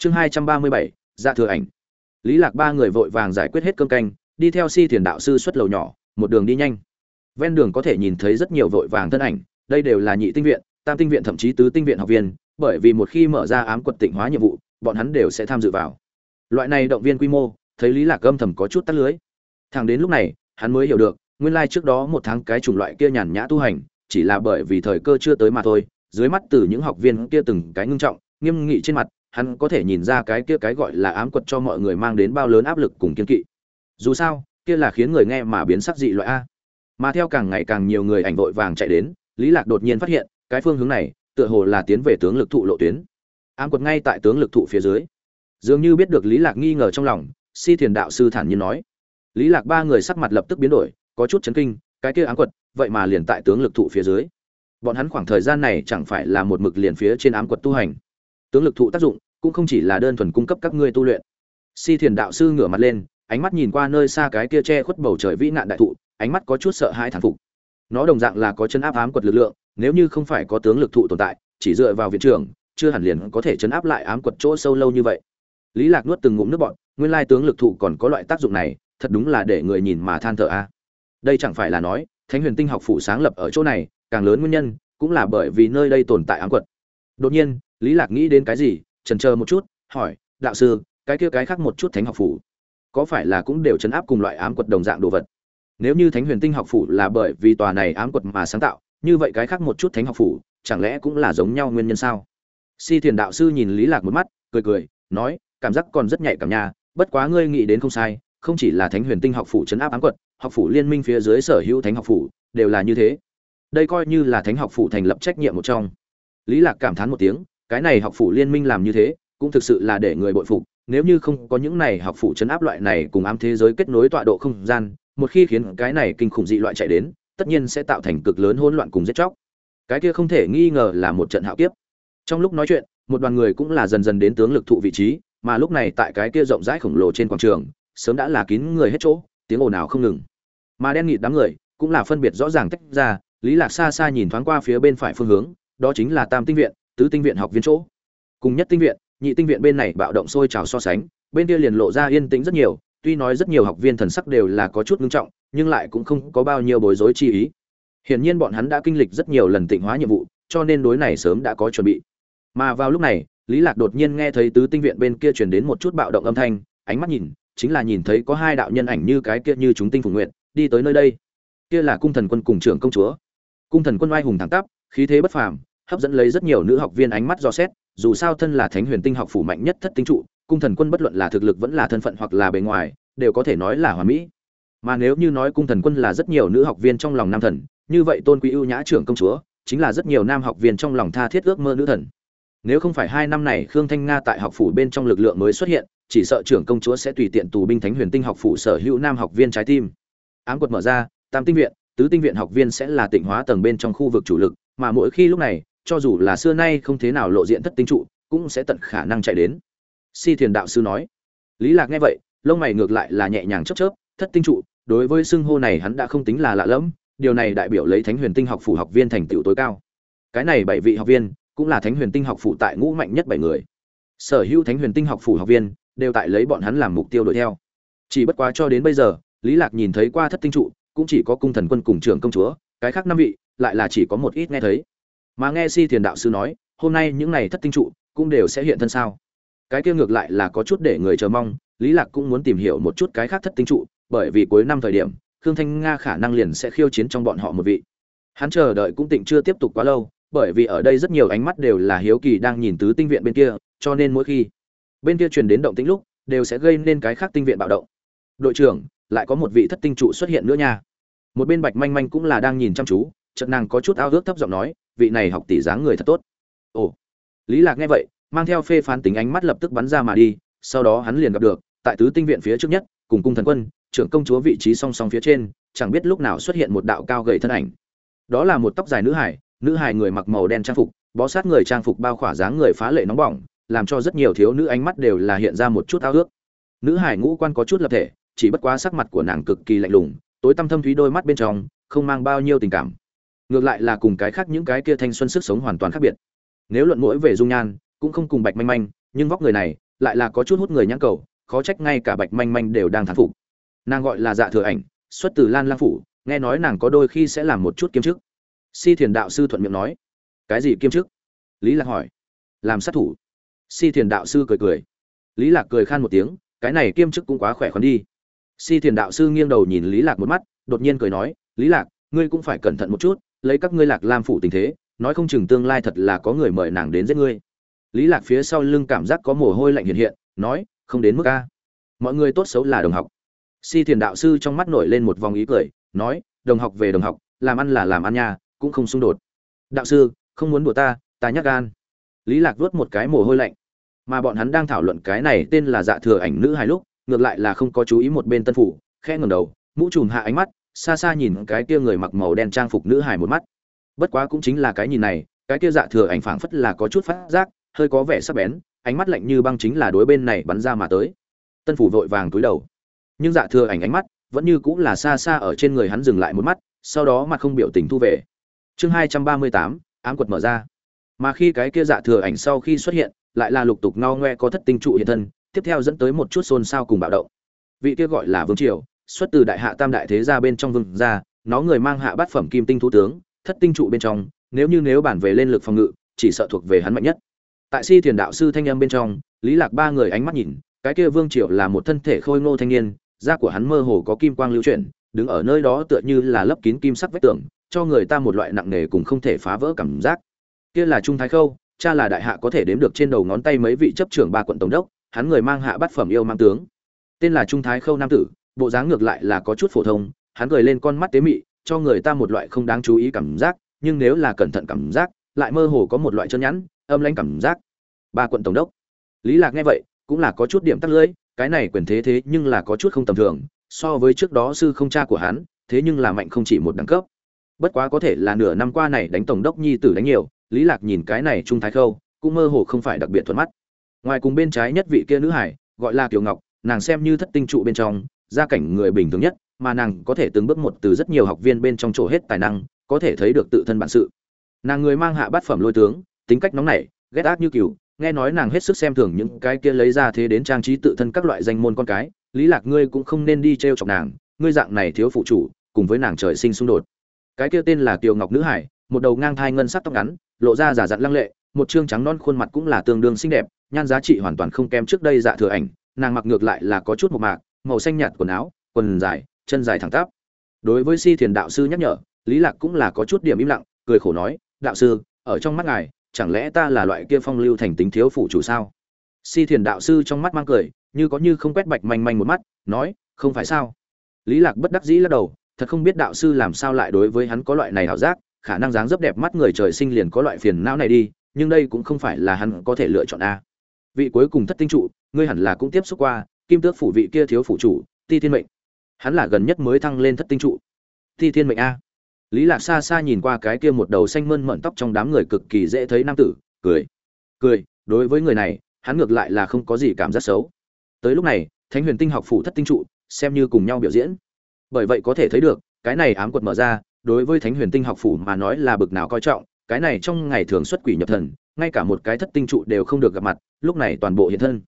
chương hai trăm ba mươi bảy dạ thừa ảnh. Lý lạc ba người vội vàng giải quyết hết cơm canh, đi theo si thiền đạo sư xuất lầu nhỏ, một đường đi nhanh. Ven đường có thể nhìn thấy rất nhiều vội vàng thân ảnh, đây đều là nhị tinh viện, tam tinh viện thậm chí tứ tinh viện học viên, bởi vì một khi mở ra ám quật tịnh hóa nhiệm vụ, bọn hắn đều sẽ tham dự vào. Loại này động viên quy mô, thấy lý lạc âm thầm có chút tắt lưới. Thẳng đến lúc này, hắn mới hiểu được, nguyên lai trước đó một tháng cái chủng loại kia nhàn nhã tu hành, chỉ là bởi vì thời cơ chưa tới mà thôi, dưới mắt từ những học viên kia từng cái ngưng trọng, nghiêm nghị trên mặt hắn có thể nhìn ra cái kia cái gọi là ám quật cho mọi người mang đến bao lớn áp lực cùng kiên kỵ. Dù sao, kia là khiến người nghe mà biến sắc dị loại a. Mà theo càng ngày càng nhiều người ảnh vội vàng chạy đến, lý lạc đột nhiên phát hiện, cái phương hướng này, tựa hồ là tiến về tướng lực thụ lộ tuyến. Ám quật ngay tại tướng lực thụ phía dưới. Dường như biết được lý lạc nghi ngờ trong lòng, si thiền đạo sư thản nhiên nói. Lý lạc ba người sắc mặt lập tức biến đổi, có chút chấn kinh, cái kia ám quật, vậy mà liền tại tướng lực thụ phía dưới. Bọn hắn khoảng thời gian này chẳng phải là một mực liền phía trên ám quật tu hành tướng lực thụ tác dụng, cũng không chỉ là đơn thuần cung cấp các ngươi tu luyện. Si thiền đạo sư ngửa mặt lên, ánh mắt nhìn qua nơi xa cái kia che khuất bầu trời vĩ nạn đại thụ, ánh mắt có chút sợ hãi thản phục. Nó đồng dạng là có chân áp ám quật lực lượng, nếu như không phải có tướng lực thụ tồn tại, chỉ dựa vào viện trưởng, chưa hẳn liền có thể chấn áp lại ám quật chỗ sâu lâu như vậy. Lý lạc nuốt từng ngụm nước bọt, nguyên lai tướng lực thụ còn có loại tác dụng này, thật đúng là để người nhìn mà than thở a. Đây chẳng phải là nói, thánh huyền tinh học phủ sáng lập ở chỗ này, càng lớn nguyên nhân, cũng là bởi vì nơi đây tồn tại ám quật. Đột nhiên lý lạc nghĩ đến cái gì, chần chờ một chút, hỏi, đạo sư, cái kia cái khác một chút thánh học phủ, có phải là cũng đều chấn áp cùng loại ám quật đồng dạng đồ vật? Nếu như thánh huyền tinh học phủ là bởi vì tòa này ám quật mà sáng tạo, như vậy cái khác một chút thánh học phủ, chẳng lẽ cũng là giống nhau nguyên nhân sao? Si thiền đạo sư nhìn lý lạc một mắt, cười cười, nói, cảm giác còn rất nhạy cảm nha, bất quá ngươi nghĩ đến không sai, không chỉ là thánh huyền tinh học phủ chấn áp ám quật, học phủ liên minh phía dưới sở hữu thánh học phủ đều là như thế. Đây coi như là thánh học phủ thành lập trách nhiệm một trong. Lý lạc cảm thán một tiếng cái này học phủ liên minh làm như thế, cũng thực sự là để người bội phục. Nếu như không có những này học phủ chấn áp loại này cùng ám thế giới kết nối tọa độ không gian, một khi khiến cái này kinh khủng dị loại chạy đến, tất nhiên sẽ tạo thành cực lớn hỗn loạn cùng giết chóc. Cái kia không thể nghi ngờ là một trận hạo kiếp. Trong lúc nói chuyện, một đoàn người cũng là dần dần đến tướng lực thụ vị trí, mà lúc này tại cái kia rộng rãi khổng lồ trên quảng trường, sớm đã là kín người hết chỗ, tiếng ồn ào không ngừng. Mà đen nghịt đám người cũng là phân biệt rõ ràng tách ra, lý lạc xa xa nhìn thoáng qua phía bên phải phương hướng, đó chính là tam tinh viện tứ tinh viện học viên chỗ. Cùng nhất tinh viện, nhị tinh viện bên này bạo động sôi trào so sánh, bên kia liền lộ ra yên tĩnh rất nhiều, tuy nói rất nhiều học viên thần sắc đều là có chút ngưng trọng, nhưng lại cũng không có bao nhiêu bối rối chi ý. Hiển nhiên bọn hắn đã kinh lịch rất nhiều lần tịnh hóa nhiệm vụ, cho nên đối này sớm đã có chuẩn bị. Mà vào lúc này, lý lạc đột nhiên nghe thấy tứ tinh viện bên kia truyền đến một chút bạo động âm thanh, ánh mắt nhìn, chính là nhìn thấy có hai đạo nhân ảnh như cái kia như chúng tinh phủ nguyện đi tới nơi đây. Kia là cung thần quân cùng trưởng công chúa. Cung thần quân oai hùng thẳng tắp, khí thế bất phàm hấp dẫn lấy rất nhiều nữ học viên ánh mắt do xét, dù sao thân là thánh huyền tinh học phủ mạnh nhất thất tinh trụ, cung thần quân bất luận là thực lực vẫn là thân phận hoặc là bề ngoài, đều có thể nói là hoàn mỹ. Mà nếu như nói cung thần quân là rất nhiều nữ học viên trong lòng nam thần, như vậy tôn quý ưu nhã trưởng công chúa, chính là rất nhiều nam học viên trong lòng tha thiết ước mơ nữ thần. Nếu không phải hai năm này khương thanh nga tại học phủ bên trong lực lượng mới xuất hiện, chỉ sợ trưởng công chúa sẽ tùy tiện tù binh thánh huyền tinh học phủ sở hữu nam học viên trái tim. Ám quật mở ra, tam tinh viện, tứ tinh viện học viên sẽ là tịnh hóa tầng bên trong khu vực chủ lực, mà mỗi khi lúc này cho dù là xưa nay không thế nào lộ diện thất tinh trụ, cũng sẽ tận khả năng chạy đến. Si thiền đạo sư nói. Lý lạc nghe vậy, lông mày ngược lại là nhẹ nhàng chớp chớp, thất tinh trụ, đối với xưng hô này hắn đã không tính là lạ lẫm, điều này đại biểu lấy thánh huyền tinh học phủ học viên thành tựu tối cao. Cái này bảy vị học viên, cũng là thánh huyền tinh học phủ tại ngũ mạnh nhất bảy người. Sở hữu thánh huyền tinh học phủ học viên, đều tại lấy bọn hắn làm mục tiêu đuổi theo. Chỉ bất quá cho đến bây giờ, lý lạc nhìn thấy qua thất tinh trụ, cũng chỉ có cung thần quân cùng trưởng công chúa, cái khác năm vị, lại là chỉ có một ít nghe thấy mà nghe si thiền đạo sư nói, hôm nay những này thất tinh trụ cũng đều sẽ hiện thân sao? Cái kia ngược lại là có chút để người chờ mong, lý lạc cũng muốn tìm hiểu một chút cái khác thất tinh trụ, bởi vì cuối năm thời điểm, khương thanh nga khả năng liền sẽ khiêu chiến trong bọn họ một vị. Hắn chờ đợi cũng tịnh chưa tiếp tục quá lâu, bởi vì ở đây rất nhiều ánh mắt đều là hiếu kỳ đang nhìn tứ tinh viện bên kia, cho nên mỗi khi bên kia truyền đến động tĩnh lúc, đều sẽ gây nên cái khác tinh viện bạo động. Đội trưởng, lại có một vị thất tinh trụ xuất hiện nữa nha. Một bên bạch manh manh cũng là đang nhìn chăm chú, chợt nàng có chút ao ước thấp giọng nói vị này học tỷ dáng người thật tốt. Ồ. Lý lạc nghe vậy, mang theo phê phán tính ánh mắt lập tức bắn ra mà đi, sau đó hắn liền gặp được, tại tứ tinh viện phía trước nhất, cùng cung thần quân, trưởng công chúa vị trí song song phía trên, chẳng biết lúc nào xuất hiện một đạo cao gầy thân ảnh. Đó là một tóc dài nữ hải nữ hải người mặc màu đen trang phục, bó sát người trang phục bao khỏa dáng người phá lệ nóng bỏng, làm cho rất nhiều thiếu nữ ánh mắt đều là hiện ra một chút ao ước. Nữ hải ngũ quan có chút lập thể, chỉ bất quá sắc mặt của nàng cực kỳ lạnh lùng, tối tăm thâm thúy đôi mắt bên trong, không mang bao nhiêu tình cảm ngược lại là cùng cái khác những cái kia thanh xuân sức sống hoàn toàn khác biệt. Nếu luận mũi về dung nhan, cũng không cùng bạch manh manh, nhưng vóc người này lại là có chút hút người nhãn cầu, khó trách ngay cả bạch manh manh đều đang thán phục. Nàng gọi là dạ thừa ảnh, xuất từ lan lang phủ, nghe nói nàng có đôi khi sẽ làm một chút kiêm chức. Si thiền đạo sư thuận miệng nói. Cái gì kiêm chức? Lý lạc hỏi. Làm sát thủ. Si thiền đạo sư cười cười. Lý lạc cười khan một tiếng, cái này kiêm chức cũng quá khỏe khoắn đi. Si thiền đạo sư nghiêng đầu nhìn lý lạc một mắt, đột nhiên cười nói, lý lạc, ngươi cũng phải cẩn thận một chút lấy các ngươi lạc lam phủ tình thế, nói không chừng tương lai thật là có người mời nàng đến giết ngươi. Lý lạc phía sau lưng cảm giác có mồ hôi lạnh hiện hiện, nói, không đến mức a. Mọi người tốt xấu là đồng học. Si thiền đạo sư trong mắt nổi lên một vòng ý cười, nói, đồng học về đồng học, làm ăn là làm ăn nha, cũng không xung đột. Đạo sư, không muốn đùa ta ta nhắc gan. Lý lạc vuốt một cái mồ hôi lạnh. Mà bọn hắn đang thảo luận cái này tên là dạ thừa ảnh nữ hài lúc, ngược lại là không có chú ý một bên tân phủ, khẽ ngẩng đầu, mũ trùm hạ ánh mắt xa xa nhìn cái kia người mặc màu đen trang phục nữ hài một mắt. Bất quá cũng chính là cái nhìn này, cái kia dạ thừa ảnh phảng phất là có chút phát giác, hơi có vẻ sắc bén, ánh mắt lạnh như băng chính là đối bên này bắn ra mà tới. Tân phủ vội vàng túi đầu. Nhưng dạ thừa ảnh ánh mắt vẫn như cũng là xa xa ở trên người hắn dừng lại một mắt, sau đó mặt không biểu tình thu về. Chương hai trăm ba mươi tám, ám quật mở ra. Mà khi cái kia dạ thừa ảnh sau khi xuất hiện, lại là lục tục ngao ngoe có thất tinh trụ hiện thân, tiếp theo dẫn tới một chút xôn xao cùng bạo động. Vị kia gọi là vương triều xuất từ đại hạ tam đại thế gia bên trong vương gia, nó người mang hạ bát phẩm kim tinh thủ tướng, thất tinh trụ bên trong, nếu như nếu bản về lên lực phòng ngự, chỉ sợ thuộc về hắn mạnh nhất. Tại si thiền đạo sư thanh âm bên trong, lý lạc ba người ánh mắt nhìn, cái kia vương triệu là một thân thể khôi ngô thanh niên, da của hắn mơ hồ có kim quang lưu chuyển, đứng ở nơi đó tựa như là lấp kín kim sắc vách tường, cho người ta một loại nặng nề cùng không thể phá vỡ cảm giác. Kia là trung thái khâu, cha là đại hạ có thể đếm được trên đầu ngón tay mấy vị chấp trưởng ba quận tổng đốc, hắn người mang hạ bát phẩm yêu mang tướng. Tên là trung thái khâu nam tử bộ dáng ngược lại là có chút phổ thông, hắn cười lên con mắt tế mị, cho người ta một loại không đáng chú ý cảm giác, nhưng nếu là cẩn thận cảm giác, lại mơ hồ có một loại chân nhẵn âm lãnh cảm giác. Ba quận tổng đốc. Lý lạc nghe vậy, cũng là có chút điểm tắc lưỡi, cái này quyền thế thế nhưng là có chút không tầm thường, so với trước đó sư không cha của hắn, thế nhưng là mạnh không chỉ một đẳng cấp. Bất quá có thể là nửa năm qua này đánh tổng đốc nhi tử đánh nhiều, lý lạc nhìn cái này trung thái khâu, cũng mơ hồ không phải đặc biệt thuận mắt. Ngoài cùng bên trái nhất vị kia nữ hải, gọi là kiều ngọc, nàng xem như thất tinh trụ bên trong gia cảnh người bình thường nhất, mà nàng có thể từng bước một từ rất nhiều học viên bên trong chỗ hết tài năng, có thể thấy được tự thân bản sự. Nàng người mang hạ bát phẩm lôi tướng, tính cách nóng nảy, ghét ác như cừu, nghe nói nàng hết sức xem thường những cái kia lấy ra thế đến trang trí tự thân các loại danh môn con cái, lý lạc ngươi cũng không nên đi treo chọc nàng, ngươi dạng này thiếu phụ chủ, cùng với nàng trời sinh xung đột. Cái kia tên là kiều ngọc nữ hải, một đầu ngang thai ngân sắc tóc ngắn, lộ ra giả dặn lăng lệ, một trương trắng non khuôn mặt cũng là tương đương xinh đẹp, nhan giá trị hoàn toàn không kém trước đây dạ thừa ảnh, nàng mặc ngược lại là có chút một mạc màu xanh nhạt quần áo, quần dài, chân dài thẳng tắp. Đối với si thiền đạo sư nhắc nhở, lý lạc cũng là có chút điểm im lặng, cười khổ nói, đạo sư, ở trong mắt ngài, chẳng lẽ ta là loại kia phong lưu thành tính thiếu phụ chủ sao? Si thiền đạo sư trong mắt mang cười, như có như không quét bạch manh manh một mắt, nói, không phải sao? Lý lạc bất đắc dĩ lắc đầu, thật không biết đạo sư làm sao lại đối với hắn có loại này hảo giác, khả năng dáng dấp đẹp mắt người trời sinh liền có loại phiền não này đi, nhưng đây cũng không phải là hắn có thể lựa chọn a. Vị cuối cùng thất tinh trụ, ngươi hẳn là cũng tiếp xúc qua kim tước phủ vị kia thiếu phủ chủ, ti thiên mệnh. Hắn là gần nhất mới thăng lên thất tinh trụ. Ti thiên mệnh a. Lý lạc xa xa nhìn qua cái kia một đầu xanh mơn mởn tóc trong đám người cực kỳ dễ thấy nam tử, cười. Cười, đối với người này, hắn ngược lại là không có gì cảm giác xấu. Tới lúc này, thánh huyền tinh học phủ thất tinh trụ, xem như cùng nhau biểu diễn. Bởi vậy có thể thấy được, cái này ám quật mở ra, đối với thánh huyền tinh học phủ mà nói là bực nào coi trọng, cái này trong ngày thường xuất quỷ nhập thần, ngay cả một cái thất tinh trụ đều không được gặp mặt, lúc này toàn bộ hiện thân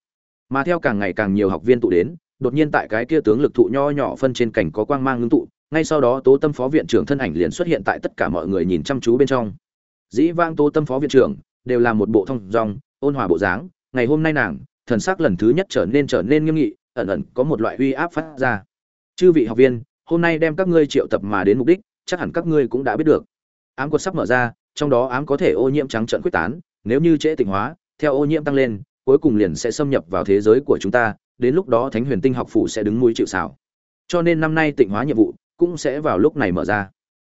mà theo càng ngày càng nhiều học viên tụ đến, đột nhiên tại cái kia tướng lực thụ nho nhỏ phân trên cảnh có quang mang ngưng tụ, ngay sau đó tố tâm phó viện trưởng thân ảnh liền xuất hiện tại tất cả mọi người nhìn chăm chú bên trong. Dĩ vang tố tâm phó viện trưởng đều là một bộ thông dong, ôn hòa bộ dáng, ngày hôm nay nàng, thần sắc lần thứ nhất trở nên trở nên nghiêm nghị, ẩn ẩn có một loại uy áp phát ra. Chư vị học viên, hôm nay đem các ngươi triệu tập mà đến mục đích, chắc hẳn các ngươi cũng đã biết được. Ám quật sắp mở ra, trong đó ám có thể ô nhiễm trắng trợn quyết tán, nếu như trễ tỉnh hóa, theo ô nhiễm tăng lên cuối cùng liền sẽ xâm nhập vào thế giới của chúng ta, đến lúc đó thánh huyền tinh học phủ sẽ đứng mũi chịu xảo cho nên năm nay tịnh hóa nhiệm vụ cũng sẽ vào lúc này mở ra.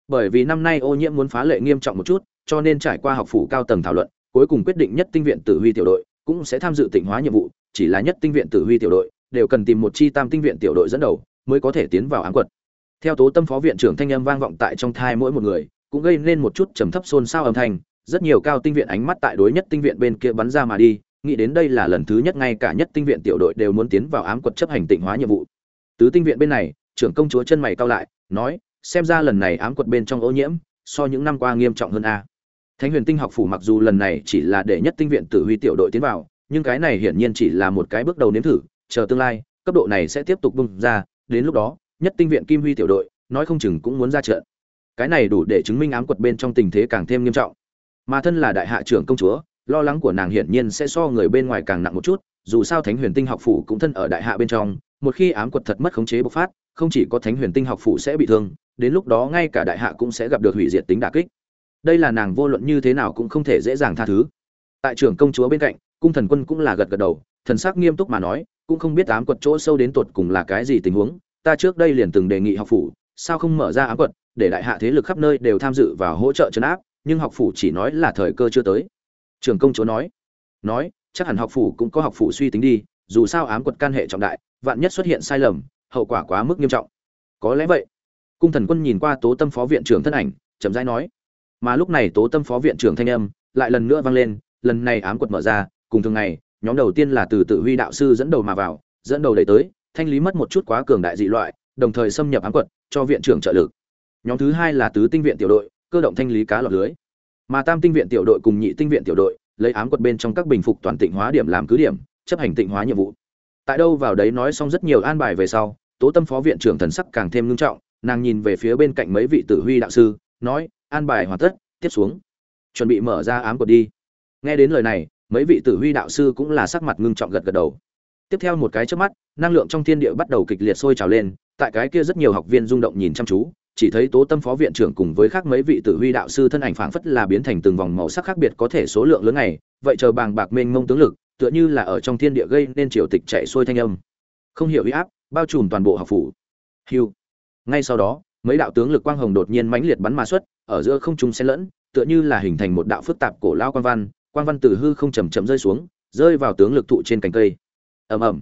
Bởi vì năm nay ô nhiễm muốn phá lệ nghiêm trọng một chút, cho nên trải qua học phủ cao tầng thảo luận, cuối cùng quyết định nhất tinh viện tử huy tiểu đội cũng sẽ tham dự tịnh hóa nhiệm vụ, chỉ là nhất tinh viện tử huy tiểu đội đều cần tìm một chi tam tinh viện tiểu đội dẫn đầu mới có thể tiến vào ám quật. Theo tố tâm phó viện trưởng thanh âm vang vọng tại trong thai mỗi một người, cũng gây nên một chút trầm thấp xôn xao âm thanh, rất nhiều cao tinh viện ánh mắt tại đối nhất tinh viện bên kia bắn ra mà đi nghĩ đến đây là lần thứ nhất ngay cả nhất tinh viện tiểu đội đều muốn tiến vào ám quật chấp hành tịnh hóa nhiệm vụ. Tứ tinh viện bên này, trưởng công chúa chân mày cao lại, nói, xem ra lần này ám quật bên trong ô nhiễm, so những năm qua nghiêm trọng hơn a. Thánh huyền tinh học phủ mặc dù lần này chỉ là để nhất tinh viện tử huy tiểu đội tiến vào, nhưng cái này hiển nhiên chỉ là một cái bước đầu nếm thử, chờ tương lai, cấp độ này sẽ tiếp tục bung ra, đến lúc đó, nhất tinh viện kim huy tiểu đội, nói không chừng cũng muốn ra trận. Cái này đủ để chứng minh ám quật bên trong tình thế càng thêm nghiêm trọng. Mà thân là đại hạ trưởng công chúa lo lắng của nàng hiển nhiên sẽ so người bên ngoài càng nặng một chút, dù sao thánh huyền tinh học phủ cũng thân ở đại hạ bên trong, một khi ám quật thật mất khống chế bộc phát, không chỉ có thánh huyền tinh học phủ sẽ bị thương, đến lúc đó ngay cả đại hạ cũng sẽ gặp được hủy diệt tính đả kích. Đây là nàng vô luận như thế nào cũng không thể dễ dàng tha thứ. Tại trưởng công chúa bên cạnh, cung thần quân cũng là gật gật đầu, thần sắc nghiêm túc mà nói, cũng không biết ám quật chỗ sâu đến tột cùng là cái gì tình huống, ta trước đây liền từng đề nghị học phủ, sao không mở ra ám quật, để đại hạ thế lực khắp nơi đều tham dự và hỗ trợ chấn áp, nhưng học phủ chỉ nói là thời cơ chưa tới trưởng công chúa nói nói, chắc hẳn học phủ cũng có học phủ suy tính đi, dù sao ám quật can hệ trọng đại, vạn nhất xuất hiện sai lầm, hậu quả quá mức nghiêm trọng. Có lẽ vậy. Cung thần quân nhìn qua tố tâm phó viện trưởng thân ảnh, chậm rãi nói, mà lúc này tố tâm phó viện trưởng thanh âm lại lần nữa vang lên, lần này ám quật mở ra, cùng thường ngày, nhóm đầu tiên là từ tự huy đạo sư dẫn đầu mà vào, dẫn đầu đẩy tới, thanh lý mất một chút quá cường đại dị loại, đồng thời xâm nhập ám quật, cho viện trưởng trợ lực. Nhóm thứ hai là tứ tinh viện tiểu đội, cơ động thanh lý cá lọt lưới mà tam tinh viện tiểu đội cùng nhị tinh viện tiểu đội lấy ám quật bên trong các bình phục toàn tịnh hóa điểm làm cứ điểm, chấp hành tịnh hóa nhiệm vụ. Tại đâu vào đấy nói xong rất nhiều an bài về sau, tố tâm phó viện trưởng thần sắc càng thêm ngưng trọng, nàng nhìn về phía bên cạnh mấy vị tử huy đạo sư, nói, an bài hoàn tất, tiếp xuống. Chuẩn bị mở ra ám quật đi. Nghe đến lời này, mấy vị tử huy đạo sư cũng là sắc mặt ngưng trọng gật gật đầu. Tiếp theo một cái trước mắt, năng lượng trong thiên địa bắt đầu kịch liệt sôi trào lên, tại cái kia rất nhiều học viên rung động nhìn chăm chú chỉ thấy tố tâm phó viện trưởng cùng với khác mấy vị tử huy đạo sư thân ảnh phảng phất là biến thành từng vòng màu sắc khác biệt có thể số lượng lớn này vậy chờ bàng bạc mênh mông tướng lực, tựa như là ở trong thiên địa gây nên triều tịch chạy xuôi thanh âm. Không hiểu uy áp, bao trùm toàn bộ học phủ. Hiu ngay sau đó, mấy đạo tướng lực quang hồng đột nhiên mãnh liệt bắn ma xuất, ở giữa không trung xen lẫn, tựa như là hình thành một đạo phức tạp cổ lao quan văn quan văn từ hư không chầm chậm rơi xuống, rơi vào tướng lực thụ trên cành cây. Ầm ầm.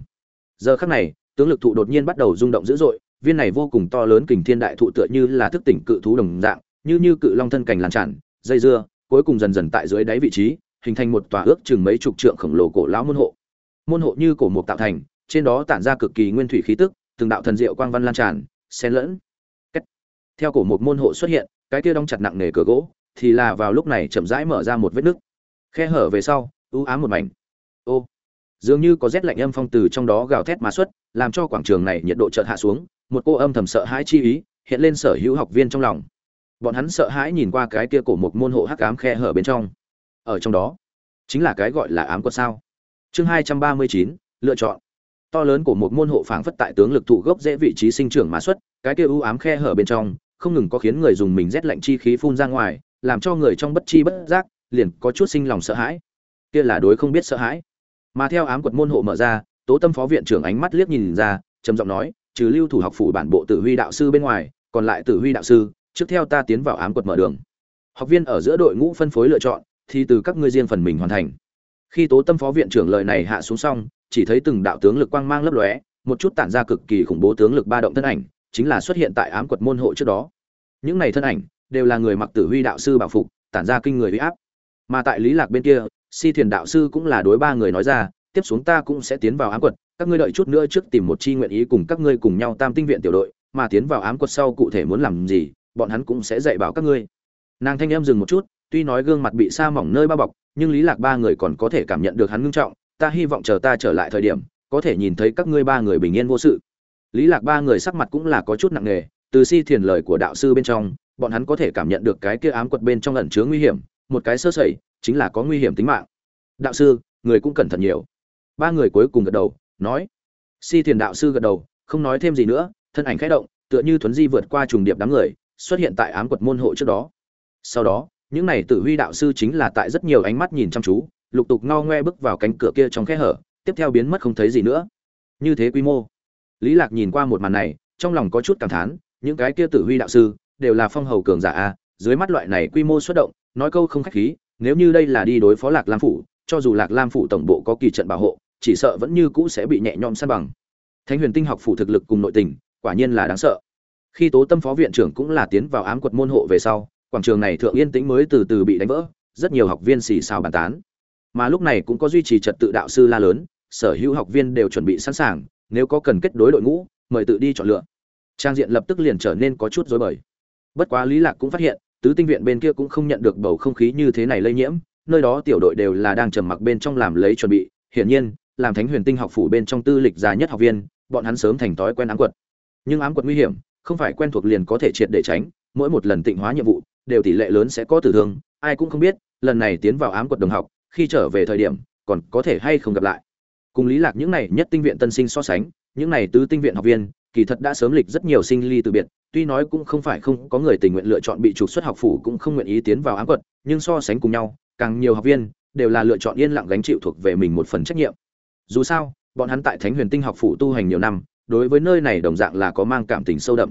Giờ khắc này, tướng lực thụ đột nhiên bắt đầu rung động dữ dội viên này vô cùng to lớn kình thiên đại thụ tựa như là thức tỉnh cự thú đồng dạng, như như cự long thân cành lan tràn, dây dưa, cuối cùng dần dần tại dưới đáy vị trí, hình thành một tòa ước chừng mấy chục trượng khổng lồ cổ lão môn hộ. Môn hộ như cổ mục tạo thành, trên đó tản ra cực kỳ nguyên thủy khí tức, từng đạo thần diệu quang văn lan tràn, xen lẫn. Kết. theo cổ mục môn hộ xuất hiện, cái kia đóng chặt nặng nề cửa gỗ, thì là vào lúc này chậm rãi mở ra một vết nứt. Khe hở về sau, u ám một mảnh. Ô. Dường như có rét lạnh âm phong từ trong đó gào thét mà xuất, làm cho quảng trường này nhiệt độ chợt hạ xuống một cô âm thầm sợ hãi chi ý hiện lên sở hữu học viên trong lòng. Bọn hắn sợ hãi nhìn qua cái kia cổ một môn hộ hắc ám khe hở bên trong. Ở trong đó, chính là cái gọi là ám quật sao. Chương hai trăm ba mươi chín, lựa chọn. To lớn của một môn hộ phảng phất tại tướng lực thụ gốc dễ vị trí sinh trưởng mã xuất, cái kia u ám khe hở bên trong, không ngừng có khiến người dùng mình rét lạnh chi khí phun ra ngoài, làm cho người trong bất chi bất giác liền có chút sinh lòng sợ hãi. Kia là đối không biết sợ hãi. Mà theo ám quật môn hộ mở ra, tố tâm phó viện trưởng ánh mắt liếc nhìn ra, trầm giọng nói trừ lưu thủ học phủ bản bộ tử huy đạo sư bên ngoài, còn lại tử huy đạo sư, trước theo ta tiến vào ám quật mở đường. Học viên ở giữa đội ngũ phân phối lựa chọn, thì từ các ngươi riêng phần mình hoàn thành. Khi tố tâm phó viện trưởng lời này hạ xuống xong, chỉ thấy từng đạo tướng lực quang mang lấp lóe, một chút tản ra cực kỳ khủng bố tướng lực ba động thân ảnh, chính là xuất hiện tại ám quật môn hộ trước đó. Những này thân ảnh, đều là người mặc tử huy đạo sư bảo phục, tản ra kinh người uy áp. Mà tại lý lạc bên kia, si thiền đạo sư cũng là đối ba người nói ra, tiếp xuống ta cũng sẽ tiến vào ám quật các ngươi đợi chút nữa trước tìm một chi nguyện ý cùng các ngươi cùng nhau tam tinh viện tiểu đội, mà tiến vào ám quật sau cụ thể muốn làm gì, bọn hắn cũng sẽ dạy bảo các ngươi. Nàng thanh em dừng một chút, tuy nói gương mặt bị sa mỏng nơi bao bọc, nhưng lý lạc ba người còn có thể cảm nhận được hắn ngưng trọng, ta hy vọng chờ ta trở lại thời điểm, có thể nhìn thấy các ngươi ba người bình yên vô sự. Lý lạc ba người sắc mặt cũng là có chút nặng nề, từ si thiền lời của đạo sư bên trong, bọn hắn có thể cảm nhận được cái kia ám quật bên trong ẩn chứa nguy hiểm, một cái sơ sẩy, chính là có nguy hiểm tính mạng. Đạo sư, người cũng cẩn thận nhiều. Ba người cuối cùng gật đầu nói. Si thiền đạo sư gật đầu, không nói thêm gì nữa, thân ảnh khẽ động, tựa như thuấn di vượt qua trùng điệp đám người, xuất hiện tại ám quật môn hộ trước đó. Sau đó, những này tử huy đạo sư chính là tại rất nhiều ánh mắt nhìn chăm chú, lục tục ngao ngoe bước vào cánh cửa kia trong khe hở, tiếp theo biến mất không thấy gì nữa. Như thế quy mô. Lý lạc nhìn qua một màn này, trong lòng có chút cảm thán, những cái kia tử huy đạo sư, đều là phong hầu cường giả a, dưới mắt loại này quy mô xuất động, nói câu không khách khí, nếu như đây là đi đối phó lạc lam phủ, cho dù lạc lam phủ tổng bộ có kỳ trận bảo hộ chỉ sợ vẫn như cũ sẽ bị nhẹ nhõm san bằng. Thánh huyền tinh học phủ thực lực cùng nội tình, quả nhiên là đáng sợ. Khi tố tâm phó viện trưởng cũng là tiến vào ám quật môn hộ về sau, quảng trường này thượng yên tĩnh mới từ từ bị đánh vỡ, rất nhiều học viên xì xào bàn tán. Mà lúc này cũng có duy trì trật tự đạo sư la lớn, sở hữu học viên đều chuẩn bị sẵn sàng, nếu có cần kết đối đội ngũ, mời tự đi chọn lựa. Trang diện lập tức liền trở nên có chút rối bời. Bất quá lý lạc cũng phát hiện, tứ tinh viện bên kia cũng không nhận được bầu không khí như thế này lây nhiễm, nơi đó tiểu đội đều là đang trầm mặc bên trong làm lấy chuẩn bị, hiển nhiên làm thánh huyền tinh học phủ bên trong tư lịch già nhất học viên, bọn hắn sớm thành thói quen ám quật. Nhưng ám quật nguy hiểm, không phải quen thuộc liền có thể triệt để tránh, mỗi một lần tịnh hóa nhiệm vụ, đều tỷ lệ lớn sẽ có tử thương, ai cũng không biết, lần này tiến vào ám quật đồng học, khi trở về thời điểm, còn có thể hay không gặp lại. Cùng lý lạc những này nhất tinh viện tân sinh so sánh, những này tứ tinh viện học viên, kỳ thật đã sớm lịch rất nhiều sinh ly từ biệt, tuy nói cũng không phải không có người tình nguyện lựa chọn bị trục xuất học phủ cũng không nguyện ý tiến vào ám quật, nhưng so sánh cùng nhau, càng nhiều học viên, đều là lựa chọn yên lặng gánh chịu thuộc về mình một phần trách nhiệm dù sao, bọn hắn tại thánh huyền tinh học phủ tu hành nhiều năm, đối với nơi này đồng dạng là có mang cảm tình sâu đậm.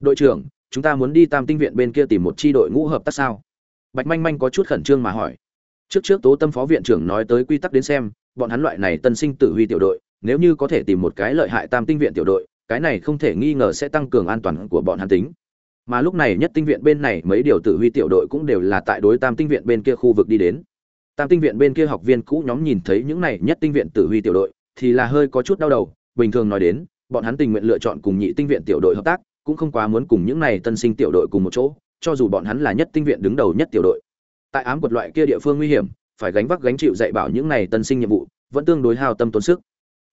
Đội trưởng, chúng ta muốn đi tam tinh viện bên kia tìm một chi đội ngũ hợp tác sao? Bạch manh manh có chút khẩn trương mà hỏi. Trước trước tố tâm phó viện trưởng nói tới quy tắc đến xem, bọn hắn loại này tân sinh tử huy tiểu đội, nếu như có thể tìm một cái lợi hại tam tinh viện tiểu đội, cái này không thể nghi ngờ sẽ tăng cường an toàn của bọn hắn tính. Mà lúc này nhất tinh viện bên này mấy điều tử huy tiểu đội cũng đều là tại đối tam tinh viện bên kia khu vực đi đến tam tinh viện bên kia học viên cũ nhóm nhìn thấy những này nhất tinh viện tử huy tiểu đội, thì là hơi có chút đau đầu. Bình thường nói đến, bọn hắn tình nguyện lựa chọn cùng nhị tinh viện tiểu đội hợp tác, cũng không quá muốn cùng những này tân sinh tiểu đội cùng một chỗ, cho dù bọn hắn là nhất tinh viện đứng đầu nhất tiểu đội. Tại ám quật loại kia địa phương nguy hiểm, phải gánh vác gánh chịu dạy bảo những này tân sinh nhiệm vụ, vẫn tương đối hao tâm tốn sức.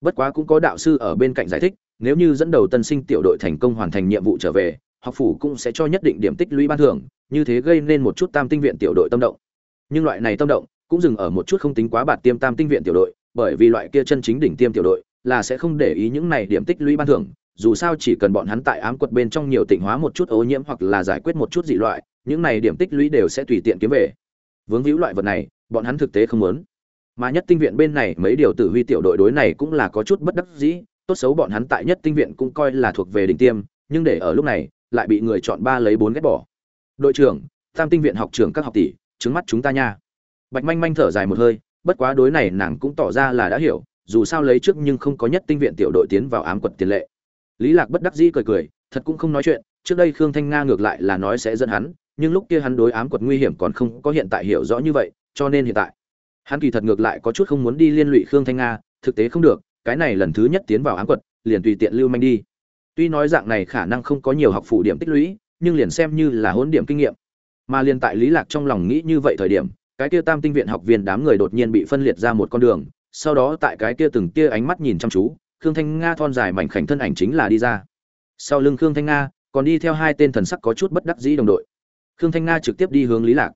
Bất quá cũng có đạo sư ở bên cạnh giải thích, nếu như dẫn đầu tân sinh tiểu đội thành công hoàn thành nhiệm vụ trở về, học phủ cũng sẽ cho nhất định điểm tích lũy ban thưởng, như thế gây nên một chút tam tinh viện tiểu đội tâm động. Nhưng loại này tâm động cũng dừng ở một chút không tính quá bạt tiêm tam tinh viện tiểu đội, bởi vì loại kia chân chính đỉnh tiêm tiểu đội là sẽ không để ý những này điểm tích lũy ban thưởng, dù sao chỉ cần bọn hắn tại ám quật bên trong nhiều tỉnh hóa một chút ô nhiễm hoặc là giải quyết một chút dị loại, những này điểm tích lũy đều sẽ tùy tiện kiếm về. Vướng víu loại vật này, bọn hắn thực tế không muốn. Mà nhất tinh viện bên này mấy điều tử huy tiểu đội đối này cũng là có chút bất đắc dĩ, tốt xấu bọn hắn tại nhất tinh viện cũng coi là thuộc về đỉnh tiêm, nhưng để ở lúc này, lại bị người chọn ba lấy bốn ghét bỏ. Đội trưởng, tam tinh viện học trưởng các học tỷ, trứng mắt chúng ta nha bạch manh manh thở dài một hơi, bất quá đối này nàng cũng tỏ ra là đã hiểu, dù sao lấy trước nhưng không có nhất tinh viện tiểu đội tiến vào ám quật tiền lệ. Lý lạc bất đắc dĩ cười cười, thật cũng không nói chuyện, trước đây khương thanh nga ngược lại là nói sẽ dẫn hắn, nhưng lúc kia hắn đối ám quật nguy hiểm còn không có hiện tại hiểu rõ như vậy, cho nên hiện tại, hắn kỳ thật ngược lại có chút không muốn đi liên lụy khương thanh nga, thực tế không được, cái này lần thứ nhất tiến vào ám quật, liền tùy tiện lưu manh đi. Tuy nói dạng này khả năng không có nhiều học phủ điểm tích lũy, nhưng liền xem như là hỗn điểm kinh nghiệm. Mà liền tại lý lạc trong lòng nghĩ như vậy thời điểm cái kia tam tinh viện học viên đám người đột nhiên bị phân liệt ra một con đường, sau đó tại cái kia từng tia ánh mắt nhìn chăm chú, khương thanh nga thon dài mảnh khảnh thân ảnh chính là đi ra. Sau lưng khương thanh nga, còn đi theo hai tên thần sắc có chút bất đắc dĩ đồng đội. Khương thanh nga trực tiếp đi hướng lý lạc.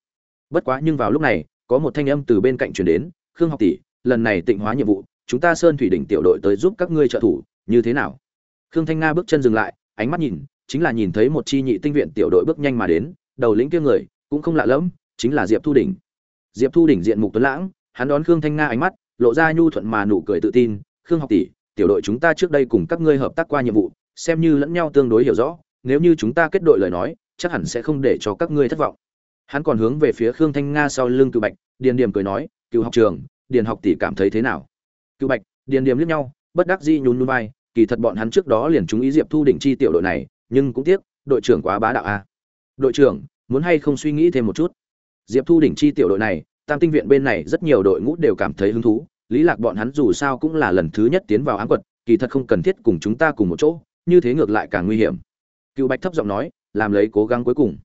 Bất quá nhưng vào lúc này, có một thanh âm từ bên cạnh truyền đến, khương học tỷ, lần này tịnh hóa nhiệm vụ, chúng ta sơn thủy đỉnh tiểu đội tới giúp các ngươi trợ thủ, như thế nào? Khương thanh nga bước chân dừng lại, ánh mắt nhìn, chính là nhìn thấy một chi nhị tinh viện tiểu đội bước nhanh mà đến, đầu lĩnh kia người, cũng không lạ lẫm, chính là diệp thu đỉnh diệp thu đỉnh diện mục tuấn lãng, hắn đón khương thanh nga ánh mắt, lộ ra nhu thuận mà nụ cười tự tin. Khương học tỷ, tiểu đội chúng ta trước đây cùng các ngươi hợp tác qua nhiệm vụ, xem như lẫn nhau tương đối hiểu rõ, nếu như chúng ta kết đội lời nói, chắc hẳn sẽ không để cho các ngươi thất vọng. Hắn còn hướng về phía khương thanh nga sau lưng cựu bạch, điền điềm cười nói, cựu học trường điền học tỷ cảm thấy thế nào? Cựu bạch, điền điềm liếc nhau, bất đắc dĩ nhún nhún vai, kỳ thật bọn hắn trước đó liền chúng ý diệp thu đỉnh chi tiểu đội này, nhưng cũng tiếc, đội trưởng quá bá đạo a. Đội trưởng, muốn hay không suy nghĩ thêm một chút? Diệp thu đỉnh chi tiểu đội này, tam tinh viện bên này rất nhiều đội ngũ đều cảm thấy hứng thú. Lý lạc bọn hắn dù sao cũng là lần thứ nhất tiến vào ám quật, kỳ thật không cần thiết cùng chúng ta cùng một chỗ, như thế ngược lại càng nguy hiểm. Cựu bạch thấp giọng nói, làm lấy cố gắng cuối cùng.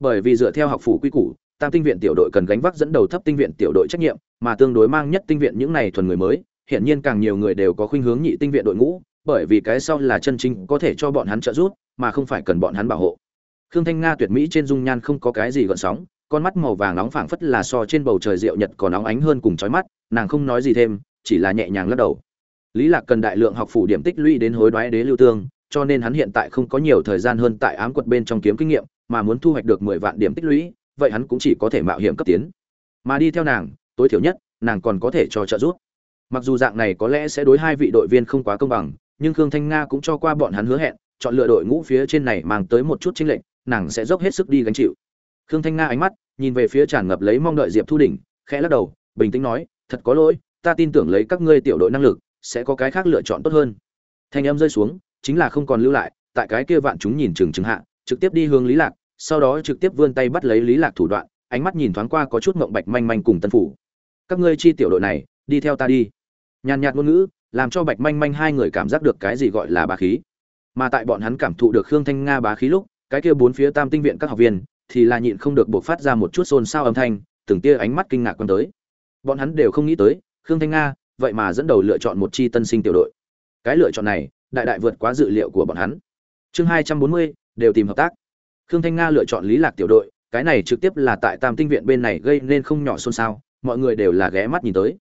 Bởi vì dựa theo học phủ quy củ, tam tinh viện tiểu đội cần gánh vác dẫn đầu thấp tinh viện tiểu đội trách nhiệm, mà tương đối mang nhất tinh viện những này thuần người mới hiện nhiên càng nhiều người đều có khuynh hướng nhị tinh viện đội ngũ, bởi vì cái sau là chân chính có thể cho bọn hắn trợ giúp, mà không phải cần bọn hắn bảo hộ. Khương thanh nga tuyệt mỹ trên dung nhan không có cái gì gợn sóng con mắt màu vàng nóng phảng phất là so trên bầu trời rượu nhật còn nóng ánh hơn cùng chói mắt, nàng không nói gì thêm, chỉ là nhẹ nhàng lắc đầu. Lý lạc cần đại lượng học phủ điểm tích lũy đến hối đoái đế lưu tương, cho nên hắn hiện tại không có nhiều thời gian hơn tại ám quật bên trong kiếm kinh nghiệm, mà muốn thu hoạch được mười vạn điểm tích lũy, vậy hắn cũng chỉ có thể mạo hiểm cấp tiến. Mà đi theo nàng, tối thiểu nhất, nàng còn có thể cho trợ giúp. Mặc dù dạng này có lẽ sẽ đối hai vị đội viên không quá công bằng, nhưng khương thanh nga cũng cho qua bọn hắn hứa hẹn, chọn lựa đội ngũ phía trên này mang tới một chút chính lệnh nàng sẽ dốc hết sức đi gánh chịu khương thanh nga ánh mắt, nhìn về phía tràn ngập lấy mong đợi diệp thu đỉnh, khẽ lắc đầu, bình tĩnh nói, thật có lỗi, ta tin tưởng lấy các ngươi tiểu đội năng lực, sẽ có cái khác lựa chọn tốt hơn. Thanh âm rơi xuống, chính là không còn lưu lại, tại cái kia vạn chúng nhìn chừng chừng hạ, trực tiếp đi hướng lý lạc, sau đó trực tiếp vươn tay bắt lấy lý lạc thủ đoạn, ánh mắt nhìn thoáng qua có chút mộng bạch manh manh cùng tân phủ. Các ngươi chi tiểu đội này, đi theo ta đi. Nhàn nhạt ngôn ngữ, làm cho bạch manh manh hai người cảm giác được cái gì gọi là bá khí. Mà tại bọn hắn cảm thụ được khương thanh nga bá khí lúc, cái kia bốn phía tam tinh viện các học viên thì là nhịn không được buộc phát ra một chút xôn xao âm thanh, từng tia ánh mắt kinh ngạc quan tới. Bọn hắn đều không nghĩ tới, khương thanh nga, vậy mà dẫn đầu lựa chọn một chi tân sinh tiểu đội. Cái lựa chọn này, đại đại vượt quá dự liệu của bọn hắn. Chương hai trăm bốn mươi, đều tìm hợp tác. Khương thanh nga lựa chọn lý lạc tiểu đội, cái này trực tiếp là tại tam tinh viện bên này gây nên không nhỏ xôn xao, mọi người đều là ghé mắt nhìn tới.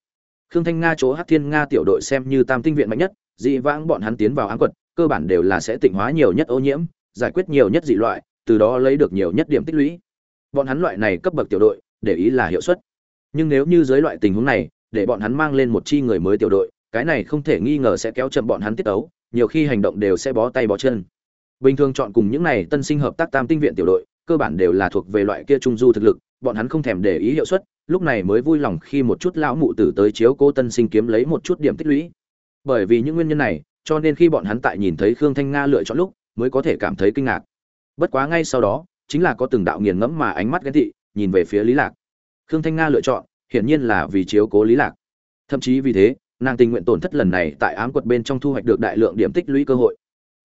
Khương thanh nga chỗ hát thiên nga tiểu đội xem như tam tinh viện mạnh nhất, dị vãng bọn hắn tiến vào áng quật, cơ bản đều là sẽ tịnh hóa nhiều nhất ô nhiễm, giải quyết nhiều nhất dị loại từ đó lấy được nhiều nhất điểm tích lũy. Bọn hắn loại này cấp bậc tiểu đội, để ý là hiệu suất. Nhưng nếu như dưới loại tình huống này, để bọn hắn mang lên một chi người mới tiểu đội, cái này không thể nghi ngờ sẽ kéo chậm bọn hắn tiết ấu nhiều khi hành động đều sẽ bó tay bó chân. Bình thường chọn cùng những này tân sinh hợp tác tam tinh viện tiểu đội, cơ bản đều là thuộc về loại kia trung du thực lực, bọn hắn không thèm để ý hiệu suất, lúc này mới vui lòng khi một chút lão mụ tử tới chiếu cô tân sinh kiếm lấy một chút điểm tích lũy. Bởi vì những nguyên nhân này, cho nên khi bọn hắn tại nhìn thấy khương thanh nga lựa chọn lúc, mới có thể cảm thấy kinh ngạc bất quá ngay sau đó, chính là có từng đạo nghiền ngẫm mà ánh mắt ghen tị, nhìn về phía lý lạc. Khương thanh nga lựa chọn, hiển nhiên là vì chiếu cố lý lạc. Thậm chí vì thế, nàng tình nguyện tổn thất lần này tại ám quật bên trong thu hoạch được đại lượng điểm tích lũy cơ hội.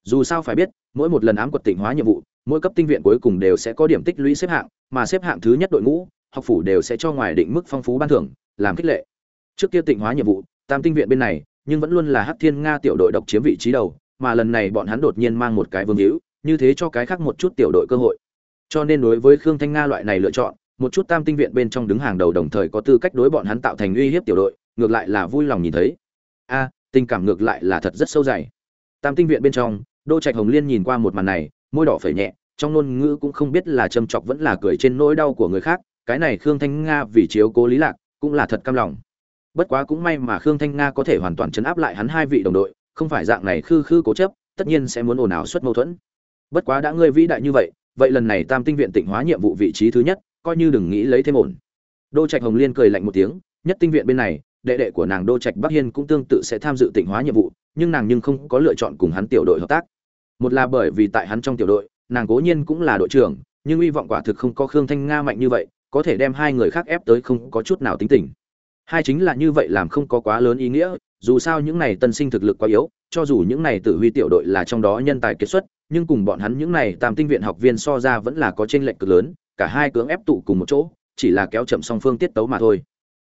Dù sao phải biết, mỗi một lần ám quật tỉnh hóa nhiệm vụ, mỗi cấp tinh viện cuối cùng đều sẽ có điểm tích lũy xếp hạng, mà xếp hạng thứ nhất đội ngũ, học phủ đều sẽ cho ngoài định mức phong phú ban thưởng, làm khích lệ. Trước kia tịnh hóa nhiệm vụ, tam tinh viện bên này, nhưng vẫn luôn là hắc thiên nga tiểu đội độc chiếm vị trí đầu, mà lần này bọn hắn đột nhiên mang một cái vương hữu như thế cho cái khác một chút tiểu đội cơ hội. Cho nên đối với khương thanh nga loại này lựa chọn, một chút tam tinh viện bên trong đứng hàng đầu đồng thời có tư cách đối bọn hắn tạo thành uy hiếp tiểu đội, ngược lại là vui lòng nhìn thấy. A, tình cảm ngược lại là thật rất sâu dày. Tam tinh viện bên trong đô trạch hồng liên nhìn qua một màn này, môi đỏ phẩy nhẹ, trong ngôn ngữ cũng không biết là châm chọc vẫn là cười trên nỗi đau của người khác, cái này khương thanh nga vì chiếu cố lý lạc, cũng là thật cam lòng. Bất quá cũng may mà khương thanh nga có thể hoàn toàn chấn áp lại hắn hai vị đồng đội, không phải dạng này khư khư cố chấp, tất nhiên sẽ muốn ồn ào xuất mâu thuẫn bất quá đã ngươi vĩ đại như vậy vậy lần này tam tinh viện tịnh hóa nhiệm vụ vị trí thứ nhất, coi như đừng nghĩ lấy thêm ổn. Đô trạch hồng liên cười lạnh một tiếng, nhất tinh viện bên này, đệ đệ của nàng đô trạch bắc hiên cũng tương tự sẽ tham dự tịnh hóa nhiệm vụ, nhưng nàng nhưng không có lựa chọn cùng hắn tiểu đội hợp tác. Một là bởi vì tại hắn trong tiểu đội, nàng cố nhiên cũng là đội trưởng, nhưng hy vọng quả thực không có khương thanh nga mạnh như vậy, có thể đem hai người khác ép tới không có chút nào tính tình. Hai chính là như vậy làm không có quá lớn ý nghĩa, dù sao những này tân sinh thực lực quá yếu, cho dù những này tử huy tiểu đội là trong đó nhân tài kiệt xuất nhưng cùng bọn hắn những này tam tinh viện học viên so ra vẫn là có chênh lệch cực lớn, cả hai cưỡng ép tụ cùng một chỗ, chỉ là kéo chậm song phương tiết tấu mà thôi.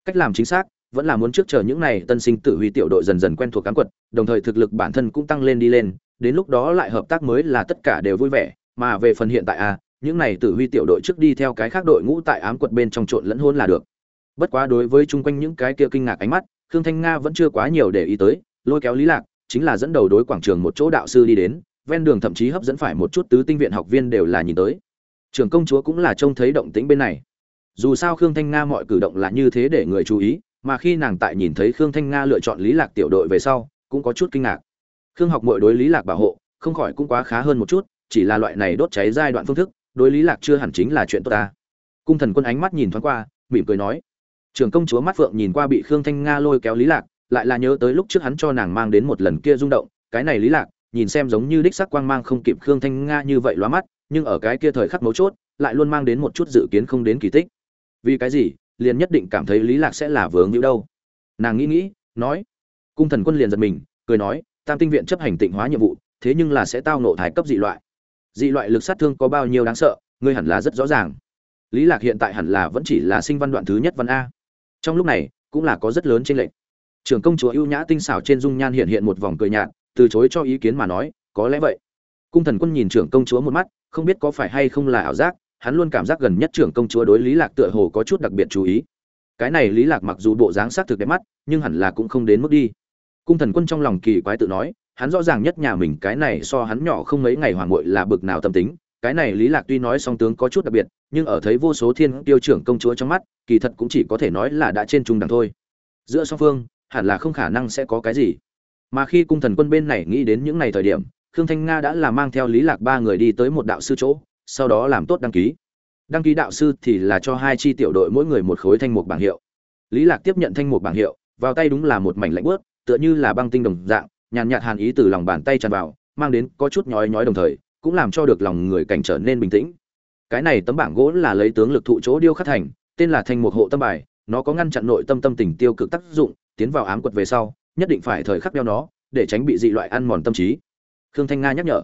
Cách làm chính xác, vẫn là muốn trước chờ những này tân sinh tử huy tiểu đội dần dần quen thuộc cán quật, đồng thời thực lực bản thân cũng tăng lên đi lên, đến lúc đó lại hợp tác mới là tất cả đều vui vẻ. Mà về phần hiện tại a những này tử huy tiểu đội trước đi theo cái khác đội ngũ tại ám quật bên trong trộn lẫn hôn là được. Bất quá đối với chung quanh những cái kia kinh ngạc ánh mắt, khương thanh nga vẫn chưa quá nhiều để ý tới, lôi kéo lý lạc, chính là dẫn đầu đối quảng trường một chỗ đạo sư đi đến ven đường thậm chí hấp dẫn phải một chút tứ tinh viện học viên đều là nhìn tới. Trưởng công chúa cũng là trông thấy động tĩnh bên này. Dù sao khương thanh nga mọi cử động là như thế để người chú ý, mà khi nàng tại nhìn thấy khương thanh nga lựa chọn lý lạc tiểu đội về sau, cũng có chút kinh ngạc. Khương học mọi đối lý lạc bảo hộ, không khỏi cũng quá khá hơn một chút, chỉ là loại này đốt cháy giai đoạn phương thức, đối lý lạc chưa hẳn chính là chuyện tốt ta. Cung thần quân ánh mắt nhìn thoáng qua, mỉm cười nói. Trưởng công chúa mắt phượng nhìn qua bị khương thanh nga lôi kéo lý lạc, lại là nhớ tới lúc trước hắn cho nàng mang đến một lần kia rung động, cái này lý lạc nhìn xem giống như đích sắc quang mang không kịp khương thanh nga như vậy lóa mắt, nhưng ở cái kia thời khắc mấu chốt, lại luôn mang đến một chút dự kiến không đến kỳ tích. Vì cái gì? Liền nhất định cảm thấy lý lạc sẽ là vướng như đâu. Nàng nghĩ nghĩ, nói, cung thần quân liền giật mình, cười nói, tam tinh viện chấp hành tịnh hóa nhiệm vụ, thế nhưng là sẽ tao nộ thái cấp dị loại. Dị loại lực sát thương có bao nhiêu đáng sợ, ngươi hẳn là rất rõ ràng. Lý lạc hiện tại hẳn là vẫn chỉ là sinh văn đoạn thứ nhất văn a. Trong lúc này, cũng là có rất lớn trên lệnh trưởng công chúa ưu nhã tinh xảo trên dung nhan hiện hiện một vòng cười nhạt từ chối cho ý kiến mà nói, có lẽ vậy. Cung thần quân nhìn trưởng công chúa một mắt, không biết có phải hay không là ảo giác, hắn luôn cảm giác gần nhất trưởng công chúa đối lý lạc tựa hồ có chút đặc biệt chú ý. Cái này lý lạc mặc dù bộ dáng sắc thực đẹp mắt, nhưng hẳn là cũng không đến mức đi. Cung thần quân trong lòng kỳ quái tự nói, hắn rõ ràng nhất nhà mình cái này so hắn nhỏ không mấy ngày hoàng ngội là bực nào tâm tính, cái này lý lạc tuy nói song tướng có chút đặc biệt, nhưng ở thấy vô số thiên tiêu trưởng công chúa trong mắt, kỳ thật cũng chỉ có thể nói là đã trên trung đẳng thôi. Giữa song phương, hẳn là không khả năng sẽ có cái gì mà khi cung thần quân bên này nghĩ đến những ngày thời điểm, khương thanh nga đã là mang theo lý lạc ba người đi tới một đạo sư chỗ, sau đó làm tốt đăng ký. Đăng ký đạo sư thì là cho hai chi tiểu đội mỗi người một khối thanh mục bảng hiệu. Lý lạc tiếp nhận thanh mục bảng hiệu, vào tay đúng là một mảnh lạnh bớt tựa như là băng tinh đồng dạng, nhàn nhạt hàn ý từ lòng bàn tay tràn vào, mang đến có chút nhói nhói đồng thời, cũng làm cho được lòng người cảnh trở nên bình tĩnh. Cái này tấm bảng gỗ là lấy tướng lực thụ chỗ điêu khắc thành, tên là thanh mục hộ tâm bài, nó có ngăn chặn nội tâm tâm tình tiêu cực tác dụng, tiến vào ám quật về sau nhất định phải thời khắc đeo nó, để tránh bị dị loại ăn mòn tâm trí. Khương thanh nga nhắc nhở.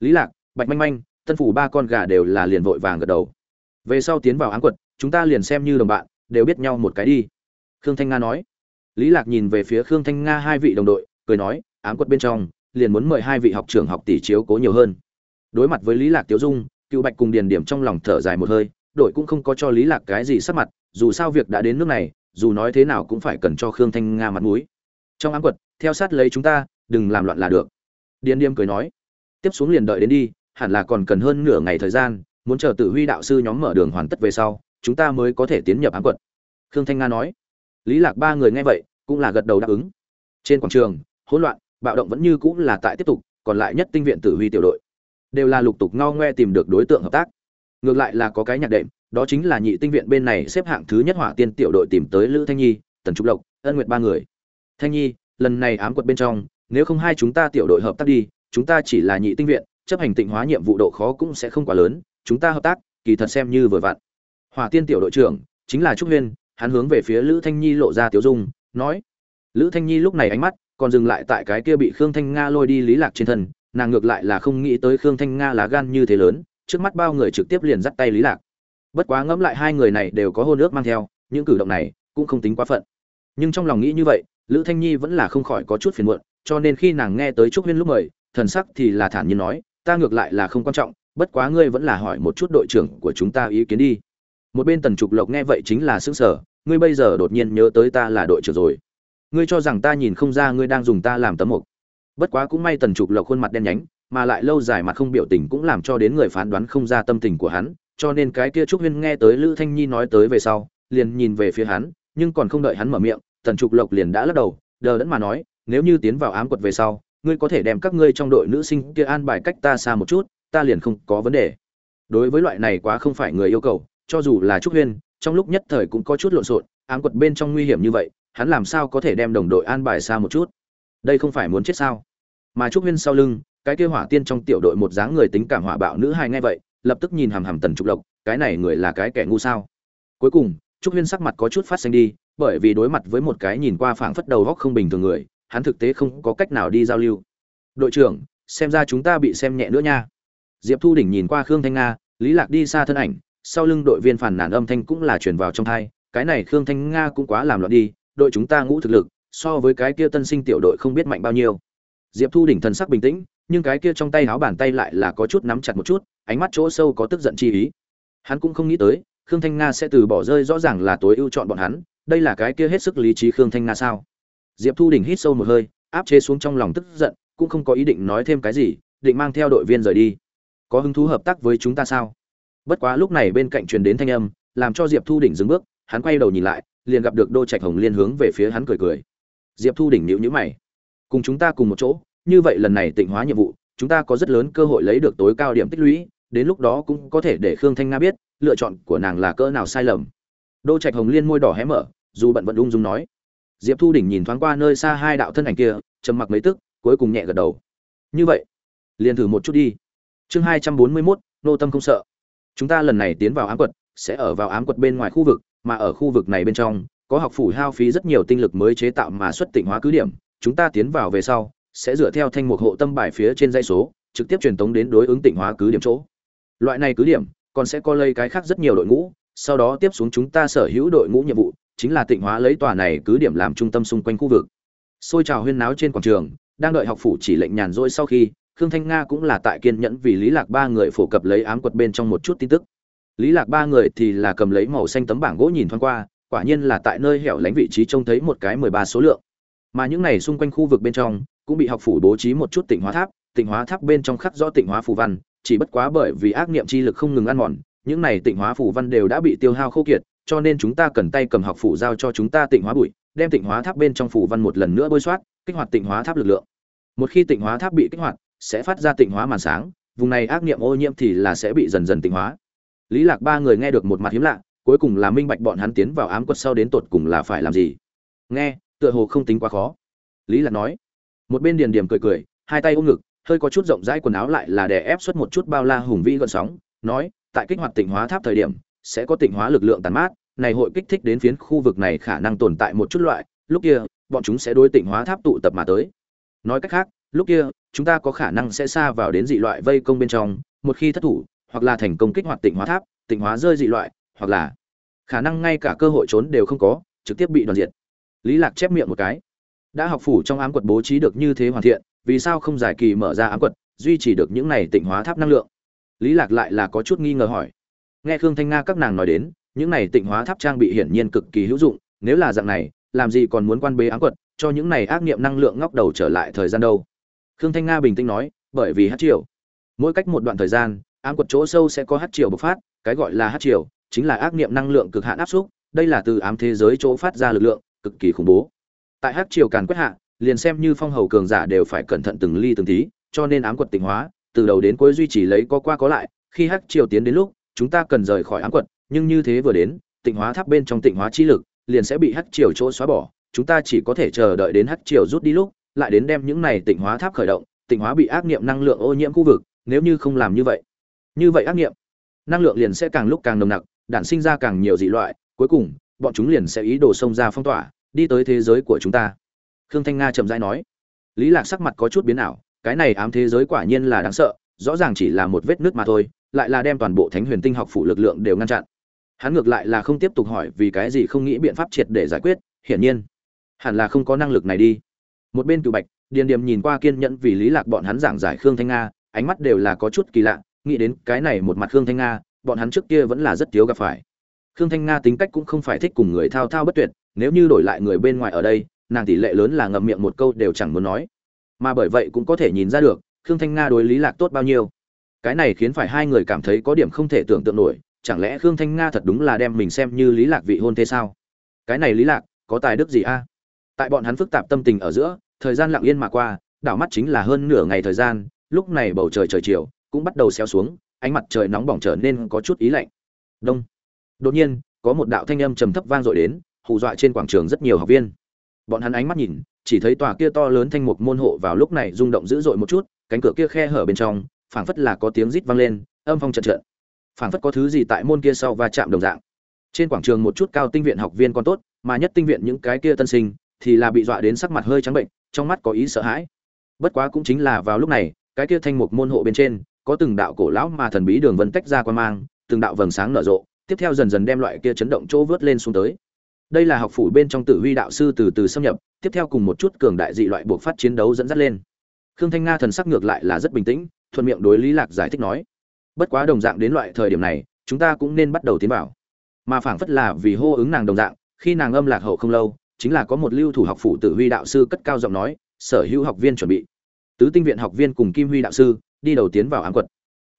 Lý lạc, bạch manh manh, tân phủ ba con gà đều là liền vội vàng gật đầu. Về sau tiến vào ám quật, chúng ta liền xem như đồng bạn, đều biết nhau một cái đi. Khương thanh nga nói. Lý lạc nhìn về phía khương thanh nga hai vị đồng đội, cười nói ám quật bên trong, liền muốn mời hai vị học trưởng học tỷ chiếu cố nhiều hơn. Đối mặt với lý lạc tiếu dung, cựu bạch cùng điền điểm trong lòng thở dài một hơi, đội cũng không có cho lý lạc cái gì sắc mặt, dù sao việc đã đến nước này, dù nói thế nào cũng phải cần cho khương thanh nga mặt mũi trong ám quật, theo sát lấy chúng ta, đừng làm loạn là được. Điền điêm cười nói. Tiếp xuống liền đợi đến đi, hẳn là còn cần hơn nửa ngày thời gian, muốn chờ Tự huy đạo sư nhóm mở đường hoàn tất về sau, chúng ta mới có thể tiến nhập ám quật. Khương thanh nga nói. Lý lạc ba người nghe vậy, cũng là gật đầu đáp ứng. Trên quảng trường, hỗn loạn, bạo động vẫn như cũng là tại tiếp tục, còn lại nhất tinh viện tử huy tiểu đội, đều là lục tục ngao ngoe tìm được đối tượng hợp tác. Ngược lại là có cái nhạc đệm, đó chính là nhị tinh viện bên này xếp hạng thứ nhất hỏa tiên tiểu đội tìm tới lữ thanh nhi, tần trúc lộc, ân nguyệt ba người thanh nhi, lần này ám quật bên trong, nếu không hai chúng ta tiểu đội hợp tác đi, chúng ta chỉ là nhị tinh viện, chấp hành tịnh hóa nhiệm vụ độ khó cũng sẽ không quá lớn, chúng ta hợp tác, kỳ thật xem như vừa vặn. Hỏa tiên tiểu đội trưởng, chính là trúc huyên, hắn hướng về phía lữ thanh nhi lộ ra tiểu dung, nói, lữ thanh nhi lúc này ánh mắt còn dừng lại tại cái kia bị khương thanh nga lôi đi lý lạc trên thân, nàng ngược lại là không nghĩ tới khương thanh nga lá gan như thế lớn, trước mắt bao người trực tiếp liền dắt tay lý lạc. Bất quá ngẫm lại hai người này đều có hôn ước mang theo, những cử động này cũng không tính quá phận. Nhưng trong lòng nghĩ như vậy lữ thanh nhi vẫn là không khỏi có chút phiền muộn, cho nên khi nàng nghe tới trúc huyên lúc mời, thần sắc thì là thản nhiên nói, ta ngược lại là không quan trọng, bất quá ngươi vẫn là hỏi một chút đội trưởng của chúng ta ý kiến đi. Một bên tần trục lộc nghe vậy chính là xứng sở ngươi bây giờ đột nhiên nhớ tới ta là đội trưởng rồi. Ngươi cho rằng ta nhìn không ra ngươi đang dùng ta làm tấm mục. Bất quá cũng may tần trục lộc khuôn mặt đen nhánh, mà lại lâu dài mặt không biểu tình cũng làm cho đến người phán đoán không ra tâm tình của hắn, cho nên cái kia trúc huyên nghe tới lữ thanh nhi nói tới về sau, liền nhìn về phía hắn, nhưng còn không đợi hắn mở miệng tần trục lộc liền đã lắc đầu, đờ đẫn mà nói, nếu như tiến vào ám quật về sau, ngươi có thể đem các ngươi trong đội nữ sinh kia an bài cách ta xa một chút, ta liền không có vấn đề. Đối với loại này quá không phải người yêu cầu, cho dù là trúc huyên, trong lúc nhất thời cũng có chút lộn xộn, ám quật bên trong nguy hiểm như vậy, hắn làm sao có thể đem đồng đội an bài xa một chút? Đây không phải muốn chết sao? Mà trúc huyên sau lưng, cái kia hỏa tiên trong tiểu đội một dáng người tính cảm hỏa bạo nữ hai ngay vậy, lập tức nhìn hàm hàm tần trục lộc, cái này người là cái kẻ ngu sao? Cuối cùng, trúc huyên sắc mặt có chút phát xanh đi bởi vì đối mặt với một cái nhìn qua phảng phất đầu góc không bình thường người hắn thực tế không có cách nào đi giao lưu. Đội trưởng xem ra chúng ta bị xem nhẹ nữa nha. Diệp thu đỉnh nhìn qua khương thanh nga lý lạc đi xa thân ảnh sau lưng đội viên phản nản âm thanh cũng là truyền vào trong tai, cái này khương thanh nga cũng quá làm loạn đi đội chúng ta ngũ thực lực so với cái kia tân sinh tiểu đội không biết mạnh bao nhiêu. Diệp thu đỉnh thần sắc bình tĩnh nhưng cái kia trong tay áo bàn tay lại là có chút nắm chặt một chút ánh mắt chỗ sâu có tức giận chi ý. Hắn cũng không nghĩ tới khương thanh nga sẽ từ bỏ rơi rõ ràng là tối ưu chọn bọn hắn đây là cái kia hết sức lý trí khương thanh nga sao? Diệp thu đỉnh hít sâu một hơi, áp chế xuống trong lòng tức giận, cũng không có ý định nói thêm cái gì, định mang theo đội viên rời đi. Có hứng thú hợp tác với chúng ta sao? Bất quá lúc này bên cạnh truyền đến thanh âm, làm cho diệp thu đỉnh dừng bước, hắn quay đầu nhìn lại, liền gặp được đô trạch hồng liên hướng về phía hắn cười cười. Diệp thu đỉnh nhịu nhíu mày. Cùng chúng ta cùng một chỗ, như vậy lần này tịnh hóa nhiệm vụ, chúng ta có rất lớn cơ hội lấy được tối cao điểm tích lũy, đến lúc đó cũng có thể để khương thanh nga biết, lựa chọn của nàng là cỡ nào sai lầm. Đô trạch hồng liên môi đỏ hé mở dù bận vận ung dung nói. Diệp thu đỉnh nhìn thoáng qua nơi xa hai đạo thân ảnh kia, trầm mặc mấy tức, cuối cùng nhẹ gật đầu. Như vậy, liền thử một chút đi. Chương hai trăm bốn mươi mốt, nô tâm không sợ. Chúng ta lần này tiến vào ám quật, sẽ ở vào ám quật bên ngoài khu vực, mà ở khu vực này bên trong, có học phủ hao phí rất nhiều tinh lực mới chế tạo mà xuất tịnh hóa cứ điểm. Chúng ta tiến vào về sau, sẽ dựa theo thanh mục hộ tâm bài phía trên dây số, trực tiếp truyền tống đến đối ứng tịnh hóa cứ điểm chỗ. Loại này cứ điểm, còn sẽ có lây cái khác rất nhiều đội ngũ, sau đó tiếp xuống chúng ta sở hữu đội ngũ nhiệm vụ chính là tịnh hóa lấy tòa này cứ điểm làm trung tâm xung quanh khu vực. Xôi trào huyên náo trên quảng trường, đang đợi học phủ chỉ lệnh nhàn rỗi sau khi, khương thanh nga cũng là tại kiên nhẫn vì lý lạc ba người phổ cập lấy ám quật bên trong một chút tin tức. Lý lạc ba người thì là cầm lấy màu xanh tấm bảng gỗ nhìn thoáng qua, quả nhiên là tại nơi hẻo lánh vị trí trông thấy một cái mười ba số lượng. Mà những này xung quanh khu vực bên trong, cũng bị học phủ bố trí một chút tịnh hóa tháp, tịnh hóa tháp bên trong khắc rõ tịnh hóa phù văn, chỉ bất quá bởi vì ác niệm chi lực không ngừng ăn mòn, những này tịnh hóa phù văn đều đã bị tiêu hao khô kiệt cho nên chúng ta cần tay cầm học phủ giao cho chúng ta tịnh hóa bụi, đem tịnh hóa tháp bên trong phủ văn một lần nữa bôi soát, kích hoạt tịnh hóa tháp lực lượng. Một khi tịnh hóa tháp bị kích hoạt, sẽ phát ra tịnh hóa màn sáng, vùng này ác niệm ô nhiễm thì là sẽ bị dần dần tịnh hóa. Lý lạc ba người nghe được một mặt hiếm lạ, cuối cùng là minh bạch bọn hắn tiến vào ám quật sau đến tột cùng là phải làm gì. Nghe, tựa hồ không tính quá khó. Lý lạc nói, một bên điền điểm cười cười, hai tay ôm ngực, hơi có chút rộng rãi quần áo lại là đè ép xuất một chút bao la hùng vĩ gợn sóng, nói, tại kích hoạt tịnh hóa tháp thời điểm sẽ có tịnh hóa lực lượng tàn mát, này hội kích thích đến phiến khu vực này khả năng tồn tại một chút loại, lúc kia, bọn chúng sẽ đối tịnh hóa tháp tụ tập mà tới. Nói cách khác, lúc kia, chúng ta có khả năng sẽ xa vào đến dị loại vây công bên trong, một khi thất thủ, hoặc là thành công kích hoạt tịnh hóa tháp, tịnh hóa rơi dị loại, hoặc là khả năng ngay cả cơ hội trốn đều không có, trực tiếp bị đoàn diệt. Lý lạc chép miệng một cái. Đã học phủ trong ám quật bố trí được như thế hoàn thiện, vì sao không giải kỳ mở ra ám quật, duy trì được những này tịnh hóa tháp năng lượng? Lý lạc lại là có chút nghi ngờ hỏi nghe khương thanh nga các nàng nói đến, những này tịnh hóa tháp trang bị hiển nhiên cực kỳ hữu dụng, nếu là dạng này, làm gì còn muốn quan bế áng quật, cho những này ác niệm năng lượng ngóc đầu trở lại thời gian đâu? Khương thanh nga bình tĩnh nói, bởi vì hát triều. Mỗi cách một đoạn thời gian áng quật chỗ sâu sẽ có hát triều bộc phát, cái gọi là hát triều, chính là ác niệm năng lượng cực hạn áp xúc, đây là từ ám thế giới chỗ phát ra lực lượng, cực kỳ khủng bố. Tại hát triều càn quét hạ, liền xem như phong hầu cường giả đều phải cẩn thận từng ly từng tí, cho nên ám quật tịnh hóa, từ đầu đến cuối duy trì lấy có qua có lại, khi hát triều tiến đến lúc chúng ta cần rời khỏi ám quật nhưng như thế vừa đến, tịnh hóa tháp bên trong tịnh hóa chi lực, liền sẽ bị hắc triều chỗ xóa bỏ. Chúng ta chỉ có thể chờ đợi đến hắc triều rút đi lúc, lại đến đem những này tịnh hóa tháp khởi động. Tịnh hóa bị ác niệm năng lượng ô nhiễm khu vực, nếu như không làm như vậy như vậy ác niệm năng lượng liền sẽ càng lúc càng nồng nặc, đản sinh ra càng nhiều dị loại. Cuối cùng, bọn chúng liền sẽ ý đồ xông ra phong tỏa, đi tới thế giới của chúng ta. Khương thanh nga chậm rãi nói. Lý lạc sắc mặt có chút biến ảo, cái này ám thế giới quả nhiên là đáng sợ, rõ ràng chỉ là một vết nứt mà thôi lại là đem toàn bộ thánh huyền tinh học phủ lực lượng đều ngăn chặn. Hắn ngược lại là không tiếp tục hỏi vì cái gì không nghĩ biện pháp triệt để giải quyết, hiển nhiên, hẳn là không có năng lực này đi. Một bên cựu bạch, điền điềm nhìn qua kiên nhẫn vì lý lạc bọn hắn giảng giải khương thanh nga, ánh mắt đều là có chút kỳ lạ, nghĩ đến cái này một mặt khương thanh nga, bọn hắn trước kia vẫn là rất thiếu gặp phải. Khương thanh nga tính cách cũng không phải thích cùng người thao thao bất tuyệt, nếu như đổi lại người bên ngoài ở đây, nàng tỷ lệ lớn là ngậm miệng một câu đều chẳng muốn nói. Mà bởi vậy cũng có thể nhìn ra được, khương thanh nga đối lý lạc tốt bao nhiêu cái này khiến phải hai người cảm thấy có điểm không thể tưởng tượng nổi, chẳng lẽ khương thanh nga thật đúng là đem mình xem như lý lạc vị hôn thế sao? Cái này lý lạc, có tài đức gì a? Tại bọn hắn phức tạp tâm tình ở giữa, thời gian lặng yên mà qua, đảo mắt chính là hơn nửa ngày thời gian, lúc này bầu trời trời chiều cũng bắt đầu xéo xuống, ánh mặt trời nóng bỏng trở nên có chút ý lạnh. Đông. Đột nhiên, có một đạo thanh âm trầm thấp vang dội đến, hù dọa trên quảng trường rất nhiều học viên. Bọn hắn ánh mắt nhìn, chỉ thấy tòa kia to lớn thanh mục môn hộ vào lúc này rung động dữ dội một chút, cánh cửa kia khe hở bên trong phảng phất là có tiếng rít vang lên, âm phong trận trận phảng phất có thứ gì tại môn kia sau va chạm đồng dạng. Trên quảng trường một chút cao tinh viện học viên còn tốt, mà nhất tinh viện những cái kia tân sinh thì là bị dọa đến sắc mặt hơi trắng bệnh, trong mắt có ý sợ hãi. Bất quá cũng chính là vào lúc này, cái kia thanh mục môn hộ bên trên, có từng đạo cổ lão mà thần bí đường vân tách ra quan mang, từng đạo vầng sáng nở rộ, tiếp theo dần dần đem loại kia chấn động chỗ vớt lên xuống tới. Đây là học phủ bên trong tử huy đạo sư từ từ xâm nhập, tiếp theo cùng một chút cường đại dị loại buộc phát chiến đấu dẫn dắt lên. Khương thanh nga thần sắc ngược lại là rất bình tĩnh thuận miệng đối lý lạc giải thích nói, bất quá đồng dạng đến loại thời điểm này, chúng ta cũng nên bắt đầu tiến vào. Mà phảng phất là vì hô ứng nàng đồng dạng, khi nàng âm lạc hậu không lâu, chính là có một lưu thủ học phủ tử huy đạo sư cất cao giọng nói, sở hữu học viên chuẩn bị. Tứ tinh viện học viên cùng kim huy đạo sư đi đầu tiến vào ám quật.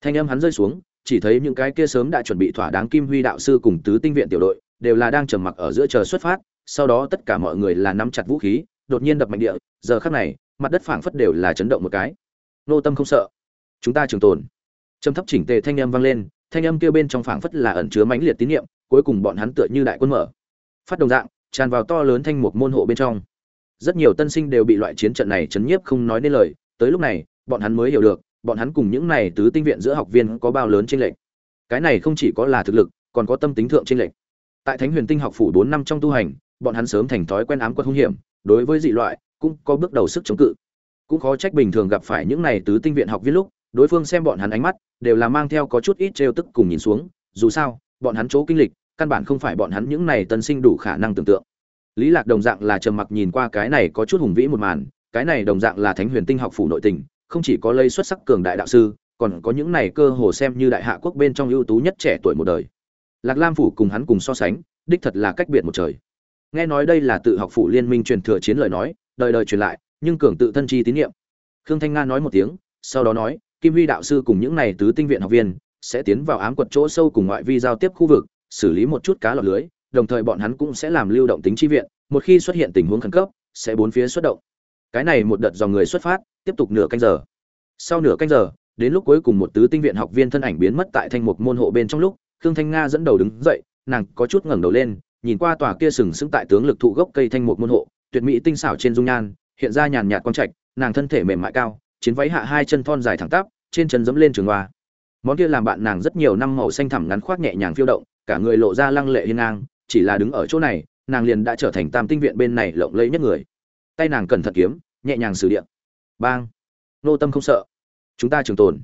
Thanh âm hắn rơi xuống, chỉ thấy những cái kia sớm đã chuẩn bị thỏa đáng kim huy đạo sư cùng tứ tinh viện tiểu đội, đều là đang trầm mặc ở giữa chờ xuất phát, sau đó tất cả mọi người là nắm chặt vũ khí, đột nhiên đập mạnh địa, giờ khắc này, mặt đất phảng phất đều là chấn động một cái. Nô tâm không sợ chúng ta trường tồn. Trầm thấp chỉnh tề thanh âm vang lên, thanh âm kia bên trong phảng phất là ẩn chứa mãnh liệt tín niệm, cuối cùng bọn hắn tựa như đại quân mở. Phát đồng dạng, tràn vào to lớn thanh mục môn hộ bên trong. Rất nhiều tân sinh đều bị loại chiến trận này chấn nhiếp không nói nên lời, tới lúc này, bọn hắn mới hiểu được, bọn hắn cùng những này tứ tinh viện giữa học viên có bao lớn chênh lệch. Cái này không chỉ có là thực lực, còn có tâm tính thượng chênh lệch. Tại thánh huyền tinh học phủ bốn năm trong tu hành, bọn hắn sớm thành thói quen ám quật hung hiểm, đối với dị loại, cũng có bước đầu sức chống cự. Cũng khó trách bình thường gặp phải những này tứ tinh viện học viên lúc đối phương xem bọn hắn ánh mắt, đều là mang theo có chút ít trêu tức cùng nhìn xuống, dù sao, bọn hắn chỗ kinh lịch, căn bản không phải bọn hắn những này tân sinh đủ khả năng tưởng tượng. Lý lạc đồng dạng là trầm mặc nhìn qua cái này có chút hùng vĩ một màn, cái này đồng dạng là thánh huyền tinh học phủ nội tình, không chỉ có lây xuất sắc cường đại đạo sư, còn có những này cơ hồ xem như đại hạ quốc bên trong ưu tú nhất trẻ tuổi một đời. Lạc lam phủ cùng hắn cùng so sánh, đích thật là cách biệt một trời. Nghe nói đây là tự học phủ liên minh truyền thừa chiến lời nói, đời đời truyền lại, nhưng cường tự thân chi tín nhiệm. Khương thanh nga nói một tiếng, sau đó nói kim huy đạo sư cùng những này tứ tinh viện học viên sẽ tiến vào ám quật chỗ sâu cùng ngoại vi giao tiếp khu vực, xử lý một chút cá lọt lưới, đồng thời bọn hắn cũng sẽ làm lưu động tính chi viện, một khi xuất hiện tình huống khẩn cấp, sẽ bốn phía xuất động. Cái này một đợt dòng người xuất phát, tiếp tục nửa canh giờ. Sau nửa canh giờ, đến lúc cuối cùng một tứ tinh viện học viên thân ảnh biến mất tại thanh mục môn hộ bên trong lúc, khương thanh nga dẫn đầu đứng dậy, nàng có chút ngẩng đầu lên, nhìn qua tòa kia sừng sững tại tướng lực thụ gốc cây thanh mục môn hộ, tuyệt mỹ tinh xảo trên dung nhan, hiện ra nhàn nhạt quang trạch, nàng thân thể mềm mại cao chiến váy hạ hai chân thon dài thẳng tắp, trên chân dẫm lên trường hoa. Món kia làm bạn nàng rất nhiều năm màu xanh thẳm ngắn khoác nhẹ nhàng phiêu động, cả người lộ ra lăng lệ hiên ngang, chỉ là đứng ở chỗ này, nàng liền đã trở thành tam tinh viện bên này lộng lẫy nhất người. Tay nàng cẩn thận kiếm, nhẹ nhàng sử điện bang! Nô tâm không sợ. Chúng ta trường tồn.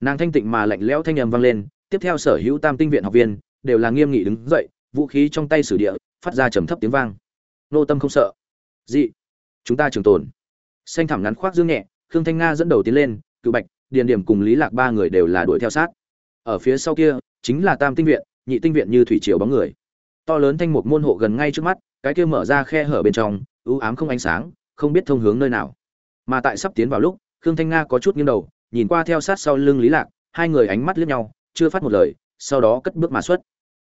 Nàng thanh tịnh mà lạnh lẽo thanh âm vang lên, tiếp theo sở hữu tam tinh viện học viên đều là nghiêm nghị đứng dậy, vũ khí trong tay sử địa, phát ra trầm thấp tiếng vang. Nô tâm không sợ. Dị! Chúng ta trường tồn. Xanh thẳm ngắn khoác dương nhẹ khương thanh nga dẫn đầu tiến lên, cựu bạch, điền điểm cùng lý lạc ba người đều là đuổi theo sát. Ở phía sau kia, chính là tam tinh viện, nhị tinh viện như thủy triều bóng người. To lớn thanh mục môn hộ gần ngay trước mắt, cái kia mở ra khe hở bên trong ưu ám không ánh sáng, không biết thông hướng nơi nào. Mà tại sắp tiến vào lúc, khương thanh nga có chút nghiêng đầu, nhìn qua theo sát sau lưng lý lạc, hai người ánh mắt liếc nhau, chưa phát một lời, sau đó cất bước mà xuất.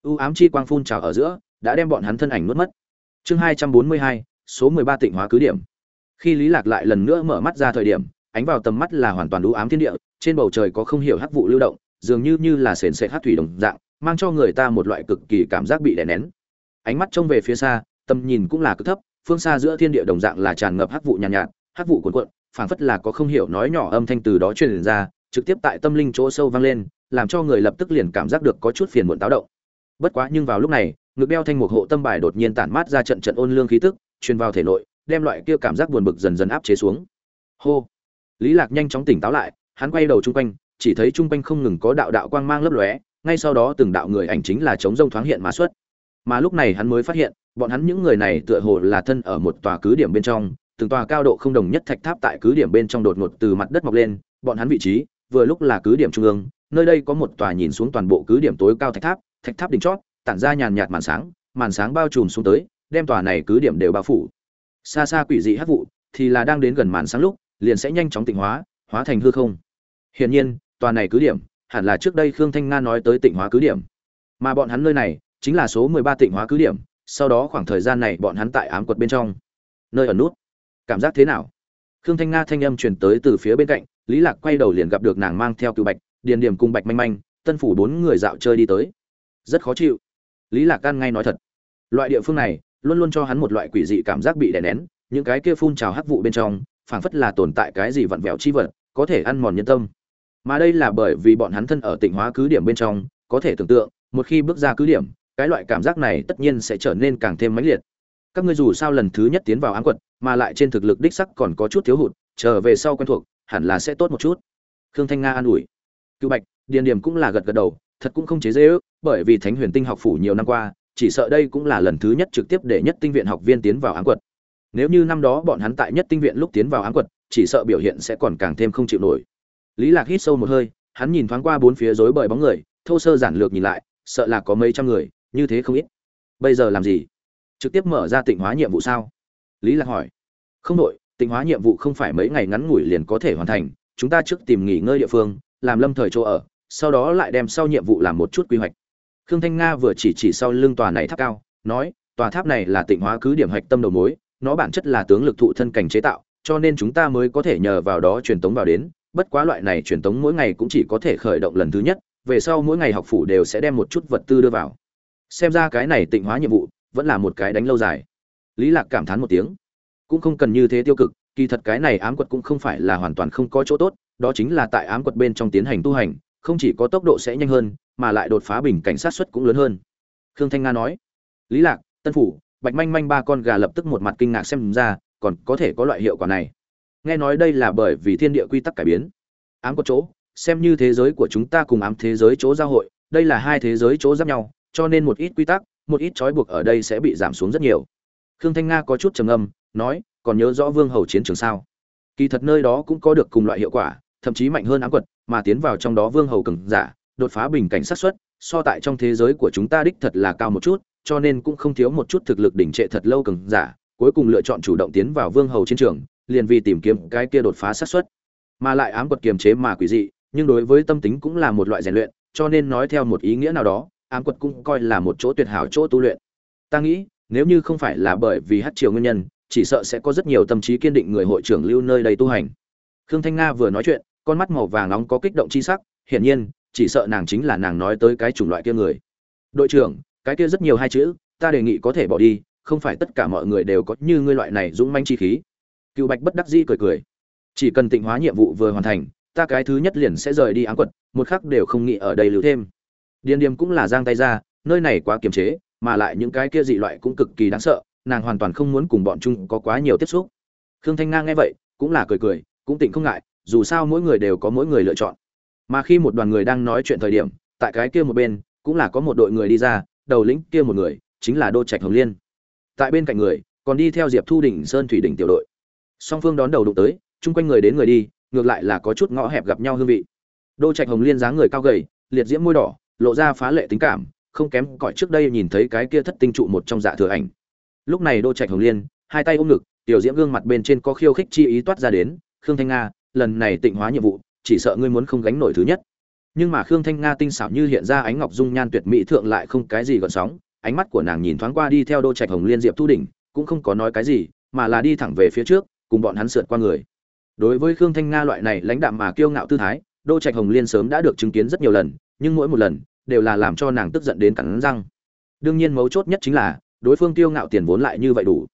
Ưu ám chi quang phun trào ở giữa, đã đem bọn hắn thân ảnh nuốt mất. Chương hai trăm bốn mươi hai, số mười ba tịnh hóa cứ điểm khi lý lạc lại lần nữa mở mắt ra thời điểm ánh vào tầm mắt là hoàn toàn ưu ám thiên địa trên bầu trời có không hiểu hắc vụ lưu động dường như như là sền sệt hắc thủy đồng dạng mang cho người ta một loại cực kỳ cảm giác bị đè nén. Ánh mắt trông về phía xa tầm nhìn cũng là cực thấp phương xa giữa thiên địa đồng dạng là tràn ngập hắc vụ nhàn nhạt, nhạt hắc vụ cuộn cuộn phảng phất là có không hiểu nói nhỏ âm thanh từ đó truyền ra trực tiếp tại tâm linh chỗ sâu vang lên làm cho người lập tức liền cảm giác được có chút phiền muộn táo động. Bất quá nhưng vào lúc này ngực đeo thanh mục hộ tâm bài đột nhiên tản mát ra trận trận ôn lương khí tức truyền vào thể nội đem loại kia cảm giác buồn bực dần dần áp chế xuống. Hô. Lý lạc nhanh chóng tỉnh táo lại, hắn quay đầu trung quanh, chỉ thấy trung quanh không ngừng có đạo đạo quang mang lấp lóe, ngay sau đó từng đạo người ảnh chính là chống rông thoáng hiện mà xuất. Mà lúc này hắn mới phát hiện, bọn hắn những người này tựa hồ là thân ở một tòa cứ điểm bên trong, từng tòa cao độ không đồng nhất thạch tháp tại cứ điểm bên trong đột ngột từ mặt đất mọc lên, bọn hắn vị trí, vừa lúc là cứ điểm trung ương, nơi đây có một tòa nhìn xuống toàn bộ cứ điểm tối cao thạch tháp thạch tháp đỉnh chót, tản ra nhàn nhạt màn sáng màn sáng bao trùm xuống tới, đem tòa này cứ điểm đều bao phủ xa xa quỷ dị hắc vụ thì là đang đến gần màn sáng lúc, liền sẽ nhanh chóng tịnh hóa hóa thành hư không. Hiển nhiên, tòa này cứ điểm hẳn là trước đây khương thanh nga nói tới tịnh hóa cứ điểm. Mà bọn hắn nơi này chính là số mười ba tịnh hóa cứ điểm, sau đó khoảng thời gian này bọn hắn tại ám quật bên trong. Nơi ở nút. Cảm giác thế nào? Khương thanh nga thanh âm truyền tới từ phía bên cạnh, lý lạc quay đầu liền gặp được nàng mang theo cựu bạch, điền điểm cùng bạch manh manh, tân phủ bốn người dạo chơi đi tới. Rất khó chịu. Lý lạc can ngay nói thật. Loại địa phương này luôn luôn cho hắn một loại quỷ dị cảm giác bị đè nén, những cái kia phun trào hắc vụ bên trong, phảng phất là tồn tại cái gì vặn vẹo chi vật, có thể ăn mòn nhân tâm. Mà đây là bởi vì bọn hắn thân ở tịnh hóa cứ điểm bên trong, có thể tưởng tượng, một khi bước ra cứ điểm, cái loại cảm giác này tất nhiên sẽ trở nên càng thêm mãnh liệt. Các ngươi dù sao lần thứ nhất tiến vào ám quật, mà lại trên thực lực đích sắc còn có chút thiếu hụt trở về sau quen thuộc, hẳn là sẽ tốt một chút. Khương thanh nga an ủi. Cựu bạch, điền điểm cũng là gật gật đầu, thật cũng không chế dễ ước bởi vì thánh huyền tinh học phủ nhiều năm qua chỉ sợ đây cũng là lần thứ nhất trực tiếp để nhất tinh viện học viên tiến vào ám quật. Nếu như năm đó bọn hắn tại nhất tinh viện lúc tiến vào ám quật, chỉ sợ biểu hiện sẽ còn càng thêm không chịu nổi. Lý lạc hít sâu một hơi, hắn nhìn thoáng qua bốn phía rối bời bóng người, thô sơ giản lược nhìn lại, sợ là có mấy trăm người, như thế không ít. Bây giờ làm gì? Trực tiếp mở ra tịnh hóa nhiệm vụ sao? Lý lạc hỏi. Không đội tịnh hóa nhiệm vụ không phải mấy ngày ngắn ngủi liền có thể hoàn thành, chúng ta trước tìm nghỉ ngơi địa phương, làm lâm thời chỗ ở, sau đó lại đem sau nhiệm vụ làm một chút quy hoạch khương thanh nga vừa chỉ chỉ sau lưng tòa này tháp cao, nói, tòa tháp này là tịnh hóa cứ điểm hạch tâm đầu mối, nó bản chất là tướng lực thụ thân cảnh chế tạo, cho nên chúng ta mới có thể nhờ vào đó truyền tống vào đến, bất quá loại này truyền tống mỗi ngày cũng chỉ có thể khởi động lần thứ nhất, về sau mỗi ngày học phủ đều sẽ đem một chút vật tư đưa vào. Xem ra cái này tịnh hóa nhiệm vụ vẫn là một cái đánh lâu dài. Lý lạc cảm thán một tiếng. Cũng không cần như thế tiêu cực, kỳ thật cái này ám quật cũng không phải là hoàn toàn không có chỗ tốt, đó chính là tại ám quật bên trong tiến hành tu hành, không chỉ có tốc độ sẽ nhanh hơn mà lại đột phá bình cảnh sát suất cũng lớn hơn. Khương thanh nga nói, lý lạc, tân phủ, bạch manh manh ba con gà lập tức một mặt kinh ngạc xem ra, còn có thể có loại hiệu quả này. Nghe nói đây là bởi vì thiên địa quy tắc cải biến. Ám có chỗ, xem như thế giới của chúng ta cùng ám thế giới chỗ giao hội, đây là hai thế giới chỗ giáp nhau, cho nên một ít quy tắc, một ít trói buộc ở đây sẽ bị giảm xuống rất nhiều. Khương thanh nga có chút trầm âm nói, còn nhớ rõ vương hầu chiến trường sao? Kỳ thật nơi đó cũng có được cùng loại hiệu quả, thậm chí mạnh hơn ám quật, mà tiến vào trong đó vương hầu cường giả đột phá bình cảnh sát xuất so tại trong thế giới của chúng ta đích thật là cao một chút, cho nên cũng không thiếu một chút thực lực đỉnh trệ thật lâu cường giả, cuối cùng lựa chọn chủ động tiến vào vương hầu chiến trường, liền vì tìm kiếm cái kia đột phá sát xuất mà lại ám quật kiềm chế mà quỷ dị, nhưng đối với tâm tính cũng là một loại rèn luyện, cho nên nói theo một ý nghĩa nào đó, ám quật cũng coi là một chỗ tuyệt hảo chỗ tu luyện. Ta nghĩ, nếu như không phải là bởi vì hát triều nguyên nhân, chỉ sợ sẽ có rất nhiều tâm trí kiên định người hội trưởng lưu nơi đây tu hành. Khương thanh nga vừa nói chuyện, con mắt màu vàng nóng có kích động chi sắc, hiển nhiên chỉ sợ nàng chính là nàng nói tới cái chủng loại kia người. Đội trưởng, cái kia rất nhiều hai chữ, ta đề nghị có thể bỏ đi, không phải tất cả mọi người đều có như ngươi loại này dũng manh chi khí. Cựu bạch bất đắc dĩ cười cười. Chỉ cần tịnh hóa nhiệm vụ vừa hoàn thành, ta cái thứ nhất liền sẽ rời đi áng quật, một khắc đều không nghĩ ở đây lưu thêm. Điền điềm cũng là giang tay ra, nơi này quá kiềm chế, mà lại những cái kia dị loại cũng cực kỳ đáng sợ, nàng hoàn toàn không muốn cùng bọn chúng có quá nhiều tiếp xúc. Khương thanh nga nghe vậy, cũng là cười cười, cũng tỉnh không ngại, dù sao mỗi người đều có mỗi người lựa chọn mà khi một đoàn người đang nói chuyện thời điểm, tại cái kia một bên, cũng là có một đội người đi ra, đầu lĩnh kia một người, chính là đô trạch hồng liên. Tại bên cạnh người, còn đi theo diệp thu đỉnh, sơn thủy đỉnh tiểu đội. Song phương đón đầu đụng tới, chung quanh người đến người đi, ngược lại là có chút ngõ hẹp gặp nhau hương vị. Đô trạch hồng liên dáng người cao gầy, liệt diễm môi đỏ, lộ ra phá lệ tính cảm, không kém cỏi trước đây nhìn thấy cái kia thất tinh trụ một trong dạ thừa ảnh. Lúc này đô trạch hồng liên, hai tay ôm ngực, tiểu diễm gương mặt bên trên có khiêu khích chi ý toát ra đến, khương thanh nga, lần này tịnh hóa nhiệm vụ chỉ sợ ngươi muốn không gánh nổi thứ nhất. Nhưng mà khương thanh nga tinh xảo như hiện ra ánh ngọc dung nhan tuyệt mỹ thượng lại không cái gì gợn sóng, ánh mắt của nàng nhìn thoáng qua đi theo đô trạch hồng liên diệp thu đỉnh, cũng không có nói cái gì, mà là đi thẳng về phía trước, cùng bọn hắn sượt qua người. Đối với khương thanh nga loại này lãnh đạm mà kiêu ngạo tư thái, đô trạch hồng liên sớm đã được chứng kiến rất nhiều lần, nhưng mỗi một lần, đều là làm cho nàng tức giận đến cắn răng. Đương nhiên mấu chốt nhất chính là, đối phương kiêu ngạo tiền vốn lại như vậy đủ.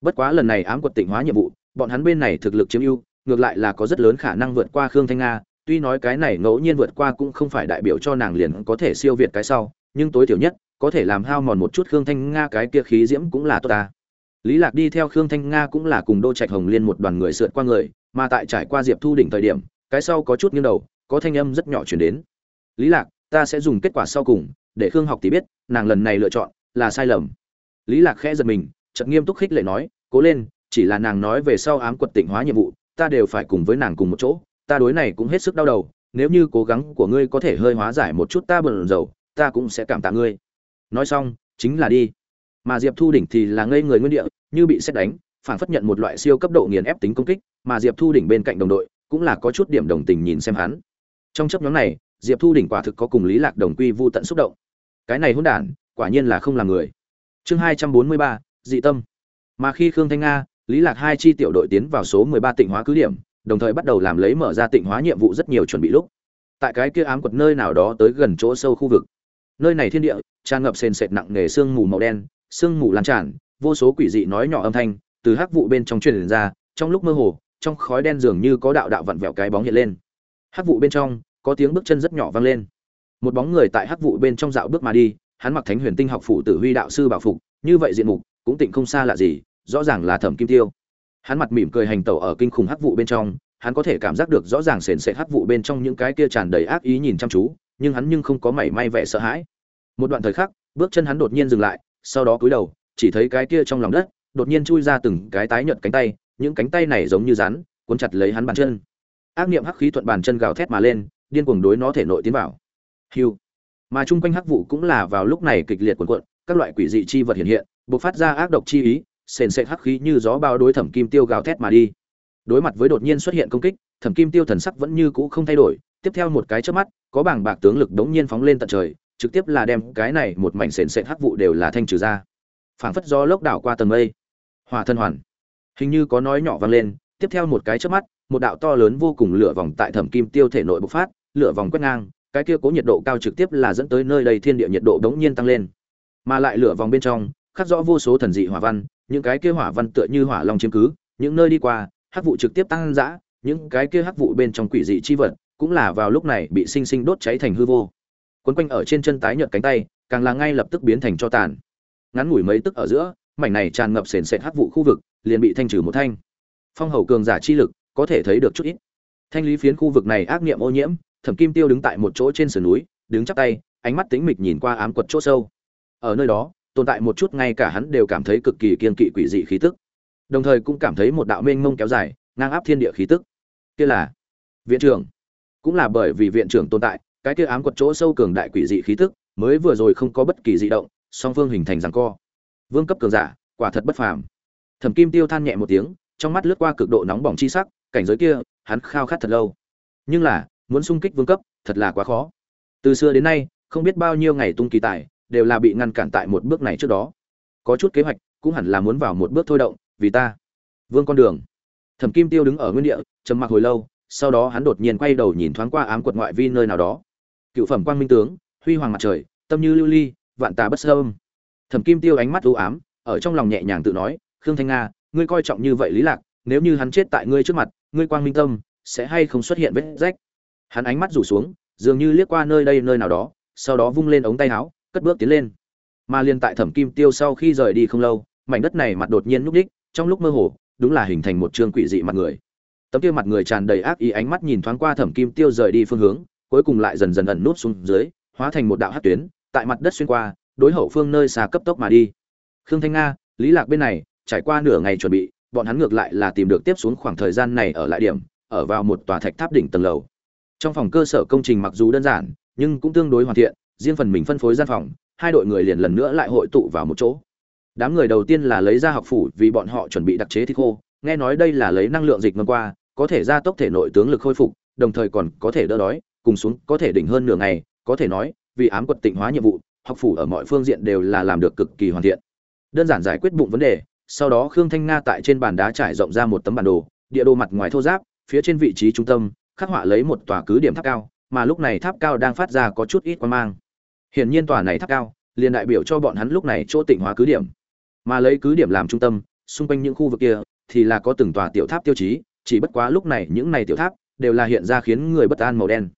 Bất quá lần này ám quật tịnh hóa nhiệm vụ, bọn hắn bên này thực lực chiếm ưu ngược lại là có rất lớn khả năng vượt qua khương thanh nga, tuy nói cái này ngẫu nhiên vượt qua cũng không phải đại biểu cho nàng liền có thể siêu việt cái sau, nhưng tối thiểu nhất, có thể làm hao mòn một chút khương thanh nga cái kia khí diễm cũng là tốt ta. Lý lạc đi theo khương thanh nga cũng là cùng đô trạch hồng liên một đoàn người sượt qua người, mà tại trải qua diệp thu đỉnh thời điểm, cái sau có chút nghiêng đầu, có thanh âm rất nhỏ chuyển đến. Lý lạc, ta sẽ dùng kết quả sau cùng, để khương học tỷ biết, nàng lần này lựa chọn là sai lầm. Lý lạc khẽ giật mình, chợt nghiêm túc khích lệ nói, cố lên, chỉ là nàng nói về sau ám quật tịnh hóa nhiệm vụ ta đều phải cùng với nàng cùng một chỗ, ta đối này cũng hết sức đau đầu, nếu như cố gắng của ngươi có thể hơi hóa giải một chút ta bận rầu, ta cũng sẽ cảm tạ ngươi. Nói xong, chính là đi. Mà diệp thu đỉnh thì là ngây người nguyên địa, như bị xét đánh phản phất nhận một loại siêu cấp độ nghiền ép tính công kích, mà diệp thu đỉnh bên cạnh đồng đội, cũng là có chút điểm đồng tình nhìn xem hắn. Trong chấp nhóm này, diệp thu đỉnh quả thực có cùng lý lạc đồng quy vu tận xúc động. Cái này hỗn đản, quả nhiên là không làm người. Chương hai trăm bốn mươi ba, dị tâm. Mà khi khương thanh nga lý lạc hai chi tiểu đội tiến vào số mười ba tịnh hóa cứ điểm, đồng thời bắt đầu làm lấy mở ra tịnh hóa nhiệm vụ rất nhiều chuẩn bị lúc. Tại cái kia ám quật nơi nào đó tới gần chỗ sâu khu vực. Nơi này thiên địa, tràn ngập sền sệt nặng nề sương mù màu đen, sương mù lan tràn, vô số quỷ dị nói nhỏ âm thanh từ hắc vụ bên trong truyền ra, trong lúc mơ hồ, trong khói đen dường như có đạo đạo vặn vẹo cái bóng hiện lên. Hắc vụ bên trong, có tiếng bước chân rất nhỏ vang lên. Một bóng người tại hắc vụ bên trong dạo bước mà đi, hắn mặc thánh huyền tinh học phụ tử huy đạo sư bảo phục, như vậy diện mục, cũng tịnh không xa lạ gì rõ ràng là thẩm kim tiêu. Hắn mặt mỉm cười hành tẩu ở kinh khủng hắc vụ bên trong, hắn có thể cảm giác được rõ ràng sền sệt hắc vụ bên trong những cái kia tràn đầy ác ý nhìn chăm chú, nhưng hắn nhưng không có mảy may vẻ sợ hãi. Một đoạn thời khắc, bước chân hắn đột nhiên dừng lại, sau đó cúi đầu, chỉ thấy cái kia trong lòng đất, đột nhiên chui ra từng cái tái nhợt cánh tay, những cánh tay này giống như rắn, cuốn chặt lấy hắn bàn chân. Ác niệm hắc khí thuận bàn chân gào thét mà lên, điên cuồng đối nó thể nội tiến vào. Hiu. Mà chung quanh hắc vụ cũng là vào lúc này kịch liệt cuộn cuộn, các loại quỷ dị chi vật hiện hiện, bộc phát ra ác độc chi ý sền sệt hắc khí như gió bao đối thẩm kim tiêu gào thét mà đi. Đối mặt với đột nhiên xuất hiện công kích, thẩm kim tiêu thần sắc vẫn như cũ không thay đổi, tiếp theo một cái chớp mắt, có bảng bạc tướng lực đống nhiên phóng lên tận trời, trực tiếp là đem cái này một mảnh sền sệt hắc vụ đều là thanh trừ ra. Phảng phất gió lốc đảo qua tầng mây. Hỏa thân hoàn. Hình như có nói nhỏ vang lên, tiếp theo một cái chớp mắt, một đạo to lớn vô cùng lửa vòng tại thẩm kim tiêu thể nội bộc phát, lửa vòng quét ngang, cái kia cố nhiệt độ cao trực tiếp là dẫn tới nơi đây thiên địa nhiệt độ đống nhiên tăng lên. Mà lại lửa vòng bên trong, khắc rõ vô số thần dị hỏa văn những cái kia hỏa văn tựa như hỏa long chiếm cứ, những nơi đi qua, hắc vụ trực tiếp tăng dã, những cái kia hắc vụ bên trong quỷ dị chi vật cũng là vào lúc này bị sinh sinh đốt cháy thành hư vô. Quấn quanh ở trên chân tái nhợt cánh tay, càng là ngay lập tức biến thành cho tàn. Ngắn ngủi mấy tức ở giữa, mảnh này tràn ngập sền sệt hắc vụ khu vực liền bị thanh trừ một thanh. Phong hầu cường giả chi lực có thể thấy được chút ít. Thanh lý phiến khu vực này ác niệm ô nhiễm, thẩm kim tiêu đứng tại một chỗ trên sườn núi, đứng chắp tay, ánh mắt tĩnh mịch nhìn qua ám quật chỗ sâu. Ở nơi đó tồn tại một chút ngay cả hắn đều cảm thấy cực kỳ kiên kỵ quỷ dị khí tức. Đồng thời cũng cảm thấy một đạo mênh mông kéo dài, ngang áp thiên địa khí tức. Kia là viện trưởng. Cũng là bởi vì viện trưởng tồn tại, cái kia ám quật chỗ sâu cường đại quỷ dị khí tức mới vừa rồi không có bất kỳ dị động, song phương hình thành rằng co. Vương cấp cường giả, quả thật bất phàm. Thẩm kim tiêu than nhẹ một tiếng, trong mắt lướt qua cực độ nóng bỏng chi sắc, cảnh giới kia, hắn khao khát thật lâu. Nhưng là, muốn xung kích vương cấp, thật là quá khó. Từ xưa đến nay, không biết bao nhiêu ngày tung kỳ tài đều là bị ngăn cản tại một bước này trước đó. Có chút kế hoạch, cũng hẳn là muốn vào một bước thôi động, vì ta. Vương con đường. Thẩm kim tiêu đứng ở nguyên địa, trầm mặc hồi lâu, sau đó hắn đột nhiên quay đầu nhìn thoáng qua ám quật ngoại vi nơi nào đó. Cựu phẩm quang minh tướng, huy hoàng mặt trời, tâm như lưu ly, vạn tà bất sơ âm. thẩm kim tiêu ánh mắt u ám, ở trong lòng nhẹ nhàng tự nói, khương thanh nga, ngươi coi trọng như vậy lý lạc, nếu như hắn chết tại ngươi trước mặt, ngươi quang minh tâm sẽ hay không xuất hiện vết rách? Hắn ánh mắt rủ xuống, dường như liếc qua nơi đây nơi nào đó, sau đó vung lên ống tay áo cất bước tiến lên. Mà liên tại thẩm kim tiêu sau khi rời đi không lâu, mảnh đất này mặt đột nhiên nhúc đích, trong lúc mơ hồ, đúng là hình thành một trương quỷ dị mặt người. Tấm kia mặt người tràn đầy ác ý ánh mắt nhìn thoáng qua thẩm kim tiêu rời đi phương hướng, cuối cùng lại dần dần ẩn nút xuống dưới, hóa thành một đạo hát tuyến, tại mặt đất xuyên qua, đối hậu phương nơi xa cấp tốc mà đi. Khương thanh nga, lý lạc bên này, trải qua nửa ngày chuẩn bị, bọn hắn ngược lại là tìm được tiếp xuống khoảng thời gian này ở lại điểm, ở vào một tòa thạch tháp đỉnh tầng lầu. Trong phòng cơ sở công trình mặc dù đơn giản, nhưng cũng tương đối hoàn thiện riêng phần mình phân phối gian phòng, hai đội người liền lần nữa lại hội tụ vào một chỗ. Đám người đầu tiên là lấy ra học phủ vì bọn họ chuẩn bị đặc chế thịt khô, nghe nói đây là lấy năng lượng dịch ngâm qua, có thể gia tốc thể nội tướng lực khôi phục, đồng thời còn có thể đỡ đói, cùng xuống có thể đỉnh hơn nửa ngày, có thể nói, vì ám quật tịnh hóa nhiệm vụ, học phủ ở mọi phương diện đều là làm được cực kỳ hoàn thiện. Đơn giản giải quyết bụng vấn đề, sau đó khương thanh nga tại trên bàn đá trải rộng ra một tấm bản đồ, địa đồ mặt ngoài thô giáp, phía trên vị trí trung tâm, khắc họa lấy một tòa cứ điểm tháp cao, mà lúc này tháp cao đang phát ra có chút ít quan mang hiển nhiên tòa này tháp cao, liền đại biểu cho bọn hắn lúc này chỗ tịnh hóa cứ điểm. Mà lấy cứ điểm làm trung tâm, xung quanh những khu vực kia, thì là có từng tòa tiểu tháp tiêu chí, chỉ bất quá lúc này những này tiểu tháp đều là hiện ra khiến người bất an màu đen.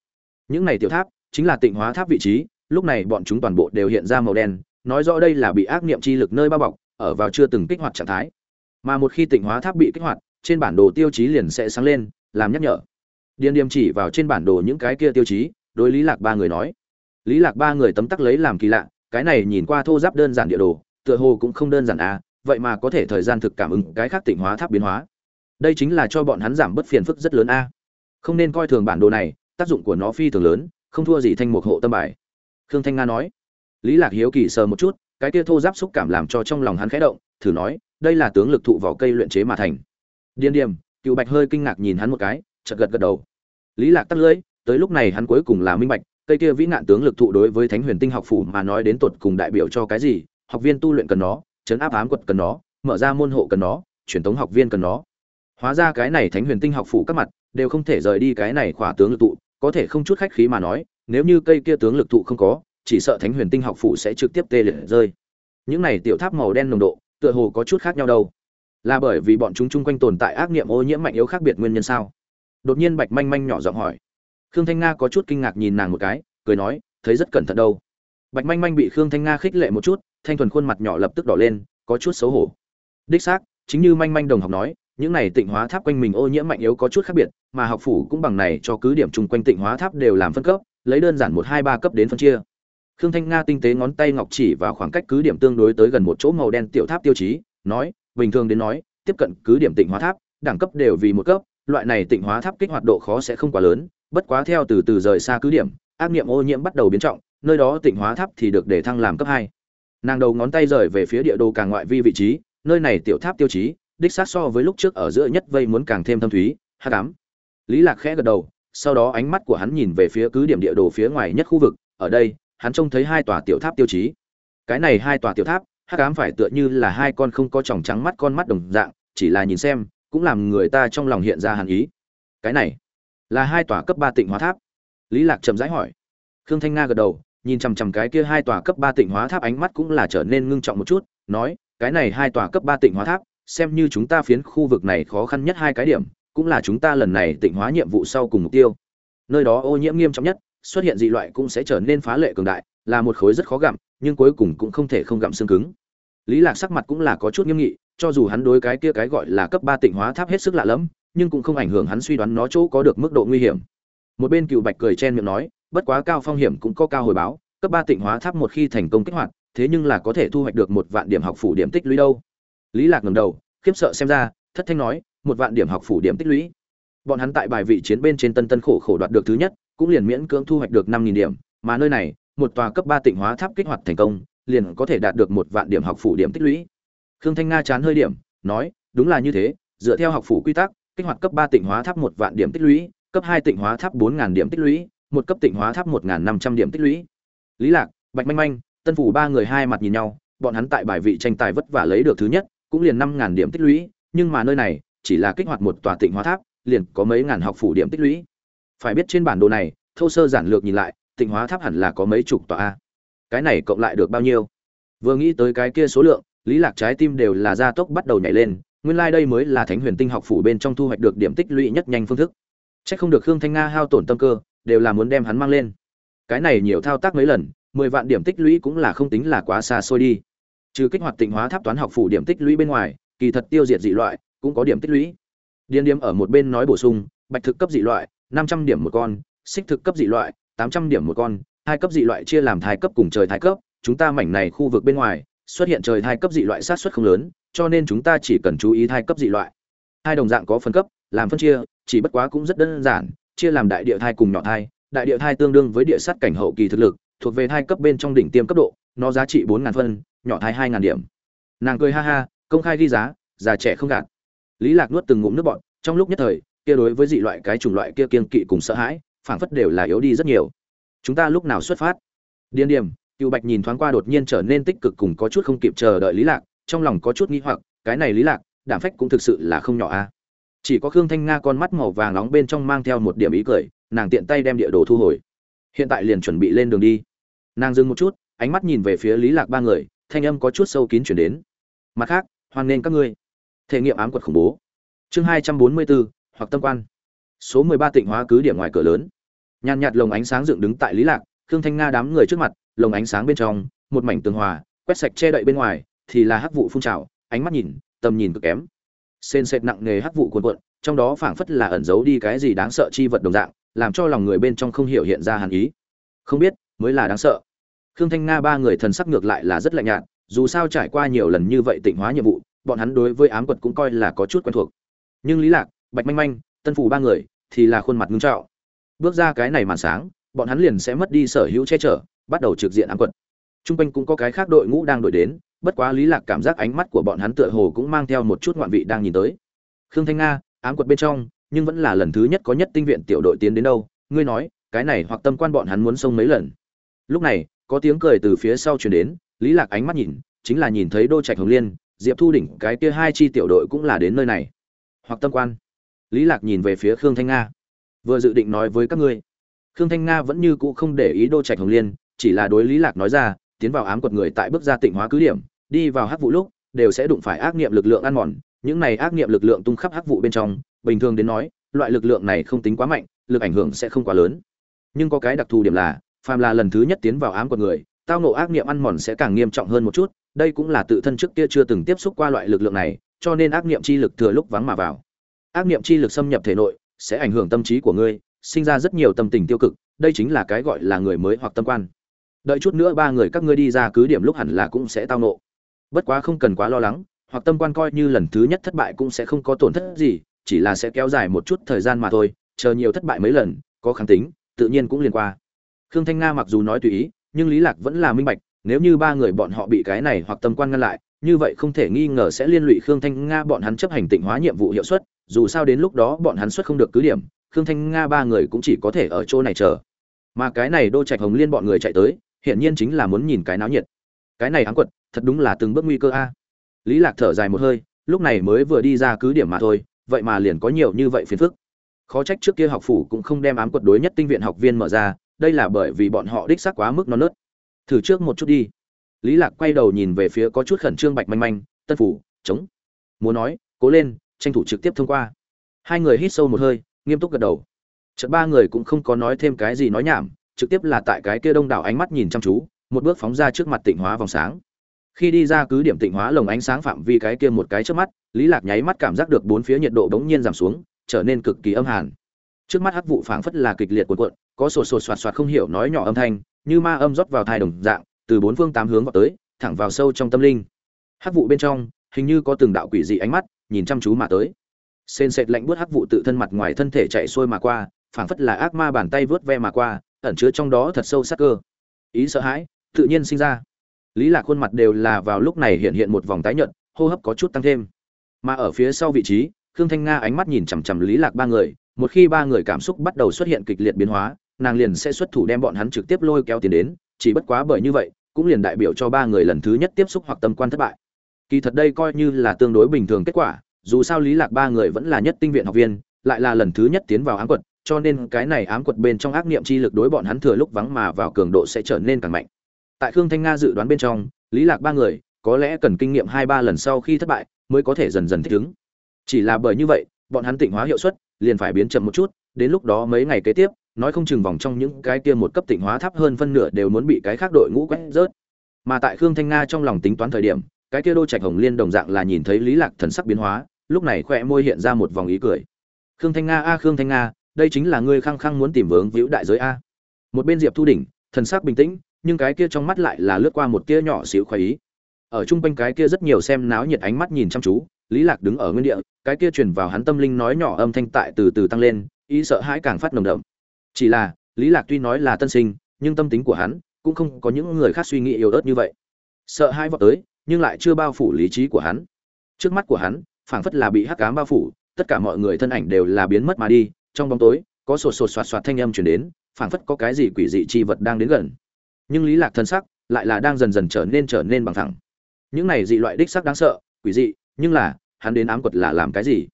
Những này tiểu tháp chính là tịnh hóa tháp vị trí, lúc này bọn chúng toàn bộ đều hiện ra màu đen, nói rõ đây là bị ác niệm chi lực nơi bao bọc, ở vào chưa từng kích hoạt trạng thái. Mà một khi tịnh hóa tháp bị kích hoạt, trên bản đồ tiêu chí liền sẽ sáng lên, làm nhắc nhở. Điền điềm chỉ vào trên bản đồ những cái kia tiêu chí, đối lý lạc ba người nói lý lạc ba người tấm tắc lấy làm kỳ lạ, cái này nhìn qua thô giáp đơn giản địa đồ, tựa hồ cũng không đơn giản à vậy mà có thể thời gian thực cảm ứng cái khác tịnh hóa tháp biến hóa. Đây chính là cho bọn hắn giảm bớt phiền phức rất lớn a. Không nên coi thường bản đồ này, tác dụng của nó phi thường lớn, không thua gì thanh mục hộ tâm bài. Khương thanh nga nói. Lý lạc hiếu kỳ sờ một chút, cái kia thô giáp xúc cảm làm cho trong lòng hắn khẽ động, thử nói, đây là tướng lực thụ vỏ cây luyện chế mà thành. Điên điềm, cựu bạch hơi kinh ngạc nhìn hắn một cái, chợt gật gật đầu. Lý lạc tắt lưỡi, tới lúc này hắn cuối cùng là minh bạch cây kia vĩ nạn tướng lực thụ đối với thánh huyền tinh học phủ mà nói đến tột cùng đại biểu cho cái gì? Học viên tu luyện cần nó, chấn áp ám quật cần nó, mở ra môn hộ cần nó, truyền thống học viên cần nó. Hóa ra cái này thánh huyền tinh học phủ các mặt đều không thể rời đi cái này khỏa tướng lực thụ, có thể không chút khách khí mà nói, nếu như cây kia tướng lực thụ không có, chỉ sợ thánh huyền tinh học phủ sẽ trực tiếp tê liệt rơi. Những này tiểu tháp màu đen nồng độ, tựa hồ có chút khác nhau đâu. Là bởi vì bọn chúng chung quanh tồn tại ác niệm ô nhiễm mạnh yếu khác biệt nguyên nhân sao? Đột nhiên bạch manh manh nhỏ giọng hỏi khương thanh nga có chút kinh ngạc nhìn nàng một cái, cười nói, thấy rất cẩn thận đâu. Bạch manh manh bị khương thanh nga khích lệ một chút, thanh thuần khuôn mặt nhỏ lập tức đỏ lên, có chút xấu hổ. Đích xác, chính như manh manh đồng học nói, những này tịnh hóa tháp quanh mình ô nhiễm mạnh yếu có chút khác biệt, mà học phủ cũng bằng này cho cứ điểm chung quanh tịnh hóa tháp đều làm phân cấp, lấy đơn giản một hai ba cấp đến phân chia. Khương thanh nga tinh tế ngón tay ngọc chỉ vào khoảng cách cứ điểm tương đối tới gần một chỗ màu đen tiểu tháp tiêu chí, nói, bình thường đến nói, tiếp cận cứ điểm tịnh hóa tháp, đẳng cấp đều vì một cấp, loại này tịnh hóa tháp kích hoạt độ khó sẽ không quá lớn bất quá theo từ từ rời xa cứ điểm, ác niệm ô nhiễm bắt đầu biến trọng, nơi đó tịnh hóa tháp thì được để thăng làm cấp hai. Nàng đầu ngón tay rời về phía địa đồ càng ngoại vi vị trí, nơi này tiểu tháp tiêu chí, đích xác so với lúc trước ở giữa nhất vây muốn càng thêm thâm thúy, hát cám lý lạc khẽ gật đầu, sau đó ánh mắt của hắn nhìn về phía cứ điểm địa đồ phía ngoài nhất khu vực, ở đây, hắn trông thấy hai tòa tiểu tháp tiêu chí. Cái này hai tòa tiểu tháp hắc ám phải tựa như là hai con không có tròng trắng mắt con mắt đồng dạng, chỉ là nhìn xem, cũng làm người ta trong lòng hiện ra hàn ý. Cái này là hai tòa cấp ba tịnh hóa tháp. Lý lạc chậm rãi hỏi. Khương thanh nga gật đầu, nhìn chằm chằm cái kia hai tòa cấp ba tịnh hóa tháp ánh mắt cũng là trở nên ngưng trọng một chút, nói, cái này hai tòa cấp ba tịnh hóa tháp, xem như chúng ta phiến khu vực này khó khăn nhất hai cái điểm, cũng là chúng ta lần này tịnh hóa nhiệm vụ sau cùng mục tiêu. Nơi đó ô nhiễm nghiêm trọng nhất, xuất hiện dị loại cũng sẽ trở nên phá lệ cường đại, là một khối rất khó gặm, nhưng cuối cùng cũng không thể không gặm xương cứng. Lý lạc sắc mặt cũng là có chút nghiêm nghị, cho dù hắn đối cái kia cái gọi là cấp ba tịnh hóa tháp hết sức lạ lẫm nhưng cũng không ảnh hưởng hắn suy đoán nó chỗ có được mức độ nguy hiểm. Một bên cựu bạch cười chen miệng nói, bất quá cao phong hiểm cũng có cao hồi báo, cấp ba tịnh hóa tháp một khi thành công kích hoạt, thế nhưng là có thể thu hoạch được một vạn điểm học phủ điểm tích lũy đâu. Lý lạc ngẩng đầu, khiếp sợ xem ra, thất thanh nói, một vạn điểm học phủ điểm tích lũy. Bọn hắn tại bài vị chiến bên trên tân tân khổ khổ đoạt được thứ nhất, cũng liền miễn cưỡng thu hoạch được năm nghìn điểm, mà nơi này, một tòa cấp ba tịnh hóa tháp kích hoạt thành công, liền có thể đạt được một vạn điểm học phủ điểm tích lũy. Khương thanh nga chán hơi điểm, nói, đúng là như thế, dựa theo học phủ quy tắc kích hoạt cấp ba tịnh hóa tháp một vạn điểm tích lũy, cấp hai tịnh hóa tháp bốn ngàn điểm tích lũy, một cấp tịnh hóa tháp một ngàn năm trăm điểm tích lũy. Lý lạc, bạch manh manh, tân phủ ba người hai mặt nhìn nhau, bọn hắn tại bài vị tranh tài vất vả lấy được thứ nhất, cũng liền năm ngàn điểm tích lũy, nhưng mà nơi này chỉ là kích hoạt một tòa tịnh hóa tháp, liền có mấy ngàn học phủ điểm tích lũy. Phải biết trên bản đồ này, thô sơ giản lược nhìn lại, tịnh hóa tháp hẳn là có mấy chục tòa a. Cái này cộng lại được bao nhiêu? Vừa nghĩ tới cái kia số lượng, lý lạc trái tim đều là gia tốc bắt đầu nhảy lên nguyên lai đây mới là thánh huyền tinh học phủ bên trong thu hoạch được điểm tích lũy nhất nhanh phương thức. Chắc không được khương thanh nga hao tổn tâm cơ, đều là muốn đem hắn mang lên. Cái này nhiều thao tác mấy lần, mười vạn điểm tích lũy cũng là không tính là quá xa xôi đi. Trừ kích hoạt tịnh hóa tháp toán học phủ điểm tích lũy bên ngoài, kỳ thật tiêu diệt dị loại cũng có điểm tích lũy. Điên điếm ở một bên nói bổ sung, bạch thực cấp dị loại, năm trăm điểm một con, xích thực cấp dị loại, tám trăm điểm một con, hai cấp dị loại chia làm thai cấp cùng trời thai cấp, chúng ta mảnh này khu vực bên ngoài, xuất hiện trời thai cấp dị loại sát xuất không lớn cho nên chúng ta chỉ cần chú ý thai cấp dị loại. Hai đồng dạng có phân cấp, làm phân chia, chỉ bất quá cũng rất đơn giản, chia làm đại địa thai cùng nhỏ thai. Đại địa thai tương đương với địa sát cảnh hậu kỳ thực lực, thuộc về thai cấp bên trong đỉnh tiêm cấp độ, nó giá trị bốn ngàn phân, nhỏ thai hai ngàn điểm. Nàng cười ha ha, công khai ghi giá, già trẻ không gạt. Lý lạc nuốt từng ngụm nước bọt, trong lúc nhất thời, kia đối với dị loại cái chủng loại kia kiên kỵ cùng sợ hãi, phảng phất đều là yếu đi rất nhiều. Chúng ta lúc nào xuất phát? Điên điểm, cựu bạch nhìn thoáng qua đột nhiên trở nên tích cực cùng có chút không kịp chờ đợi lý lạc trong lòng có chút nghi hoặc, cái này lý lạc đảm phách cũng thực sự là không nhỏ a. Chỉ có khương thanh nga con mắt màu vàng nóng bên trong mang theo một điểm ý cười, nàng tiện tay đem địa đồ thu hồi. Hiện tại liền chuẩn bị lên đường đi. Nàng dừng một chút, ánh mắt nhìn về phía lý lạc ba người, thanh âm có chút sâu kín chuyển đến. Mặt khác, hoan nghênh các ngươi. Thể nghiệm ám quật khủng bố. Chương hai trăm bốn mươi bốn hoặc tâm quan. Số mười ba tịnh hóa cứ điểm ngoài cửa lớn. Nhàn nhạt lồng ánh sáng dựng đứng tại lý lạc, khương thanh nga đám người trước mặt, lồng ánh sáng bên trong, một mảnh tường hòa, quét sạch che đậy bên ngoài thì là hắc vụ phun trào, ánh mắt nhìn, tầm nhìn cực kém. Sên sệt nặng nề hắc vụ cuồn cuộn, trong đó phảng phất là ẩn giấu đi cái gì đáng sợ chi vật đồng dạng, làm cho lòng người bên trong không hiểu hiện ra hàn ý. Không biết, mới là đáng sợ. Khương thanh nga ba người thần sắc ngược lại là rất lạnh nhạt, dù sao trải qua nhiều lần như vậy tịnh hóa nhiệm vụ, bọn hắn đối với ám quật cũng coi là có chút quen thuộc. Nhưng lý lạc, bạch manh manh, tân phủ ba người, thì là khuôn mặt ngưng trọng. Bước ra cái này màn sáng, bọn hắn liền sẽ mất đi sở hữu che chở, bắt đầu trực diện ám quật. Trung quanh cũng có cái khác đội ngũ đang đổi đến bất quá lý lạc cảm giác ánh mắt của bọn hắn tựa hồ cũng mang theo một chút ngoạn vị đang nhìn tới. Khương thanh nga, ám quật bên trong, nhưng vẫn là lần thứ nhất có nhất tinh viện tiểu đội tiến đến đâu, ngươi nói, cái này hoặc tâm quan bọn hắn muốn xông mấy lần. Lúc này, có tiếng cười từ phía sau truyền đến, lý lạc ánh mắt nhìn, chính là nhìn thấy đô trạch hồng liên, diệp thu đỉnh, cái kia hai chi tiểu đội cũng là đến nơi này. Hoặc tâm quan. Lý lạc nhìn về phía khương thanh nga. Vừa dự định nói với các ngươi, khương thanh nga vẫn như cũ không để ý đô trạch hồng liên, chỉ là đối lý lạc nói ra, tiến vào ám quật người tại bước ra tịnh hóa cứ điểm đi vào hắc vụ lúc, đều sẽ đụng phải ác niệm lực lượng ăn mòn. Những này ác niệm lực lượng tung khắp hắc vụ bên trong, bình thường đến nói, loại lực lượng này không tính quá mạnh, lực ảnh hưởng sẽ không quá lớn. Nhưng có cái đặc thù điểm là, phàm là lần thứ nhất tiến vào ám của người, tao nộ ác niệm ăn mòn sẽ càng nghiêm trọng hơn một chút. Đây cũng là tự thân trước kia chưa từng tiếp xúc qua loại lực lượng này, cho nên ác niệm chi lực thừa lúc vắng mà vào. Ác niệm chi lực xâm nhập thể nội, sẽ ảnh hưởng tâm trí của ngươi, sinh ra rất nhiều tâm tình tiêu cực, đây chính là cái gọi là người mới hoặc tâm quan. Đợi chút nữa ba người các ngươi đi ra cứ điểm lúc hẳn là cũng sẽ tao nộ bất quá không cần quá lo lắng, hoặc tâm quan coi như lần thứ nhất thất bại cũng sẽ không có tổn thất gì, chỉ là sẽ kéo dài một chút thời gian mà thôi, chờ nhiều thất bại mấy lần, có kháng tính, tự nhiên cũng liền qua. Khương thanh nga mặc dù nói tùy ý, nhưng lý lạc vẫn là minh bạch, nếu như ba người bọn họ bị cái này hoặc tâm quan ngăn lại, như vậy không thể nghi ngờ sẽ liên lụy khương thanh nga bọn hắn chấp hành tịnh hóa nhiệm vụ hiệu suất, dù sao đến lúc đó bọn hắn xuất không được cứ điểm, khương thanh nga ba người cũng chỉ có thể ở chỗ này chờ. Mà cái này đô trạch hồng liên bọn người chạy tới hiện nhiên chính là muốn nhìn cái náo nhiệt. Cái này ám quật thật đúng là từng bước nguy cơ a. Lý lạc thở dài một hơi, lúc này mới vừa đi ra cứ điểm mà thôi, vậy mà liền có nhiều như vậy phiền phức. Khó trách trước kia học phủ cũng không đem ám quật đối nhất tinh viện học viên mở ra, đây là bởi vì bọn họ đích xác quá mức non nớt. Thử trước một chút đi. Lý lạc quay đầu nhìn về phía có chút khẩn trương bạch manh manh, tân phủ, chống. Muốn nói, cố lên, tranh thủ trực tiếp thông qua. Hai người hít sâu một hơi, nghiêm túc gật đầu. Chợt ba người cũng không có nói thêm cái gì nói nhảm, trực tiếp là tại cái kia đông đảo ánh mắt nhìn chăm chú, một bước phóng ra trước mặt tịnh hóa vòng sáng khi đi ra cứ điểm tịnh hóa lồng ánh sáng phạm vi cái kia một cái trước mắt, lý lạc nháy mắt cảm giác được bốn phía nhiệt độ bỗng nhiên giảm xuống, trở nên cực kỳ âm hàn. Trước mắt hắc vụ phảng phất là kịch liệt cuộn cuộn, có sột sột soạt soạt không hiểu nói nhỏ âm thanh, như ma âm rót vào thai đồng dạng, từ bốn phương tám hướng vào tới, thẳng vào sâu trong tâm linh. Hắc vụ bên trong, hình như có từng đạo quỷ dị ánh mắt, nhìn chăm chú mà tới. Sên sệt lạnh buốt hắc vụ tự thân mặt ngoài thân thể chạy xuôi mà qua, phảng phất là ác ma bàn tay vớt ve mà qua, ẩn chứa trong đó thật sâu sắc cơ. Ý sợ hãi, tự nhiên sinh ra lý lạc khuôn mặt đều là vào lúc này hiện hiện một vòng tái nhợt, hô hấp có chút tăng thêm. Mà ở phía sau vị trí, khương thanh nga ánh mắt nhìn chằm chằm lý lạc ba người, một khi ba người cảm xúc bắt đầu xuất hiện kịch liệt biến hóa, nàng liền sẽ xuất thủ đem bọn hắn trực tiếp lôi kéo tiền đến, chỉ bất quá bởi như vậy, cũng liền đại biểu cho ba người lần thứ nhất tiếp xúc hoặc tâm quan thất bại. Kỳ thật đây coi như là tương đối bình thường kết quả, dù sao lý lạc ba người vẫn là nhất tinh viện học viên, lại là lần thứ nhất tiến vào ám quật, cho nên cái này ám quật bên trong ác niệm chi lực đối bọn hắn thừa lúc vắng mà vào cường độ sẽ trở nên càng mạnh tại khương thanh nga dự đoán bên trong, lý lạc ba người, có lẽ cần kinh nghiệm hai ba lần sau khi thất bại, mới có thể dần dần thích ứng. Chỉ là bởi như vậy, bọn hắn tịnh hóa hiệu suất, liền phải biến chậm một chút, đến lúc đó mấy ngày kế tiếp, nói không chừng vòng trong những cái kia một cấp tịnh hóa thấp hơn phân nửa đều muốn bị cái khác đội ngũ quét rớt. Mà tại khương thanh nga trong lòng tính toán thời điểm, cái kia đô trạch hồng liên đồng dạng là nhìn thấy lý lạc thần sắc biến hóa, lúc này khoe môi hiện ra một vòng ý cười. Khương thanh nga a, khương thanh nga, đây chính là ngươi khăng khăng muốn tìm vướng víu đại giới a. Một bên diệp thu đỉnh, thần sắc bình tĩnh nhưng cái kia trong mắt lại là lướt qua một tia nhỏ xíu khoái ý. Ở trung quanh cái kia rất nhiều xem náo nhiệt ánh mắt nhìn chăm chú, lý lạc đứng ở nguyên địa, cái kia truyền vào hắn tâm linh nói nhỏ âm thanh tại từ từ tăng lên, ý sợ hãi càng phát nồng đậm. Chỉ là, lý lạc tuy nói là tân sinh, nhưng tâm tính của hắn cũng không có những người khác suy nghĩ yếu ớt như vậy. Sợ hãi vọt tới, nhưng lại chưa bao phủ lý trí của hắn. Trước mắt của hắn, phảng phất là bị hắc ám bao phủ, tất cả mọi người thân ảnh đều là biến mất mà đi, trong bóng tối, có sột sột soạt soạt thanh âm truyền đến, phảng phất có cái gì quỷ dị chi vật đang đến gần nhưng lý lạc thân sắc lại là đang dần dần trở nên trở nên bằng thẳng. Những này dị loại đích sắc đáng sợ, quỷ dị, nhưng là, hắn đến ám quật là làm cái gì?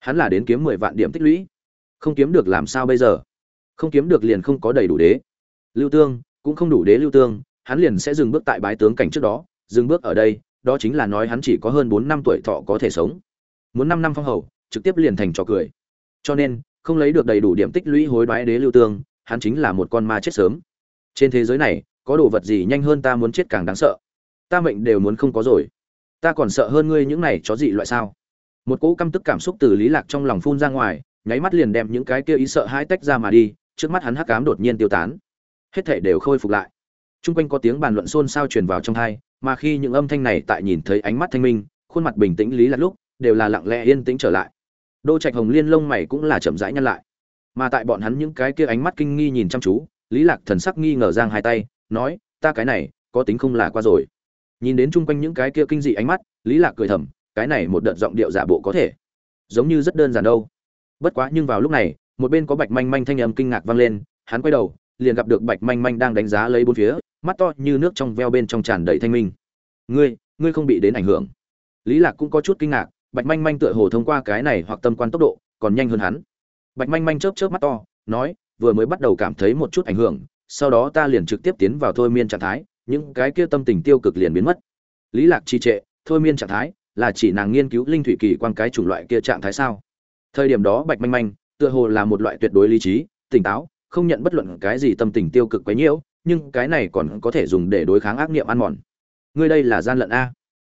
Hắn là đến kiếm mười vạn điểm tích lũy. Không kiếm được làm sao bây giờ? Không kiếm được liền không có đầy đủ đế. Lưu tương, cũng không đủ đế lưu tương, hắn liền sẽ dừng bước tại bái tướng cảnh trước đó, dừng bước ở đây, đó chính là nói hắn chỉ có hơn bốn năm tuổi thọ có thể sống. Muốn năm năm phong hầu, trực tiếp liền thành trò cười. Cho nên, không lấy được đầy đủ điểm tích lũy hối đoái đế lưu tương, hắn chính là một con ma chết sớm. Trên thế giới này có đồ vật gì nhanh hơn ta muốn chết càng đáng sợ. Ta mệnh đều muốn không có rồi. Ta còn sợ hơn ngươi những này chó dị loại sao? Một cỗ căm tức cảm xúc từ lý lạc trong lòng phun ra ngoài nháy mắt liền đem những cái kia ý sợ hãi tách ra mà đi trước mắt hắn hắc ám đột nhiên tiêu tán. Hết thảy đều khôi phục lại. Trung quanh có tiếng bàn luận xôn xao truyền vào trong tai, mà khi những âm thanh này tại nhìn thấy ánh mắt thanh minh, khuôn mặt bình tĩnh lý lạc lúc, đều là lặng lẽ yên tĩnh trở lại. Đô Trạch Hồng Liên lông mày cũng là chậm rãi nhăn lại. Mà tại bọn hắn những cái kia ánh mắt kinh nghi nhìn chăm chú, Lý Lạc thần sắc nghi ngờ giang hai tay, nói, ta cái này, có tính không là qua rồi. Nhìn đến chung quanh những cái kia kinh dị ánh mắt, Lý Lạc cười thầm, cái này một đợt giọng điệu giả bộ có thể, giống như rất đơn giản đâu. Bất quá nhưng vào lúc này, một bên có Bạch Manh Manh thanh âm kinh ngạc vang lên, hắn quay đầu, liền gặp được Bạch Manh Manh đang đánh giá lấy bốn phía, mắt to như nước trong veo bên trong tràn đầy thanh minh ngươi ngươi không bị đến ảnh hưởng lý lạc cũng có chút kinh ngạc bạch manh manh tựa hồ thông qua cái này hoặc tâm quan tốc độ còn nhanh hơn hắn bạch manh manh chớp chớp mắt to nói vừa mới bắt đầu cảm thấy một chút ảnh hưởng sau đó ta liền trực tiếp tiến vào thôi miên trạng thái, những cái kia tâm tình tiêu cực liền biến mất. Lý lạc trì trệ, thôi miên trạng thái, là chỉ nàng nghiên cứu linh thủy kỳ quan cái chủng loại kia trạng thái sao? Thời điểm đó bạch manh manh, tựa hồ là một loại tuyệt đối lý trí, tỉnh táo, không nhận bất luận cái gì tâm tình tiêu cực quấy nhiễu, nhưng cái này còn có thể dùng để đối kháng ác niệm ăn mòn. Ngươi đây là gian lận a.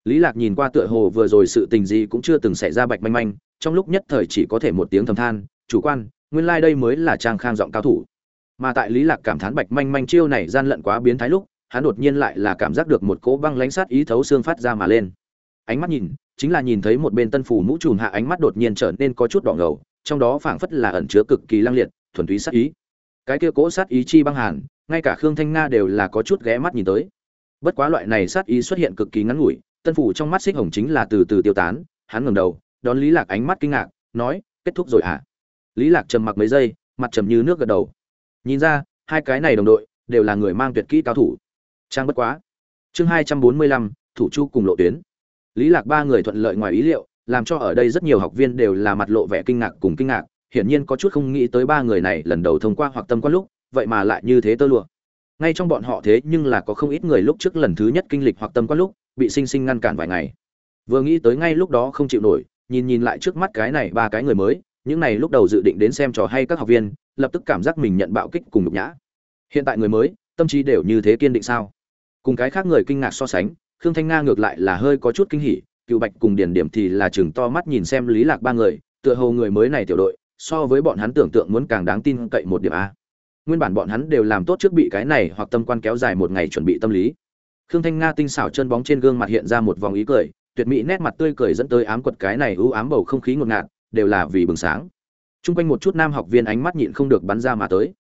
Lý lạc nhìn qua tựa hồ vừa rồi sự tình gì cũng chưa từng xảy ra bạch manh manh, trong lúc nhất thời chỉ có thể một tiếng thầm than, chủ quan, nguyên lai like đây mới là trang khang giọng cao thủ mà tại lý lạc cảm thán bạch manh manh chiêu này gian lận quá biến thái lúc, hắn đột nhiên lại là cảm giác được một cỗ băng lãnh sát ý thấu xương phát ra mà lên. Ánh mắt nhìn, chính là nhìn thấy một bên tân phủ mũ trùm hạ ánh mắt đột nhiên trở nên có chút đỏ ngầu, trong đó phảng phất là ẩn chứa cực kỳ lăng liệt, thuần túy sát ý. Cái kia cỗ sát ý chi băng hàn, ngay cả khương thanh nga đều là có chút ghé mắt nhìn tới. Bất quá loại này sát ý xuất hiện cực kỳ ngắn ngủi, tân phủ trong mắt xích hồng chính là từ từ tiêu tán, hắn ngẩng đầu, đón lý lạc ánh mắt kinh ngạc, nói, kết thúc rồi à lý lạc trầm mặc mấy giây, mặt trầm như nước gật đầu nhìn ra, hai cái này đồng đội đều là người mang tuyệt kỹ cao thủ. Trang bất quá. Chương hai trăm bốn mươi lăm, thủ chu cùng lộ tuyến. Lý lạc ba người thuận lợi ngoài ý liệu, làm cho ở đây rất nhiều học viên đều là mặt lộ vẻ kinh ngạc cùng kinh ngạc, hiển nhiên có chút không nghĩ tới ba người này lần đầu thông qua hoặc tâm quan lúc, vậy mà lại như thế tơ lụa. Ngay trong bọn họ thế nhưng là có không ít người lúc trước lần thứ nhất kinh lịch hoặc tâm quan lúc, bị sinh sinh ngăn cản vài ngày. Vừa nghĩ tới ngay lúc đó không chịu nổi, nhìn nhìn lại trước mắt cái này ba cái người mới những này lúc đầu dự định đến xem trò hay các học viên, lập tức cảm giác mình nhận bạo kích cùng nhục nhã. Hiện tại người mới, tâm trí đều như thế kiên định sao? Cùng cái khác người kinh ngạc so sánh, khương thanh nga ngược lại là hơi có chút kinh hỉ, cựu bạch cùng điển điểm thì là chừng to mắt nhìn xem lý lạc ba người, tựa hồ người mới này tiểu đội, so với bọn hắn tưởng tượng muốn càng đáng tin cậy một điểm a. Nguyên bản bọn hắn đều làm tốt trước bị cái này hoặc tâm quan kéo dài một ngày chuẩn bị tâm lý. Khương thanh nga tinh xảo chân bóng trên gương mặt hiện ra một vòng ý cười, tuyệt mỹ nét mặt tươi cười dẫn tới ám quật cái này ưu ám bầu không khí ngột ngạt đều là vì bừng sáng. Trung quanh một chút nam học viên ánh mắt nhịn không được bắn ra mà tới.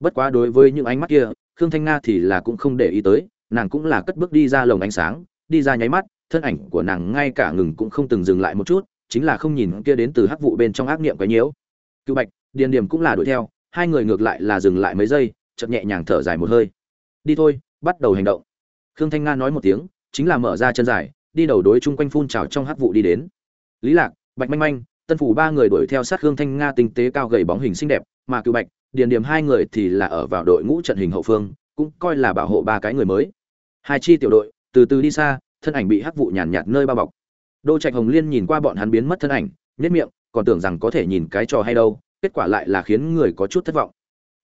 Bất quá đối với những ánh mắt kia, khương thanh nga thì là cũng không để ý tới, nàng cũng là cất bước đi ra lồng ánh sáng, đi ra nháy mắt, thân ảnh của nàng ngay cả ngừng cũng không từng dừng lại một chút, chính là không nhìn kia đến từ hắc vụ bên trong ác niệm quấy nhiễu. Cựu bạch, điền điểm cũng là đuổi theo, hai người ngược lại là dừng lại mấy giây chậm nhẹ nhàng thở dài một hơi. Đi thôi, bắt đầu hành động. Khương thanh nga nói một tiếng, chính là mở ra chân dài, đi đầu đối chung quanh phun trào trong hắc vụ đi đến. Lý lạc, bạch manh manh tân phủ ba người đuổi theo sát khương thanh nga tinh tế cao gầy bóng hình xinh đẹp, mà cựu bạch, điền điểm hai người thì là ở vào đội ngũ trận hình hậu phương, cũng coi là bảo hộ ba cái người mới. Hai chi tiểu đội, từ từ đi xa, thân ảnh bị hắc vụ nhàn nhạt nơi bao bọc. Đô trạch hồng liên nhìn qua bọn hắn biến mất thân ảnh nhất miệng, còn tưởng rằng có thể nhìn cái trò hay đâu, kết quả lại là khiến người có chút thất vọng.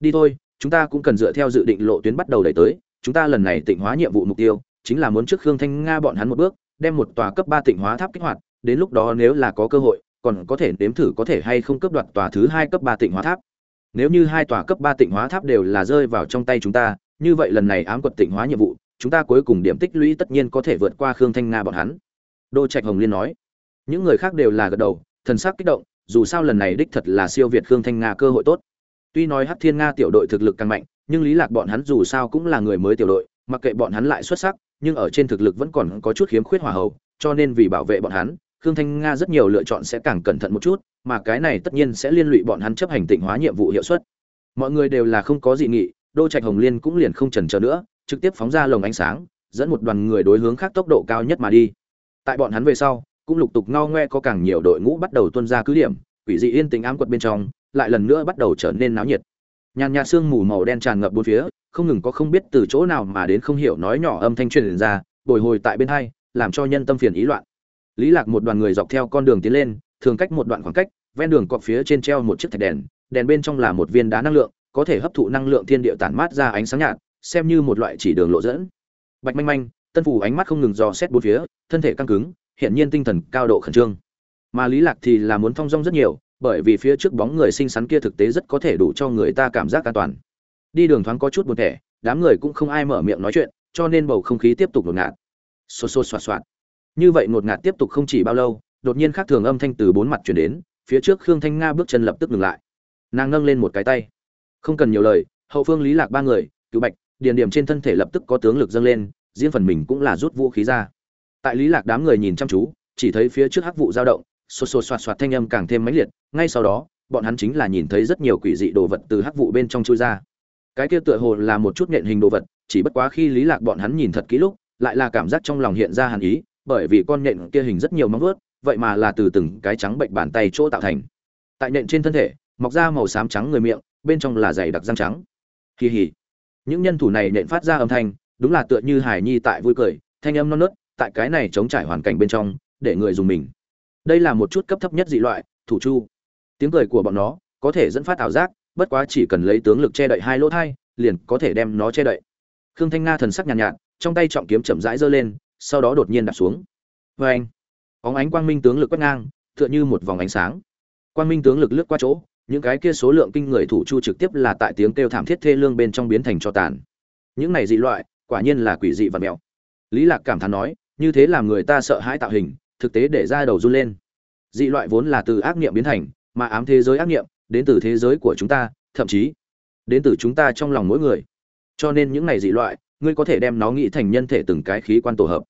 Đi thôi, chúng ta cũng cần dựa theo dự định lộ tuyến bắt đầu đẩy tới, chúng ta lần này tịnh hóa nhiệm vụ mục tiêu, chính là muốn trước khương thanh nga bọn hắn một bước, đem một tòa cấp ba tịnh hóa tháp kích hoạt, đến lúc đó nếu là có cơ hội còn có thể nếm thử có thể hay không cấp đoạt tòa thứ hai cấp ba tịnh hóa tháp. Nếu như hai tòa cấp ba tịnh hóa tháp đều là rơi vào trong tay chúng ta, như vậy lần này ám quật tịnh hóa nhiệm vụ, chúng ta cuối cùng điểm tích lũy tất nhiên có thể vượt qua khương thanh nga bọn hắn. Đô trạch hồng liên nói. Những người khác đều là gật đầu, thần sắc kích động, dù sao lần này đích thật là siêu việt khương thanh nga cơ hội tốt. Tuy nói hắc thiên nga tiểu đội thực lực càng mạnh, nhưng lý lạc bọn hắn dù sao cũng là người mới tiểu đội, mặc kệ bọn hắn lại xuất sắc, nhưng ở trên thực lực vẫn còn có chút khiếm khuyết hòa hậu, cho nên vì bảo vệ bọn hắn khương thanh nga rất nhiều lựa chọn sẽ càng cẩn thận một chút, mà cái này tất nhiên sẽ liên lụy bọn hắn chấp hành tịnh hóa nhiệm vụ hiệu suất. Mọi người đều là không có dị nghị, đô trạch hồng liên cũng liền không chần chờ nữa, trực tiếp phóng ra lồng ánh sáng, dẫn một đoàn người đối hướng khác tốc độ cao nhất mà đi. Tại bọn hắn về sau, cũng lục tục ngao ngoe có càng nhiều đội ngũ bắt đầu tuân ra cứ điểm, quỷ dị yên tĩnh ám quật bên trong, lại lần nữa bắt đầu trở nên náo nhiệt. Nhàn nhạt sương mù màu đen tràn ngập bốn phía, không ngừng có không biết từ chỗ nào mà đến không hiểu nói nhỏ âm thanh truyền ra, bồi hồi tại bên hai, làm cho nhân tâm phiền ý loạn lý lạc một đoàn người dọc theo con đường tiến lên, thường cách một đoạn khoảng cách, ven đường cọp phía trên treo một chiếc thạch đèn đèn bên trong là một viên đá năng lượng, có thể hấp thụ năng lượng thiên địa tản mát ra ánh sáng nhạt, xem như một loại chỉ đường lộ dẫn. Bạch manh manh, tân phủ ánh mắt không ngừng dò xét bốn phía, thân thể căng cứng, hiện nhiên tinh thần cao độ khẩn trương. Mà lý lạc thì là muốn thong dong rất nhiều, bởi vì phía trước bóng người xinh xắn kia thực tế rất có thể đủ cho người ta cảm giác an toàn. Đi đường thoáng có chút buồn thẻ đám người cũng không ai mở miệng nói chuyện, cho nên bầu không khí tiếp tục ngột ngạt. Xô xô xoạt xoạt như vậy ngột ngạt tiếp tục không chỉ bao lâu, đột nhiên khác thường âm thanh từ bốn mặt chuyển đến, phía trước khương thanh nga bước chân lập tức ngừng lại. Nàng nâng lên một cái tay. Không cần nhiều lời, hậu phương lý lạc ba người cứu bạch, điền điểm trên thân thể lập tức có tướng lực dâng lên, riêng phần mình cũng là rút vũ khí ra. Tại lý lạc đám người nhìn chăm chú, chỉ thấy phía trước hắc vụ dao động, xô xô xoạt xoạt thanh âm càng thêm mãnh liệt, ngay sau đó, bọn hắn chính là nhìn thấy rất nhiều quỷ dị đồ vật từ hắc vụ bên trong chui ra. Cái kia tựa hồ là một chút nhện hình đồ vật, chỉ bất quá khi lý lạc bọn hắn nhìn thật kỹ lúc, lại là cảm giác trong lòng hiện ra hàn ý bởi vì con nhện kia hình rất nhiều móng vuốt vậy mà là từ từng cái trắng bệnh bàn tay chỗ tạo thành. Tại nhện trên thân thể mọc ra màu xám trắng người miệng bên trong là dày đặc răng trắng. Kỳ hỉ. Những nhân thủ này nện phát ra âm thanh đúng là tựa như hải nhi tại vui cười thanh âm non nớt tại cái này chống trải hoàn cảnh bên trong để người dùng mình. Đây là một chút cấp thấp nhất dị loại thủ chu. Tiếng cười của bọn nó có thể dẫn phát ảo giác bất quá chỉ cần lấy tướng lực che đậy hai lỗ thai liền có thể đem nó che đậy. Khương thanh nga thần sắc nhàn nhạt, nhạt trong tay trọng kiếm chậm rãi giơ lên sau đó đột nhiên đặt xuống. Vê anh óng ánh quang minh tướng lực quét ngang, tựa như một vòng ánh sáng. Quang minh tướng lực lướt qua chỗ, những cái kia số lượng kinh người thủ chu trực tiếp là tại tiếng kêu thảm thiết thê lương bên trong biến thành cho tàn. Những này dị loại, quả nhiên là quỷ dị và mèo lý lạc cảm thán nói, như thế làm người ta sợ hãi tạo hình, thực tế để ra đầu run lên. Dị loại vốn là từ ác niệm biến thành, mà ám thế giới ác niệm, đến từ thế giới của chúng ta, thậm chí, đến từ chúng ta trong lòng mỗi người. Cho nên những này dị loại, ngươi có thể đem nó nghĩ thành nhân thể từng cái khí quan tổ hợp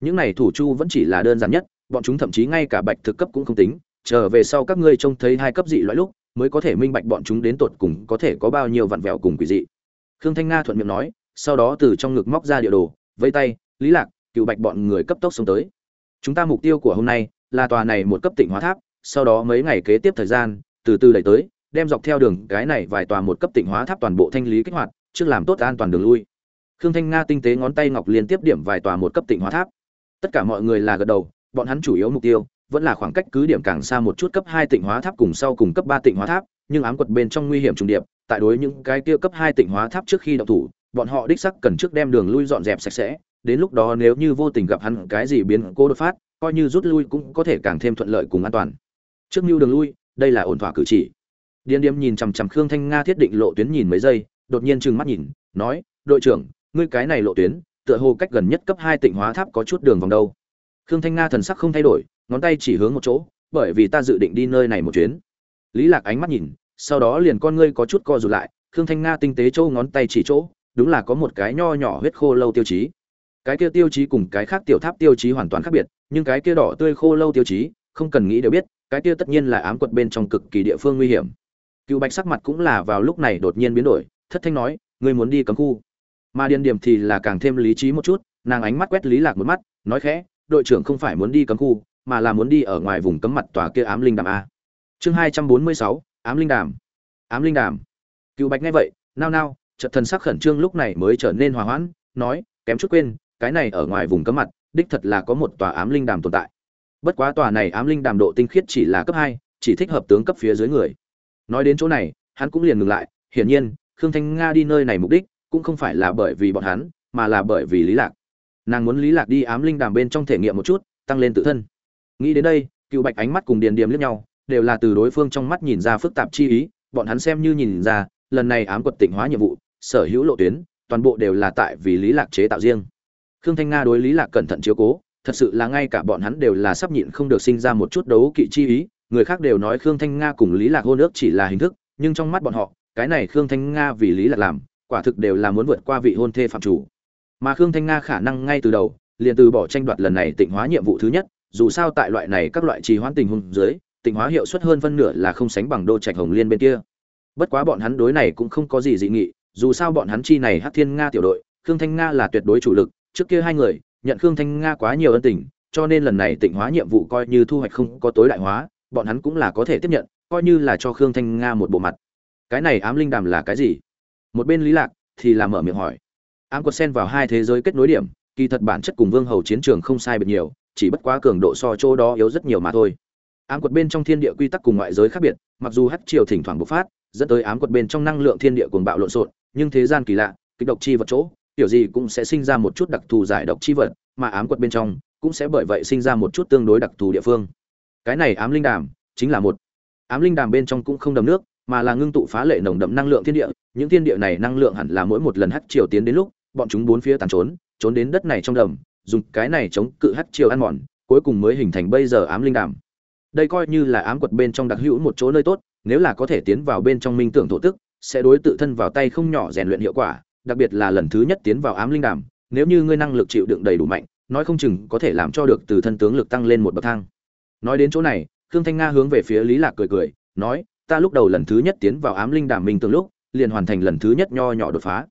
những này thủ chu vẫn chỉ là đơn giản nhất, bọn chúng thậm chí ngay cả bạch thực cấp cũng không tính trở về sau các ngươi trông thấy hai cấp dị loại lúc, mới có thể minh bạch bọn chúng đến tột cùng có thể có bao nhiêu vặn vẹo cùng quỷ dị. Khương thanh nga thuận miệng nói, sau đó từ trong ngực móc ra địa đồ vây tay, lý lạc, cựu bạch bọn người cấp tốc xông tới. Chúng ta mục tiêu của hôm nay là tòa này một cấp tỉnh hóa tháp, sau đó mấy ngày kế tiếp thời gian, từ từ đẩy tới, đem dọc theo đường cái này vài tòa một cấp tỉnh hóa tháp toàn bộ thanh lý kích hoạt, trước làm tốt an toàn đường lui. Khương thanh nga tinh tế ngón tay ngọc liên tiếp điểm vài tòa một cấp tỉnh hóa tháp tất cả mọi người là gật đầu bọn hắn chủ yếu mục tiêu vẫn là khoảng cách cứ điểm càng xa một chút cấp hai tịnh hóa tháp cùng sau cùng cấp ba tịnh hóa tháp, nhưng ám quật bên trong nguy hiểm trùng điệp, tại đối những cái kia cấp hai tịnh hóa tháp trước khi động thủ, bọn họ đích sắc cần trước đem đường lui dọn dẹp sạch sẽ, đến lúc đó nếu như vô tình gặp hắn cái gì biến cố đột phát, coi như rút lui cũng có thể càng thêm thuận lợi cùng an toàn. Trước mưu đường lui, đây là ổn thỏa cử chỉ. Điên Điếm nhìn chằm chằm Khương Thanh Nga thiết định lộ tuyến nhìn mấy giây, đột nhiên trừng mắt nhìn, nói: "Đội trưởng, ngươi cái này lộ tuyến, tựa hồ cách gần nhất cấp hai tịnh hóa tháp có chút đường vòng đâu?" Khương Thanh Nga thần sắc không thay đổi, ngón tay chỉ hướng một chỗ bởi vì ta dự định đi nơi này một chuyến. Lý lạc ánh mắt nhìn sau đó liền con ngươi có chút co rụt lại khương thanh nga tinh tế châu ngón tay chỉ chỗ đúng là có một cái nho nhỏ huyết khô lâu tiêu chí. Cái kia tiêu chí cùng cái khác tiểu tháp tiêu chí hoàn toàn khác biệt nhưng cái kia đỏ tươi khô lâu tiêu chí không cần nghĩ đều biết cái kia tất nhiên là ám quật bên trong cực kỳ địa phương nguy hiểm. Cựu bạch sắc mặt cũng là vào lúc này đột nhiên biến đổi thất thanh nói ngươi muốn đi cấm khu? Mà điền điểm thì là càng thêm lý trí một chút, nàng ánh mắt quét lý lạc một mắt, nói khẽ, đội trưởng không phải muốn đi cấm khu, mà là muốn đi ở ngoài vùng cấm mặt tòa kia ám linh đàm a. Chương hai trăm bốn mươi sáu, ám linh đàm. Ám linh đàm. Cựu bạch nghe vậy, nao nao, chợt thần sắc khẩn trương lúc này mới trở nên hòa hoãn, nói, kém chút quên, cái này ở ngoài vùng cấm mặt, đích thật là có một tòa ám linh đàm tồn tại. Bất quá tòa này ám linh đàm độ tinh khiết chỉ là cấp hai, chỉ thích hợp tướng cấp phía dưới người. Nói đến chỗ này, hắn cũng liền ngừng lại, hiển nhiên, khương thanh nga đi nơi này mục đích cũng không phải là bởi vì bọn hắn, mà là bởi vì lý lạc. Nàng muốn lý lạc đi ám linh đàm bên trong thể nghiệm một chút, tăng lên tự thân. Nghĩ đến đây, cựu bạch ánh mắt cùng điền điềm liếc nhau, đều là từ đối phương trong mắt nhìn ra phức tạp chi ý, bọn hắn xem như nhìn ra, lần này ám quật tịnh hóa nhiệm vụ, sở hữu lộ tuyến, toàn bộ đều là tại vì lý lạc chế tạo riêng. Khương thanh nga đối lý lạc cẩn thận chiếu cố, thật sự là ngay cả bọn hắn đều là sắp nhịn không được sinh ra một chút đấu kỵ chi ý, người khác đều nói khương thanh nga cùng lý lạc hôn ước chỉ là hình thức, nhưng trong mắt bọn họ, cái này khương thanh nga vì lý lạc làm quả thực đều là muốn vượt qua vị hôn thê phạm chủ. Mà khương thanh nga khả năng ngay từ đầu, liền từ bỏ tranh đoạt lần này tịnh hóa nhiệm vụ thứ nhất, dù sao tại loại này các loại trì hoãn tình huống dưới, tịnh hóa hiệu suất hơn phân nửa là không sánh bằng đô trạch hồng liên bên kia. Bất quá bọn hắn đối này cũng không có gì dị nghị, dù sao bọn hắn chi này hắc thiên nga tiểu đội, khương thanh nga là tuyệt đối chủ lực, trước kia hai người, nhận khương thanh nga quá nhiều ân tình, cho nên lần này tịnh hóa nhiệm vụ coi như thu hoạch không có tối đại hóa, bọn hắn cũng là có thể tiếp nhận, coi như là cho khương thanh nga một bộ mặt. Cái này ám linh đàm là cái gì? Một bên lý lạc thì là mở miệng hỏi. Ám quật sen vào hai thế giới kết nối điểm, kỳ thật bản chất cùng vương hầu chiến trường không sai biệt nhiều, chỉ bất quá cường độ so chỗ đó yếu rất nhiều mà thôi. Ám quật bên trong thiên địa quy tắc cùng ngoại giới khác biệt, mặc dù hắc triều thỉnh thoảng bộc phát, dẫn tới ám quật bên trong năng lượng thiên địa cuồng bạo lộn xộn, nhưng thế gian kỳ lạ, kịch độc chi vật chỗ, kiểu gì cũng sẽ sinh ra một chút đặc thù giải độc chi vật, mà ám quật bên trong cũng sẽ bởi vậy sinh ra một chút tương đối đặc thù địa phương. Cái này ám linh đàm chính là một. Ám linh đàm bên trong cũng không đầm nước mà là ngưng tụ phá lệ nồng đậm năng lượng thiên địa, những thiên địa này năng lượng hẳn là mỗi một lần hắc triều tiến đến lúc, bọn chúng bốn phía tàn trốn trốn đến đất này trong đầm, dùng cái này chống cự hắc triều ăn mòn, cuối cùng mới hình thành bây giờ ám linh đàm. Đây coi như là ám quật bên trong đặc hữu một chỗ nơi tốt, nếu là có thể tiến vào bên trong minh tưởng thổ tức, sẽ đối tự thân vào tay không nhỏ rèn luyện hiệu quả, đặc biệt là lần thứ nhất tiến vào ám linh đàm, nếu như ngươi năng lực chịu đựng đầy đủ mạnh, nói không chừng có thể làm cho được từ thân tướng lực tăng lên một bậc thang. Nói đến chỗ này, khương thanh nga hướng về phía lý lạc cười cười, nói ta lúc đầu lần thứ nhất tiến vào ám linh đàm minh tưởng lúc, liền hoàn thành lần thứ nhất nho nhỏ đột phá.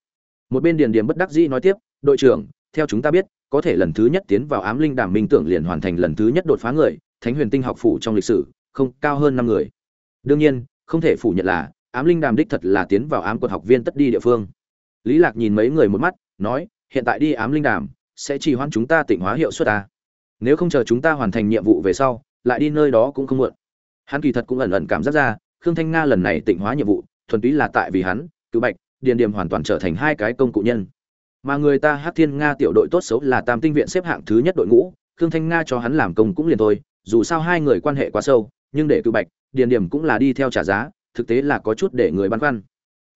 Một bên điền điềm bất đắc dĩ nói tiếp, đội trưởng, theo chúng ta biết, có thể lần thứ nhất tiến vào ám linh đàm minh tưởng liền hoàn thành lần thứ nhất đột phá người, thánh huyền tinh học phủ trong lịch sử, không, cao hơn năm người. Đương nhiên, không thể phủ nhận là, ám linh đàm đích thật là tiến vào ám quật học viên tất đi địa phương. Lý lạc nhìn mấy người một mắt, nói, hiện tại đi ám linh đàm, sẽ trì hoãn chúng ta tịnh hóa hiệu suất ta. Nếu không chờ chúng ta hoàn thành nhiệm vụ về sau, lại đi nơi đó cũng không muộn. Hắn kỳ thật cũng ẩn ẩn cảm giác ra khương thanh nga lần này tịnh hóa nhiệm vụ, thuần túy là tại vì hắn cứu bạch, điền điểm hoàn toàn trở thành hai cái công cụ nhân. Mà người ta hát thiên nga tiểu đội tốt xấu là tam tinh viện xếp hạng thứ nhất đội ngũ, khương thanh nga cho hắn làm công cũng liền thôi, dù sao hai người quan hệ quá sâu, nhưng để cứu bạch, điền điểm cũng là đi theo trả giá, thực tế là có chút để người băn khoăn.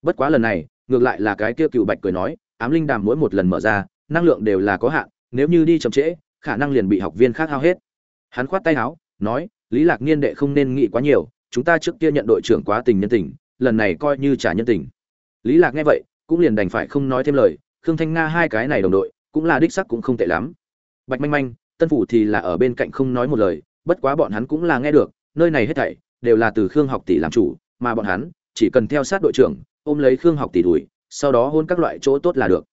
Bất quá lần này, ngược lại là cái kia cựu bạch cười nói, ám linh đàm mỗi một lần mở ra, năng lượng đều là có hạn, nếu như đi chậm trễ, khả năng liền bị học viên khác hao hết. Hắn khoát tay áo, nói, lý lạc niên đệ không nên nghĩ quá nhiều chúng ta trước kia nhận đội trưởng quá tình nhân tình, lần này coi như trả nhân tình. Lý lạc nghe vậy, cũng liền đành phải không nói thêm lời, khương thanh nga hai cái này đồng đội, cũng là đích sắc cũng không tệ lắm. Bạch manh manh, tân phủ thì là ở bên cạnh không nói một lời, bất quá bọn hắn cũng là nghe được, nơi này hết thảy, đều là từ khương học tỷ làm chủ, mà bọn hắn, chỉ cần theo sát đội trưởng, ôm lấy khương học tỷ đuổi, sau đó hôn các loại chỗ tốt là được.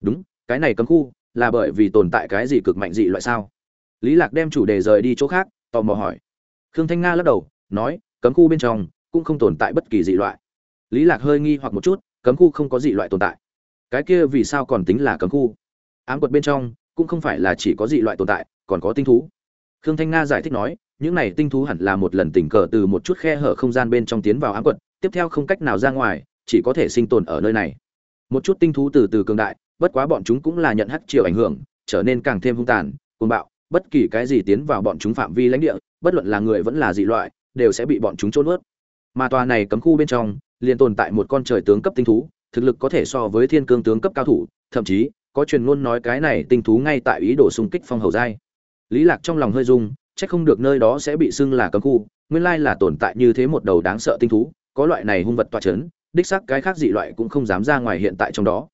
Đúng, cái này cấm khu, là bởi vì tồn tại cái gì cực mạnh dị loại sao? Lý lạc đem chủ đề rời đi chỗ khác, tò mò hỏi. Khương thanh nga lắc đầu, nói cấm khu bên trong cũng không tồn tại bất kỳ dị loại. Lý lạc hơi nghi hoặc một chút, cấm khu không có dị loại tồn tại. Cái kia vì sao còn tính là cấm khu? Ám quật bên trong cũng không phải là chỉ có dị loại tồn tại, còn có tinh thú. Khương thanh nga giải thích nói, những này tinh thú hẳn là một lần tình cờ từ một chút khe hở không gian bên trong tiến vào ám quật, tiếp theo không cách nào ra ngoài, chỉ có thể sinh tồn ở nơi này. Một chút tinh thú từ từ cường đại, bất quá bọn chúng cũng là nhận hắc chiều ảnh hưởng, trở nên càng thêm hung tàn, cuồng bạo, bất kỳ cái gì tiến vào bọn chúng phạm vi lãnh địa, bất luận là người vẫn là dị loại đều sẽ bị bọn chúng trôn ướt. Mà tòa này cấm khu bên trong liền tồn tại một con trời tướng cấp tinh thú, thực lực có thể so với thiên cương tướng cấp cao thủ, thậm chí có truyền ngôn nói cái này tinh thú ngay tại ý đồ xung kích phong hầu giai. Lý lạc trong lòng hơi rung, chắc không được nơi đó sẽ bị xưng là cấm khu, nguyên lai là tồn tại như thế một đầu đáng sợ tinh thú, có loại này hung vật tỏa chấn, đích xác cái khác dị loại cũng không dám ra ngoài hiện tại trong đó.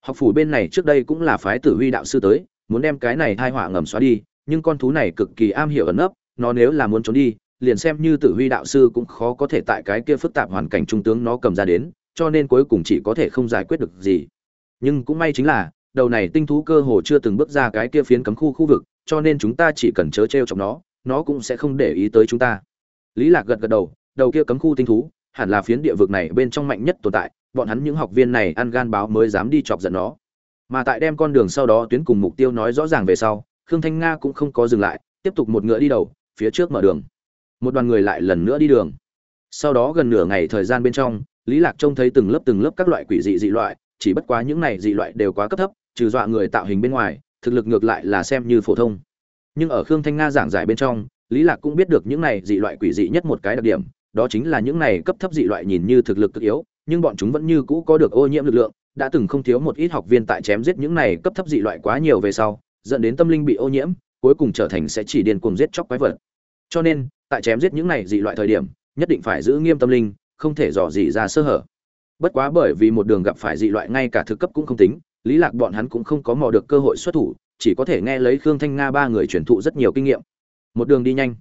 Học phủ bên này trước đây cũng là phái tử huy đạo sư tới, muốn đem cái này thai họa ngầm xóa đi, nhưng con thú này cực kỳ am hiểu ẩn nấp, nó nếu là muốn trốn đi liền xem như tử huy đạo sư cũng khó có thể tại cái kia phức tạp hoàn cảnh trung tướng nó cầm ra đến, cho nên cuối cùng chỉ có thể không giải quyết được gì. Nhưng cũng may chính là, đầu này tinh thú cơ hồ chưa từng bước ra cái kia phiến cấm khu khu vực, cho nên chúng ta chỉ cần chớ t r nó nó cũng sẽ không để ý tới chúng ta. Lý lạc gật gật đầu đầu kia cấm khu tinh thú, hẳn là phiến địa vực này bên trong mạnh nhất tồn tại, bọn hắn những học viên này ăn gan báo mới dám đi chọc giận nó. Mà tại đem con đường sau đó tuyến cùng mục tiêu nói rõ ràng về sau, khương thanh nga cũng không có dừng lại, tiếp tục một ngựa đi đầu, phía trước mở đường một đoàn người lại lần nữa đi đường. Sau đó gần nửa ngày thời gian bên trong, lý lạc trông thấy từng lớp từng lớp các loại quỷ dị dị loại, chỉ bất quá những này dị loại đều quá cấp thấp, trừ dọa người tạo hình bên ngoài, thực lực ngược lại là xem như phổ thông. Nhưng ở khương thanh nga giảng giải bên trong, lý lạc cũng biết được những này dị loại quỷ dị nhất một cái đặc điểm, đó chính là những này cấp thấp dị loại nhìn như thực lực cực yếu, nhưng bọn chúng vẫn như cũ có được ô nhiễm lực lượng, đã từng không thiếu một ít học viên tại chém giết những này cấp thấp dị loại quá nhiều về sau, dẫn đến tâm linh bị ô nhiễm, cuối cùng trở thành sẽ chỉ điên cuồng giết chóc quái vật. Cho nên tại chém giết những này dị loại thời điểm, nhất định phải giữ nghiêm tâm linh, không thể dò dỉ ra sơ hở. Bất quá bởi vì một đường gặp phải dị loại ngay cả thực cấp cũng không tính, lý lạc bọn hắn cũng không có mò được cơ hội xuất thủ, chỉ có thể nghe lấy khương thanh nga ba người truyền thụ rất nhiều kinh nghiệm. Một đường đi nhanh.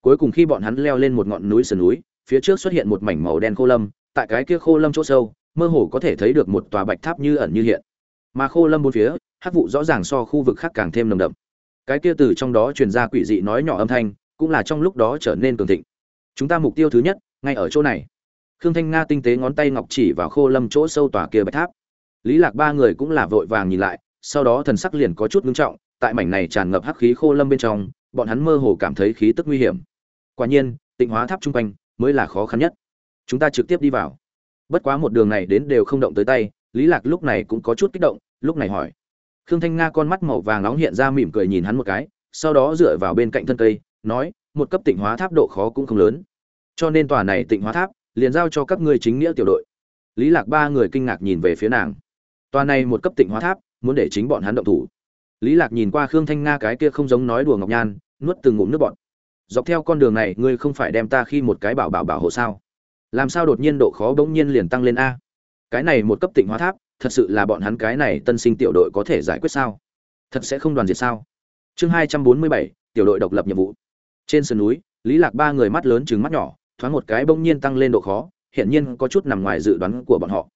Cuối cùng khi bọn hắn leo lên một ngọn núi sườn núi, phía trước xuất hiện một mảnh màu đen khô lâm, tại cái kia khô lâm chỗ sâu, mơ hồ có thể thấy được một tòa bạch tháp như ẩn như hiện. Mà khô lâm bốn phía, hắc vụ rõ ràng so khu vực khác càng thêm nồng đậm. Cái kia từ trong đó truyền ra quỷ dị nói nhỏ âm thanh cũng là trong lúc đó trở nên cường thịnh. Chúng ta mục tiêu thứ nhất, ngay ở chỗ này. Khương thanh nga tinh tế ngón tay ngọc chỉ vào khô lâm chỗ sâu tòa kia bạch tháp. Lý lạc ba người cũng là vội vàng nhìn lại, sau đó thần sắc liền có chút ngưng trọng, tại mảnh này tràn ngập hắc khí khô lâm bên trong, bọn hắn mơ hồ cảm thấy khí tức nguy hiểm. Quả nhiên, tịnh hóa tháp trung quanh, mới là khó khăn nhất. Chúng ta trực tiếp đi vào. Bất quá một đường này đến đều không động tới tay, lý lạc lúc này cũng có chút kích động, lúc này hỏi. Khương thanh nga con mắt màu vàng nóng hiện ra mỉm cười nhìn hắn một cái, sau đó dựa vào bên cạnh thân cây nói, một cấp tịnh hóa tháp độ khó cũng không lớn. Cho nên tòa này tịnh hóa tháp, liền giao cho các ngươi chính nghĩa tiểu đội. Lý lạc ba người kinh ngạc nhìn về phía nàng. Tòa này một cấp tịnh hóa tháp, muốn để chính bọn hắn động thủ. Lý lạc nhìn qua khương thanh nga cái kia không giống nói đùa ngọc nhan, nuốt từng ngụm nước bọt. Dọc theo con đường này, ngươi không phải đem ta khi một cái bảo bảo bảo hộ sao? Làm sao đột nhiên độ khó bỗng nhiên liền tăng lên a? Cái này một cấp tịnh hóa tháp, thật sự là bọn hắn cái này tân sinh tiểu đội có thể giải quyết sao? Thật sẽ không đoàn diệt sao? Chương hai trăm bốn mươi bảy, tiểu đội độc lập nhiệm vụ trên sườn núi, lý lạc ba người mắt lớn trừng mắt nhỏ, thoáng một cái bỗng nhiên tăng lên độ khó hiện nhiên có chút nằm ngoài dự đoán của bọn họ.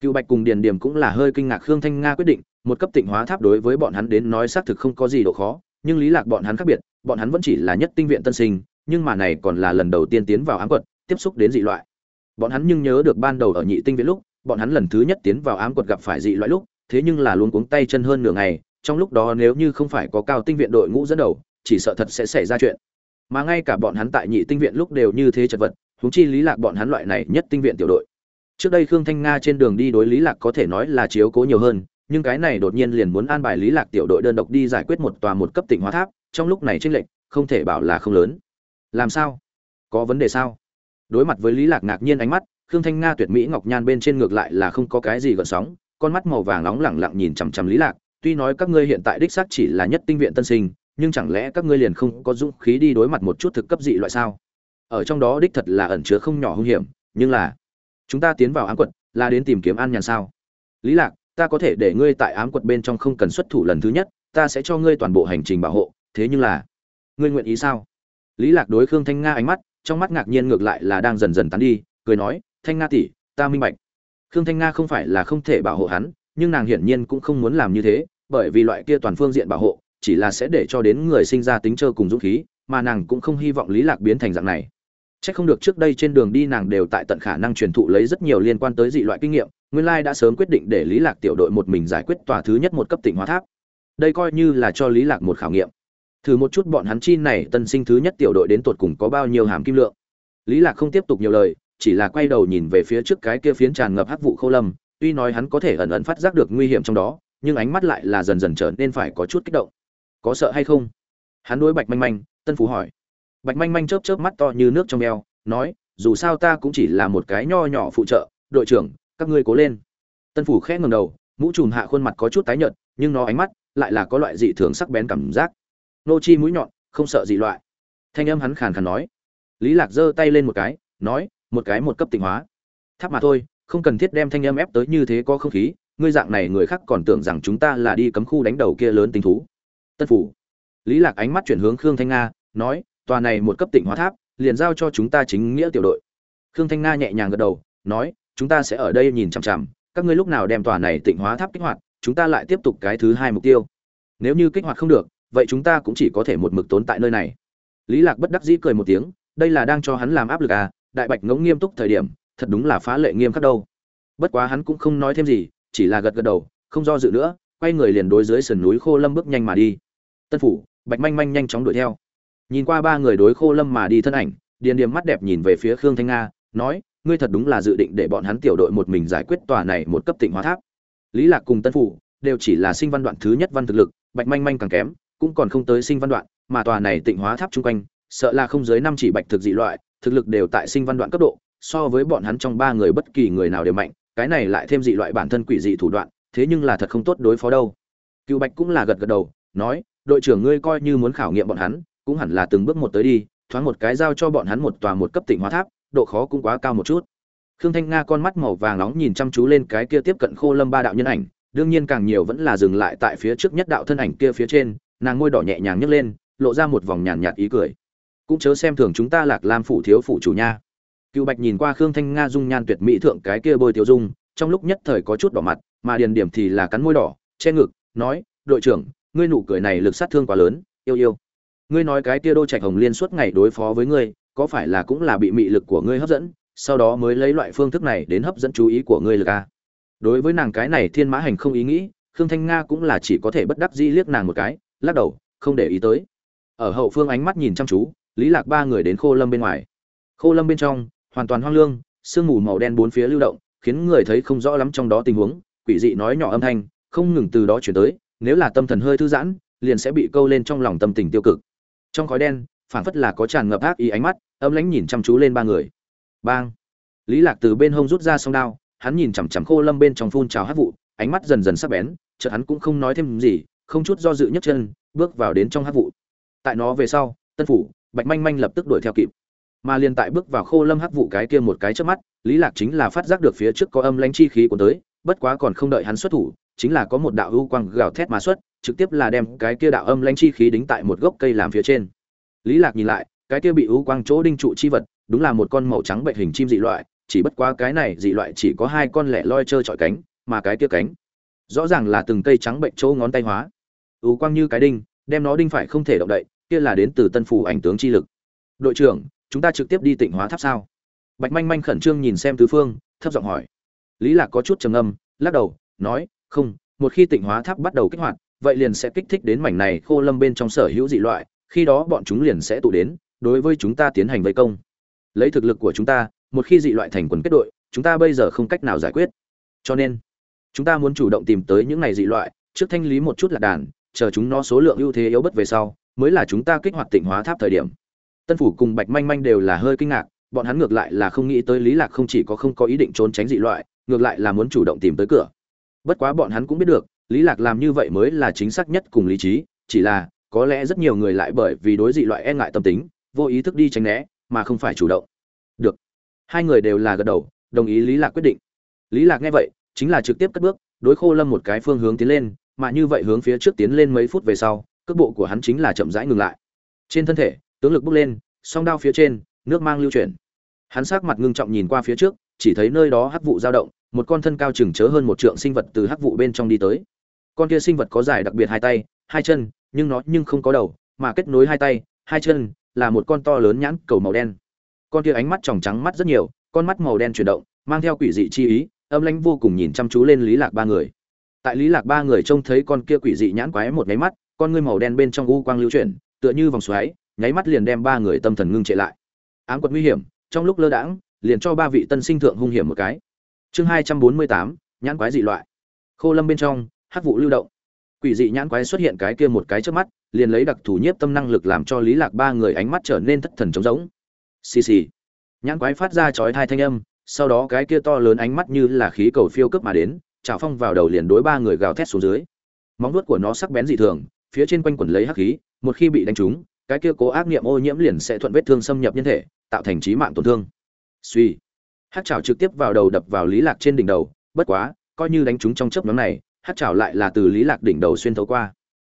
Cựu bạch cùng điền điểm cũng là hơi kinh ngạc khương thanh nga quyết định, một cấp tịnh hóa tháp đối với bọn hắn đến nói xác thực không có gì độ khó, nhưng lý lạc bọn hắn khác biệt, bọn hắn vẫn chỉ là nhất tinh viện tân sinh, nhưng mà này còn là lần đầu tiên tiến vào ám quật tiếp xúc đến dị loại. Bọn hắn nhưng nhớ được ban đầu ở nhị tinh viện lúc, bọn hắn lần thứ nhất tiến vào ám quật gặp phải dị loại lúc, thế nhưng là luôn cuống tay chân hơn nửa ngày, trong lúc đó nếu như không phải có cao tinh viện đội ngũ dẫn đầu, chỉ sợ thật sẽ xảy ra chuyện mà ngay cả bọn hắn tại nhị tinh viện lúc đều như thế chật vật, huống chi lý lạc bọn hắn loại này nhất tinh viện tiểu đội. Trước đây khương thanh nga trên đường đi đối lý lạc có thể nói là chiếu cố nhiều hơn, nhưng cái này đột nhiên liền muốn an bài lý lạc tiểu đội đơn độc đi giải quyết một tòa một cấp tỉnh hóa tháp, trong lúc này tranh lệch, không thể bảo là không lớn. Làm sao? Có vấn đề sao? Đối mặt với lý lạc ngạc nhiên ánh mắt, khương thanh nga tuyệt mỹ ngọc nhan bên trên ngược lại là không có cái gì gợn sóng, con mắt màu vàng nóng lẳng lặng nhìn chằm chằm lý lạc, tuy nói các ngươi hiện tại đích xác chỉ là nhất tinh viện tân sinh nhưng chẳng lẽ các ngươi liền không có dũng khí đi đối mặt một chút thực cấp dị loại sao? Ở trong đó đích thật là ẩn chứa không nhỏ hung hiểm, nhưng là, chúng ta tiến vào ám quật, là đến tìm kiếm an nhàn sao? Lý lạc, ta có thể để ngươi tại ám quật bên trong không cần xuất thủ lần thứ nhất, ta sẽ cho ngươi toàn bộ hành trình bảo hộ, thế nhưng là, ngươi nguyện ý sao? Lý lạc đối khương thanh nga ánh mắt, trong mắt ngạc nhiên ngược lại là đang dần dần tán đi, cười nói, thanh nga tỷ, ta minh bạch. Khương thanh nga không phải là không thể bảo hộ hắn, nhưng nàng hiển nhiên cũng không muốn làm như thế, bởi vì loại kia toàn phương diện bảo hộ chỉ là sẽ để cho đến người sinh ra tính trơ cùng dũng khí mà nàng cũng không hy vọng lý lạc biến thành dạng này Chắc không được trước đây trên đường đi nàng đều tại tận khả năng truyền thụ lấy rất nhiều liên quan tới dị loại kinh nghiệm, nguyên lai đã sớm quyết định để Lý Lạc tiểu đội một mình giải quyết tòa thứ nhất một cấp tỉnh hóa tháp. Đây coi như là cho Lý Lạc một khảo nghiệm. Thử một chút bọn hắn chi này tân sinh thứ nhất tiểu đội đến tột cùng có bao nhiêu hàm kim lượng. Lý Lạc không tiếp tục nhiều lời, chỉ là quay đầu nhìn về phía trước cái kia phiến tràn ngập hắc vụ khâu lâm, tuy nói hắn có thể ẩn ẩn phát giác được nguy hiểm trong đó, nhưng ánh mắt lại là dần dần trở nên phải có chút kích động. Có sợ hay không? Hắn đối Bạch Manh Manh, Tân Phú hỏi. Bạch manh manh chớp chớp mắt to như nước trong eo nói dù sao ta cũng chỉ là một cái nho nhỏ phụ trợ đội trưởng các ngươi cố lên. Tân phủ khẽ ngầm đầu mũ trùm hạ khuôn mặt có chút tái nhợt nhưng nó ánh mắt lại là có loại dị thường sắc bén cảm giác. Nô chi mũi nhọn không sợ dị loại. Thanh âm hắn khàn khàn nói. Lý lạc giơ tay lên một cái nói một cái một cấp tịnh hóa. Tháp mà thôi không cần thiết đem thanh âm ép tới như thế có không khí ngươi dạng này người khác còn tưởng rằng chúng ta là đi cấm khu đánh đầu kia lớn tinh thú tân phủ. Lý lạc ánh mắt chuyển hướng khương thanh nga, nói, tòa này một cấp tỉnh hóa tháp, liền giao cho chúng ta chính nghĩa tiểu đội. Khương thanh nga nhẹ nhàng gật đầu, nói, chúng ta sẽ ở đây nhìn chằm chằm, các ngươi lúc nào đem tòa này tỉnh hóa tháp kích hoạt, chúng ta lại tiếp tục cái thứ hai mục tiêu. Nếu như kích hoạt không được, vậy chúng ta cũng chỉ có thể một mực tốn tại nơi này. Lý lạc bất đắc dĩ cười một tiếng, đây là đang cho hắn làm áp lực à đại bạch ngỗng nghiêm túc thời điểm, thật đúng là phá lệ nghiêm khắc đâu. Bất quá hắn cũng không nói thêm gì, chỉ là gật gật đầu, không do dự nữa, quay người liền đối dưới sườn núi khô lâm bước nhanh mà đi tân phủ, bạch manh manh nhanh chóng đuổi theo. Nhìn qua ba người đối khô lâm mà đi thân ảnh, điền điềm mắt đẹp nhìn về phía khương thanh nga, nói, ngươi thật đúng là dự định để bọn hắn tiểu đội một mình giải quyết tòa này một cấp tỉnh hóa tháp. Lý lạc cùng tân phủ đều chỉ là sinh văn đoạn thứ nhất văn thực lực, bạch manh manh càng kém, cũng còn không tới sinh văn đoạn, mà tòa này tịnh hóa tháp chung quanh, sợ là không dưới năm chỉ bạch thực dị loại, thực lực đều tại sinh văn đoạn cấp độ, so với bọn hắn trong ba người bất kỳ người nào đều mạnh, cái này lại thêm dị loại bản thân quỷ dị thủ đoạn, thế nhưng là thật không tốt đối phó đâu. Cựu bạch cũng là gật gật đầu, nói đội trưởng ngươi coi như muốn khảo nghiệm bọn hắn, cũng hẳn là từng bước một tới đi, thoáng một cái giao cho bọn hắn một tòa một cấp tỉnh hóa tháp, độ khó cũng quá cao một chút. Khương thanh nga con mắt màu vàng nóng nhìn chăm chú lên cái kia tiếp cận khô lâm ba đạo nhân ảnh, đương nhiên càng nhiều vẫn là dừng lại tại phía trước nhất đạo thân ảnh kia phía trên, nàng môi đỏ nhẹ nhàng nhấc lên, lộ ra một vòng nhàn nhạt ý cười. Cũng chớ xem thường chúng ta lạc lam phủ thiếu phụ chủ nha. Cựu bạch nhìn qua khương thanh nga dung nhan tuyệt mỹ thượng cái kia bôi tiêu dung, trong lúc nhất thời có chút đỏ mặt, mà điền điểm thì là cắn môi đỏ, che ngực, nói, đội trưởng ngươi nụ cười này lực sát thương quá lớn, yêu yêu. Ngươi nói cái kia đô trạch hồng liên suốt ngày đối phó với ngươi, có phải là cũng là bị mị lực của ngươi hấp dẫn, sau đó mới lấy loại phương thức này đến hấp dẫn chú ý của ngươi lực a đối với nàng cái này thiên mã hành không ý nghĩ, khương thanh nga cũng là chỉ có thể bất đắc dĩ liếc nàng một cái, lắc đầu, không để ý tới. Ở hậu phương ánh mắt nhìn chăm chú, lý lạc ba người đến khô lâm bên ngoài. Khô lâm bên trong, hoàn toàn hoang lương, sương mù màu đen bốn phía lưu động, khiến người thấy không rõ lắm trong đó tình huống, quỷ dị nói nhỏ âm thanh, không ngừng từ đó chuyển tới nếu là tâm thần hơi thư giãn, liền sẽ bị câu lên trong lòng tâm tình tiêu cực. Trong khói đen, phảng phất là có tràn ngập ác ý ánh mắt, âm lãnh nhìn chăm chú lên ba người. Bang! Lý lạc từ bên hông rút ra song đao, hắn nhìn chằm chằm khô lâm bên trong phun trào hát vụ, ánh mắt dần dần sắc bén, chợt hắn cũng không nói thêm gì, không chút do dự nhấc chân, bước vào đến trong hát vụ. Tại nó về sau, tân phủ, bạch manh manh lập tức đuổi theo kịp. Mà liền tại bước vào khô lâm hắc vụ cái kia một cái trước mắt, lý lạc chính là phát giác được phía trước có âm lãnh chi khí của tới, bất quá còn không đợi hắn xuất thủ chính là có một đạo ưu quang gào thét mà xuất, trực tiếp là đem cái kia đạo âm lãnh chi khí đính tại một gốc cây làm phía trên. Lý lạc nhìn lại, cái kia bị ưu quang chỗ đinh trụ chi vật, đúng là một con màu trắng bệnh hình chim dị loại, chỉ bất quá cái này dị loại chỉ có hai con lẻ loi trơ trọi cánh, mà cái kia cánh, rõ ràng là từng cây trắng bệnh chỗ ngón tay hóa. Ưu quang như cái đinh, đem nó đinh phải không thể động đậy, kia là đến từ tân phủ ảnh tướng chi lực. Đội trưởng, chúng ta trực tiếp đi tịnh hóa tháp sao? Bạch manh manh khẩn trương nhìn xem tứ phương, thấp giọng hỏi. Lý lạc có chút trầm ngâm, lắc đầu, nói không, một khi tịnh hóa tháp bắt đầu kích hoạt, vậy liền sẽ kích thích đến mảnh này khô lâm bên trong sở hữu dị loại, khi đó bọn chúng liền sẽ tụ đến, đối với chúng ta tiến hành vây công. Lấy thực lực của chúng ta, một khi dị loại thành quần kết đội, chúng ta bây giờ không cách nào giải quyết. Cho nên, chúng ta muốn chủ động tìm tới những này dị loại, trước thanh lý một chút là đàn, chờ chúng nó số lượng ưu thế yếu bất về sau, mới là chúng ta kích hoạt tịnh hóa tháp thời điểm. Tân phủ cùng bạch manh manh đều là hơi kinh ngạc, bọn hắn ngược lại là không nghĩ tới lý lạc không chỉ có không có ý định trốn tránh dị loại, ngược lại là muốn chủ động tìm tới cửa bất quá bọn hắn cũng biết được, lý lạc làm như vậy mới là chính xác nhất cùng lý trí, chỉ là, có lẽ rất nhiều người lại bởi vì đối dị loại e ngại tâm tính, vô ý thức đi tránh né, mà không phải chủ động. Được. Hai người đều là gật đầu, đồng ý lý lạc quyết định. Lý lạc nghe vậy, chính là trực tiếp cất bước, đối khô lâm một cái phương hướng tiến lên, mà như vậy hướng phía trước tiến lên mấy phút về sau, cước bộ của hắn chính là chậm rãi ngừng lại. Trên thân thể, tướng lực bốc lên, song đao phía trên, nước mang lưu chuyển. Hắn sắc mặt ngưng trọng nhìn qua phía trước, chỉ thấy nơi đó hắc vụ dao động một con thân cao chừng chớ hơn một trượng sinh vật từ hắc vụ bên trong đi tới. Con kia sinh vật có dài đặc biệt hai tay, hai chân, nhưng nó nhưng không có đầu, mà kết nối hai tay, hai chân, là một con to lớn nhãn cầu màu đen. Con kia ánh mắt tròng trắng mắt rất nhiều, con mắt màu đen chuyển động, mang theo quỷ dị chi ý, âm lãnh vô cùng nhìn chăm chú lên lý lạc ba người. Tại lý lạc ba người trông thấy con kia quỷ dị nhãn quái một máy mắt, con ngươi màu đen bên trong u quang lưu chuyển, tựa như vòng xoáy, nháy mắt liền đem ba người tâm thần ngưng trệ lại. Ám quật nguy hiểm, trong lúc lơ đãng, liền cho ba vị tân sinh thượng hung hiểm một cái chương hai trăm bốn mươi tám, nhãn quái dị loại. Khô lâm bên trong, hắc vụ lưu động. Quỷ dị nhãn quái xuất hiện cái kia một cái trước mắt, liền lấy đặc thủ nhiếp tâm năng lực làm cho lý lạc ba người ánh mắt trở nên thất thần trống rỗng. Xì xì. Nhãn quái phát ra chói thai thanh âm, sau đó cái kia to lớn ánh mắt như là khí cầu phiêu cướp mà đến chảo phong vào đầu liền đối ba người gào thét xuống dưới. Móng vuốt của nó sắc bén dị thường, phía trên quanh quẩn lấy hắc khí, một khi bị đánh trúng, cái kia cố ác niệm ô nhiễm liền sẽ thuận vết thương xâm nhập nhân thể, tạo thành trí mạng tổn thương. Suy hát chảo trực tiếp vào đầu đập vào lý lạc trên đỉnh đầu, bất quá, coi như đánh trúng trong chớp nhóm này, hát chảo lại là từ lý lạc đỉnh đầu xuyên thấu qua.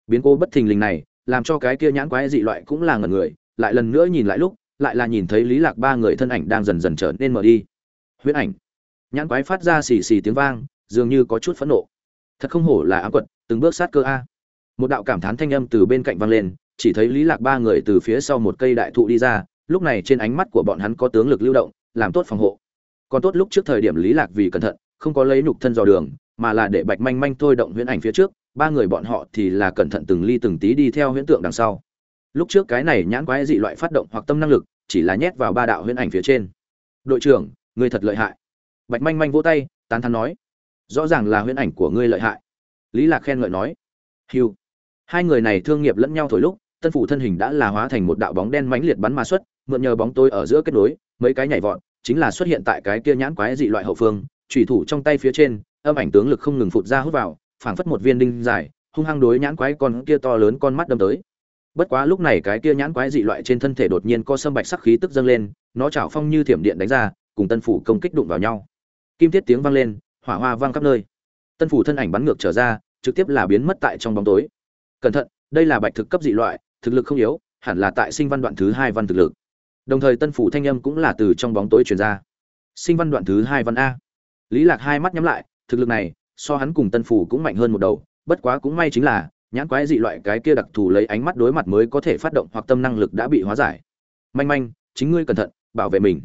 Biến cố bất thình lình này, làm cho cái kia nhãn quái dị loại cũng là ngẩn người, lại lần nữa nhìn lại lúc, lại là nhìn thấy lý lạc ba người thân ảnh đang dần dần trở nên mở đi. Huyễn ảnh. Nhãn quái phát ra xì xì tiếng vang, dường như có chút phẫn nộ. Thật không hổ là ám quật, từng bước sát cơ a. Một đạo cảm thán thanh âm từ bên cạnh vang lên, chỉ thấy lý lạc ba người từ phía sau một cây đại thụ đi ra, lúc này trên ánh mắt của bọn hắn có tướng lực lưu động, làm tốt phòng hộ còn tốt lúc trước thời điểm lý lạc vì cẩn thận, không có lấy nhục thân dò đường, mà là để bạch manh manh thôi động huyễn ảnh phía trước, ba người bọn họ thì là cẩn thận từng ly từng tí đi theo huyễn tượng đằng sau. Lúc trước cái này nhãn quái dị loại phát động hoặc tâm năng lực, chỉ là nhét vào ba đạo huyễn ảnh phía trên. Đội trưởng, ngươi thật lợi hại. Bạch manh manh vỗ tay, tán thán nói, rõ ràng là huyễn ảnh của ngươi lợi hại. Lý lạc khen ngợi nói hiu hai người này thương nghiệp lẫn nhau thổi lúc, tân phủ thân hình đã là hóa thành một đạo bóng đen mãnh liệt bắn ma xuất, mượn nhờ bóng tôi ở giữa kết nối, mấy cái nhảy vọt chính là xuất hiện tại cái kia nhãn quái dị loại hậu phương, chủy thủ trong tay phía trên, âm ảnh tướng lực không ngừng phụt ra hút vào, phảng phất một viên đinh dài, hung hăng đối nhãn quái con kia to lớn con mắt đâm tới. Bất quá lúc này cái kia nhãn quái dị loại trên thân thể đột nhiên có sâm bạch sắc khí tức dâng lên, nó chảo phong như thiểm điện đánh ra, cùng tân phủ công kích đụng vào nhau. Kim thiết tiếng vang lên, hỏa hoa vang khắp nơi. Tân phủ thân ảnh bắn ngược trở ra, trực tiếp là biến mất tại trong bóng tối. Cẩn thận, đây là bạch thực cấp dị loại, thực lực không yếu, hẳn là tại sinh văn đoạn thứ hai văn thực lực đồng thời tân phủ thanh âm cũng là từ trong bóng tối truyền ra. Sinh văn đoạn thứ hai văn a. Lý lạc hai mắt nhắm lại, thực lực này, so hắn cùng tân phủ cũng mạnh hơn một đầu, bất quá cũng may chính là, nhãn quái dị loại cái kia đặc thù lấy ánh mắt đối mặt mới có thể phát động hoặc tâm năng lực đã bị hóa giải. Manh manh, chính ngươi cẩn thận, bảo vệ mình.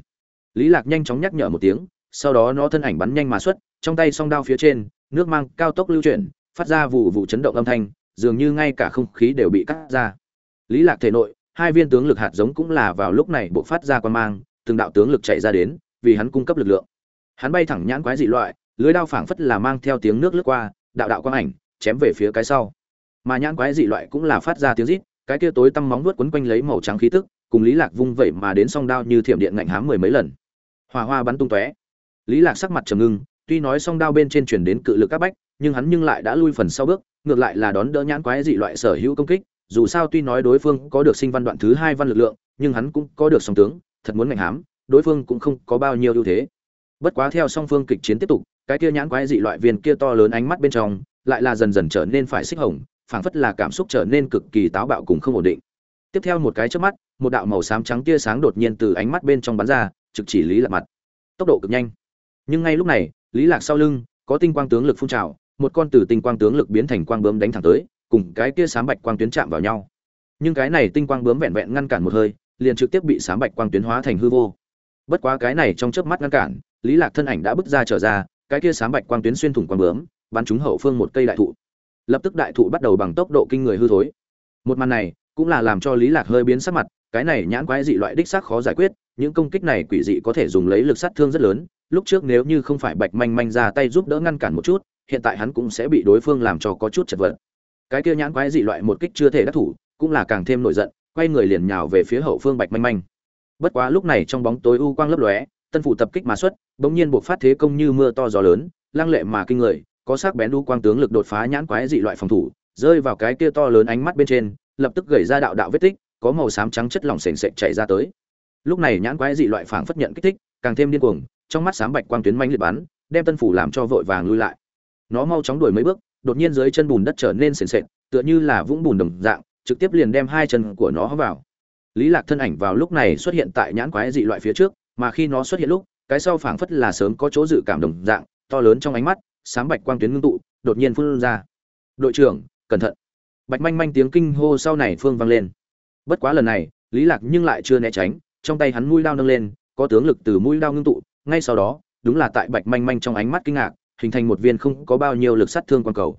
Lý lạc nhanh chóng nhắc nhở một tiếng, sau đó nó thân ảnh bắn nhanh mà xuất, trong tay song đao phía trên, nước mang cao tốc lưu chuyển, phát ra vụ vụ chấn động âm thanh, dường như ngay cả không khí đều bị cắt ra. Lý lạc thể nội hai viên tướng lực hạt giống cũng là vào lúc này bộ phát ra quan mang, từng đạo tướng lực chạy ra đến, vì hắn cung cấp lực lượng. Hắn bay thẳng nhãn quái dị loại, lưới đao phảng phất là mang theo tiếng nước lướt qua, đạo đạo quang ảnh, chém về phía cái sau. Mà nhãn quái dị loại cũng là phát ra tiếng rít, cái kia tối tăm móng vuốt quấn quanh lấy màu trắng khí tức, cùng lý lạc vung vẩy mà đến song đao như thiểm điện ngạnh hám mười mấy lần. Hỏa hoa bắn tung tóe. Lý lạc sắc mặt trầm ngưng, tuy nói song đao bên trên truyền đến cự lực các bách, nhưng hắn nhưng lại đã lui phần sau bước, ngược lại là đón đỡ nhãn quái dị loại sở hữu công kích dù sao tuy nói đối phương có được sinh văn đoạn thứ hai văn lực lượng, nhưng hắn cũng có được song tướng, thật muốn ngạnh hám, đối phương cũng không có bao nhiêu ưu thế. Bất quá theo song phương kịch chiến tiếp tục, cái kia nhãn quái dị loại viên kia to lớn ánh mắt bên trong, lại là dần dần trở nên phải xích hồng, phảng phất là cảm xúc trở nên cực kỳ táo bạo cùng không ổn định. Tiếp theo một cái chớp mắt, một đạo màu xám trắng tia sáng đột nhiên từ ánh mắt bên trong bắn ra, trực chỉ lý lạc mặt. Tốc độ cực nhanh. Nhưng ngay lúc này, lý lạc sau lưng, có tinh quang tướng lực phun trào, một con từ tinh quang tướng lực biến thành quang bướm đánh thẳng tới cùng cái kia sám bạch quang tuyến chạm vào nhau. Nhưng cái này tinh quang bướm vẹn vẹn ngăn cản một hơi, liền trực tiếp bị sám bạch quang tuyến hóa thành hư vô. Bất quá cái này trong chớp mắt ngăn cản, lý lạc thân ảnh đã bước ra trở ra, cái kia sám bạch quang tuyến xuyên thủng quang bướm, bắn trúng hậu phương một cây đại thụ. Lập tức đại thụ bắt đầu bằng tốc độ kinh người hư thối. Một màn này cũng là làm cho lý lạc hơi biến sắc mặt, cái này nhãn quái dị loại đích xác khó giải quyết, những công kích này quỷ dị có thể dùng lấy lực sát thương rất lớn, lúc trước nếu như không phải bạch manh manh ra tay giúp đỡ ngăn cản một chút, hiện tại hắn cũng sẽ bị đối phương làm cho có chút chật vật cái kia nhãn quái dị loại một kích chưa thể đắc thủ, cũng là càng thêm nổi giận, quay người liền nhào về phía hậu phương bạch manh manh. Bất quá lúc này trong bóng tối u quang lấp lóe, tân phủ tập kích mà xuất, bỗng nhiên buộc phát thế công như mưa to gió lớn, lăng lệ mà kinh người, có sắc bén u quang tướng lực đột phá nhãn quái dị loại phòng thủ, rơi vào cái kia to lớn ánh mắt bên trên, lập tức gầy ra đạo đạo vết tích, có màu xám trắng chất lỏng sền sệt chảy ra tới. Lúc này nhãn quái dị loại phảng phất nhận kích thích, càng thêm điên cuồng, trong mắt xám bạch quang tuyến manh liệt bắn, đem tân phủ làm cho vội vàng lui lại. Nó mau chóng đuổi mấy bước đột nhiên dưới chân bùn đất trở nên sền sệt, tựa như là vũng bùn đồng dạng, trực tiếp liền đem hai chân của nó vào. Lý lạc thân ảnh vào lúc này xuất hiện tại nhãn quái dị loại phía trước, mà khi nó xuất hiện lúc, cái sau phảng phất là sớm có chỗ dự cảm đồng dạng, to lớn trong ánh mắt, sáng bạch quang tuyến ngưng tụ, đột nhiên phun ra. Đội trưởng, cẩn thận. Bạch manh manh tiếng kinh hô sau này phương vang lên. Bất quá lần này, lý lạc nhưng lại chưa né tránh, trong tay hắn mũi đao nâng lên, có tướng lực từ mũi đao ngưng tụ, ngay sau đó, đúng là tại bạch manh manh trong ánh mắt kinh ngạc hình thành một viên không có bao nhiêu lực sát thương quang cầu.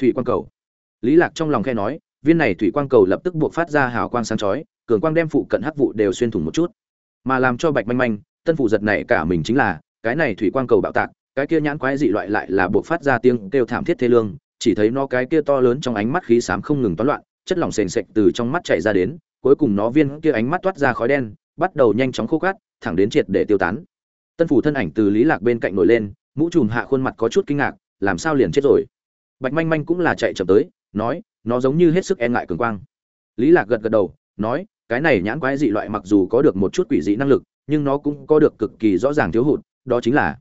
Thủy quang cầu. Lý lạc trong lòng khẽ nói, viên này thủy quang cầu lập tức buộc phát ra hào quang sáng chói, cường quang đem phụ cận hắc vụ đều xuyên thủng một chút. Mà làm cho bạch manh manh, tân phụ giật này cả mình chính là, cái này thủy quang cầu bạo tạc, cái kia nhãn quái dị loại lại là buộc phát ra tiếng kêu thảm thiết thê lương, chỉ thấy nó cái kia to lớn trong ánh mắt khí xám không ngừng toán loạn, chất lỏng sền sệt từ trong mắt chảy ra đến, cuối cùng nó viên kia ánh mắt toát ra khói đen, bắt đầu nhanh chóng khô cát, thẳng đến triệt để tiêu tán. Tân phủ thân ảnh từ lý lạc bên cạnh nổi lên mũ trùm hạ khuôn mặt có chút kinh ngạc, làm sao liền chết rồi? Bạch manh manh cũng là chạy chậm tới, nói, nó giống như hết sức e ngại cường quang. Lý lạc gật gật đầu, nói, cái này nhãn quái dị loại mặc dù có được một chút quỷ dị năng lực, nhưng nó cũng có được cực kỳ rõ ràng thiếu hụt, đó chính là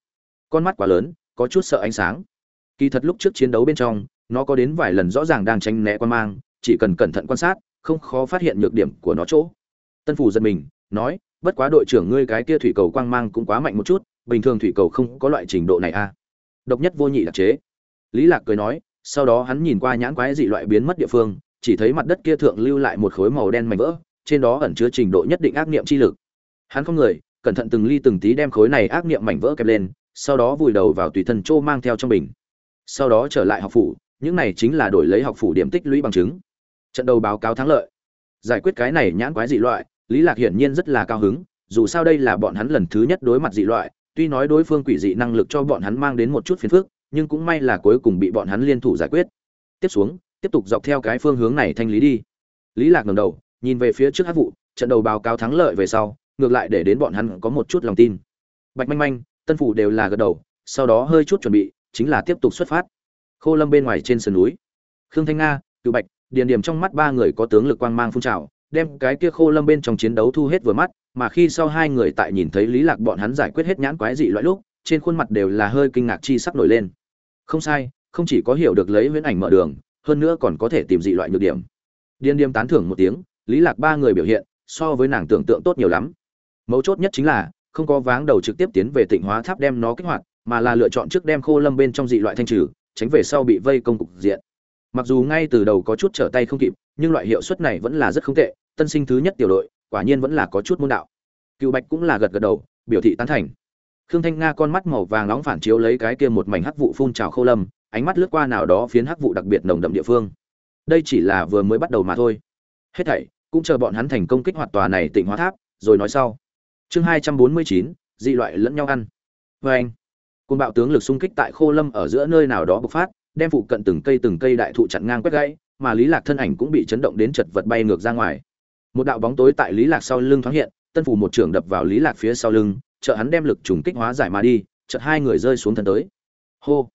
con mắt quá lớn, có chút sợ ánh sáng. Kỳ thật lúc trước chiến đấu bên trong, nó có đến vài lần rõ ràng đang tránh né quan mang, chỉ cần cẩn thận quan sát, không khó phát hiện nhược điểm của nó chỗ. Tân phủ giật mình, nói, bất quá đội trưởng ngươi cái kia thủy cầu quang mang cũng quá mạnh một chút bình thường thủy cầu không có loại trình độ này a à. độc nhất vô nhị đặc chế. Lý lạc cười nói, sau đó hắn nhìn qua nhãn quái dị loại biến mất địa phương, chỉ thấy mặt đất kia thượng lưu lại một khối màu đen mảnh vỡ, trên đó ẩn chứa trình độ nhất định ác niệm chi lực. Hắn không người, cẩn thận từng ly từng tí đem khối này ác niệm mảnh vỡ kẹp lên, sau đó vùi đầu vào tùy thân châu mang theo trong bình. Sau đó trở lại học phủ, những này chính là đổi lấy học phủ điểm tích lũy bằng chứng. Trận đầu báo cáo thắng lợi. Giải quyết cái này nhãn quái dị loại, lý lạc hiển nhiên rất là cao hứng, dù sao đây là bọn hắn lần thứ nhất đối mặt dị loại tuy nói đối phương quỷ dị năng lực cho bọn hắn mang đến một chút phiền phức, nhưng cũng may là cuối cùng bị bọn hắn liên thủ giải quyết. Tiếp xuống, tiếp tục dọc theo cái phương hướng này thanh lý đi. Lý lạc ngẩng đầu, nhìn về phía trước hát vụ, trận đầu báo cáo thắng lợi về sau, ngược lại để đến bọn hắn có một chút lòng tin. Bạch manh manh, tân phủ đều là gật đầu, sau đó hơi chút chuẩn bị, chính là tiếp tục xuất phát. Khô lâm bên ngoài trên sườn núi. Khương thanh nga cựu bạch, điền điểm trong mắt ba người có tướng lực quang mang phun trào, đem cái kia khô lâm bên trong chiến đấu thu hết vừa mắt mà khi sau hai người tại nhìn thấy lý lạc bọn hắn giải quyết hết nhãn quái dị loại lúc, trên khuôn mặt đều là hơi kinh ngạc chi sắc nổi lên. Không sai, không chỉ có hiểu được lấy huyễn ảnh mở đường, hơn nữa còn có thể tìm dị loại nhược điểm. Điên Điềm tán thưởng một tiếng, lý lạc ba người biểu hiện, so với nàng tưởng tượng tốt nhiều lắm. Mấu chốt nhất chính là, không có váng đầu trực tiếp tiến về tịnh hóa tháp đem nó kích hoạt, mà là lựa chọn trước đem khô lâm bên trong dị loại thanh trừ, tránh về sau bị vây công cục diện. Mặc dù ngay từ đầu có chút trở tay không kịp, nhưng loại hiệu suất này vẫn là rất không tệ, tân sinh thứ nhất tiểu đội quả nhiên vẫn là có chút môn đạo. Cựu bạch cũng là gật gật đầu, biểu thị tán thành. Khương thanh nga con mắt màu vàng nóng phản chiếu lấy cái kia một mảnh hắc vụ phun trào khô lâm, ánh mắt lướt qua nào đó phiến hắc vụ đặc biệt nồng đậm địa phương. Đây chỉ là vừa mới bắt đầu mà thôi. Hết thảy, cũng chờ bọn hắn thành công kích hoạt tòa này tịnh hóa tháp, rồi nói sau. Chương hai trăm bốn mươi chín, dị loại lẫn nhau ăn. Vê anh côn bạo tướng lực xung kích tại khô lâm ở giữa nơi nào đó bộc phát, đem phụ cận từng cây từng cây đại thụ chặn ngang quét gãy, mà lý lạc thân ảnh cũng bị chấn động đến chật vật bay ngược ra ngoài một đạo bóng tối tại lý lạc sau lưng thoáng hiện, tân phủ một trưởng đập vào lý lạc phía sau lưng trợ hắn đem lực trùng kích hóa giải mà đi, chợt hai người rơi xuống thân tới. Hô!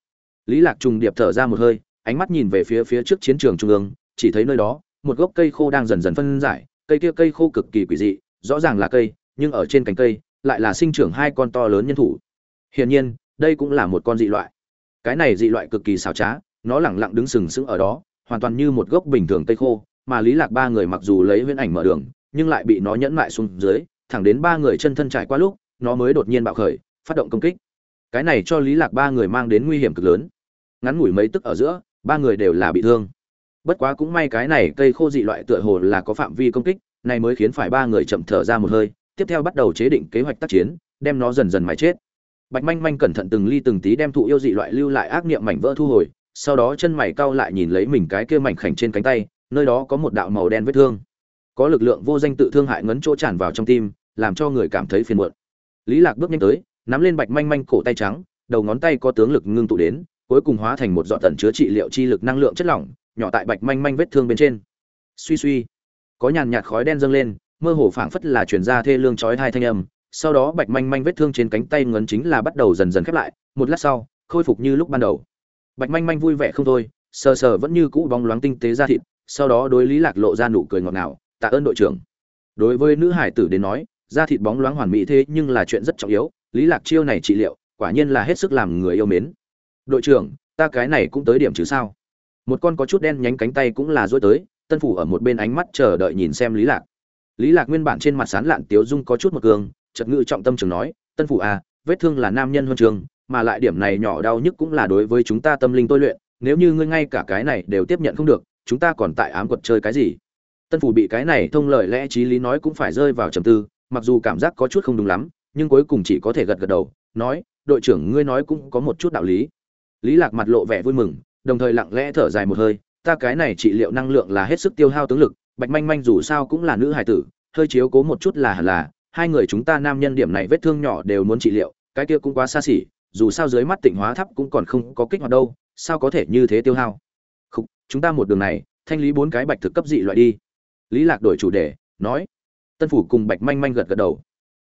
Lý lạc trùng điệp thở ra một hơi, ánh mắt nhìn về phía phía trước chiến trường trung ương, chỉ thấy nơi đó, một gốc cây khô đang dần dần phân giải, cây kia cây khô cực kỳ quỷ dị, rõ ràng là cây, nhưng ở trên cành cây, lại là sinh trưởng hai con to lớn nhân thủ. Hiển nhiên, đây cũng là một con dị loại. Cái này dị loại cực kỳ xảo trá, nó lẳng lặng đứng sừng sững ở đó, hoàn toàn như một gốc bình thường cây khô mà lý lạc ba người mặc dù lấy huyễn ảnh mở đường, nhưng lại bị nó nhẫn lại xuống dưới, thẳng đến ba người chân thân trải qua lúc, nó mới đột nhiên bạo khởi, phát động công kích. Cái này cho lý lạc ba người mang đến nguy hiểm cực lớn. Ngắn ngủi mấy tức ở giữa, ba người đều là bị thương. Bất quá cũng may cái này cây khô dị loại tựa hồ là có phạm vi công kích, này mới khiến phải ba người chậm thở ra một hơi, tiếp theo bắt đầu chế định kế hoạch tác chiến, đem nó dần dần mài chết. Bạch manh manh cẩn thận từng ly từng tí đem thụ yêu dị loại lưu lại ác niệm mảnh vỡ thu hồi, sau đó chân mày cau lại nhìn lấy mình cái kia mảnh khảnh trên cánh tay nơi đó có một đạo màu đen vết thương. Có lực lượng vô danh tự thương hại ngấn chỗ tràn vào trong tim, làm cho người cảm thấy phiền muộn. Lý lạc bước nhanh tới, nắm lên bạch manh manh cổ tay trắng, đầu ngón tay có tướng lực ngưng tụ đến, cuối cùng hóa thành một giọt tần chứa trị liệu chi lực năng lượng chất lỏng, nhỏ tại bạch manh manh vết thương bên trên. Suy suy, có nhàn nhạt khói đen dâng lên, mơ hồ phảng phất là truyền ra thê lương chói hai thanh âm, sau đó bạch manh manh vết thương trên cánh tay ngấn chính là bắt đầu dần dần khép lại, một lát sau, khôi phục như lúc ban đầu. Bạch manh manh vui vẻ không thôi, sờ sờ vẫn như cũ bóng loáng tinh tế ra thịt sau đó đối lý lạc lộ ra nụ cười ngọt ngào, tạ ơn đội trưởng. Đối với nữ hải tử đến nói, da thịt bóng loáng hoàn mỹ thế nhưng là chuyện rất trọng yếu, lý lạc chiêu này trị liệu, quả nhiên là hết sức làm người yêu mến. Đội trưởng, ta cái này cũng tới điểm chứ sao? Một con có chút đen nhánh cánh tay cũng là dối tới, tân phủ ở một bên ánh mắt chờ đợi nhìn xem lý lạc. Lý lạc nguyên bản trên mặt sán lạn tiếu dung có chút một cường, chợt ngự trọng tâm trường nói, tân phủ à vết thương là nam nhân huân trường, mà lại điểm này nhỏ đau nhức cũng là đối với chúng ta tâm linh tôi luyện, nếu như ngươi ngay cả cái này đều tiếp nhận không được chúng ta còn tại ám quật chơi cái gì? Tân phủ bị cái này thông lời lẽ trí lý nói cũng phải rơi vào trầm tư, mặc dù cảm giác có chút không đúng lắm, nhưng cuối cùng chỉ có thể gật gật đầu, nói, đội trưởng, ngươi nói cũng có một chút đạo lý. Lý lạc mặt lộ vẻ vui mừng, đồng thời lặng lẽ thở dài một hơi, ta cái này trị liệu năng lượng là hết sức tiêu hao tướng lực, bạch manh manh dù sao cũng là nữ hài tử, hơi chiếu cố một chút là hẳn là, hai người chúng ta nam nhân điểm này vết thương nhỏ đều muốn trị liệu, cái kia cũng quá xa xỉ, dù sao dưới mắt tịnh hóa thấp cũng còn không có kích hoạt đâu, sao có thể như thế tiêu hao? Chúng ta một đường này, thanh lý bốn cái bạch thực cấp dị loại đi. Lý lạc đổi chủ đề, nói. Tân phủ cùng bạch manh manh gật gật đầu.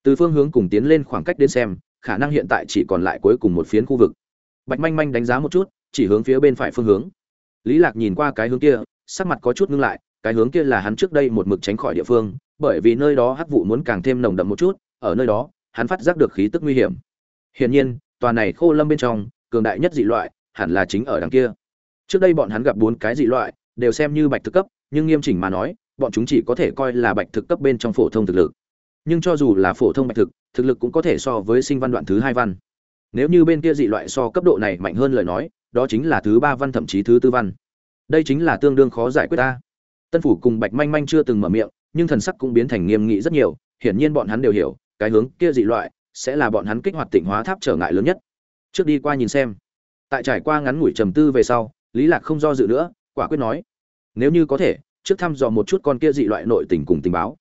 Từ phương hướng cùng tiến lên khoảng cách đến xem, khả năng hiện tại chỉ còn lại cuối cùng một phiến khu vực. Bạch manh manh đánh giá một chút, chỉ hướng phía bên phải phương hướng. Lý lạc nhìn qua cái hướng kia, sắc mặt có chút ngưng lại, cái hướng kia là hắn trước đây một mực tránh khỏi địa phương, bởi vì nơi đó hắc vụ muốn càng thêm nồng đậm một chút, ở nơi đó, hắn phát giác được khí tức nguy hiểm. Hiển nhiên, tòa này khô lâm bên trong, cường đại nhất dị loại, hẳn là chính ở đằng kia trước đây bọn hắn gặp bốn cái dị loại, đều xem như bạch thực cấp, nhưng nghiêm chỉnh mà nói, bọn chúng chỉ có thể coi là bạch thực cấp bên trong phổ thông thực lực. Nhưng cho dù là phổ thông bạch thực thực lực cũng có thể so với sinh văn đoạn thứ hai văn. Nếu như bên kia dị loại so cấp độ này mạnh hơn lời nói, đó chính là thứ ba văn thậm chí thứ tư văn. Đây chính là tương đương khó giải quyết ta. Tân phủ cùng bạch manh manh chưa từng mở miệng, nhưng thần sắc cũng biến thành nghiêm nghị rất nhiều, hiển nhiên bọn hắn đều hiểu, cái hướng kia dị loại sẽ là bọn hắn kích hoạt tỉnh hóa tháp trở ngại lớn nhất. Trước đi qua nhìn xem. Tại trải qua ngắn ngủi trầm tư về sau lý lạc không do dự nữa, quả quyết nói, nếu như có thể, trước thăm dò một chút con kia dị loại nội tình cùng tình báo.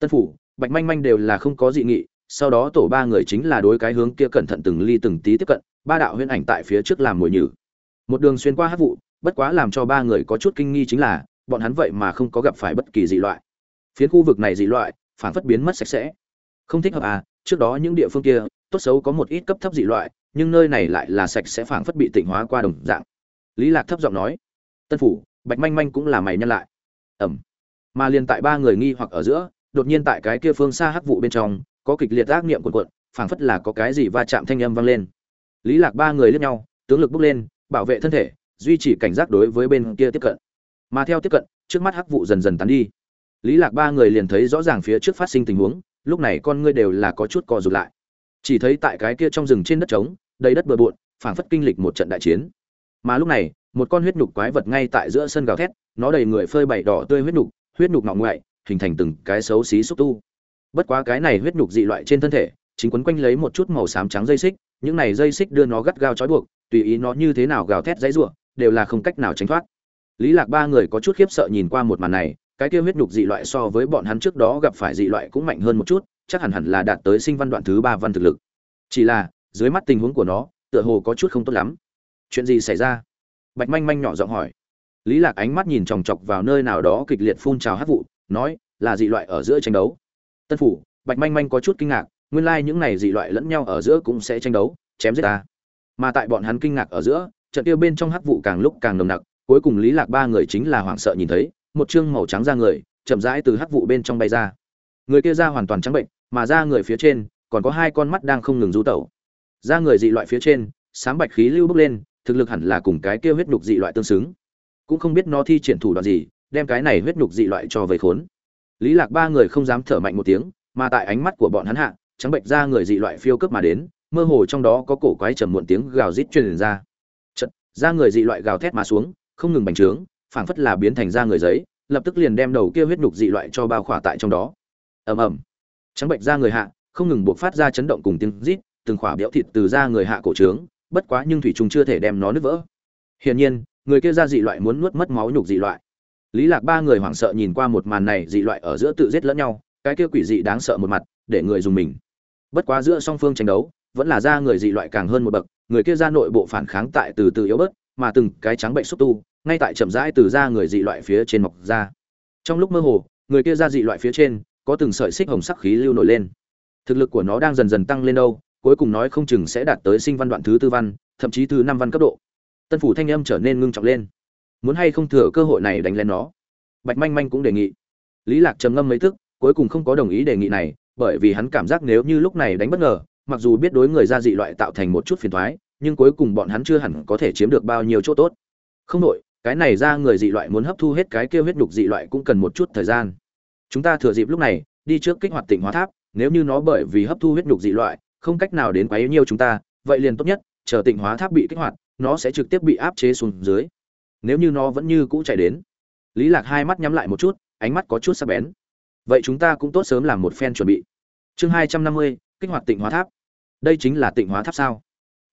Tân phủ, bạch manh manh đều là không có dị nghị, sau đó tổ ba người chính là đối cái hướng kia cẩn thận từng ly từng tí tiếp cận, ba đạo huyễn ảnh tại phía trước làm mồi nhử. Một đường xuyên qua hát vụ, bất quá làm cho ba người có chút kinh nghi chính là, bọn hắn vậy mà không có gặp phải bất kỳ dị loại. Phiến khu vực này dị loại phản phất biến mất sạch sẽ. Không thích hợp à trước đó những địa phương kia, tốt xấu có một ít cấp thấp dị loại, nhưng nơi này lại là sạch sẽ phảng phất bị tịnh hóa qua đồng dạng lý lạc thấp giọng nói, tân phủ, bạch manh manh cũng là mày nhân lại. Ẩm. Mà liền tại ba người nghi hoặc ở giữa, đột nhiên tại cái kia phương xa hắc vụ bên trong, có kịch liệt ác niệm cuộn cuộn, phảng phất là có cái gì va chạm thanh âm vang lên. Lý lạc ba người lướt nhau, tướng lực bốc lên, bảo vệ thân thể, duy trì cảnh giác đối với bên kia tiếp cận. Mà theo tiếp cận, trước mắt hắc vụ dần dần tán đi. Lý lạc ba người liền thấy rõ ràng phía trước phát sinh tình huống, lúc này con ngươi đều là có chút co rụt lại. Chỉ thấy tại cái kia trong rừng trên đất trống, đầy đất bừa bộn, phảng phất kinh lịch một trận đại chiến mà lúc này, một con huyết nhục quái vật ngay tại giữa sân gào thét, nó đầy người phơi bày đỏ tươi huyết nhục huyết nhục ngọng ngoại, hình thành từng cái xấu xí xúc tu. Bất quá cái này huyết nhục dị loại trên thân thể, chính quấn quanh lấy một chút màu xám trắng dây xích, những này dây xích đưa nó gắt gao trói buộc, tùy ý nó như thế nào gào thét dãy rủa, đều là không cách nào tránh thoát. Lý lạc ba người có chút khiếp sợ nhìn qua một màn này, cái kia huyết nhục dị loại so với bọn hắn trước đó gặp phải dị loại cũng mạnh hơn một chút, chắc hẳn hẳn là đạt tới sinh văn đoạn thứ ba văn thực lực. Chỉ là, dưới mắt tình huống của nó, tựa hồ có chút không tốt lắm chuyện gì xảy ra? Bạch manh manh nhỏ giọng hỏi. Lý lạc ánh mắt nhìn chòng chọc vào nơi nào đó kịch liệt phun trào hát vụ, nói, là dị loại ở giữa tranh đấu. Tân phủ, bạch manh manh có chút kinh ngạc, nguyên lai like những này dị loại lẫn nhau ở giữa cũng sẽ tranh đấu, chém giết ta. Mà tại bọn hắn kinh ngạc ở giữa, trận kia bên trong hắc vụ càng lúc càng nồng nặc, cuối cùng lý lạc ba người chính là hoảng sợ nhìn thấy, một trương màu trắng da người, chậm rãi từ hắc vụ bên trong bay ra. Người kia da hoàn toàn trắng bệnh, mà da người phía trên, còn có hai con mắt đang không ngừng rú tẩu. Da người dị loại phía trên sáng bạch khí lưu bốc lên thực lực hẳn là cùng cái kia huyết nhục dị loại tương xứng. Cũng không biết nó thi triển thủ đoạn gì, đem cái này huyết nhục dị loại cho về khốn. Lý lạc ba người không dám thở mạnh một tiếng, mà tại ánh mắt của bọn hắn hạ, trắng bệnh ra người dị loại phiêu cướp mà đến, mơ hồ trong đó có cổ quái trầm muộn tiếng gào rít truyền ra. Chật ra người dị loại gào thét mà xuống, không ngừng bành trướng, phảng phất là biến thành ra người giấy, lập tức liền đem đầu kia huyết nhục dị loại cho bao khỏa tại trong đó. Ầm ầm. Trắng bệnh ra người hạ, không ngừng buộc phát ra chấn động cùng tiếng rít, từng khỏa béo thịt từ da người hạ cổ trướng bất quá nhưng thủy trùng chưa thể đem nó nứt vỡ. Hiển nhiên, người kia ra dị loại muốn nuốt mất máu nhục dị loại. Lý lạc ba người hoảng sợ nhìn qua một màn này, dị loại ở giữa tự giết lẫn nhau, cái kia quỷ dị đáng sợ một mặt, để người dùng mình. Bất quá giữa song phương tranh đấu, vẫn là ra người dị loại càng hơn một bậc, người kia ra nội bộ phản kháng tại từ từ yếu bớt, mà từng cái trắng bệnh xúc tu, ngay tại chậm rãi từ ra người dị loại phía trên mọc ra. Trong lúc mơ hồ, người kia ra dị loại phía trên, có từng sợi xích hồng sắc khí lưu nổi lên. Thực lực của nó đang dần dần tăng lên đâu cuối cùng nói không chừng sẽ đạt tới sinh văn đoạn thứ tư văn, thậm chí thứ năm văn cấp độ. Tân phủ thanh âm trở nên ngưng trọng lên. Muốn hay không thừa cơ hội này đánh lên nó? Bạch manh manh cũng đề nghị. Lý lạc trầm ngâm mấy thức cuối cùng không có đồng ý đề nghị này, bởi vì hắn cảm giác nếu như lúc này đánh bất ngờ, mặc dù biết đối người ra dị loại tạo thành một chút phiền toái, nhưng cuối cùng bọn hắn chưa hẳn có thể chiếm được bao nhiêu chỗ tốt. Không đổi, cái này ra người dị loại muốn hấp thu hết cái kia huyết đục dị loại cũng cần một chút thời gian. Chúng ta thừa dịp lúc này, đi trước kích hoạt tịnh hóa tháp, nếu như nó bởi vì hấp thu huyết đục dị loại không cách nào đến quá yếu nhiều chúng ta vậy liền tốt nhất chờ tịnh hóa tháp bị kích hoạt nó sẽ trực tiếp bị áp chế xuống dưới. Nếu như nó vẫn như cũ chạy đến lý lạc hai mắt nhắm lại một chút ánh mắt có chút sắc bén. Vậy chúng ta cũng tốt sớm làm một phen chuẩn bị. Chương hai trăm năm mươi kích hoạt tịnh hóa tháp. Đây chính là tịnh hóa tháp sao?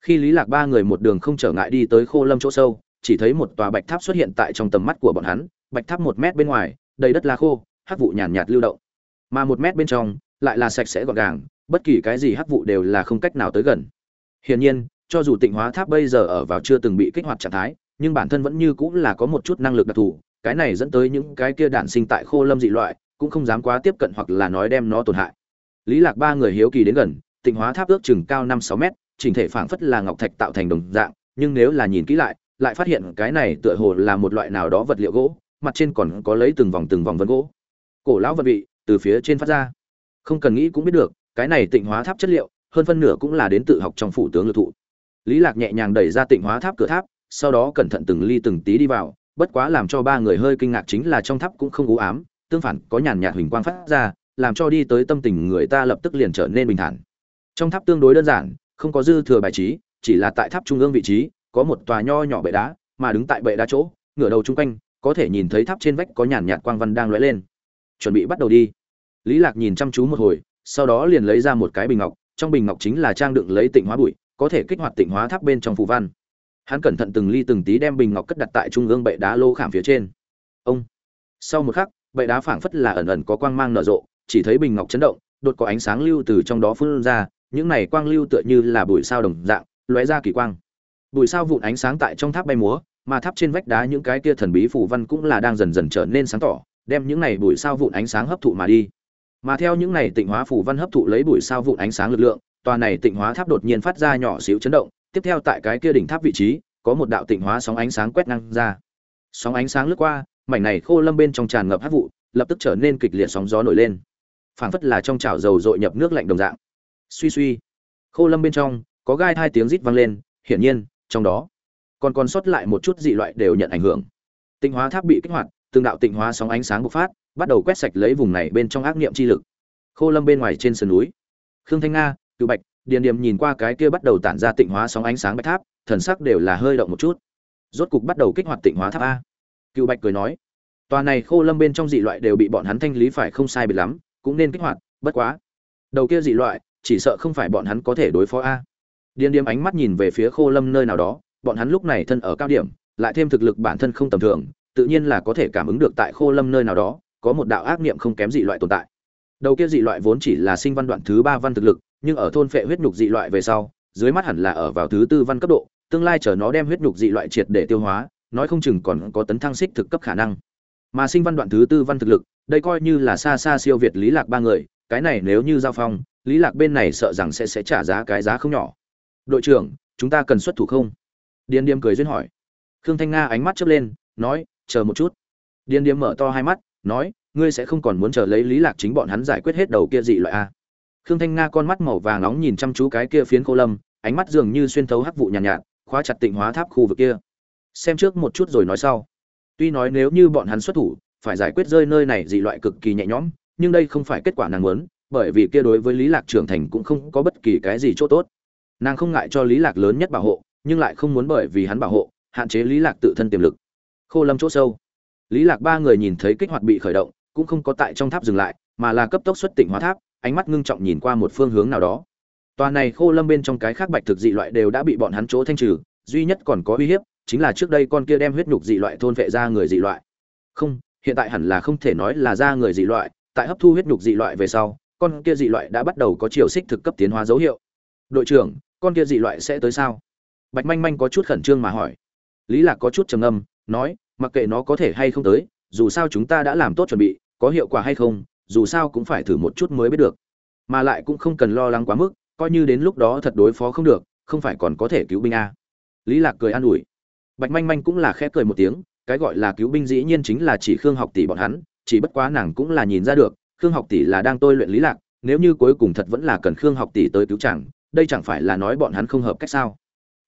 Khi lý lạc ba người một đường không trở ngại đi tới khô lâm chỗ sâu chỉ thấy một tòa bạch tháp xuất hiện tại trong tầm mắt của bọn hắn bạch tháp một mét bên ngoài đầy đất lá khô hắc vụ nhàn nhạt, nhạt lưu động. Mà một mét bên trong lại là sạch sẽ gọn gàng bất kỳ cái gì hắc vụ đều là không cách nào tới gần. Hiển nhiên, cho dù tịnh hóa tháp bây giờ ở vào chưa từng bị kích hoạt trạng thái, nhưng bản thân vẫn như cũng là có một chút năng lực đặc thù, cái này dẫn tới những cái kia đản sinh tại khô lâm dị loại, cũng không dám quá tiếp cận hoặc là nói đem nó tổn hại. Lý lạc ba người hiếu kỳ đến gần, tịnh hóa tháp ước chừng cao năm sáu mét, chỉnh thể phảng phất là ngọc thạch tạo thành đồng dạng, nhưng nếu là nhìn kỹ lại lại phát hiện cái này tựa hồ là một loại nào đó vật liệu gỗ, mặt trên còn có lấy từng vòng từng vòng vân gỗ. Cổ lão vật vị, từ phía trên phát ra. Không cần nghĩ cũng biết được cái này tịnh hóa tháp chất liệu, hơn phân nửa cũng là đến tự học trong phủ tướng lực thụ. Lý lạc nhẹ nhàng đẩy ra tịnh hóa tháp cửa tháp, sau đó cẩn thận từng ly từng tí đi vào, bất quá làm cho ba người hơi kinh ngạc chính là trong tháp cũng không u ám, tương phản, có nhàn nhạt huỳnh quang phát ra, làm cho đi tới tâm tình người ta lập tức liền trở nên bình thản. Trong tháp tương đối đơn giản, không có dư thừa bài trí, chỉ là tại tháp trung ương vị trí, có một tòa nho nhỏ bệ đá, mà đứng tại bệ đá chỗ, ngửa đầu chung quanh, có thể nhìn thấy tháp trên vách có nhàn nhạt quang văn đang lóe lên. Chuẩn bị bắt đầu đi. Lý lạc nhìn chăm chú một hồi sau đó liền lấy ra một cái bình ngọc, trong bình ngọc chính là trang đựng lấy tịnh hóa bụi, có thể kích hoạt tịnh hóa tháp bên trong phù văn. Hắn cẩn thận từng ly từng tí đem bình ngọc cất đặt tại trung ương bệ đá lô khảm phía trên. Ông! Sau một khắc, bệ đá phảng phất là ẩn ẩn có quang mang nở rộ, chỉ thấy bình ngọc chấn động, đột có ánh sáng lưu từ trong đó phun ra, những này quang lưu tựa như là bụi sao đồng dạng, lóe ra kỳ quang. Bụi sao vụn ánh sáng tại trong tháp bay múa, mà tháp trên vách đá những cái kia thần bí phù văn cũng là đang dần dần trở nên sáng tỏ, đem những này bụi sao vụn ánh sáng hấp thụ mà đi mà theo những này tịnh hóa phù văn hấp thụ lấy bụi sao vụn ánh sáng lực lượng, tòa này tịnh hóa tháp đột nhiên phát ra nhỏ xíu chấn động, tiếp theo tại cái kia đỉnh tháp vị trí, có một đạo tịnh hóa sóng ánh sáng quét ngang ra. Sóng ánh sáng lướt qua, mảnh này khô lâm bên trong tràn ngập hắc vụ, lập tức trở nên kịch liệt sóng gió nổi lên. Phảng phất là trong chảo dầu dội nhập nước lạnh đồng dạng. Suy suy, khô lâm bên trong, có gai hai tiếng rít vang lên, hiển nhiên, trong đó, còn còn sót lại một chút dị loại đều nhận ảnh hưởng. Tịnh hóa tháp bị kích hoạt, từng đạo tịnh hóa sóng ánh sáng bộc phát bắt đầu quét sạch lấy vùng này bên trong ác niệm chi lực. Khô lâm bên ngoài trên sườn núi. Khương thanh nga, cựu bạch, điền điềm nhìn qua cái kia bắt đầu tản ra tịnh hóa sóng ánh sáng bạch tháp, thần sắc đều là hơi động một chút. Rốt cục bắt đầu kích hoạt tịnh hóa tháp a. Cựu bạch cười nói, tòa này khô lâm bên trong dị loại đều bị bọn hắn thanh lý phải không sai biệt lắm, cũng nên kích hoạt, bất quá. Đầu kia dị loại, chỉ sợ không phải bọn hắn có thể đối phó a. Điền điềm ánh mắt nhìn về phía khô lâm nơi nào đó, bọn hắn lúc này thân ở cao điểm, lại thêm thực lực bản thân không tầm thường, tự nhiên là có thể cảm ứng được tại khô lâm nơi nào đó có một đạo ác niệm không kém dị loại tồn tại. Đầu kia dị loại vốn chỉ là sinh văn đoạn thứ ba văn thực lực, nhưng ở thôn phệ huyết nhục dị loại về sau, dưới mắt hẳn là ở vào thứ tư văn cấp độ, tương lai chờ nó đem huyết nhục dị loại triệt để tiêu hóa, nói không chừng còn có tấn thăng xích thực cấp khả năng. Mà sinh văn đoạn thứ tư văn thực lực, đây coi như là xa xa siêu việt lý lạc ba người, cái này nếu như giao phong, lý lạc bên này sợ rằng sẽ sẽ trả giá cái giá không nhỏ. Đội trưởng, chúng ta cần xuất thủ không? Điên điềm cười duyên hỏi. Khương thanh nga ánh mắt chớp lên, nói, chờ một chút. Điên điềm mở to hai mắt nói ngươi sẽ không còn muốn chờ lấy lý lạc chính bọn hắn giải quyết hết đầu kia dị loại a khương thanh nga con mắt màu vàng nóng nhìn chăm chú cái kia phiến cô lâm ánh mắt dường như xuyên thấu hắc vụ nhàn nhạt, nhạt khóa chặt tịnh hóa tháp khu vực kia. Xem trước một chút rồi nói sau. Tuy nói nếu như bọn hắn xuất thủ phải giải quyết rơi nơi này dị loại cực kỳ nhẹ nhõm nhưng đây không phải kết quả nàng muốn bởi vì kia đối với lý lạc trưởng thành cũng không có bất kỳ cái gì chỗ tốt. Nàng không ngại cho lý lạc lớn nhất bảo hộ nhưng lại không muốn bởi vì hắn bảo hộ hạn chế lý lạc tự thân tiềm lực. Khô lâm chỗ sâu lý lạc ba người nhìn thấy kích hoạt bị khởi động, cũng không có tại trong tháp dừng lại, mà là cấp tốc xuất tỉnh hóa tháp, ánh mắt ngưng trọng nhìn qua một phương hướng nào đó. Toàn này khô lâm bên trong cái khác bạch thực dị loại đều đã bị bọn hắn chỗ thanh trừ, duy nhất còn có uy hiếp, chính là trước đây con kia đem huyết nhục dị loại thôn vệ ra người dị loại. Không, hiện tại hẳn là không thể nói là ra người dị loại, tại hấp thu huyết nhục dị loại về sau, con kia dị loại đã bắt đầu có chiều xích thực cấp tiến hóa dấu hiệu. Đội trưởng, con kia dị loại sẽ tới sao? Bạch manh manh có chút khẩn trương mà hỏi. Lý lạc có chút trầm ngâm, nói mặc kệ nó có thể hay không tới, dù sao chúng ta đã làm tốt chuẩn bị, có hiệu quả hay không, dù sao cũng phải thử một chút mới biết được. Mà lại cũng không cần lo lắng quá mức, coi như đến lúc đó thật đối phó không được, không phải còn có thể cứu binh a. Lý lạc cười an ủi. Bạch manh manh cũng là khẽ cười một tiếng, cái gọi là cứu binh dĩ nhiên chính là chỉ khương học tỷ bọn hắn, chỉ bất quá nàng cũng là nhìn ra được, khương học tỷ là đang tôi luyện lý lạc, nếu như cuối cùng thật vẫn là cần khương học tỷ tới cứu chẳng, đây chẳng phải là nói bọn hắn không hợp cách sao?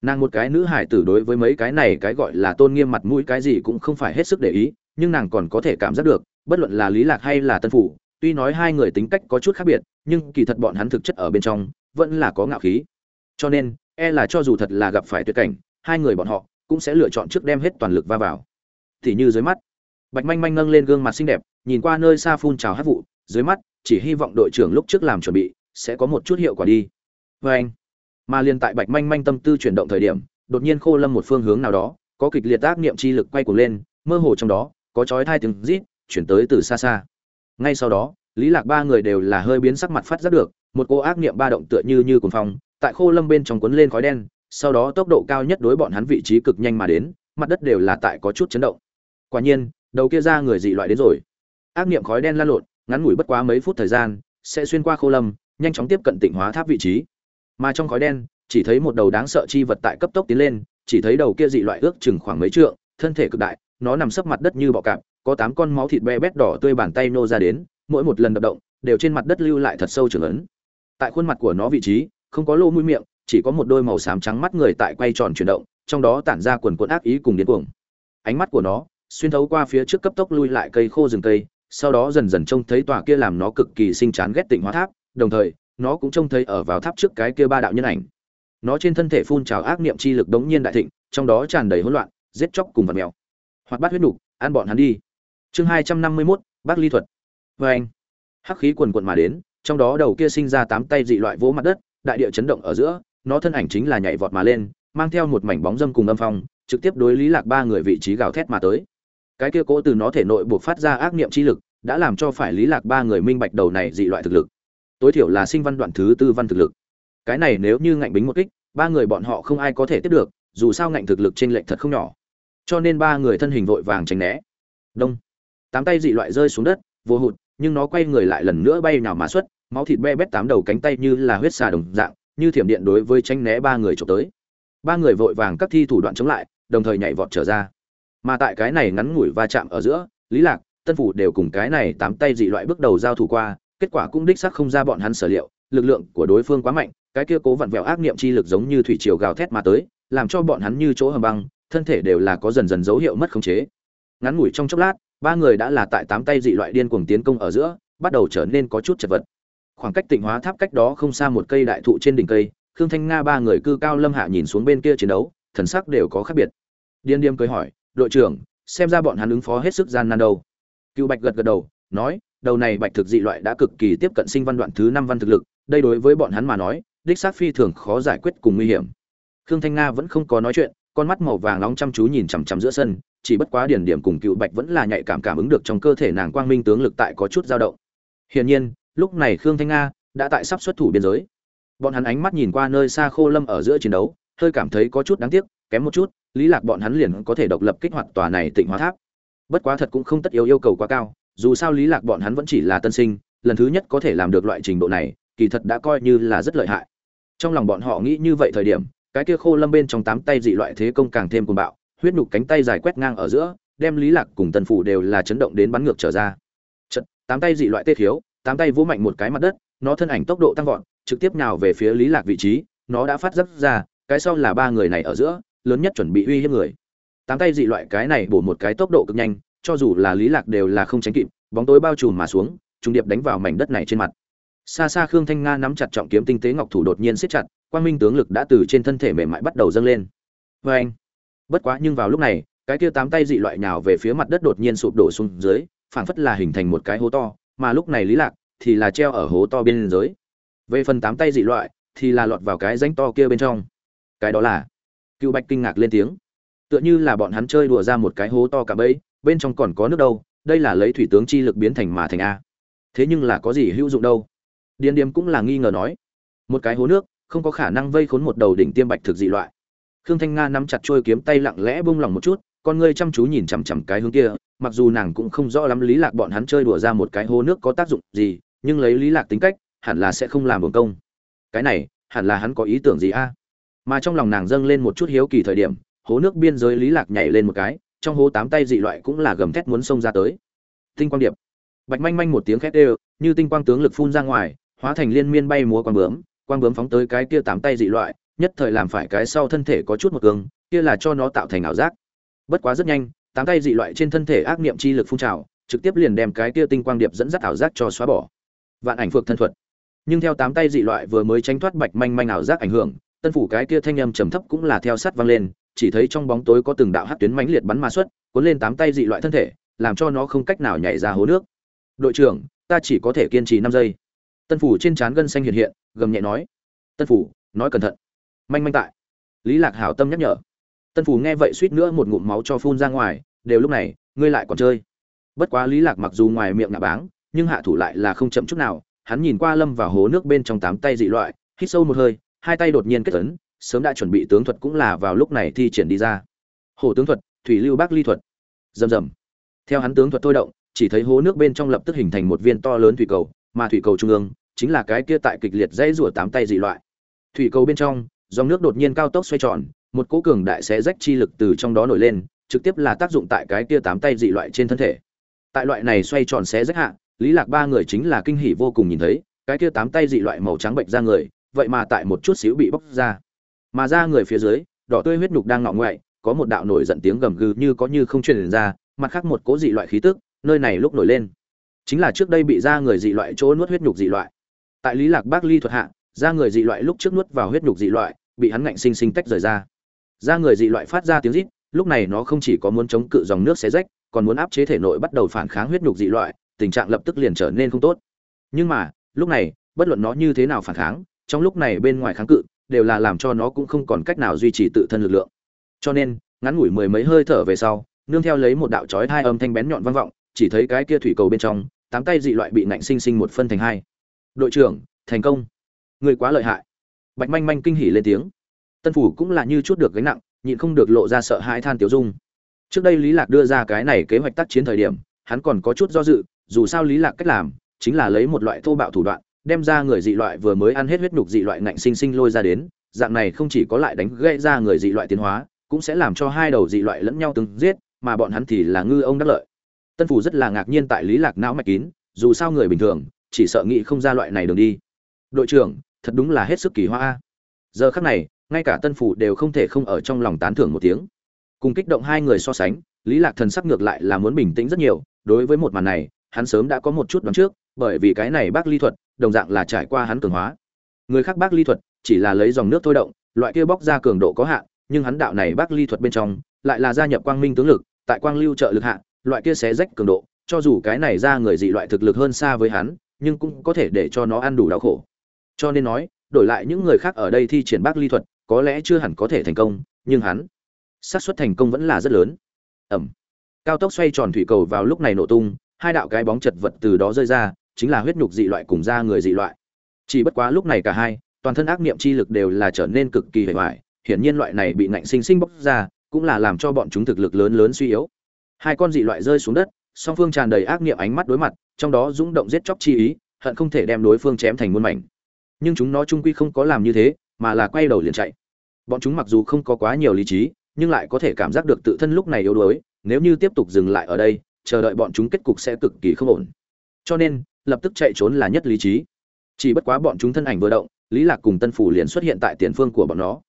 Nàng một cái nữ hải tử đối với mấy cái này cái gọi là tôn nghiêm mặt mũi cái gì cũng không phải hết sức để ý, nhưng nàng còn có thể cảm giác được, bất luận là lý lạc hay là tân phủ, tuy nói hai người tính cách có chút khác biệt, nhưng kỳ thật bọn hắn thực chất ở bên trong, vẫn là có ngạo khí. Cho nên e là cho dù thật là gặp phải tuyệt cảnh, hai người bọn họ cũng sẽ lựa chọn trước đem hết toàn lực va vào. Thì như dưới mắt, bạch manh manh nâng lên gương mặt xinh đẹp, nhìn qua nơi xa phun trào hát vụ, dưới mắt, chỉ hy vọng đội trưởng lúc trước làm chuẩn bị, sẽ có một chút hiệu quả đi. Vê anh mà liền tại bạch manh manh tâm tư chuyển động thời điểm, đột nhiên khô lâm một phương hướng nào đó, có kịch liệt tác niệm chi lực quay cuồng lên, mơ hồ trong đó, có chói thai tiếng rít chuyển tới từ xa xa. Ngay sau đó, lý lạc ba người đều là hơi biến sắc mặt phát giác được, một cô ác niệm ba động tựa như như cuồng phong, tại khô lâm bên trong cuốn lên khói đen, sau đó tốc độ cao nhất đối bọn hắn vị trí cực nhanh mà đến, mặt đất đều là tại có chút chấn động. Quả nhiên, đầu kia ra người dị loại đến rồi. Ác niệm khói đen lan lộn, ngắn ngủi bất quá mấy phút thời gian, sẽ xuyên qua khô lâm, nhanh chóng tiếp cận tịnh hóa tháp vị trí mà trong khói đen, chỉ thấy một đầu đáng sợ chi vật tại cấp tốc tiến lên, chỉ thấy đầu kia dị loại ước chừng khoảng mấy trượng, thân thể cực đại, nó nằm sấp mặt đất như bọ cạp, có tám con máu thịt be bét đỏ tươi bàn tay nô ra đến, mỗi một lần đập động, đều trên mặt đất lưu lại thật sâu trường ấn. Tại khuôn mặt của nó vị trí, không có lỗ mũi miệng, chỉ có một đôi màu xám trắng mắt người tại quay tròn chuyển động, trong đó tản ra quần quần ác ý cùng điên cuồng. Ánh mắt của nó, xuyên thấu qua phía trước cấp tốc lui lại cây khô rừng cây, sau đó dần dần trông thấy tòa kia làm nó cực kỳ sinh chán ghét tịnh hóa tháp, đồng thời nó cũng trông thấy ở vào tháp trước cái kia ba đạo nhân ảnh. Nó trên thân thể phun trào ác niệm chi lực đống nhiên đại thịnh, trong đó tràn đầy hỗn loạn, giết chóc cùng vật mèo. Hoặc bắt huyết nục, ăn bọn hắn đi. Chương hai trăm năm mươi mốt, bác ly thuật. Vê anh, hắc khí quần quận mà đến, trong đó đầu kia sinh ra tám tay dị loại vỗ mặt đất, đại địa chấn động ở giữa, nó thân ảnh chính là nhảy vọt mà lên, mang theo một mảnh bóng dâm cùng âm phong, trực tiếp đối lý lạc ba người vị trí gào thét mà tới. Cái kia cố từ nó thể nội buộc phát ra ác niệm chi lực, đã làm cho phải lý lạc ba người minh bạch đầu này dị loại thực lực tối thiểu là sinh văn đoạn thứ tư văn thực lực. Cái này nếu như ngạnh bính một kích, ba người bọn họ không ai có thể tiếp được, dù sao ngạnh thực lực trên lệnh thật không nhỏ. Cho nên ba người thân hình vội vàng tránh né. Đông. Tám tay dị loại rơi xuống đất, vô hụt, nhưng nó quay người lại lần nữa bay nào mà xuất, máu thịt be bét tám đầu cánh tay như là huyết xà đồng dạng, như thiểm điện đối với tránh né ba người trộm tới. Ba người vội vàng các thi thủ đoạn chống lại, đồng thời nhảy vọt trở ra. Mà tại cái này ngắn ngủi va chạm ở giữa, lý lạc, tân phủ đều cùng cái này tám tay dị loại bước đầu giao thủ qua kết quả cũng đích xác không ra bọn hắn sở liệu, lực lượng của đối phương quá mạnh, cái kia cố vặn vẹo ác niệm chi lực giống như thủy triều gào thét mà tới, làm cho bọn hắn như chỗ hầm băng, thân thể đều là có dần dần dấu hiệu mất khống chế. Ngắn ngủi trong chốc lát, ba người đã là tại tám tay dị loại điên cuồng tiến công ở giữa, bắt đầu trở nên có chút chật vật. Khoảng cách tịnh hóa tháp cách đó không xa một cây đại thụ trên đỉnh cây, khương thanh nga ba người cư cao lâm hạ nhìn xuống bên kia chiến đấu, thần sắc đều có khác biệt. Điên điềm cười hỏi, đội trưởng, xem ra bọn hắn ứng phó hết sức gian nan đâu? Cựu bạch gật gật đầu, nói đầu này bạch thực dị loại đã cực kỳ tiếp cận sinh văn đoạn thứ năm văn thực lực, đây đối với bọn hắn mà nói, đích xác phi thường khó giải quyết cùng nguy hiểm. Khương thanh nga vẫn không có nói chuyện, con mắt màu vàng nóng chăm chú nhìn chằm chằm giữa sân, chỉ bất quá điển điểm cùng cựu bạch vẫn là nhạy cảm cảm ứng được trong cơ thể nàng quang minh tướng lực tại có chút dao động. Hiển nhiên, lúc này khương thanh nga đã tại sắp xuất thủ biên giới. Bọn hắn ánh mắt nhìn qua nơi xa khô lâm ở giữa chiến đấu, hơi cảm thấy có chút đáng tiếc, kém một chút, lý lạc bọn hắn liền có thể độc lập kích hoạt tòa này tịnh hóa tháp. Bất quá thật cũng không tất yếu yêu cầu quá cao dù sao lý lạc bọn hắn vẫn chỉ là tân sinh lần thứ nhất có thể làm được loại trình độ này kỳ thật đã coi như là rất lợi hại. Trong lòng bọn họ nghĩ như vậy thời điểm cái kia khô lâm bên trong tám tay dị loại thế công càng thêm cuồng bạo huyết nhục cánh tay dài quét ngang ở giữa đem lý lạc cùng tần phủ đều là chấn động đến bắn ngược trở ra. Chật, tám tay dị loại tê thiếu tám tay vỗ mạnh một cái mặt đất nó thân ảnh tốc độ tăng vọt trực tiếp nào về phía lý lạc vị trí nó đã phát giác ra cái sau là ba người này ở giữa lớn nhất chuẩn bị uy hiếp người. Tám tay dị loại cái này bổ một cái tốc độ cực nhanh cho dù là lý lạc đều là không tránh kịp, bóng tối bao trùm mà xuống trung điệp đánh vào mảnh đất này trên mặt. Xa xa khương thanh nga nắm chặt trọng kiếm tinh tế ngọc thủ đột nhiên siết chặt, quang minh tướng lực đã từ trên thân thể mềm mại bắt đầu dâng lên. Vê anh, bất quá nhưng vào lúc này, cái kia tám tay dị loại nào về phía mặt đất đột nhiên sụp đổ xuống dưới, phảng phất là hình thành một cái hố to, mà lúc này lý lạc thì là treo ở hố to bên dưới. Về phần tám tay dị loại thì là lọt vào cái rãnh to kia bên trong. Cái đó là cựu bạch kinh ngạc lên tiếng. Tựa như là bọn hắn chơi đùa ra một cái hố to cả bấy bên trong còn có nước đâu, đây là lấy thủy tướng chi lực biến thành mà thành a. Thế nhưng là có gì hữu dụng đâu? Điền điềm cũng là nghi ngờ nói. Một cái hố nước, không có khả năng vây khốn một đầu đỉnh tiêm bạch thực dị loại. Khương thanh nga nắm chặt trôi kiếm tay lặng lẽ bung lòng một chút, con ngươi chăm chú nhìn chằm chằm cái hướng kia, mặc dù nàng cũng không rõ lắm lý lạc bọn hắn chơi đùa ra một cái hố nước có tác dụng gì, nhưng lấy lý lạc tính cách, hẳn là sẽ không làm bổng công. Cái này, hẳn là hắn có ý tưởng gì a? Mà trong lòng nàng dâng lên một chút hiếu kỳ thời điểm, hố nước biên giới lý lạc nhảy lên một cái trong hố tám tay dị loại cũng là gầm thét muốn xông ra tới. Tinh quang điệp. Bạch manh manh một tiếng khét đều, như tinh quang tướng lực phun ra ngoài, hóa thành liên miên bay múa quang bướm quang bướm phóng tới cái kia tám tay dị loại, nhất thời làm phải cái sau thân thể có chút một cường, kia là cho nó tạo thành ảo giác. Bất quá rất nhanh, tám tay dị loại trên thân thể ác niệm chi lực phun trào, trực tiếp liền đem cái kia tinh quang điệp dẫn dắt ảo giác cho xóa bỏ. Vạn ảnh phược thân thuật. Nhưng theo tám tay dị loại vừa mới tránh thoát bạch manh manh ảo giác ảnh hưởng, tân phủ cái kia thanh âm trầm thấp cũng là theo sát vang lên chỉ thấy trong bóng tối có từng đạo hắc tuyến mãnh liệt bắn ma xuất, cuốn lên tám tay dị loại thân thể, làm cho nó không cách nào nhảy ra hố nước. Đội trưởng, ta chỉ có thể kiên trì năm giây. Tân phủ trên trán gân xanh hiện hiện, gầm nhẹ nói. Tân phủ, nói cẩn thận. Manh manh tại. Lý lạc hảo tâm nhắc nhở. Tân phủ nghe vậy suýt nữa một ngụm máu cho phun ra ngoài, đều lúc này, ngươi lại còn chơi. Bất quá lý lạc mặc dù ngoài miệng ngạ báng, nhưng hạ thủ lại là không chậm chút nào, hắn nhìn qua lâm vào hố nước bên trong tám tay dị loại, hít sâu một hơi, hai tay đột nhiên kết ấn sớm đã chuẩn bị tướng thuật cũng là vào lúc này thi triển đi ra. Hổ tướng thuật, thủy lưu bác ly thuật. Rầm rầm. Theo hắn tướng thuật thôi động, chỉ thấy hố nước bên trong lập tức hình thành một viên to lớn thủy cầu, mà thủy cầu trung ương chính là cái kia tại kịch liệt dãy rủa tám tay dị loại. Thủy cầu bên trong, dòng nước đột nhiên cao tốc xoay tròn, một cỗ cường đại xé rách chi lực từ trong đó nổi lên, trực tiếp là tác dụng tại cái kia tám tay dị loại trên thân thể. Tại loại này xoay tròn xé rách hạ, lý lạc ba người chính là kinh hỉ vô cùng nhìn thấy, cái kia tám tay dị loại màu trắng bệnh ra người, vậy mà tại một chút xíu bị bóc ra mà ra người phía dưới, đỏ tươi huyết nhục đang ngọ ngoại, có một đạo nổi giận tiếng gầm gừ như có như không truyền ra, mặt khác một cố dị loại khí tức, nơi này lúc nổi lên. Chính là trước đây bị ra người dị loại chỗ nuốt huyết nhục dị loại. Tại lý lạc bác ly thuật hạ, ra người dị loại lúc trước nuốt vào huyết nhục dị loại, bị hắn ngạnh sinh sinh tách rời ra. Ra người dị loại phát ra tiếng rít, lúc này nó không chỉ có muốn chống cự dòng nước xé rách, còn muốn áp chế thể nội bắt đầu phản kháng huyết nhục dị loại, tình trạng lập tức liền trở nên không tốt. Nhưng mà, lúc này, bất luận nó như thế nào phản kháng, trong lúc này bên ngoài kháng cự đều là làm cho nó cũng không còn cách nào duy trì tự thân lực lượng. Cho nên, ngắn ngủi mười mấy hơi thở về sau, nương theo lấy một đạo chói hai âm thanh bén nhọn vang vọng, chỉ thấy cái kia thủy cầu bên trong, tám tay dị loại bị nạnh sinh sinh một phân thành hai. Đội trưởng, thành công. Người quá lợi hại. Bạch manh manh kinh hỉ lên tiếng. Tân phủ cũng là như chút được gánh nặng, nhịn không được lộ ra sợ hãi than tiểu dung. Trước đây lý lạc đưa ra cái này kế hoạch tác chiến thời điểm, hắn còn có chút do dự, dù sao lý lạc cách làm, chính là lấy một loại thô bạo thủ đoạn đem ra người dị loại vừa mới ăn hết huyết nhục dị loại ngạnh sinh sinh lôi ra đến, dạng này không chỉ có lại đánh gãy ra người dị loại tiến hóa, cũng sẽ làm cho hai đầu dị loại lẫn nhau từng giết, mà bọn hắn thì là ngư ông đắc lợi. Tân phủ rất là ngạc nhiên tại lý lạc não mạch kín, dù sao người bình thường, chỉ sợ nghĩ không ra loại này đường đi. Đội trưởng, thật đúng là hết sức kỳ hoa giờ khắc này, ngay cả tân phủ đều không thể không ở trong lòng tán thưởng một tiếng. Cùng kích động hai người so sánh, lý lạc thần sắc ngược lại là muốn bình tĩnh rất nhiều, đối với một màn này, hắn sớm đã có một chút đoán trước, bởi vì cái này bác ly thuật đồng dạng là trải qua hắn cường hóa. Người khác bác ly thuật, chỉ là lấy dòng nước thôi động, loại kia bóc ra cường độ có hạn, nhưng hắn đạo này bác ly thuật bên trong, lại là gia nhập quang minh tướng lực, tại quang lưu trợ lực hạ, loại kia xé rách cường độ, cho dù cái này ra người dị loại thực lực hơn xa với hắn, nhưng cũng có thể để cho nó ăn đủ đau khổ. Cho nên nói, đổi lại những người khác ở đây thi triển bác ly thuật, có lẽ chưa hẳn có thể thành công, nhưng hắn, xác suất thành công vẫn là rất lớn. Ẩm. Cao tốc xoay tròn thủy cầu vào lúc này nổ tung, hai đạo cái bóng chật vật từ đó rơi ra chính là huyết nhục dị loại cùng da người dị loại. Chỉ bất quá lúc này cả hai, toàn thân ác niệm chi lực đều là trở nên cực kỳ hệ hoại hiển nhiên loại này bị nạnh sinh sinh bốc ra, cũng là làm cho bọn chúng thực lực lớn lớn suy yếu. Hai con dị loại rơi xuống đất, song phương tràn đầy ác niệm ánh mắt đối mặt, trong đó dũng động giết chóc chi ý, hận không thể đem đối phương chém thành muôn mảnh. Nhưng chúng nó trung quy không có làm như thế, mà là quay đầu liền chạy. Bọn chúng mặc dù không có quá nhiều lý trí, nhưng lại có thể cảm giác được tự thân lúc này yếu đuối, nếu như tiếp tục dừng lại ở đây, chờ đợi bọn chúng kết cục sẽ cực kỳ không ổn. Cho nên lập tức chạy trốn là nhất lý trí. Chỉ bất quá bọn chúng thân ảnh vừa động, lý lạc cùng tân phủ liền xuất hiện tại tiền phương của bọn nó.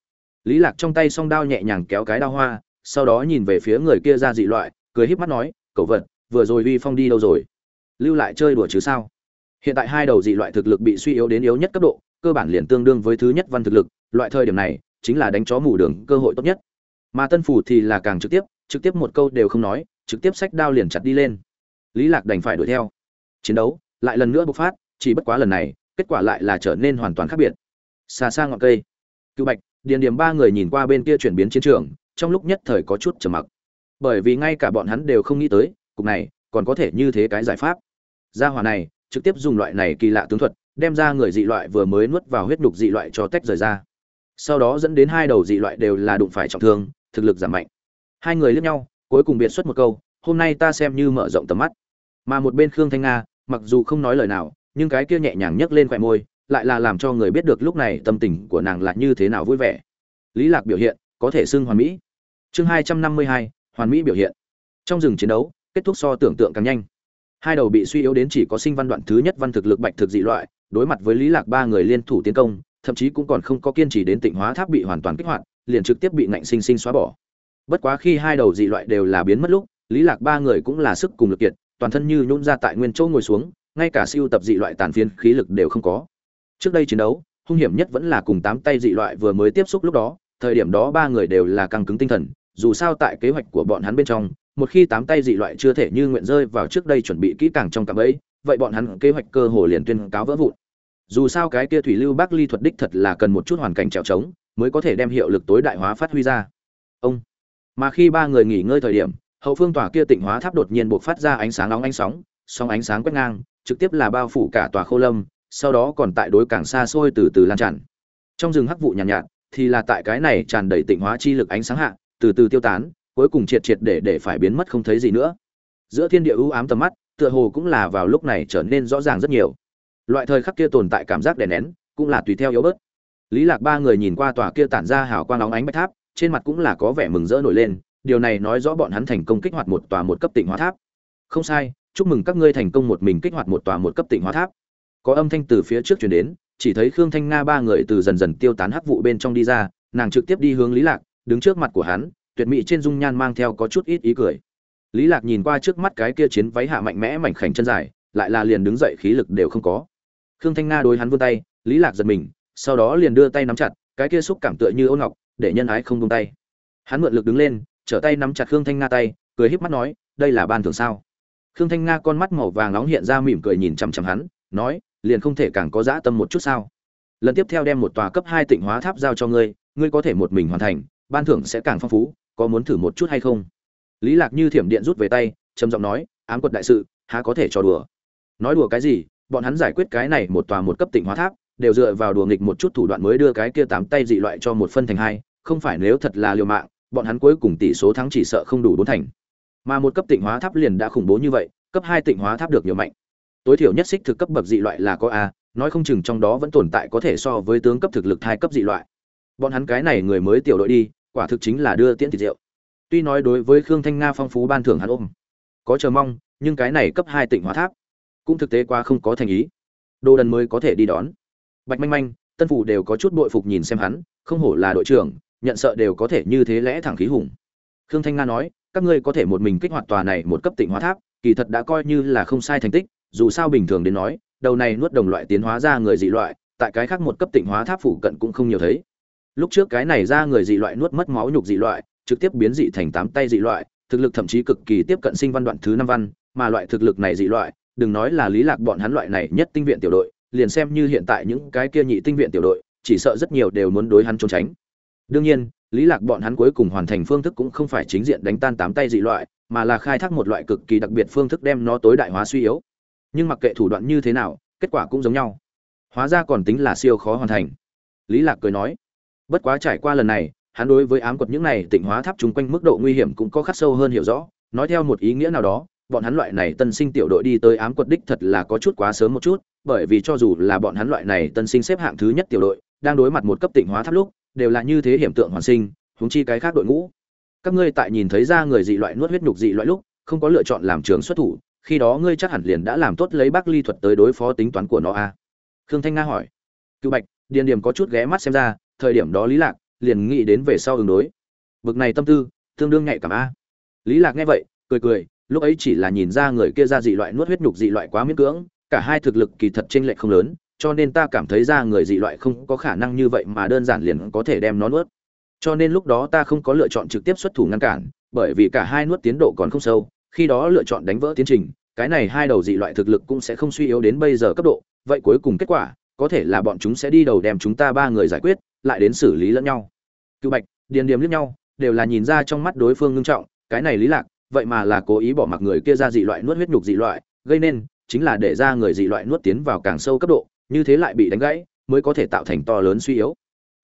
Lý lạc trong tay song đao nhẹ nhàng kéo cái đao hoa, sau đó nhìn về phía người kia ra dị loại, cười híp mắt nói cậu vật, vừa rồi uy phong đi đâu rồi? Lưu lại chơi đùa chứ sao? Hiện tại hai đầu dị loại thực lực bị suy yếu đến yếu nhất cấp độ, cơ bản liền tương đương với thứ nhất văn thực lực, loại thời điểm này, chính là đánh chó mù đường cơ hội tốt nhất. Mà tân phủ thì là càng trực tiếp trực tiếp một câu đều không nói, trực tiếp sách đao liền chặt đi lên. Lý lạc đành phải đuổi theo. Chiến đấu lại lần nữa bộc phát, chỉ bất quá lần này, kết quả lại là trở nên hoàn toàn khác biệt. Xa xa ngọn cây. Cựu bạch, điền điểm ba người nhìn qua bên kia chuyển biến chiến trường, trong lúc nhất thời có chút trầm mặc. Bởi vì ngay cả bọn hắn đều không nghĩ tới, cục này còn có thể như thế cái giải pháp. Gia hỏa này, trực tiếp dùng loại này kỳ lạ tướng thuật, đem ra người dị loại vừa mới nuốt vào huyết nhục dị loại cho tách rời ra. Sau đó dẫn đến hai đầu dị loại đều là đụng phải trọng thương, thực lực giảm mạnh. Hai người liếc nhau, cuối cùng biệt xuất một câu, hôm nay ta xem như mở rộng tầm mắt. Mà một bên khương thanh nga mặc dù không nói lời nào, nhưng cái kia nhẹ nhàng nhấc lên khoẻ môi, lại là làm cho người biết được lúc này tâm tình của nàng là như thế nào vui vẻ. Lý lạc biểu hiện, có thể xưng hoàn mỹ. Chương hai trăm năm mươi hai, hoàn mỹ biểu hiện. Trong rừng chiến đấu, kết thúc so tưởng tượng càng nhanh. Hai đầu bị suy yếu đến chỉ có sinh văn đoạn thứ nhất văn thực lực bạch thực dị loại, đối mặt với lý lạc ba người liên thủ tiến công, thậm chí cũng còn không có kiên trì đến tịnh hóa tháp bị hoàn toàn kích hoạt, liền trực tiếp bị ngạnh sinh sinh xóa bỏ. Bất quá khi hai đầu dị loại đều là biến mất lúc, lý lạc ba người cũng là sức cùng lực kiệt toàn thân như nhũn ra tại nguyên chỗ ngồi xuống, ngay cả siêu tập dị loại tàn phiến khí lực đều không có. Trước đây chiến đấu, hung hiểm nhất vẫn là cùng tám tay dị loại vừa mới tiếp xúc lúc đó, thời điểm đó ba người đều là căng cứng tinh thần, dù sao tại kế hoạch của bọn hắn bên trong, một khi tám tay dị loại chưa thể như nguyện rơi vào trước đây chuẩn bị kỹ càng trong cạm ấy vậy bọn hắn kế hoạch cơ hồ liền tuyên cáo vỡ vụn. Dù sao cái kia thủy lưu bác ly thuật đích thật là cần một chút hoàn cảnh trèo trống, mới có thể đem hiệu lực tối đại hóa phát huy ra. Ông. Mà khi ba người nghỉ ngơi thời điểm hậu phương tòa kia tịnh hóa tháp đột nhiên buộc phát ra ánh sáng nóng ánh sóng song ánh sáng quét ngang trực tiếp là bao phủ cả tòa khô lâm sau đó còn tại đối càng xa xôi từ từ lan tràn. Trong rừng hắc vụ nhàn nhạt, nhạt thì là tại cái này tràn đầy tịnh hóa chi lực ánh sáng hạ từ từ tiêu tán cuối cùng triệt triệt để để phải biến mất không thấy gì nữa. Giữa thiên địa ưu ám tầm mắt tựa hồ cũng là vào lúc này trở nên rõ ràng rất nhiều. Loại thời khắc kia tồn tại cảm giác đè nén cũng là tùy theo yếu bớt. Lý lạc ba người nhìn qua tòa kia tản ra hào quang óng ánh bạch tháp trên mặt cũng là có vẻ mừng rỡ nổi lên điều này nói rõ bọn hắn thành công kích hoạt một tòa một cấp tịnh hóa tháp. Không sai, chúc mừng các ngươi thành công một mình kích hoạt một tòa một cấp tịnh hóa tháp. Có âm thanh từ phía trước truyền đến, chỉ thấy khương thanh nga ba người từ dần dần tiêu tán hắc vụ bên trong đi ra, nàng trực tiếp đi hướng lý lạc, đứng trước mặt của hắn, tuyệt mỹ trên dung nhan mang theo có chút ít ý cười. Lý lạc nhìn qua trước mắt cái kia chiến váy hạ mạnh mẽ mảnh khảnh chân dài, lại là liền đứng dậy khí lực đều không có. Khương thanh nga đối hắn vươn tay, lý lạc giật mình, sau đó liền đưa tay nắm chặt, cái kia xúc cảm tựa như ôn ngọc, để nhân ái không buông tay. Hắn mượn lực đứng lên trở tay nắm chặt khương thanh nga tay, cười híp mắt nói, đây là ban thưởng sao? Khương thanh nga con mắt màu vàng nóng hiện ra mỉm cười nhìn chằm chằm hắn, nói, liền không thể càng có dã tâm một chút sao? Lần tiếp theo đem một tòa cấp hai tịnh hóa tháp giao cho ngươi ngươi có thể một mình hoàn thành, ban thưởng sẽ càng phong phú, có muốn thử một chút hay không? Lý lạc như thiểm điện rút về tay, trầm giọng nói, ám quật đại sự, há có thể cho đùa? Nói đùa cái gì? Bọn hắn giải quyết cái này một tòa một cấp tịnh hóa tháp, đều dựa vào đùa nghịch một chút thủ đoạn mới đưa cái kia tám tay dị loại cho một phân thành hai, không phải nếu thật là liều mạng bọn hắn cuối cùng tỷ số thắng chỉ sợ không đủ bốn thành. Mà một cấp tịnh hóa tháp liền đã khủng bố như vậy, cấp hai tịnh hóa tháp được nhiều mạnh. Tối thiểu nhất xích thực cấp bậc dị loại là có a, nói không chừng trong đó vẫn tồn tại có thể so với tướng cấp thực lực hai cấp dị loại. Bọn hắn cái này người mới tiểu đội đi, quả thực chính là đưa tiễn thịt rượu. Tuy nói đối với khương thanh nga phong phú ban thưởng hắn ôm, có chờ mong, nhưng cái này cấp hai tịnh hóa tháp cũng thực tế quá không có thành ý. Đồ đần mới có thể đi đón. Bạch manh manh, tân phủ đều có chút bội phục nhìn xem hắn, không hổ là đội trưởng nhận sợ đều có thể như thế lẽ thẳng khí hùng. Khương thanh nga nói, các ngươi có thể một mình kích hoạt tòa này một cấp tỉnh hóa tháp, kỳ thật đã coi như là không sai thành tích, dù sao bình thường đến nói, đầu này nuốt đồng loại tiến hóa ra người dị loại, tại cái khác một cấp tỉnh hóa tháp phủ cận cũng không nhiều thấy. Lúc trước cái này ra người dị loại nuốt mất máu nhục dị loại, trực tiếp biến dị thành tám tay dị loại, thực lực thậm chí cực kỳ tiếp cận sinh văn đoạn thứ năm văn, mà loại thực lực này dị loại, đừng nói là lý lạc bọn hắn loại này nhất tinh viện tiểu đội, liền xem như hiện tại những cái kia nhị tinh viện tiểu đội, chỉ sợ rất nhiều đều muốn đối hắn trốn tránh đương nhiên, lý lạc bọn hắn cuối cùng hoàn thành phương thức cũng không phải chính diện đánh tan tám tay dị loại, mà là khai thác một loại cực kỳ đặc biệt phương thức đem nó tối đại hóa suy yếu. Nhưng mặc kệ thủ đoạn như thế nào, kết quả cũng giống nhau. Hóa ra còn tính là siêu khó hoàn thành. Lý lạc cười nói, bất quá trải qua lần này, hắn đối với ám quật những này tịnh hóa tháp chung quanh mức độ nguy hiểm cũng có khắc sâu hơn hiểu rõ. Nói theo một ý nghĩa nào đó, bọn hắn loại này tân sinh tiểu đội đi tới ám quật đích thật là có chút quá sớm một chút, bởi vì cho dù là bọn hắn loại này tân sinh xếp hạng thứ nhất tiểu đội, đang đối mặt một cấp tịnh hóa tháp lúc đều là như thế hiểm tượng hoàn sinh, huống chi cái khác đội ngũ. Các ngươi tại nhìn thấy ra người dị loại nuốt huyết nhục dị loại lúc, không có lựa chọn làm trường xuất thủ, khi đó ngươi chắc hẳn liền đã làm tốt lấy bác ly thuật tới đối phó tính toán của nó a. À? khương thanh nga hỏi. Cựu bạch, điền điểm có chút ghé mắt xem ra, thời điểm đó lý lạc liền nghĩ đến về sau ứng đối. Bực này tâm tư, tương đương nhạy cảm a. Lý lạc nghe vậy, cười cười, lúc ấy chỉ là nhìn ra người kia ra dị loại nuốt huyết nhục dị loại quá miễn cưỡng, cả hai thực lực kỳ thật chênh lệch không lớn cho nên ta cảm thấy ra người dị loại không có khả năng như vậy mà đơn giản liền có thể đem nó nuốt. Cho nên lúc đó ta không có lựa chọn trực tiếp xuất thủ ngăn cản, bởi vì cả hai nuốt tiến độ còn không sâu, khi đó lựa chọn đánh vỡ tiến trình, cái này hai đầu dị loại thực lực cũng sẽ không suy yếu đến bây giờ cấp độ. Vậy cuối cùng kết quả, có thể là bọn chúng sẽ đi đầu đem chúng ta ba người giải quyết, lại đến xử lý lẫn nhau. Cựu bạch, điền điềm liếc nhau, đều là nhìn ra trong mắt đối phương ngưng trọng, cái này lý lạc, vậy mà là cố ý bỏ mặc người kia ra dị loại nuốt huyết nhục dị loại, gây nên, chính là để ra người dị loại nuốt tiến vào càng sâu cấp độ như thế lại bị đánh gãy, mới có thể tạo thành to lớn suy yếu.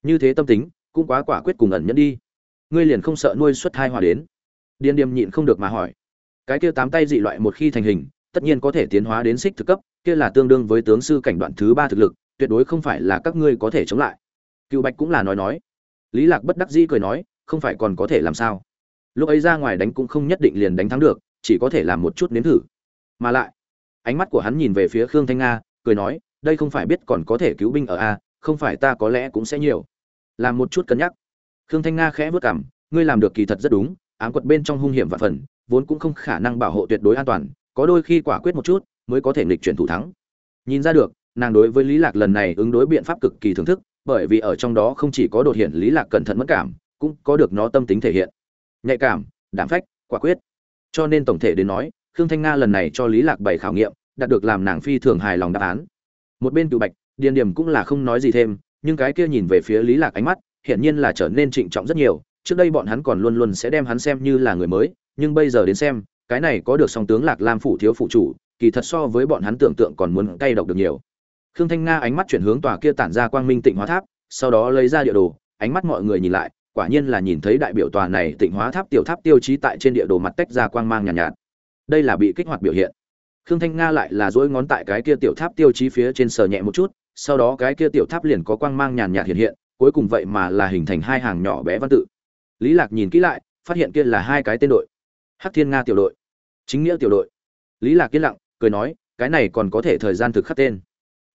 Như thế tâm tính, cũng quá quả quyết cùng ẩn nhẫn đi. Ngươi liền không sợ nuôi xuất hai hòa đến. Điên điềm nhịn không được mà hỏi. Cái kia tám tay dị loại một khi thành hình, tất nhiên có thể tiến hóa đến xích thực cấp, kia là tương đương với tướng sư cảnh đoạn thứ ba thực lực, tuyệt đối không phải là các ngươi có thể chống lại. Cựu bạch cũng là nói nói. Lý lạc bất đắc dĩ cười nói, không phải còn có thể làm sao? Lúc ấy ra ngoài đánh cũng không nhất định liền đánh thắng được, chỉ có thể làm một chút nếm thử. Mà lại, ánh mắt của hắn nhìn về phía khương thanh nga, cười nói đây không phải biết còn có thể cứu binh ở a, không phải ta có lẽ cũng sẽ nhiều. Làm một chút cân nhắc. Khương thanh nga khẽ vất cảm ngươi làm được kỳ thật rất đúng, ám quật bên trong hung hiểm và phần, vốn cũng không khả năng bảo hộ tuyệt đối an toàn, có đôi khi quả quyết một chút, mới có thể nghịch chuyển thủ thắng. Nhìn ra được, nàng đối với lý lạc lần này ứng đối biện pháp cực kỳ thưởng thức, bởi vì ở trong đó không chỉ có đột hiện lý lạc cẩn thận mất cảm, cũng có được nó tâm tính thể hiện. Nhạy cảm đảm phách, quả quyết. Cho nên tổng thể đến nói, khương thanh nga lần này cho lý lạc bảy khảo nghiệm, đạt được làm nàng phi thường hài lòng đáp án một bên cựu bạch điền điểm cũng là không nói gì thêm nhưng cái kia nhìn về phía lý lạc ánh mắt hiển nhiên là trở nên trịnh trọng rất nhiều trước đây bọn hắn còn luôn luôn sẽ đem hắn xem như là người mới nhưng bây giờ đến xem cái này có được song tướng lạc lam phủ thiếu phụ chủ kỳ thật so với bọn hắn tưởng tượng còn muốn cay độc được nhiều. Khương thanh nga ánh mắt chuyển hướng tòa kia tản ra quang minh tịnh hóa tháp sau đó lấy ra địa đồ ánh mắt mọi người nhìn lại quả nhiên là nhìn thấy đại biểu tòa này tịnh hóa tháp tiểu tháp tiêu chí tại trên địa đồ mặt tách ra quang mang nhàn nhạt, nhạt. Đây là bị kích hoạt biểu hiện khương thanh nga lại là dỗi ngón tại cái kia tiểu tháp tiêu chí phía trên sờ nhẹ một chút, sau đó cái kia tiểu tháp liền có quang mang nhàn nhạt hiện hiện, cuối cùng vậy mà là hình thành hai hàng nhỏ bé văn tự. Lý lạc nhìn kỹ lại, phát hiện kia là hai cái tên đội. Hắc thiên nga tiểu đội, chính nghĩa tiểu đội. Lý lạc yên lặng, cười nói, cái này còn có thể thời gian thực khắc tên.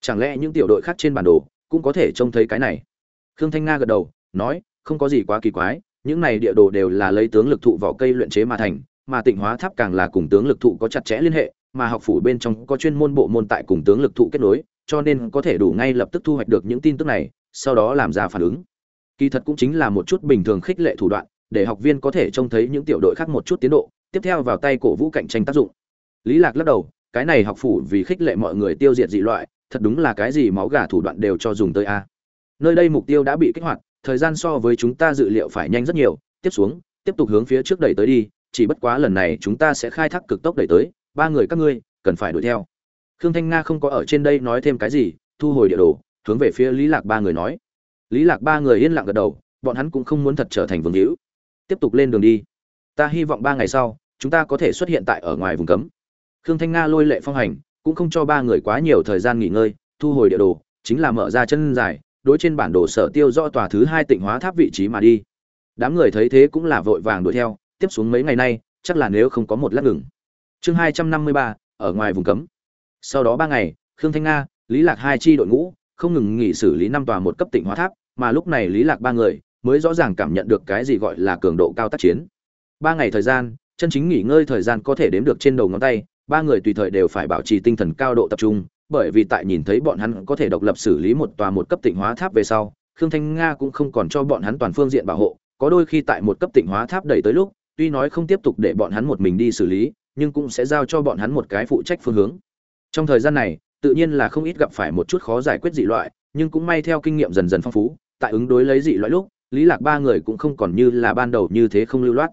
Chẳng lẽ những tiểu đội khác trên bản đồ cũng có thể trông thấy cái này? Khương thanh nga gật đầu, nói, không có gì quá kỳ quái, những này địa đồ đều là lấy tướng lực thụ vỏ cây luyện chế mà thành, mà tịnh hóa tháp càng là cùng tướng lực thụ có chặt chẽ liên hệ mà học phủ bên trong có chuyên môn bộ môn tại cùng tướng lực thụ kết nối, cho nên có thể đủ ngay lập tức thu hoạch được những tin tức này, sau đó làm ra phản ứng. Kỳ thật cũng chính là một chút bình thường khích lệ thủ đoạn, để học viên có thể trông thấy những tiểu đội khác một chút tiến độ, tiếp theo vào tay cổ vũ cạnh tranh tác dụng. Lý lạc lắc đầu, cái này học phủ vì khích lệ mọi người tiêu diệt dị loại, thật đúng là cái gì máu gà thủ đoạn đều cho dùng tới a. Nơi đây mục tiêu đã bị kích hoạt, thời gian so với chúng ta dự liệu phải nhanh rất nhiều, tiếp xuống, tiếp tục hướng phía trước đẩy tới đi, chỉ bất quá lần này chúng ta sẽ khai thác cực tốc đẩy tới ba người các ngươi, cần phải đuổi theo. Khương thanh nga không có ở trên đây nói thêm cái gì, thu hồi địa đồ, hướng về phía lý lạc ba người nói. Lý lạc ba người yên lặng gật đầu, bọn hắn cũng không muốn thật trở thành vương hữu. Tiếp tục lên đường đi. Ta hy vọng ba ngày sau, chúng ta có thể xuất hiện tại ở ngoài vùng cấm. Khương thanh nga lôi lệ phong hành, cũng không cho ba người quá nhiều thời gian nghỉ ngơi, thu hồi địa đồ, chính là mở ra chân dài, đối trên bản đồ sở tiêu do tòa thứ hai tịnh hóa tháp vị trí mà đi. Đám người thấy thế cũng là vội vàng đuổi theo, tiếp xuống mấy ngày nay, chắc là nếu không có một lát ngừng chương hai trăm năm mươi ba, ở ngoài vùng cấm. Sau đó ba ngày, khương thanh nga, lý lạc hai chi đội ngũ không ngừng nghỉ xử lý năm tòa một cấp tỉnh hóa tháp, mà lúc này lý lạc ba người mới rõ ràng cảm nhận được cái gì gọi là cường độ cao tác chiến. Ba ngày thời gian, chân chính nghỉ ngơi thời gian có thể đếm được trên đầu ngón tay, ba người tùy thời đều phải bảo trì tinh thần cao độ tập trung, bởi vì tại nhìn thấy bọn hắn có thể độc lập xử lý một tòa một cấp tỉnh hóa tháp về sau, khương thanh nga cũng không còn cho bọn hắn toàn phương diện bảo hộ, có đôi khi tại một cấp tỉnh hóa tháp đẩy tới lúc, tuy nói không tiếp tục để bọn hắn một mình đi xử lý nhưng cũng sẽ giao cho bọn hắn một cái phụ trách phương hướng. Trong thời gian này, tự nhiên là không ít gặp phải một chút khó giải quyết dị loại, nhưng cũng may theo kinh nghiệm dần dần phong phú, tại ứng đối lấy dị loại lúc, lý lạc ba người cũng không còn như là ban đầu như thế không lưu loát.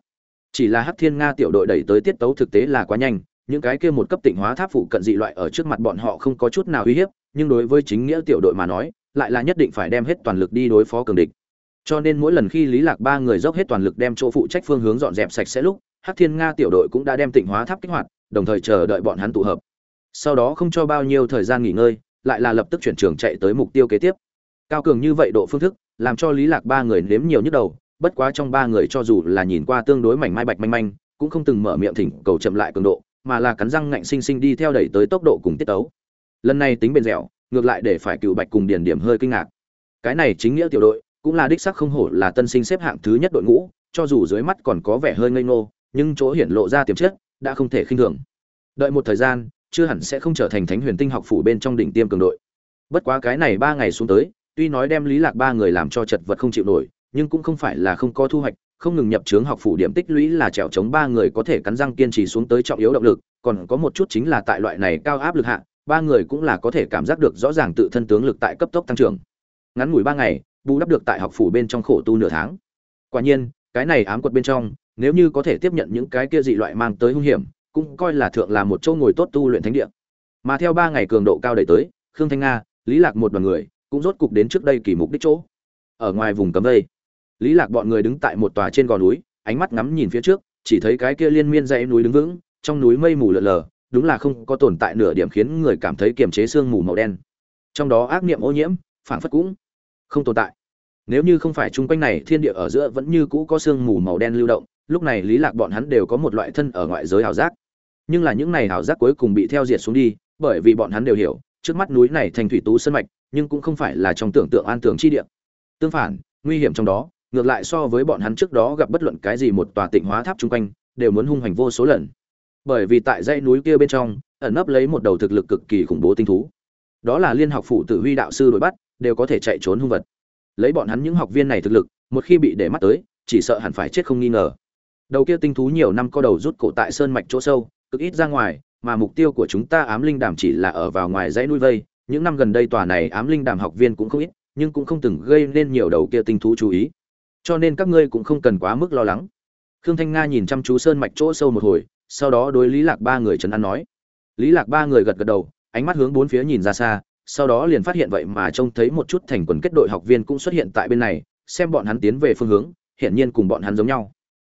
Chỉ là hắc thiên nga tiểu đội đẩy tới tiết tấu thực tế là quá nhanh, những cái kia một cấp tịnh hóa tháp phụ cận dị loại ở trước mặt bọn họ không có chút nào uy hiếp, nhưng đối với chính nghĩa tiểu đội mà nói, lại là nhất định phải đem hết toàn lực đi đối phó cường địch. Cho nên mỗi lần khi lý lạc ba người dốc hết toàn lực đem chỗ phụ trách phương hướng dọn dẹp sạch sẽ lúc hắc thiên nga tiểu đội cũng đã đem tịnh hóa tháp kích hoạt, đồng thời chờ đợi bọn hắn tụ hợp. Sau đó không cho bao nhiêu thời gian nghỉ ngơi, lại là lập tức chuyển trường chạy tới mục tiêu kế tiếp. Cao cường như vậy độ phương thức, làm cho lý lạc ba người nếm nhiều nhức đầu, bất quá trong ba người cho dù là nhìn qua tương đối mảnh mai bạch manh manh, cũng không từng mở miệng thỉnh cầu chậm lại cường độ, mà là cắn răng ngạnh sinh sinh đi theo đẩy tới tốc độ cùng tiết tấu. Lần này tính bền dẻo, ngược lại để phải cựu bạch cùng điền điểm hơi kinh ngạc. Cái này chính nghĩa tiểu đội, cũng là đích xác không hổ là tân sinh xếp hạng thứ nhất đội ngũ, cho dù dưới mắt còn có vẻ hơi ngây ngô nhưng chỗ hiển lộ ra tiềm chất đã không thể khinh thường. Đợi một thời gian, chưa hẳn sẽ không trở thành thánh huyền tinh học phủ bên trong đỉnh tiêm cường đội. Bất quá cái này ba ngày xuống tới, tuy nói đem lý lạc ba người làm cho chật vật không chịu nổi, nhưng cũng không phải là không có thu hoạch, không ngừng nhập trướng học phủ điểm tích lũy là trèo chống ba người có thể cắn răng kiên trì xuống tới trọng yếu động lực, còn có một chút chính là tại loại này cao áp lực hạ, ba người cũng là có thể cảm giác được rõ ràng tự thân tướng lực tại cấp tốc tăng trưởng. Ngắn ngủi ba ngày, bù đắp được tại học phủ bên trong khổ tu nửa tháng. Quả nhiên, cái này ám quật bên trong nếu như có thể tiếp nhận những cái kia dị loại mang tới hung hiểm, cũng coi là thượng là một chỗ ngồi tốt tu luyện thánh địa. Mà theo ba ngày cường độ cao đẩy tới, khương thanh nga, lý lạc một đoàn người, cũng rốt cục đến trước đây kỳ mục đích chỗ. Ở ngoài vùng cấm đây, lý lạc bọn người đứng tại một tòa trên gò núi, ánh mắt ngắm nhìn phía trước, chỉ thấy cái kia liên miên dãy núi đứng vững, trong núi mây mù lờ lờ, đúng là không có tồn tại nửa điểm khiến người cảm thấy kiềm chế sương mù màu đen. Trong đó ác niệm ô nhiễm phản phất cũng không tồn tại. Nếu như không phải chung quanh này, thiên địa ở giữa vẫn như cũ có sương mù màu đen lưu động lúc này lý lạc bọn hắn đều có một loại thân ở ngoại giới hảo giác. Nhưng là những này hảo giác cuối cùng bị theo diệt xuống đi, bởi vì bọn hắn đều hiểu, trước mắt núi này thành thủy tú sơn mạch, nhưng cũng không phải là trong tưởng tượng an tường chi địa. Tương phản, nguy hiểm trong đó, ngược lại so với bọn hắn trước đó gặp bất luận cái gì một tòa tịnh hóa tháp chung quanh, đều muốn hung hành vô số lần. Bởi vì tại dãy núi kia bên trong, ẩn nấp lấy một đầu thực lực cực kỳ khủng bố tinh thú. Đó là liên học phụ tử huy đạo sư đuổi bắt, đều có thể chạy trốn hung vật. Lấy bọn hắn những học viên này thực lực, một khi bị để mắt tới, chỉ sợ hẳn phải chết không nghi ngờ đầu kia tinh thú nhiều năm co đầu rút cổ tại sơn mạch chỗ sâu, cực ít ra ngoài, mà mục tiêu của chúng ta ám linh đàm chỉ là ở vào ngoài dãy nuôi vây. Những năm gần đây tòa này ám linh đàm học viên cũng không ít, nhưng cũng không từng gây nên nhiều đầu kia tinh thú chú ý. Cho nên các ngươi cũng không cần quá mức lo lắng. Khương thanh nga nhìn chăm chú sơn mạch chỗ sâu một hồi, sau đó đối lý lạc ba người trấn an nói. Lý lạc ba người gật gật đầu, ánh mắt hướng bốn phía nhìn ra xa, sau đó liền phát hiện vậy mà trông thấy một chút thành quần kết đội học viên cũng xuất hiện tại bên này, xem bọn hắn tiến về phương hướng, hiển nhiên cùng bọn hắn giống nhau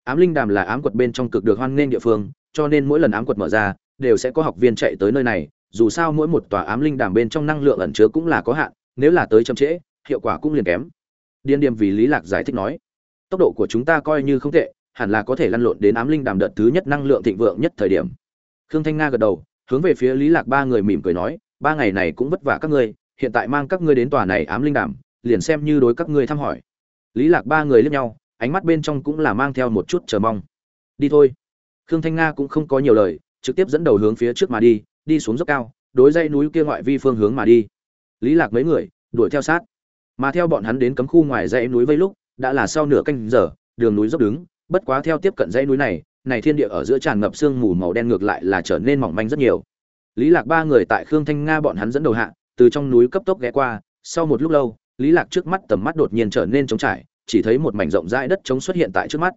ám linh đàm là ám quật bên trong cực được hoan nghênh địa phương, cho nên mỗi lần ám quật mở ra, đều sẽ có học viên chạy tới nơi này, dù sao mỗi một tòa ám linh đàm bên trong năng lượng ẩn chứa cũng là có hạn, nếu là tới chậm trễ, hiệu quả cũng liền kém. Điên điềm vì lý lạc giải thích nói, tốc độ của chúng ta coi như không tệ, hẳn là có thể lăn lộn đến ám linh đàm đợt thứ nhất năng lượng thịnh vượng nhất thời điểm. Khương thanh nga gật đầu, hướng về phía lý lạc ba người mỉm cười nói, ba ngày này cũng vất vả các ngươi, hiện tại mang các ngươi đến tòa này ám linh đàm, liền xem như đối các ngươi thăm hỏi. Lý lạc ba người liếc nhau ánh mắt bên trong cũng là mang theo một chút chờ mong. Đi thôi. Khương thanh nga cũng không có nhiều lời, trực tiếp dẫn đầu hướng phía trước mà đi đi xuống dốc cao, đối dây núi kia ngoại vi phương hướng mà đi. Lý lạc mấy người, đuổi theo sát. Mà theo bọn hắn đến cấm khu ngoài dãy núi vây lúc, đã là sau nửa canh giờ, đường núi dốc đứng, bất quá theo tiếp cận dãy núi này này thiên địa ở giữa tràn ngập sương mù màu đen ngược lại là trở nên mỏng manh rất nhiều. Lý lạc ba người tại khương thanh nga bọn hắn dẫn đầu hạ, từ trong núi cấp tốc ghé qua, sau một lúc lâu, lý lạc trước mắt tầm mắt đột nhiên trở nên trống trải chỉ thấy một mảnh rộng rãi đất trống xuất hiện tại trước mắt.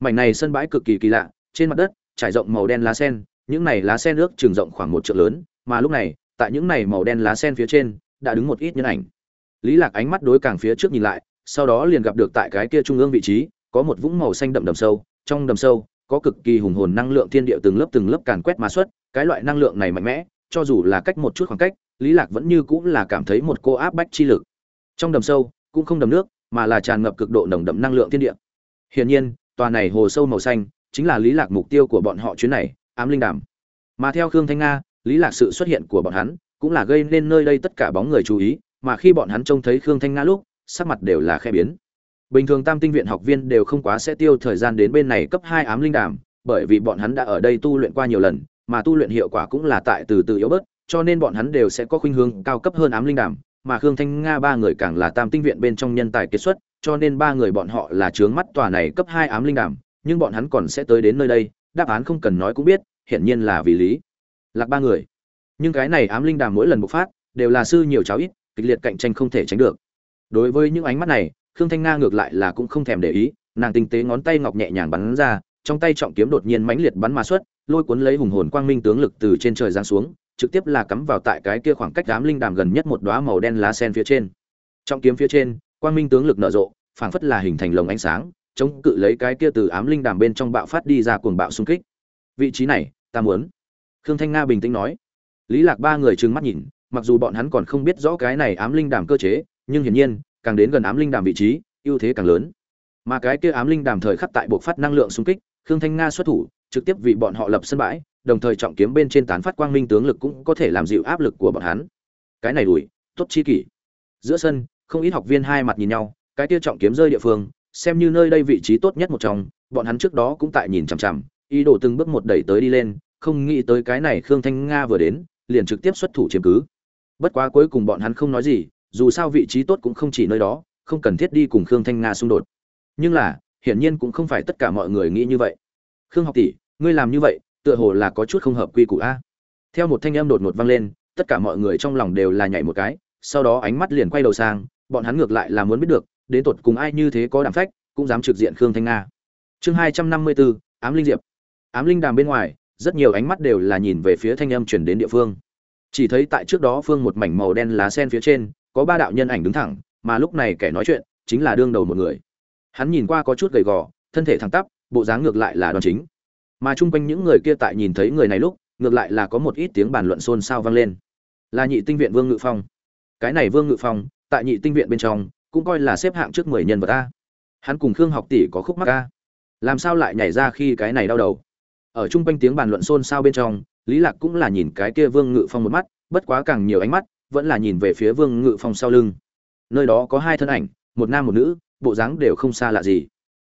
Mảnh này sân bãi cực kỳ kỳ lạ, trên mặt đất trải rộng màu đen lá sen, những này lá sen nước trường rộng khoảng một trượng lớn, mà lúc này, tại những này màu đen lá sen phía trên, đã đứng một ít nhân ảnh. Lý lạc ánh mắt đối càng phía trước nhìn lại, sau đó liền gặp được tại cái kia trung ương vị trí, có một vũng màu xanh đậm đầm sâu, trong đầm sâu, có cực kỳ hùng hồn năng lượng thiên địa từng lớp từng lớp càn quét mà xuất, cái loại năng lượng này mạnh mẽ, cho dù là cách một chút khoảng cách, lý lạc vẫn như cũng là cảm thấy một cô áp bách chi lực. Trong đầm sâu, cũng không đầm nước mà là tràn ngập cực độ nồng đậm năng lượng thiên địa. Hiển nhiên, tòa này hồ sâu màu xanh chính là lý lạc mục tiêu của bọn họ chuyến này, ám linh đàm. Mà theo khương thanh nga, lý lạc sự xuất hiện của bọn hắn cũng là gây nên nơi đây tất cả bóng người chú ý, mà khi bọn hắn trông thấy khương thanh nga lúc, sắc mặt đều là khẽ biến. Bình thường tam tinh viện học viên đều không quá sẽ tiêu thời gian đến bên này cấp hai ám linh đàm, bởi vì bọn hắn đã ở đây tu luyện qua nhiều lần, mà tu luyện hiệu quả cũng là tại từ từ yếu bớt, cho nên bọn hắn đều sẽ có khuynh hướng cao cấp hơn ám linh đàm mà khương thanh nga ba người càng là tam tinh viện bên trong nhân tài kết xuất, cho nên ba người bọn họ là trướng mắt tòa này cấp hai ám linh đàm, nhưng bọn hắn còn sẽ tới đến nơi đây, đáp án không cần nói cũng biết, hiển nhiên là vì lý. Lạc ba người. Nhưng cái này ám linh đàm mỗi lần bộc phát, đều là sư nhiều cháu ít, kịch liệt cạnh tranh không thể tránh được. Đối với những ánh mắt này, khương thanh nga ngược lại là cũng không thèm để ý, nàng tinh tế ngón tay ngọc nhẹ nhàng bắn ra, trong tay trọng kiếm đột nhiên mãnh liệt bắn mà xuất, lôi cuốn lấy hùng hồn quang minh tướng lực từ trên trời giáng xuống trực tiếp là cắm vào tại cái kia khoảng cách ám linh đàm gần nhất một đóa màu đen lá sen phía trên. Trong kiếm phía trên, quang minh tướng lực nở rộ, phảng phất là hình thành lồng ánh sáng, chống cự lấy cái kia từ ám linh đàm bên trong bạo phát đi ra cuồng bạo xung kích. Vị trí này, ta muốn. Khương thanh nga bình tĩnh nói. Lý lạc ba người trừng mắt nhìn, mặc dù bọn hắn còn không biết rõ cái này ám linh đàm cơ chế, nhưng hiển nhiên, càng đến gần ám linh đàm vị trí, ưu thế càng lớn. Mà cái kia ám linh đàm thời khắc tại buộc phát năng lượng xung kích, khương thanh nga xuất thủ trực tiếp vì bọn họ lập sân bãi, đồng thời trọng kiếm bên trên tán phát quang minh tướng lực cũng có thể làm dịu áp lực của bọn hắn. Cái này đuổi, tốt chi kỷ. Giữa sân, không ít học viên hai mặt nhìn nhau, cái kia trọng kiếm rơi địa phương, xem như nơi đây vị trí tốt nhất một trong, bọn hắn trước đó cũng tại nhìn chằm chằm, ý đồ từng bước một đẩy tới đi lên, không nghĩ tới cái này khương thanh nga vừa đến, liền trực tiếp xuất thủ chiếm cứ. Bất quá cuối cùng bọn hắn không nói gì, dù sao vị trí tốt cũng không chỉ nơi đó, không cần thiết đi cùng khương thanh nga xung đột. Nhưng là, hiển nhiên cũng không phải tất cả mọi người nghĩ như vậy khương học tỷ, ngươi làm như vậy, tựa hồ là có chút không hợp quy củ a. Theo một thanh âm đột ngột vang lên, tất cả mọi người trong lòng đều là nhảy một cái, sau đó ánh mắt liền quay đầu sang, bọn hắn ngược lại là muốn biết được, đến tột cùng ai như thế có đảm phách, cũng dám trực diện khương thanh nga. Chương hai trăm năm mươi bốn ám linh diệp. Ám linh đàm bên ngoài, rất nhiều ánh mắt đều là nhìn về phía thanh âm chuyển đến địa phương. Chỉ thấy tại trước đó phương một mảnh màu đen lá sen phía trên, có ba đạo nhân ảnh đứng thẳng, mà lúc này kẻ nói chuyện chính là đương đầu một người. Hắn nhìn qua có chút gầy gò, thân thể thẳng tắp bộ dáng ngược lại là đoàn chính. Mà chung quanh những người kia tại nhìn thấy người này lúc, ngược lại là có một ít tiếng bàn luận xôn xao vang lên. Là nhị tinh viện vương ngự phong. Cái này vương ngự phong, tại nhị tinh viện bên trong, cũng coi là xếp hạng trước mười nhân vật a. Hắn cùng khương học tỷ có khúc mắc a. Làm sao lại nhảy ra khi cái này đau đầu? Ở chung quanh tiếng bàn luận xôn xao bên trong, lý lạc cũng là nhìn cái kia vương ngự phong một mắt, bất quá càng nhiều ánh mắt, vẫn là nhìn về phía vương ngự phong sau lưng. Nơi đó có hai thân ảnh, một nam một nữ, bộ dáng đều không xa lạ gì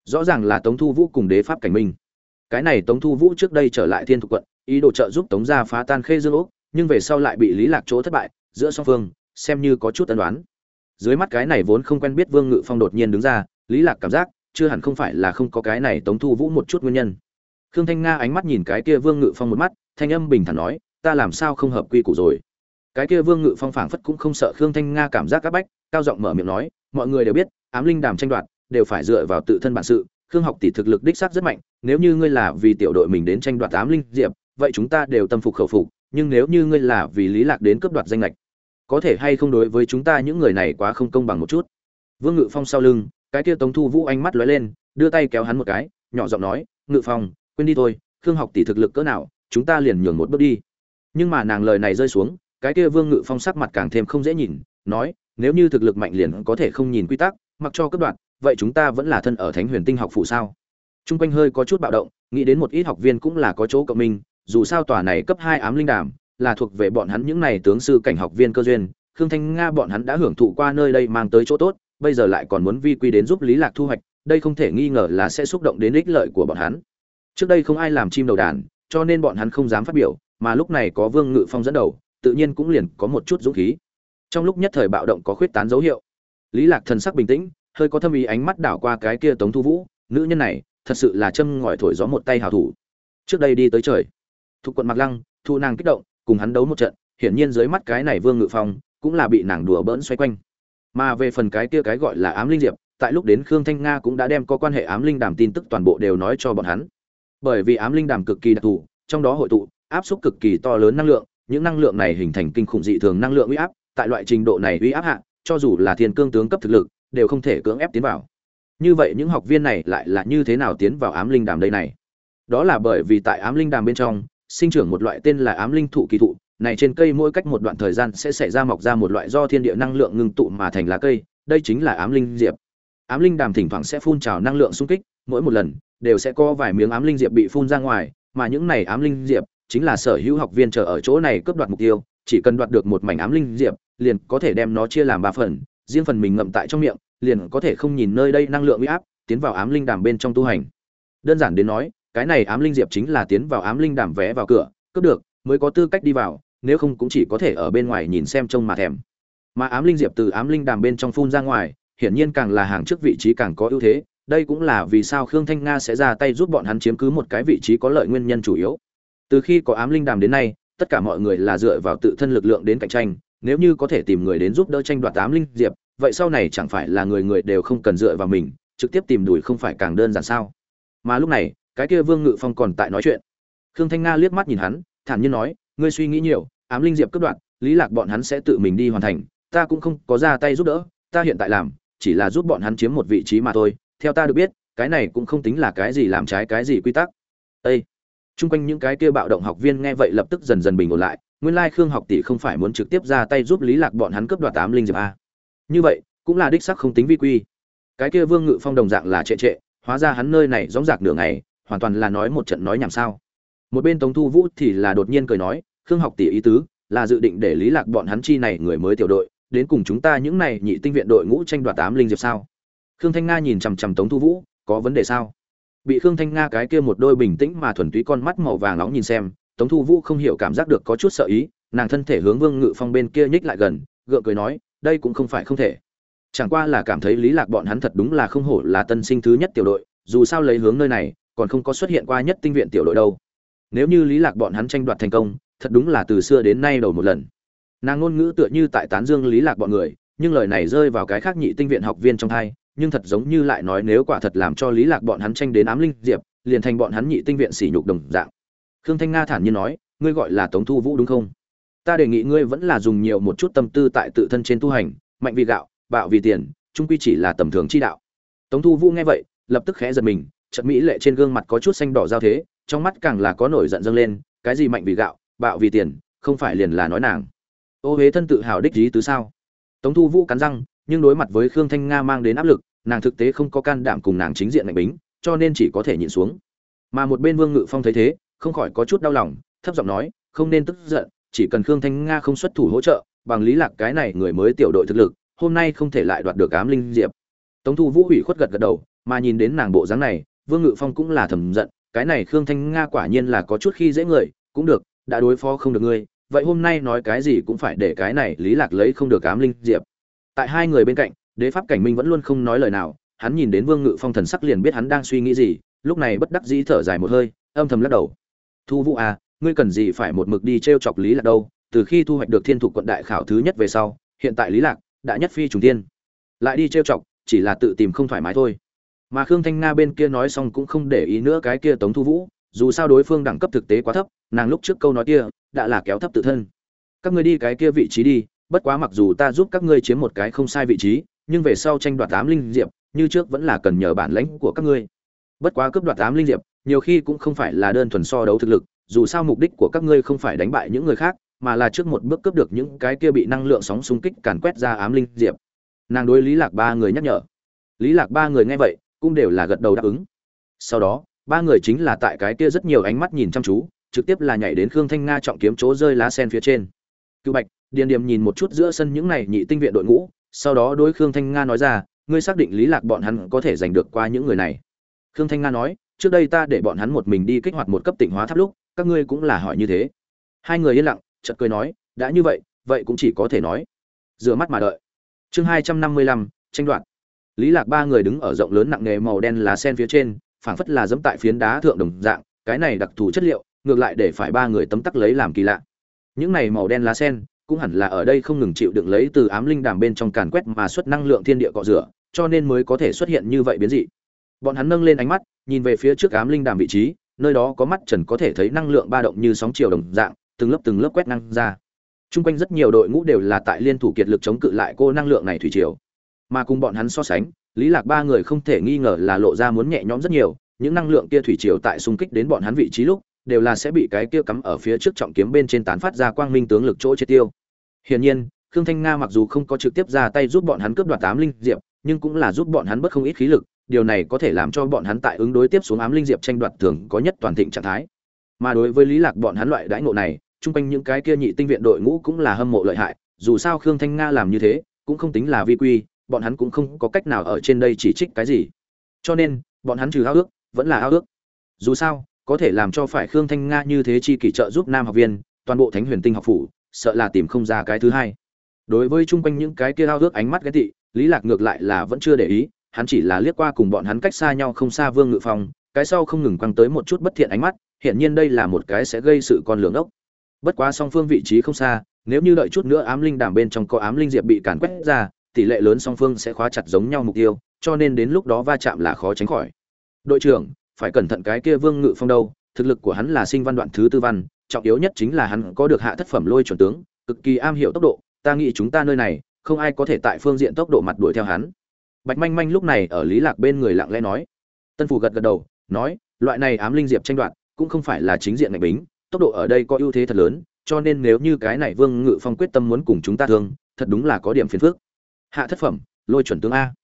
rõ ràng là tống thu vũ cùng đế pháp cảnh minh. Cái này tống thu vũ trước đây trở lại thiên thục quận, ý đồ trợ giúp tống gia phá tan khê dương úc, nhưng về sau lại bị lý lạc chỗ thất bại, giữa song phương, xem như có chút tân đoán dưới mắt cái này vốn không quen biết vương ngự phong đột nhiên đứng ra, lý lạc cảm giác, chưa hẳn không phải là không có cái này tống thu vũ một chút nguyên nhân. Khương thanh nga ánh mắt nhìn cái kia vương ngự phong một mắt, thanh âm bình thản nói, ta làm sao không hợp quy củ rồi? Cái kia vương ngự phong phảng phất cũng không sợ khương thanh nga cảm giác áp bách, cao giọng mở miệng nói, mọi người đều biết, ám linh đàm tranh đoạt đều phải dựa vào tự thân bản sự, khương học tỷ thực lực đích xác rất mạnh, nếu như ngươi là vì tiểu đội mình đến tranh đoạt tám linh diệp, vậy chúng ta đều tâm phục khẩu phục, nhưng nếu như ngươi là vì lý lạc đến cướp đoạt danh lệch có thể hay không đối với chúng ta những người này quá không công bằng một chút? Vương ngự phong sau lưng, cái kia tống thu vũ ánh mắt lóe lên, đưa tay kéo hắn một cái, nhỏ giọng nói, ngự phong, quên đi thôi, khương học tỷ thực lực cỡ nào, chúng ta liền nhường một bước đi. Nhưng mà nàng lời này rơi xuống, cái kia vương ngự phong sắc mặt càng thêm không dễ nhìn, nói, nếu như thực lực mạnh liền có thể không nhìn quy tắc, mặc cho cấp đoạn vậy chúng ta vẫn là thân ở thánh huyền tinh học phủ sao? Trung quanh hơi có chút bạo động, nghĩ đến một ít học viên cũng là có chỗ cộng minh, dù sao tòa này cấp hai ám linh đàm là thuộc về bọn hắn những này tướng sư cảnh học viên cơ duyên, khương thanh nga bọn hắn đã hưởng thụ qua nơi đây mang tới chỗ tốt, bây giờ lại còn muốn vi quy đến giúp lý lạc thu hoạch, đây không thể nghi ngờ là sẽ xúc động đến ích lợi của bọn hắn. Trước đây không ai làm chim đầu đàn, cho nên bọn hắn không dám phát biểu, mà lúc này có vương ngự phong dẫn đầu, tự nhiên cũng liền có một chút dũng khí. Trong lúc nhất thời bạo động có khuyết tán dấu hiệu. Lý lạc thần sắc bình tĩnh hơi có thâm ý ánh mắt đảo qua cái kia tống thu vũ, nữ nhân này, thật sự là châm ngòi thổi gió một tay hào thủ. Trước đây đi tới trời, thuộc quận Mạc lăng, thu nàng kích động, cùng hắn đấu một trận, hiển nhiên dưới mắt cái này vương ngự phong cũng là bị nàng đùa bỡn xoay quanh. Mà về phần cái kia cái gọi là ám linh diệp, tại lúc đến khương thanh nga cũng đã đem có quan hệ ám linh đàm tin tức toàn bộ đều nói cho bọn hắn. Bởi vì ám linh đàm cực kỳ đặc thù, trong đó hội tụ, áp suất cực kỳ to lớn năng lượng, những năng lượng này hình thành kinh khủng dị thường năng lượng uy áp, tại loại trình độ này uy áp hạ, cho dù là thiên cương tướng cấp thực lực đều không thể cưỡng ép tiến vào. Như vậy những học viên này lại là như thế nào tiến vào ám linh đàm đây này? Đó là bởi vì tại ám linh đàm bên trong, sinh trưởng một loại tên là ám linh thụ kỳ thụ, này trên cây mỗi cách một đoạn thời gian sẽ xảy ra mọc ra một loại do thiên địa năng lượng ngưng tụ mà thành lá cây, đây chính là ám linh diệp. Ám linh đàm thỉnh thoảng sẽ phun trào năng lượng xung kích, mỗi một lần đều sẽ có vài miếng ám linh diệp bị phun ra ngoài, mà những này ám linh diệp chính là sở hữu học viên chờ ở chỗ này cướp đoạt mục tiêu, chỉ cần đoạt được một mảnh ám linh diệp, liền có thể đem nó chia làm ba phần riêng phần mình ngậm tại trong miệng, liền có thể không nhìn nơi đây năng lượng uy áp, tiến vào ám linh đàm bên trong tu hành. Đơn giản đến nói, cái này ám linh diệp chính là tiến vào ám linh đàm vé vào cửa, cướp được, mới có tư cách đi vào, nếu không cũng chỉ có thể ở bên ngoài nhìn xem trông mà thèm. Mà ám linh diệp từ ám linh đàm bên trong phun ra ngoài, hiển nhiên càng là hàng trước vị trí càng có ưu thế, đây cũng là vì sao khương thanh nga sẽ ra tay giúp bọn hắn chiếm cứ một cái vị trí có lợi nguyên nhân chủ yếu. Từ khi có ám linh đàm đến nay, tất cả mọi người là dựa vào tự thân lực lượng đến cạnh tranh nếu như có thể tìm người đến giúp đỡ tranh đoạt ám linh diệp vậy sau này chẳng phải là người người đều không cần dựa vào mình trực tiếp tìm đuổi không phải càng đơn giản sao? Mà lúc này cái kia vương ngự phong còn tại nói chuyện. Khương thanh nga liếc mắt nhìn hắn thản nhiên nói ngươi suy nghĩ nhiều ám linh diệp cướp đoạt, lý lạc bọn hắn sẽ tự mình đi hoàn thành ta cũng không có ra tay giúp đỡ ta hiện tại làm chỉ là giúp bọn hắn chiếm một vị trí mà thôi theo ta được biết cái này cũng không tính là cái gì làm trái cái gì quy tắc. Ây chung quanh những cái kia bạo động học viên nghe vậy lập tức dần dần bình ổn lại nguyên lai khương học tỷ không phải muốn trực tiếp ra tay giúp lý lạc bọn hắn cướp đoạt tám linh diệp a. Như vậy, cũng là đích sắc không tính vi quy. Cái kia vương ngự phong đồng dạng là trệ trệ, hóa ra hắn nơi này gióng giạc nửa ngày, hoàn toàn là nói một trận nói nhảm sao. Một bên tống thu vũ thì là đột nhiên cười nói, khương học tỷ ý tứ là dự định để lý lạc bọn hắn chi này người mới tiểu đội, đến cùng chúng ta những này nhị tinh viện đội ngũ tranh đoạt tám linh diệp sao? Khương thanh nga nhìn chằm chằm tống thu vũ, có vấn đề sao? Bị khương thanh nga cái kia một đôi bình tĩnh mà thuần túy con mắt màu vàng nóng nhìn xem tống thu vũ không hiểu cảm giác được có chút sợ ý, nàng thân thể hướng vương ngự phong bên kia nhích lại gần, gượng cười nói, đây cũng không phải không thể. Chẳng qua là cảm thấy lý lạc bọn hắn thật đúng là không hổ là tân sinh thứ nhất tiểu đội, dù sao lấy hướng nơi này, còn không có xuất hiện qua nhất tinh viện tiểu đội đâu. Nếu như lý lạc bọn hắn tranh đoạt thành công, thật đúng là từ xưa đến nay đầu một lần. Nàng ngôn ngữ tựa như tại tán dương lý lạc bọn người, nhưng lời này rơi vào cái khác nhị tinh viện học viên trong thai nhưng thật giống như lại nói nếu quả thật làm cho lý lạc bọn hắn tranh đến ám linh diệp, liền thành bọn hắn nhị tinh viện sỉ nhục đồng dạng khương thanh nga thản nhiên nói, ngươi gọi là tống thu vũ đúng không? Ta đề nghị ngươi vẫn là dùng nhiều một chút tâm tư tại tự thân trên tu hành, mạnh vì gạo, bạo vì tiền trung quy chỉ là tầm thường chi đạo. Tống thu vũ nghe vậy, lập tức khẽ giật mình trận mỹ lệ trên gương mặt có chút xanh đỏ giao thế, trong mắt càng là có nổi giận dâng lên, cái gì mạnh vì gạo, bạo vì tiền, không phải liền là nói nàng. Ô huế thân tự hào đích lý tứ sao? Tống thu vũ cắn răng, nhưng đối mặt với khương thanh nga mang đến áp lực, nàng thực tế không có can đảm cùng nàng chính diện mạnh bính, cho nên chỉ có thể nhịn xuống. Mà một bên vương ngự phong thấy thế không khỏi có chút đau lòng, thấp giọng nói, không nên tức giận, chỉ cần khương thanh nga không xuất thủ hỗ trợ, bằng lý lạc cái này người mới tiểu đội thực lực, hôm nay không thể lại đoạt được ám linh diệp. Tống thu vũ ủy khuất gật gật đầu, mà nhìn đến nàng bộ dáng này, vương ngự phong cũng là thầm giận, cái này khương thanh nga quả nhiên là có chút khi dễ người, cũng được, đã đối phó không được ngươi, vậy hôm nay nói cái gì cũng phải để cái này lý lạc lấy không được ám linh diệp. Tại hai người bên cạnh, đế pháp cảnh minh vẫn luôn không nói lời nào, hắn nhìn đến vương ngự phong thần sắc liền biết hắn đang suy nghĩ gì, lúc này bất đắc dĩ thở dài một hơi, âm thầm lắc đầu thu vũ à ngươi cần gì phải một mực đi t chọc lý lạc đâu, từ khi thu hoạch được thiên thục quận đại khảo thứ nhất về sau, hiện tại lý lạc đã nhất phi trùng tiên. Lại đi t chọc, chỉ là tự tìm không thoải mái thôi. Mà khương thanh nga bên kia nói xong cũng không để ý nữa cái kia tống thu vũ, dù sao đối phương đẳng cấp thực tế quá thấp, nàng lúc trước câu nói kia đã là kéo thấp tự thân. Các ngươi đi cái kia vị trí đi, bất quá mặc dù ta giúp các ngươi chiếm một cái không sai vị trí, nhưng về sau tranh đoạt tám linh diệp, như trước vẫn là cần nhờ bản lãnh của các ngươi. Bất quá cướp đoạt tám linh diệp nhiều khi cũng không phải là đơn thuần so đấu thực lực, dù sao mục đích của các ngươi không phải đánh bại những người khác, mà là trước một bước cướp được những cái kia bị năng lượng sóng xung kích càn quét ra ám linh diệp. Nàng đối lý lạc ba người nhắc nhở. Lý lạc ba người nghe vậy, cũng đều là gật đầu đáp ứng. Sau đó, ba người chính là tại cái kia rất nhiều ánh mắt nhìn chăm chú, trực tiếp là nhảy đến khương thanh nga trọng kiếm chỗ rơi lá sen phía trên. Cựu bạch, điền điểm nhìn một chút giữa sân những này nhị tinh viện đội ngũ, sau đó đối khương thanh nga nói ra, ngươi xác định lý lạc bọn hắn có thể giành được qua những người này? Khương thanh nga nói trước đây ta để bọn hắn một mình đi kích hoạt một cấp tỉnh hóa tháp lúc, các ngươi cũng là hỏi như thế. Hai người yên lặng, chợt cười nói, đã như vậy vậy cũng chỉ có thể nói. Rửa mắt mà đợi. Chương hai trăm năm mươi lăm, tranh đoạt. Lý lạc ba người đứng ở rộng lớn nặng nề màu đen lá sen phía trên, phảng phất là dẫm tại phiến đá thượng đồng dạng, cái này đặc thù chất liệu, ngược lại để phải ba người tấm tắc lấy làm kỳ lạ. Những này màu đen lá sen, cũng hẳn là ở đây không ngừng chịu đựng lấy từ ám linh đàm bên trong càn quét mà xuất năng lượng thiên địa cọ rửa, cho nên mới có thể xuất hiện như vậy biến dị. Bọn hắn nâng lên ánh mắt nhìn về phía trước ám linh đàm vị trí nơi đó có mắt trần có thể thấy năng lượng ba động như sóng chiều đồng dạng từng lớp từng lớp quét năng ra chung quanh rất nhiều đội ngũ đều là tại liên thủ kiệt lực chống cự lại cô năng lượng này thủy triều. Mà cùng bọn hắn so sánh, Lý Lạc ba người không thể nghi ngờ là lộ ra muốn nhẹ nhõm rất nhiều, những năng lượng kia thủy triều tại xung kích đến bọn hắn vị trí lúc, đều là sẽ bị cái kia cắm ở phía trước trọng kiếm bên trên tán phát ra quang minh tướng lực chỗ chết tiêu. Hiển nhiên, Khương Thanh Nga mặc dù không có trực tiếp ra tay giúp bọn hắn cướp đoạt tám linh diệp, nhưng cũng là giúp bọn hắn bất không ít khí lực, điều này có thể làm cho bọn hắn tại ứng đối tiếp xuống ám linh diệp tranh đoạt thường có nhất toàn thịnh trạng thái. Mà đối với Lý Lạc bọn hắn loại đãi ngộ này, chung quanh những cái kia nhị tinh viện đội ngũ cũng là hâm mộ lợi hại, dù sao Khương Thanh Nga làm như thế, cũng không tính là vi quy, bọn hắn cũng không có cách nào ở trên đây chỉ trích cái gì. Cho nên, bọn hắn trừ ao ước, vẫn là ao ước. Dù sao, có thể làm cho phải Khương Thanh Nga như thế chi kỷ trợ giúp nam học viên, toàn bộ Thánh Huyền Tinh học phủ, sợ là tìm không ra cái thứ hai. Đối với chung quanh những cái kia ao ước ánh mắt ghét tị, Lý Lạc ngược lại là vẫn chưa để ý, hắn chỉ là liếc qua cùng bọn hắn cách xa nhau không xa Vương Ngự Phong, cái sau không ngừng quăng tới một chút bất thiện ánh mắt, hiện nhiên đây là một cái sẽ gây sự con lường ốc. Bất quá song phương vị trí không xa, nếu như đợi chút nữa ám linh đàm bên trong có ám linh diệp bị càn quét ra, tỷ lệ lớn song phương sẽ khóa chặt giống nhau mục tiêu, cho nên đến lúc đó va chạm là khó tránh khỏi. Đội trưởng, phải cẩn thận cái kia Vương Ngự Phong đâu, thực lực của hắn là sinh văn đoạn thứ tư văn, trọng yếu nhất chính là hắn có được hạ thất phẩm lôi chuẩn tướng, cực kỳ am hiểu tốc độ, ta nghĩ chúng ta nơi này, không ai có thể tại phương diện tốc độ mặt đuổi theo hắn. Bạch Manh Manh lúc này ở Lý Lạc bên người lặng lẽ nói. Tân Phủ gật gật đầu, nói, loại này ám linh diệp tranh đoạt, cũng không phải là chính diện ngạch bính, tốc độ ở đây có ưu thế thật lớn, cho nên nếu như cái này Vương Ngự Phong quyết tâm muốn cùng chúng ta thương, thật đúng là có điểm phiền phức. Hạ thất phẩm, lôi chuẩn tướng a.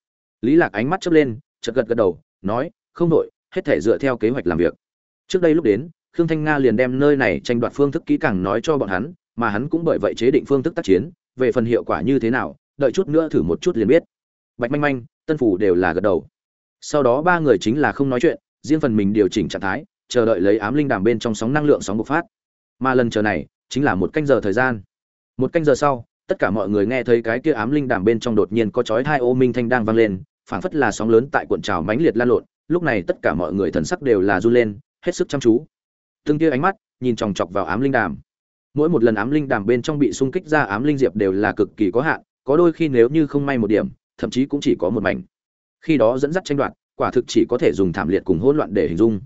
Lý Lạc ánh mắt chớp lên, chợt gật gật đầu, nói, không đổi, hết thể dựa theo kế hoạch làm việc. Trước đây lúc đến, Khương Thanh Nga liền đem nơi này tranh đoạt phương thức kỹ càng nói cho bọn hắn, mà hắn cũng bởi vậy chế định phương thức tác chiến, về phần hiệu quả như thế nào, đợi chút nữa thử một chút liền biết. Bạch Manh Manh, Tân Phủ đều là gật đầu. Sau đó ba người chính là không nói chuyện, riêng phần mình điều chỉnh trạng thái, chờ đợi lấy ám linh đàm bên trong sóng năng lượng sóng bộc phát. Mà lần chờ này, chính là một canh giờ thời gian. Một canh giờ sau, tất cả mọi người nghe thấy cái kia ám linh đàm bên trong đột nhiên có chói hai ô minh thanh đang vang lên, phảng phất là sóng lớn tại cuộn trào mãnh liệt lan lộn, lúc này tất cả mọi người thần sắc đều là run lên, hết sức chăm chú. Từng tia ánh mắt nhìn chòng chọc vào ám linh đàm. Mỗi một lần ám linh đàm bên trong bị xung kích ra ám linh diệp đều là cực kỳ có hạn, có đôi khi nếu như không may một điểm, thậm chí cũng chỉ có một mảnh. Khi đó dẫn dắt tranh đoạt, quả thực chỉ có thể dùng thảm liệt cùng hỗn loạn để hình dung.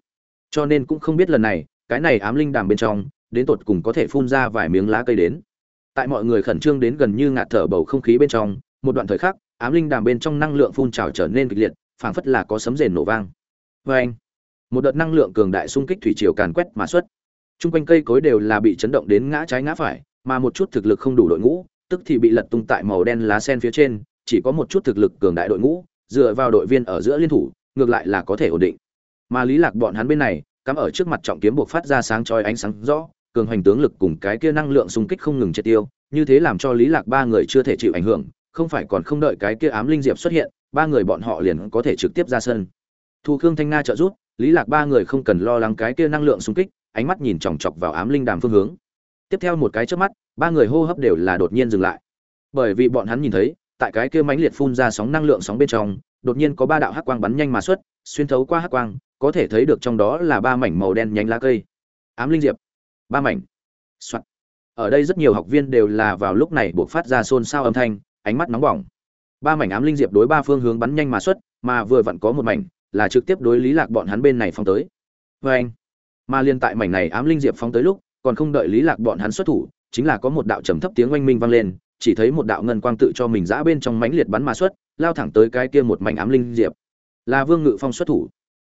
Cho nên cũng không biết lần này, cái này ám linh đàm bên trong, đến tột cùng có thể phun ra vài miếng lá cây đến. Tại mọi người khẩn trương đến gần như ngạt thở bầu không khí bên trong, một đoạn thời khắc, ám linh đàm bên trong năng lượng phun trào trở nên kịch liệt, phảng phất là có sấm rền nổ vang. Và anh, một đợt năng lượng cường đại xung kích thủy triều càn quét mà xuất. Trung quanh cây cối đều là bị chấn động đến ngã trái ngã phải, mà một chút thực lực không đủ đội ngũ, tức thì bị lật tung tại màu đen lá sen phía trên, chỉ có một chút thực lực cường đại đội ngũ, dựa vào đội viên ở giữa liên thủ, ngược lại là có thể ổn định. Mà Lý Lạc bọn hắn bên này, cắm ở trước mặt trọng kiếm buộc phát ra sáng chói ánh sáng rõ, cường hành tướng lực cùng cái kia năng lượng xung kích không ngừng triệt tiêu, như thế làm cho Lý Lạc ba người chưa thể chịu ảnh hưởng, không phải còn không đợi cái kia ám linh diệp xuất hiện, ba người bọn họ liền có thể trực tiếp ra sân. Thu Khương Thanh Nga trợ giúp, Lý Lạc ba người không cần lo lắng cái kia năng lượng xung kích, ánh mắt nhìn chòng chọc vào ám linh đàm phương hướng. Tiếp theo một cái chớp mắt, ba người hô hấp đều là đột nhiên dừng lại. Bởi vì bọn hắn nhìn thấy, tại cái kia mãnh liệt phun ra sóng năng lượng sóng bên trong, đột nhiên có ba đạo hắc quang bắn nhanh mà xuất, xuyên thấu qua hắc quang, có thể thấy được trong đó là ba mảnh màu đen nhánh lá cây. Ám linh diệp. Ba mảnh. Soạt. Ở đây rất nhiều học viên đều là vào lúc này buộc phát ra xôn xao âm thanh, ánh mắt nóng bỏng. Ba mảnh ám linh diệp đối ba phương hướng bắn nhanh mà xuất, mà vừa vặn có một mảnh là trực tiếp đối lý lạc bọn hắn bên này phóng tới. Và anh. Mà liên tại mảnh này ám linh diệp phóng tới lúc, còn không đợi lý lạc bọn hắn xuất thủ, chính là có một đạo trầm thấp tiếng oanh minh vang lên, chỉ thấy một đạo ngân quang tự cho mình giã bên trong mảnh liệt bắn mà xuất, lao thẳng tới cái kia một mảnh ám linh diệp. Là Vương Ngự Phong xuất thủ.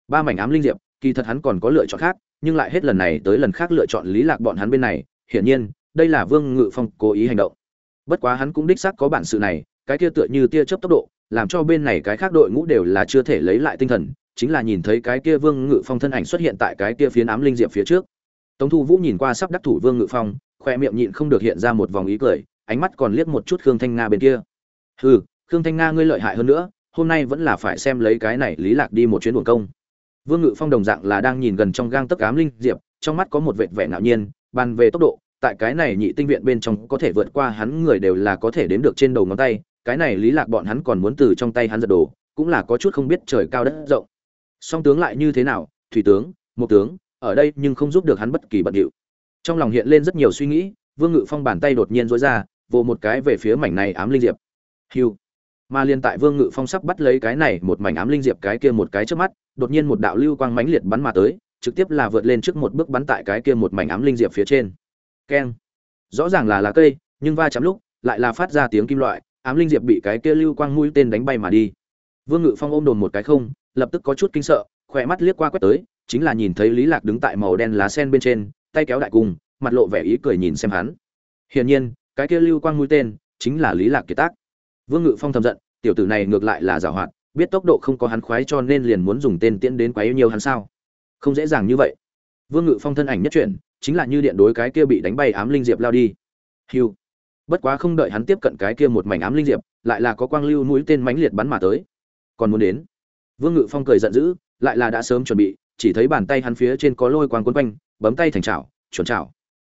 Ba mảnh ám linh diệp, kỳ thật hắn còn có lựa chọn khác, nhưng lại hết lần này tới lần khác lựa chọn Lý Lạc bọn hắn bên này, hiển nhiên, đây là Vương Ngự Phong cố ý hành động. Bất quá hắn cũng đích xác có bản sự này, cái kia tựa như tia chớp tốc độ, làm cho bên này cái khác đội ngũ đều là chưa thể lấy lại tinh thần, chính là nhìn thấy cái kia Vương Ngự Phong thân ảnh xuất hiện tại cái kia phiến ám linh diệp phía trước. Tống Thu Vũ nhìn qua sắp đắc thủ Vương Ngự Phong, khoe miệng nhịn không được hiện ra một vòng ý cười, ánh mắt còn liếc một chút Khương Thanh Nga bên kia. Hừ, Khương Thanh Nga ngươi lợi hại hơn nữa, hôm nay vẫn là phải xem lấy cái này Lý Lạc đi một chuyến buồn công. Vương Ngự Phong đồng dạng là đang nhìn gần trong gang tấc ám linh diệp, trong mắt có một vệt vẻ ngạo nhiên, bàn về tốc độ, tại cái này nhị tinh viện bên trong có thể vượt qua hắn người đều là có thể đến được trên đầu ngón tay, cái này Lý Lạc bọn hắn còn muốn từ trong tay hắn giật đồ, cũng là có chút không biết trời cao đất rộng. Song tướng lại như thế nào, thủy tướng, một tướng, ở đây nhưng không giúp được hắn bất kỳ bận điệu. Trong lòng hiện lên rất nhiều suy nghĩ, Vương Ngự Phong bàn tay đột nhiên duỗi ra, vồ một cái về phía mảnh này ám linh diệp. Hưu. Mà liên tại Vương Ngự Phong sắp bắt lấy cái này một mảnh ám linh diệp cái kia một cái trước mắt, đột nhiên một đạo lưu quang mãnh liệt bắn mà tới, trực tiếp là vượt lên trước một bước bắn tại cái kia một mảnh ám linh diệp phía trên. Keng. Rõ ràng là lá cây, nhưng va chạm lúc lại là phát ra tiếng kim loại, ám linh diệp bị cái kia lưu quang mũi tên đánh bay mà đi. Vương Ngự Phong ôm đồn một cái không, lập tức có chút kinh sợ, khỏe mắt liếc qua quét tới, chính là nhìn thấy lý lạc đứng tại màu đen lá sen bên trên tay kéo đại cung mặt lộ vẻ ý cười nhìn xem hắn hiển nhiên cái kia lưu quang mũi tên chính là lý lạc kiệt tác. Vương ngự phong thầm giận, tiểu tử này ngược lại là giả hoạt, biết tốc độ không có hắn khoái cho nên liền muốn dùng tên tiễn đến quấy nhiều hắn sao? Không dễ dàng như vậy. Vương ngự phong thân ảnh nhất chuyển, chính là như điện đối cái kia bị đánh bay ám linh diệp lao đi. Hiu. Bất quá không đợi hắn tiếp cận cái kia một mảnh ám linh diệp, lại là có quang lưu mũi tên mãnh liệt bắn mà tới. Còn muốn đến? Vương ngự phong cười giận dữ, lại là đã sớm chuẩn bị, chỉ thấy bàn tay hắn phía trên có lôi quang quấn quanh, bấm tay thành chảo, chuẩn chảo.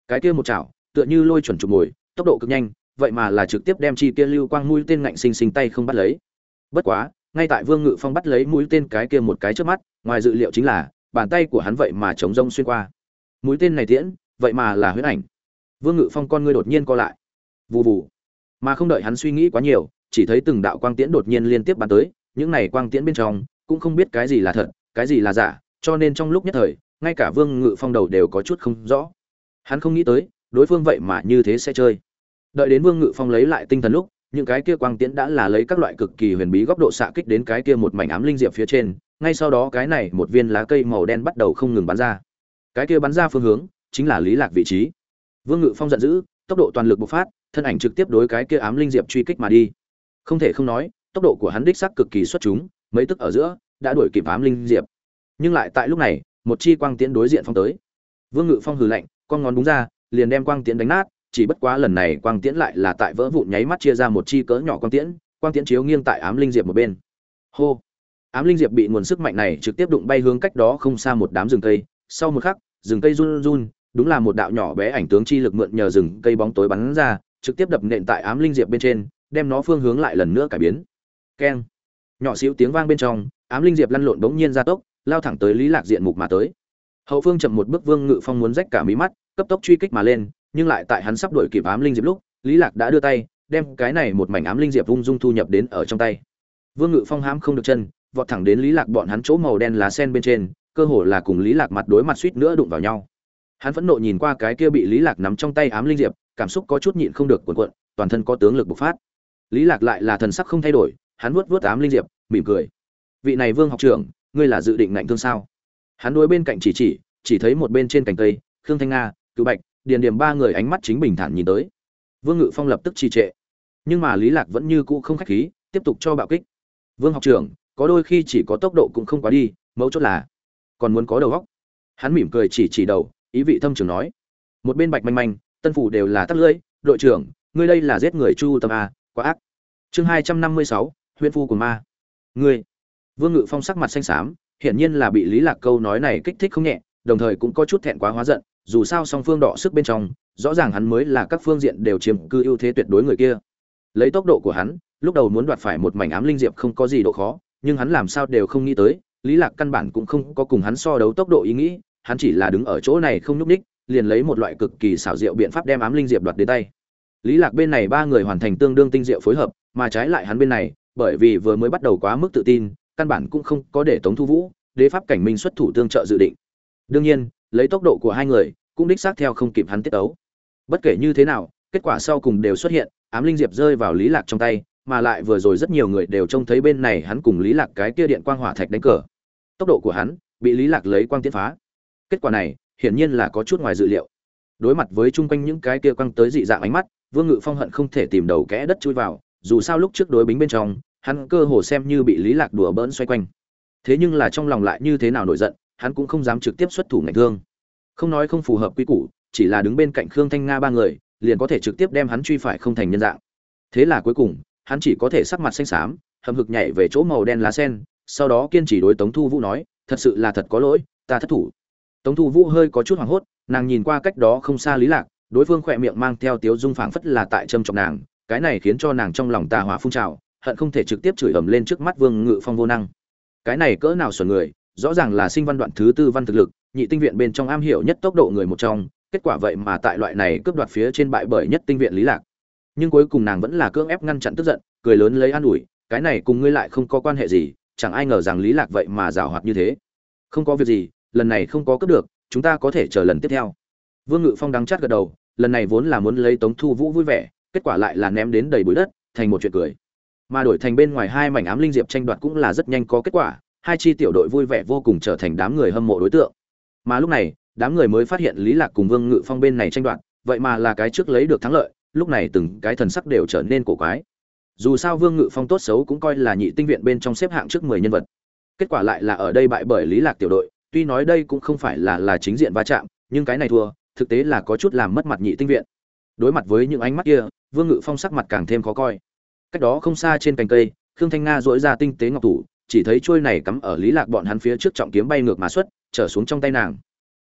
Cái kia một chảo, tựa như lôi chuẩn trục mồi tốc độ cực nhanh, vậy mà là trực tiếp đem chi kia lưu quang mũi tên ngạnh sinh sinh tay không bắt lấy. Bất quá, ngay tại vương ngự phong bắt lấy mũi tên cái kia một cái trước mắt, ngoài dự liệu chính là, bàn tay của hắn vậy mà chống rông xuyên qua. Mũi tên này tiễn, vậy mà là huyễn ảnh. Vương ngự phong con ngươi đột nhiên co lại. Vù vù. Mà không đợi hắn suy nghĩ quá nhiều, chỉ thấy từng đạo quang tiễn đột nhiên liên tiếp bắn tới, những này quang tiễn bên trong, cũng không biết cái gì là thật, cái gì là giả, cho nên trong lúc nhất thời, ngay cả vương ngự phong đầu đều có chút không rõ. Hắn không nghĩ tới đối phương vậy mà như thế sẽ chơi. Đợi đến vương ngự phong lấy lại tinh thần lúc, những cái kia quang tiễn đã là lấy các loại cực kỳ huyền bí góc độ xạ kích đến cái kia một mảnh ám linh diệp phía trên, ngay sau đó cái này một viên lá cây màu đen bắt đầu không ngừng bắn ra. Cái kia bắn ra phương hướng chính là lý lạc vị trí. Vương ngự phong giận dữ, tốc độ toàn lực bộc phát, thân ảnh trực tiếp đối cái kia ám linh diệp truy kích mà đi. Không thể không nói, tốc độ của hắn đích xác cực kỳ xuất chúng, mấy tức ở giữa đã đuổi kịp ám linh diệp. Nhưng lại tại lúc này, một chi quang tiễn đối diện phong tới. Vương ngự phong hừ lạnh, con ngón đúng ra liền đem quang tiễn đánh nát, chỉ bất quá lần này quang tiễn lại là tại vỡ vụn nháy mắt chia ra một chi cỡ nhỏ quang tiễn quang tiễn chiếu nghiêng tại ám linh diệp một bên. Hô! Ám linh diệp bị nguồn sức mạnh này trực tiếp đụng bay hướng cách đó không xa một đám rừng cây, sau một khắc, rừng cây run run, đúng là một đạo nhỏ bé ảnh tướng chi lực mượn nhờ rừng cây bóng tối bắn ra, trực tiếp đập nện tại ám linh diệp bên trên, đem nó phương hướng lại lần nữa cải biến. Keng! Nhỏ xíu tiếng vang bên trong, ám linh diệp lăn lộn bỗng nhiên ra tốc, lao thẳng tới lý lạc diện mục mà tới. Hậu phương chậm một bước vương ngự phong muốn rách cả mí mắt cấp tốc truy kích mà lên, nhưng lại tại hắn sắp đuổi kịp ám linh diệp lúc, lý lạc đã đưa tay, đem cái này một mảnh ám linh diệp vung dung thu nhập đến ở trong tay. Vương ngự phong hãm không được chân, vọt thẳng đến lý lạc bọn hắn chỗ màu đen lá sen bên trên, cơ hồ là cùng lý lạc mặt đối mặt suýt nữa đụng vào nhau. Hắn phẫn nộ nhìn qua cái kia bị lý lạc nắm trong tay ám linh diệp, cảm xúc có chút nhịn không được cuộn cuộn, toàn thân có tướng lực bộc phát. Lý lạc lại là thần sắc không thay đổi, hắn vuốt vuốt ám linh diệp, mỉm cười. Vị này vương học trưởng, ngươi là dự định ngạnh thương sao? Hắn đối bên cạnh chỉ chỉ chỉ thấy một bên trên cành cây, khương thanh nga cựu bạch, điền điểm ba người ánh mắt chính bình thản nhìn tới. Vương ngự phong lập tức trì trệ. Nhưng mà lý lạc vẫn như cũ không khách khí, tiếp tục cho bạo kích. Vương học trưởng, có đôi khi chỉ có tốc độ cũng không quá đi, mấu chốt là còn muốn có đầu óc. Hắn mỉm cười chỉ chỉ đầu, ý vị thâm trường nói. Một bên bạch manh manh, tân phủ đều là tắt lưỡi, đội trưởng, ngươi đây là giết người chu tâm a, quá ác. Chương hai trăm năm mươi sáu huyện phu của ma. Ngươi. Vương ngự phong sắc mặt xanh xám, hiển nhiên là bị lý lạc câu nói này kích thích không nhẹ đồng thời cũng có chút thẹn quá hóa giận, dù sao song phương đỏ sức bên trong, rõ ràng hắn mới là các phương diện đều chiếm cư ưu thế tuyệt đối người kia. Lấy tốc độ của hắn, lúc đầu muốn đoạt phải một mảnh ám linh diệp không có gì độ khó, nhưng hắn làm sao đều không nghĩ tới, lý lạc căn bản cũng không có cùng hắn so đấu tốc độ ý nghĩ, hắn chỉ là đứng ở chỗ này không nhúc ních liền lấy một loại cực kỳ xảo diệu biện pháp đem ám linh diệp đoạt đến tay. Lý lạc bên này ba người hoàn thành tương đương tinh diệu phối hợp, mà trái lại hắn bên này, bởi vì vừa mới bắt đầu quá mức tự tin, căn bản cũng không có để tống thu vũ, đế pháp cảnh minh xuất thủ tương trợ dự định đương nhiên, lấy tốc độ của hai người, cũng đích xác theo không kịp hắn tiết ấu. Bất kể như thế nào, kết quả sau cùng đều xuất hiện, ám linh diệp rơi vào lý lạc trong tay, mà lại vừa rồi rất nhiều người đều trông thấy bên này hắn cùng lý lạc cái kia điện quang hỏa thạch đánh cờ. Tốc độ của hắn bị lý lạc lấy quang tiến phá. Kết quả này, hiển nhiên là có chút ngoài dự liệu. Đối mặt với chung quanh những cái kia quăng tới dị dạng ánh mắt, vương ngự phong hận không thể tìm đầu kẽ đất chui vào, dù sao lúc trước đối bính bên trong, hắn cơ hồ xem như bị lý lạc đùa bỡn xoay quanh. Thế nhưng là trong lòng lại như thế nào nổi giận hắn cũng không dám trực tiếp xuất thủ ngành thương. Không nói không phù hợp quy củ, chỉ là đứng bên cạnh khương thanh nga ba người, liền có thể trực tiếp đem hắn truy phải không thành nhân dạng. Thế là cuối cùng, hắn chỉ có thể sắc mặt xanh xám hầm hực nhảy về chỗ màu đen lá sen, sau đó kiên trì đối tống thu vũ nói, thật sự là thật có lỗi, ta thất thủ. Tống thu vũ hơi có chút hoảng hốt, nàng nhìn qua cách đó không xa lý lạc, đối phương khỏe miệng mang theo tiếu dung phảng phất là tại châm trọng nàng, cái này khiến cho nàng trong lòng tà hỏa phun trào, hận không thể trực tiếp chửi ầm lên trước mắt vương ngự phong vô năng. Cái này cỡ nào xuẩn người rõ ràng là sinh văn đoạn thứ tư văn thực lực, nhị tinh viện bên trong am hiểu nhất tốc độ người một trong, kết quả vậy mà tại loại này cướp đoạt phía trên bại bởi nhất tinh viện lý lạc. Nhưng cuối cùng nàng vẫn là cưỡng ép ngăn chặn tức giận, cười lớn lấy an ủi, cái này cùng ngươi lại không có quan hệ gì, chẳng ai ngờ rằng lý lạc vậy mà giàu hoạt như thế. Không có việc gì, lần này không có cướp được, chúng ta có thể chờ lần tiếp theo. Vương ngự phong đắng chát gật đầu, lần này vốn là muốn lấy tống thu vũ vui vẻ, kết quả lại là ném đến đầy bụi đất, thành một chuyện cười. Mà đổi thành bên ngoài hai mảnh ám linh diệp tranh đoạt cũng là rất nhanh có kết quả hai chi tiểu đội vui vẻ vô cùng trở thành đám người hâm mộ đối tượng. Mà lúc này, đám người mới phát hiện lý lạc cùng vương ngự phong bên này tranh đoạt, vậy mà là cái trước lấy được thắng lợi, lúc này từng cái thần sắc đều trở nên cổ quái. Dù sao vương ngự phong tốt xấu cũng coi là nhị tinh viện bên trong xếp hạng trước mười nhân vật. Kết quả lại là ở đây bại bởi lý lạc tiểu đội, tuy nói đây cũng không phải là là chính diện va chạm, nhưng cái này thua, thực tế là có chút làm mất mặt nhị tinh viện. Đối mặt với những ánh mắt kia, vương ngự phong sắc mặt càng thêm khó coi. Cách đó không xa trên cành cây, khương thanh nga dỗi ra tinh tế ngọc thủ chỉ thấy trôi này cắm ở lý lạc bọn hắn phía trước trọng kiếm bay ngược mà xuất, trở xuống trong tay nàng.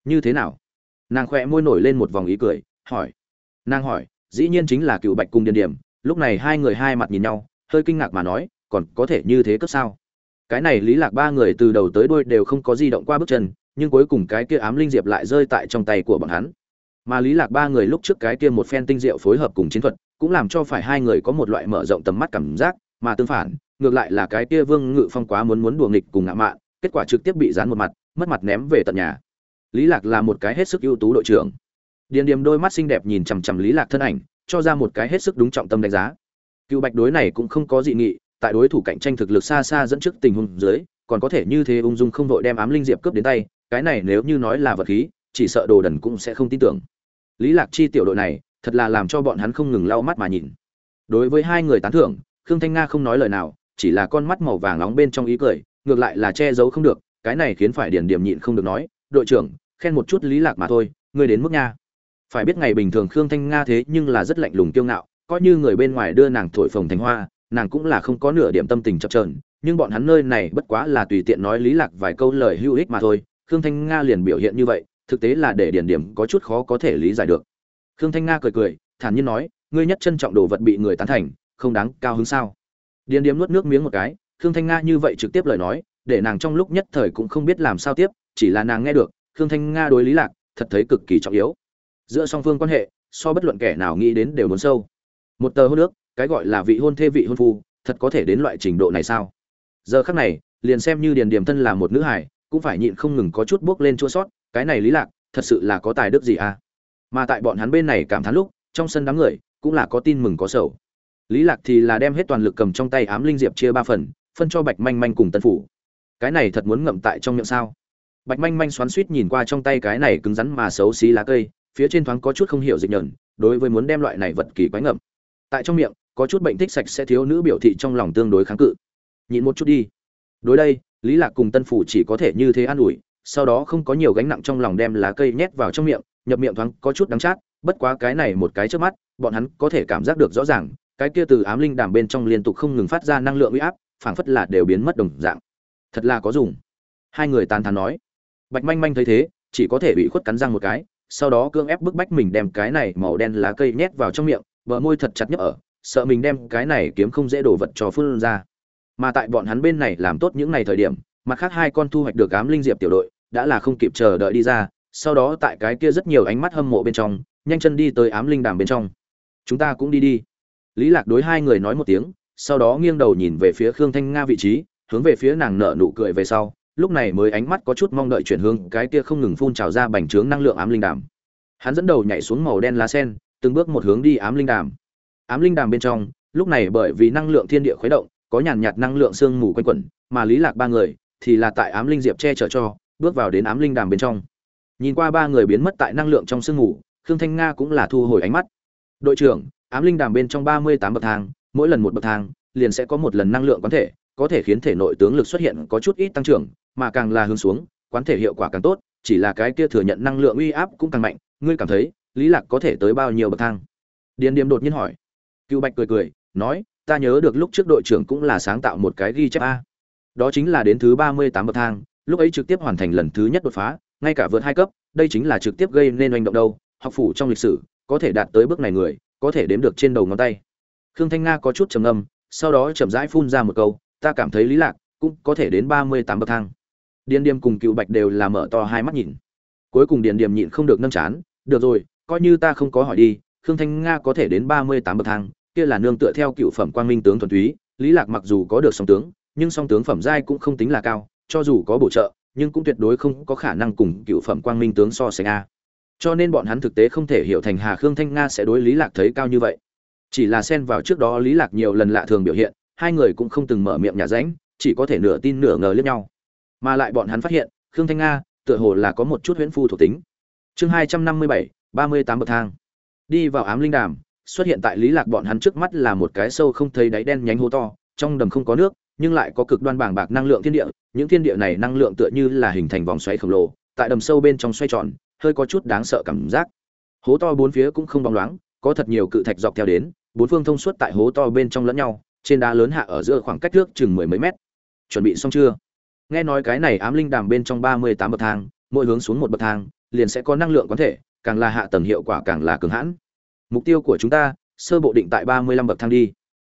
Như thế nào? Nàng khoe môi nổi lên một vòng ý cười, hỏi. Nàng hỏi, dĩ nhiên chính là cựu bạch cung điền điểm, lúc này hai người hai mặt nhìn nhau, hơi kinh ngạc mà nói, còn có thể như thế cấp sao? Cái này lý lạc ba người từ đầu tới đuôi đều không có di động qua bước chân, nhưng cuối cùng cái kia ám linh diệp lại rơi tại trong tay của bọn hắn. Mà lý lạc ba người lúc trước cái kia một phen tinh diệu phối hợp cùng chiến thuật, cũng làm cho phải hai người có một loại mở rộng tầm mắt cảm giác, mà tương phản ngược lại là cái kia vương ngự phong quá muốn muốn đùa nghịch cùng ngạ mạn, kết quả trực tiếp bị dán một mặt, mất mặt ném về tận nhà. Lý lạc là một cái hết sức ưu tú đội trưởng. Điền điềm đôi mắt xinh đẹp nhìn chằm chằm lý lạc thân ảnh, cho ra một cái hết sức đúng trọng tâm đánh giá. Cựu bạch đối này cũng không có dị nghị, tại đối thủ cạnh tranh thực lực xa xa dẫn trước tình huống dưới, còn có thể như thế ung dung không đội đem ám linh diệp cướp đến tay, cái này nếu như nói là vật khí, chỉ sợ đồ đần cũng sẽ không tin tưởng. Lý lạc chi tiểu đội này, thật là làm cho bọn hắn không ngừng lau mắt mà nhìn. Đối với hai người tán thưởng, khương thanh nga không nói lời nào chỉ là con mắt màu vàng nóng bên trong ý cười, ngược lại là che giấu không được, cái này khiến phải điền điểm nhịn không được nói, đội trưởng, khen một chút lý lạc mà thôi, ngươi đến mức nha. Phải biết ngày bình thường khương thanh nga thế nhưng là rất lạnh lùng kiêu ngạo, coi như người bên ngoài đưa nàng thổi phồng thành hoa, nàng cũng là không có nửa điểm tâm tình chập trờn nhưng bọn hắn nơi này bất quá là tùy tiện nói lý lạc vài câu lời hữu ích mà thôi, khương thanh nga liền biểu hiện như vậy, thực tế là để điển điểm có chút khó có thể lý giải được. Khương thanh nga cười cười, thản nhiên nói, ngươi nhất trân trọng đồ vật bị người tán thành, không đáng cao hứng sao? Điền Điếm nuốt nước miếng một cái, khương thanh nga như vậy trực tiếp lời nói, để nàng trong lúc nhất thời cũng không biết làm sao tiếp, chỉ là nàng nghe được, khương thanh nga đối lý lạc, thật thấy cực kỳ trọng yếu. Giữa song phương quan hệ, so bất luận kẻ nào nghĩ đến đều muốn sâu. Một tờ hôn nước cái gọi là vị hôn thê vị hôn phu, thật có thể đến loại trình độ này sao? Giờ khắc này, liền xem như điền điềm thân là một nữ hải cũng phải nhịn không ngừng có chút bước lên chua sót, cái này lý lạc, thật sự là có tài đức gì à? Mà tại bọn hắn bên này cảm thán lúc, trong sân đám người, cũng là có tin mừng có sầu lý lạc thì là đem hết toàn lực cầm trong tay ám linh diệp chia ba phần, phân cho bạch manh manh cùng tân phủ. Cái này thật muốn ngậm tại trong miệng sao? Bạch manh manh xoắn suýt nhìn qua trong tay cái này cứng rắn mà xấu xí lá cây, phía trên thoáng có chút không hiểu dịch nhẫn đối với muốn đem loại này vật kỳ quái ngậm. Tại trong miệng, có chút bệnh thích sạch sẽ thiếu nữ biểu thị trong lòng tương đối kháng cự. Nhịn một chút đi. Đối đây, lý lạc cùng tân phủ chỉ có thể như thế an ủi, sau đó không có nhiều gánh nặng trong lòng đem lá cây nhét vào trong miệng, nhập miệng thoáng có chút đắng chát, bất quá cái này một cái trước mắt, bọn hắn có thể cảm giác được rõ ràng cái kia từ ám linh đàm bên trong liên tục không ngừng phát ra năng lượng uy áp, phảng phất là đều biến mất đồng dạng. Thật là có dùng. Hai người tán thán nói. Bạch manh manh thấy thế, chỉ có thể bị khuất cắn răng một cái, sau đó cương ép bức bách mình đem cái này màu đen lá cây nhét vào trong miệng, bờ môi thật chặt nhấp ở, sợ mình đem cái này kiếm không dễ đổ vật cho phun ra. Mà tại bọn hắn bên này làm tốt những ngày thời điểm, mặt khác hai con thu hoạch được ám linh diệp tiểu đội, đã là không kịp chờ đợi đi ra, sau đó tại cái kia rất nhiều ánh mắt hâm mộ bên trong, nhanh chân đi tới ám linh đàm bên trong. Chúng ta cũng đi đi lý lạc đối hai người nói một tiếng, sau đó nghiêng đầu nhìn về phía khương thanh nga vị trí, hướng về phía nàng nở nụ cười về sau, lúc này mới ánh mắt có chút mong đợi chuyển hướng cái kia không ngừng phun trào ra bành trướng năng lượng ám linh đàm. Hắn dẫn đầu nhảy xuống màu đen lá sen, từng bước một hướng đi ám linh đàm. Ám linh đàm bên trong, lúc này bởi vì năng lượng thiên địa khuấy động, có nhàn nhạt năng lượng sương mù quanh quẩn, mà lý lạc ba người thì là tại ám linh diệp che chở cho, bước vào đến ám linh đàm bên trong. Nhìn qua ba người biến mất tại năng lượng trong sương mù, khương thanh nga cũng là thu hồi ánh mắt. Đội trưởng ám linh đàm bên trong ba mươi tám bậc thang, mỗi lần một bậc thang, liền sẽ có một lần năng lượng quán thể, có thể khiến thể nội tướng lực xuất hiện có chút ít tăng trưởng, mà càng là hướng xuống, quán thể hiệu quả càng tốt, chỉ là cái kia thừa nhận năng lượng uy áp cũng càng mạnh, ngươi cảm thấy, lý lạc có thể tới bao nhiêu bậc thang? Điền điềm đột nhiên hỏi. Cựu bạch cười cười, nói, ta nhớ được lúc trước đội trưởng cũng là sáng tạo một cái ghi chép a. Đó chính là đến thứ ba mươi tám bậc thang, lúc ấy trực tiếp hoàn thành lần thứ nhất đột phá, ngay cả vượt hai cấp, đây chính là trực tiếp gây nên hành động đâu, học phủ trong lịch sử, có thể đạt tới bước này người có thể đếm được trên đầu ngón tay. Khương thanh nga có chút trầm âm sau đó chậm rãi phun ra một câu, ta cảm thấy lý lạc cũng có thể đến ba mươi tám bậc thang. Điền điềm cùng cựu bạch đều là mở to hai mắt nhìn. Cuối cùng điền điềm nhịn không được nâng chán, được rồi, coi như ta không có hỏi đi, khương thanh nga có thể đến ba mươi tám bậc thang, kia là nương tựa theo cựu phẩm quang minh tướng thuần túy, lý lạc mặc dù có được song tướng, nhưng song tướng phẩm giai cũng không tính là cao, cho dù có bổ trợ, nhưng cũng tuyệt đối không có khả năng cùng cựu phẩm quang minh tướng so sánh a cho nên bọn hắn thực tế không thể hiểu thành hà khương thanh nga sẽ đối lý lạc thấy cao như vậy. Chỉ là xen vào trước đó lý lạc nhiều lần lạ thường biểu hiện, hai người cũng không từng mở miệng nhà ránh, chỉ có thể nửa tin nửa ngờ liếc nhau. Mà lại bọn hắn phát hiện, khương thanh nga tựa hồ là có một chút huyễn phu thuộc tính. Chương hai trăm năm mươi bảy, ba mươi tám bậc thang. Đi vào ám linh đàm, xuất hiện tại lý lạc bọn hắn trước mắt là một cái sâu không thấy đáy đen nhánh hố to, trong đầm không có nước, nhưng lại có cực đoan bàng bạc năng lượng thiên địa, những thiên địa này năng lượng tựa như là hình thành vòng xoáy khổng lồ, tại đầm sâu bên trong xoay tròn hơi có chút đáng sợ cảm giác. Hố to bốn phía cũng không bóng loáng, có thật nhiều cự thạch dọc theo đến, bốn phương thông suốt tại hố to bên trong lẫn nhau, trên đá lớn hạ ở giữa khoảng cách trước chừng mười mấy mét. Chuẩn bị xong chưa? Nghe nói cái này ám linh đàm bên trong ba mươi tám bậc thang, mỗi hướng xuống một bậc thang, liền sẽ có năng lượng quán thể, càng là hạ tầng hiệu quả càng là cường hãn. Mục tiêu của chúng ta, sơ bộ định tại ba mươi lăm bậc thang đi.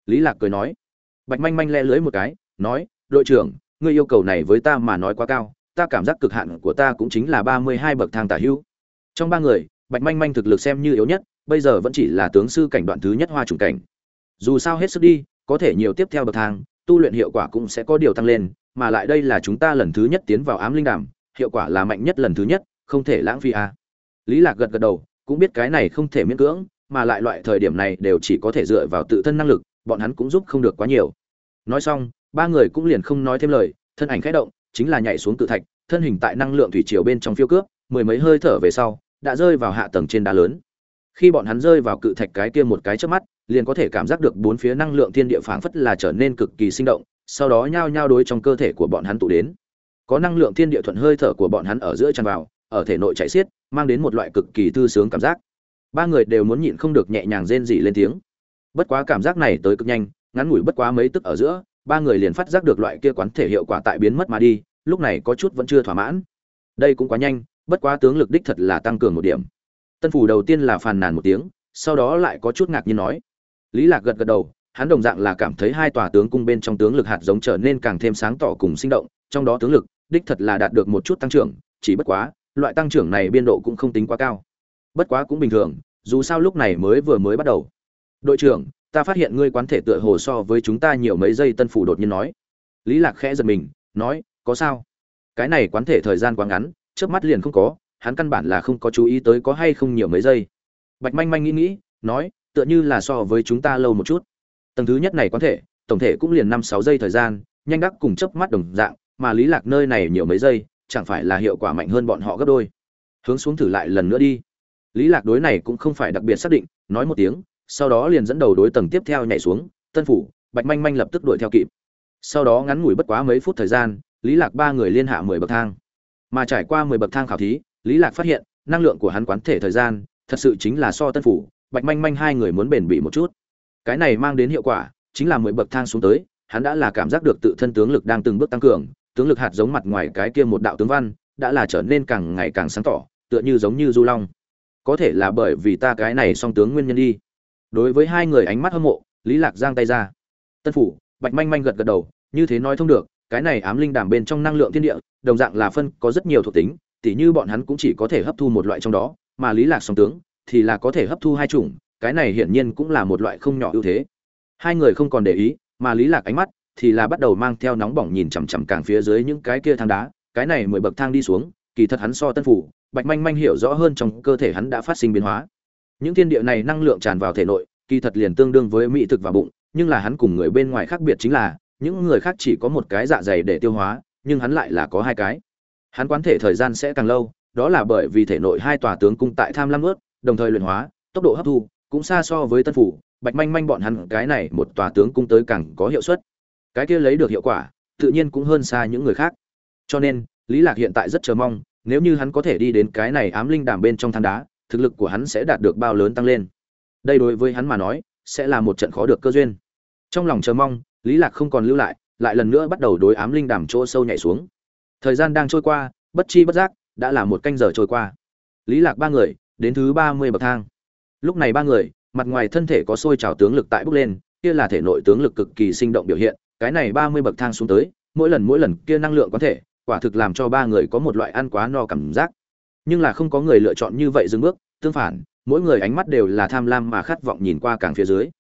Lý lạc cười nói. Bạch manh manh le lưới một cái, nói, đội trưởng, ngươi yêu cầu này với ta mà nói quá cao ta cảm giác cực hạn của ta cũng chính là ba mươi hai bậc thang tả hữu. Trong ba người, bạch manh manh thực lực xem như yếu nhất, bây giờ vẫn chỉ là tướng sư cảnh đoạn thứ nhất hoa trùng cảnh. Dù sao hết sức đi, có thể nhiều tiếp theo bậc thang, tu luyện hiệu quả cũng sẽ có điều tăng lên, mà lại đây là chúng ta lần thứ nhất tiến vào ám linh đàm, hiệu quả là mạnh nhất lần thứ nhất, không thể lãng phí a. À. lý lạc gật gật đầu, cũng biết cái này không thể miễn cưỡng, mà lại loại thời điểm này đều chỉ có thể dựa vào tự thân năng lực, bọn hắn cũng giúp không được quá nhiều. Nói xong, ba người cũng liền không nói thêm lời, thân ảnh khẽ động chính là nhảy xuống cự thạch, thân hình tại năng lượng thủy triều bên trong phiêu cướp, mười mấy hơi thở về sau, đã rơi vào hạ tầng trên đá lớn. Khi bọn hắn rơi vào cự thạch cái kia một cái chớp mắt, liền có thể cảm giác được bốn phía năng lượng thiên địa phảng phất là trở nên cực kỳ sinh động, sau đó nhao nhao đối trong cơ thể của bọn hắn tụ đến. Có năng lượng thiên địa thuận hơi thở của bọn hắn ở giữa tràn vào, ở thể nội chảy xiết, mang đến một loại cực kỳ thư sướng cảm giác. Ba người đều muốn nhịn không được nhẹ nhàng rên rỉ lên tiếng. Bất quá cảm giác này tới cực nhanh, ngắn ngủi bất quá mấy tức ở giữa ba người liền phát giác được loại kia quán thể hiệu quả tại biến mất mà đi, lúc này có chút vẫn chưa thỏa mãn. Đây cũng quá nhanh, bất quá tướng lực đích thật là tăng cường một điểm. Tân phủ đầu tiên là phàn nàn một tiếng, sau đó lại có chút ngạc nhiên nói. Lý lạc gật gật đầu, hắn đồng dạng là cảm thấy hai tòa tướng cung bên trong tướng lực hạt giống trở nên càng thêm sáng tỏ cùng sinh động, trong đó tướng lực đích thật là đạt được một chút tăng trưởng, chỉ bất quá, loại tăng trưởng này biên độ cũng không tính quá cao. Bất quá cũng bình thường, dù sao lúc này mới vừa mới bắt đầu. Đội trưởng ta phát hiện ngươi quán thể tựa hồ so với chúng ta nhiều mấy giây tân phủ đột nhiên nói. Lý lạc khẽ giật mình, nói, có sao? Cái này quán thể thời gian quá ngắn trước mắt liền không có, hắn căn bản là không có chú ý tới có hay không nhiều mấy giây. Bạch manh manh nghĩ nghĩ, nói, tựa như là so với chúng ta lâu một chút. Tầng thứ nhất này quán thể, tổng thể cũng liền năm sáu giây thời gian, nhanh đắc cùng chớp mắt đồng dạng, mà lý lạc nơi này nhiều mấy giây, chẳng phải là hiệu quả mạnh hơn bọn họ gấp đôi. Hướng xuống thử lại lần nữa đi. Lý lạc đối này cũng không phải đặc biệt xác định, nói một tiếng sau đó liền dẫn đầu đối tầng tiếp theo nhảy xuống, tân phủ, bạch manh manh lập tức đuổi theo kịp. Sau đó ngắn ngủi bất quá mấy phút thời gian, lý lạc ba người liên hạ mười bậc thang. Mà trải qua mười bậc thang khảo thí, lý lạc phát hiện, năng lượng của hắn quán thể thời gian, thật sự chính là so tân phủ, bạch manh manh hai người muốn bền bỉ một chút. Cái này mang đến hiệu quả, chính là mười bậc thang xuống tới, hắn đã là cảm giác được tự thân tướng lực đang từng bước tăng cường, tướng lực hạt giống mặt ngoài cái kia một đạo tướng văn, đã là trở nên càng ngày càng sáng tỏ, tựa như giống như du long. Có thể là bởi vì ta cái này song tướng nguyên nhân đi đối với hai người ánh mắt hâm mộ, lý lạc giang tay ra. Tân phủ, bạch manh manh gật gật đầu, như thế nói thông được, cái này ám linh đàm bên trong năng lượng thiên địa, đồng dạng là phân, có rất nhiều thuộc tính, tỉ như bọn hắn cũng chỉ có thể hấp thu một loại trong đó, mà lý lạc song tướng, thì là có thể hấp thu hai chủng, cái này hiển nhiên cũng là một loại không nhỏ ưu thế. Hai người không còn để ý, mà lý lạc ánh mắt, thì là bắt đầu mang theo nóng bỏng nhìn chằm chằm càng phía dưới những cái kia thang đá, cái này mười bậc thang đi xuống, kỳ thật hắn so tân phủ, bạch manh manh hiểu rõ hơn trong cơ thể hắn đã phát sinh biến hóa những thiên địa này năng lượng tràn vào thể nội, kỳ thật liền tương đương với mỹ thực và bụng, nhưng là hắn cùng người bên ngoài khác biệt chính là, những người khác chỉ có một cái dạ dày để tiêu hóa, nhưng hắn lại là có hai cái. Hắn quán thể thời gian sẽ càng lâu, đó là bởi vì thể nội hai tòa tướng cung tại tham lam ướt, đồng thời luyện hóa, tốc độ hấp thu cũng xa so với tân phủ, bạch manh manh bọn hắn cái này một tòa tướng cung tới càng có hiệu suất. Cái kia lấy được hiệu quả, tự nhiên cũng hơn xa những người khác. Cho nên, lý lạc hiện tại rất chờ mong, nếu như hắn có thể đi đến cái này ám linh đàm bên trong than đá thực lực của hắn sẽ đạt được bao lớn tăng lên. Đây đối với hắn mà nói, sẽ là một trận khó được cơ duyên. Trong lòng chờ mong, lý lạc không còn lưu lại lại lần nữa bắt đầu đối ám linh đàm chỗ sâu nhảy xuống. Thời gian đang trôi qua, bất chi bất giác, đã là một canh giờ trôi qua. Lý lạc ba người, đến thứ ba mươi bậc thang. Lúc này ba người, mặt ngoài thân thể có sôi trào tướng lực tại bốc lên, kia là thể nội tướng lực cực kỳ sinh động biểu hiện, cái này ba mươi bậc thang xuống tới, mỗi lần mỗi lần kia năng lượng có thể, quả thực làm cho ba người có một loại ăn quá no cảm giác nhưng là không có người lựa chọn như vậy dừng bước, tương phản, mỗi người ánh mắt đều là tham lam mà khát vọng nhìn qua càng phía dưới.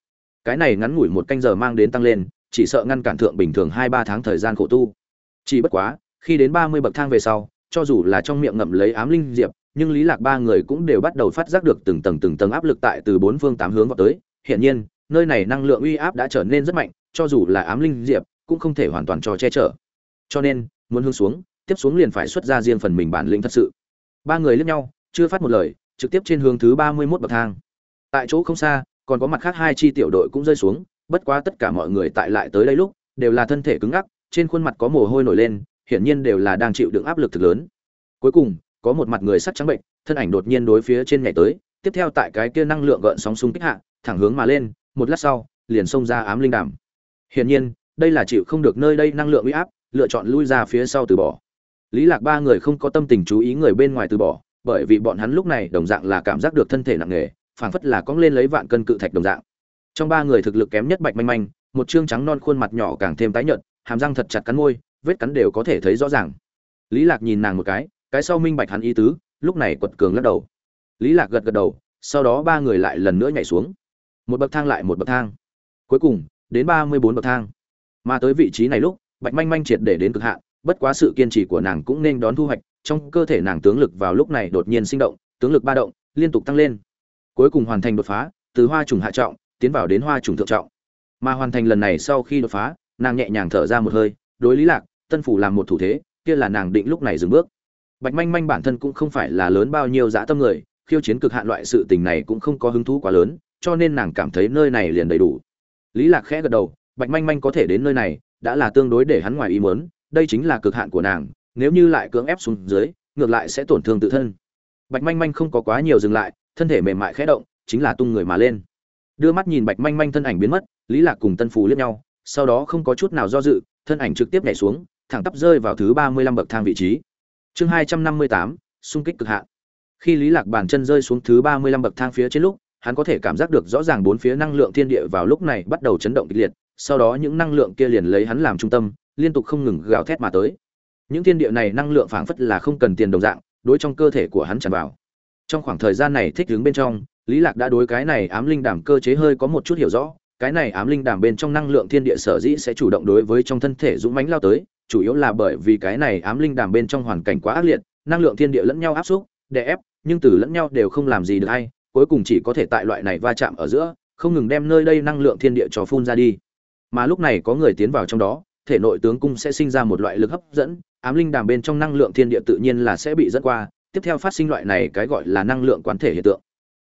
Cái này ngắn ngủi một canh giờ mang đến tăng lên, chỉ sợ ngăn cản thượng bình thường hai ba tháng thời gian khổ tu. Chỉ bất quá, khi đến ba mươi bậc thang về sau, cho dù là trong miệng ngậm lấy ám linh diệp, nhưng lý lạc ba người cũng đều bắt đầu phát giác được từng tầng từng tầng áp lực tại từ bốn phương tám hướng vào tới. Hiện nhiên, nơi này năng lượng uy áp đã trở nên rất mạnh, cho dù là ám linh diệp, cũng không thể hoàn toàn cho che chở. Cho nên, muốn hướng xuống, tiếp xuống liền phải xuất ra riêng phần mình bản lĩnh thật sự ba người liếc nhau, chưa phát một lời, trực tiếp trên hướng thứ ba mươi mốt bậc thang. Tại chỗ không xa, còn có mặt khác hai chi tiểu đội cũng rơi xuống, bất quá tất cả mọi người tại lại tới đây lúc, đều là thân thể cứng ngắc, trên khuôn mặt có mồ hôi nổi lên, hiển nhiên đều là đang chịu đựng áp lực thực lớn. Cuối cùng, có một mặt người sắc trắng bệnh, thân ảnh đột nhiên đối phía trên nhảy tới, tiếp theo tại cái kia năng lượng gợn sóng xung kích hạ, thẳng hướng mà lên, một lát sau, liền xông ra ám linh đàm. Hiển nhiên, đây là chịu không được nơi đây năng lượng uy áp, lựa chọn lui ra phía sau từ bỏ lý lạc ba người không có tâm tình chú ý người bên ngoài từ bỏ, bởi vì bọn hắn lúc này đồng dạng là cảm giác được thân thể nặng nề, phảng phất là cong lên lấy vạn cân cự thạch đồng dạng. Trong ba người thực lực kém nhất bạch manh manh, một trương trắng non khuôn mặt nhỏ càng thêm tái nhợt, hàm răng thật chặt cắn môi, vết cắn đều có thể thấy rõ ràng. Lý lạc nhìn nàng một cái cái sau minh bạch hắn ý tứ, lúc này quật cường lắc đầu. Lý lạc gật gật đầu, sau đó ba người lại lần nữa nhảy xuống. Một bậc thang lại một bậc thang. Cuối cùng, đến ba mươi bốn bậc thang. Mà tới vị trí này lúc, bạch manh manh triệt để đến cực hạn bất quá sự kiên trì của nàng cũng nên đón thu hoạch, trong cơ thể nàng tướng lực vào lúc này đột nhiên sinh động, tướng lực ba động, liên tục tăng lên. Cuối cùng hoàn thành đột phá, từ hoa trùng hạ trọng, tiến vào đến hoa trùng thượng trọng. Mà hoàn thành lần này sau khi đột phá, nàng nhẹ nhàng thở ra một hơi, đối lý lạc, tân phủ làm một thủ thế, kia là nàng định lúc này dừng bước. Bạch manh manh bản thân cũng không phải là lớn bao nhiêu dã tâm người, khiêu chiến cực hạn loại sự tình này cũng không có hứng thú quá lớn, cho nên nàng cảm thấy nơi này liền đầy đủ. Lý lạc khẽ gật đầu, bạch manh manh có thể đến nơi này, đã là tương đối để hắn ngoài ý muốn đây chính là cực hạn của nàng, nếu như lại cưỡng ép xuống dưới, ngược lại sẽ tổn thương tự thân. Bạch manh manh không có quá nhiều dừng lại, thân thể mềm mại khẽ động, chính là tung người mà lên. Đưa mắt nhìn bạch manh manh thân ảnh biến mất, lý lạc cùng tân phù liếc nhau, sau đó không có chút nào do dự, thân ảnh trực tiếp nhảy xuống, thẳng tắp rơi vào thứ ba mươi lăm bậc thang vị trí. Chương hai trăm năm mươi tám, xung kích cực hạn. Khi lý lạc bàn chân rơi xuống thứ ba mươi lăm bậc thang phía trên lúc, hắn có thể cảm giác được rõ ràng bốn phía năng lượng thiên địa vào lúc này bắt đầu chấn động kịch liệt, sau đó những năng lượng kia liền lấy hắn làm trung tâm liên tục không ngừng gào thét mà tới. Những thiên địa này năng lượng phảng phất là không cần tiền đồng dạng, đối trong cơ thể của hắn tràn vào. Trong khoảng thời gian này thích ứng bên trong, lý lạc đã đối cái này ám linh đàm cơ chế hơi có một chút hiểu rõ. Cái này ám linh đàm bên trong năng lượng thiên địa sở dĩ sẽ chủ động đối với trong thân thể dũng mãnh lao tới, chủ yếu là bởi vì cái này ám linh đàm bên trong hoàn cảnh quá ác liệt, năng lượng thiên địa lẫn nhau áp xúc, đè ép, nhưng từ lẫn nhau đều không làm gì được hay, cuối cùng chỉ có thể tại loại này va chạm ở giữa, không ngừng đem nơi đây năng lượng thiên địa cho phun ra đi. Mà lúc này có người tiến vào trong đó thể nội tướng cung sẽ sinh ra một loại lực hấp dẫn, ám linh đàm bên trong năng lượng thiên địa tự nhiên là sẽ bị dẫn qua, tiếp theo phát sinh loại này cái gọi là năng lượng quán thể hiện tượng.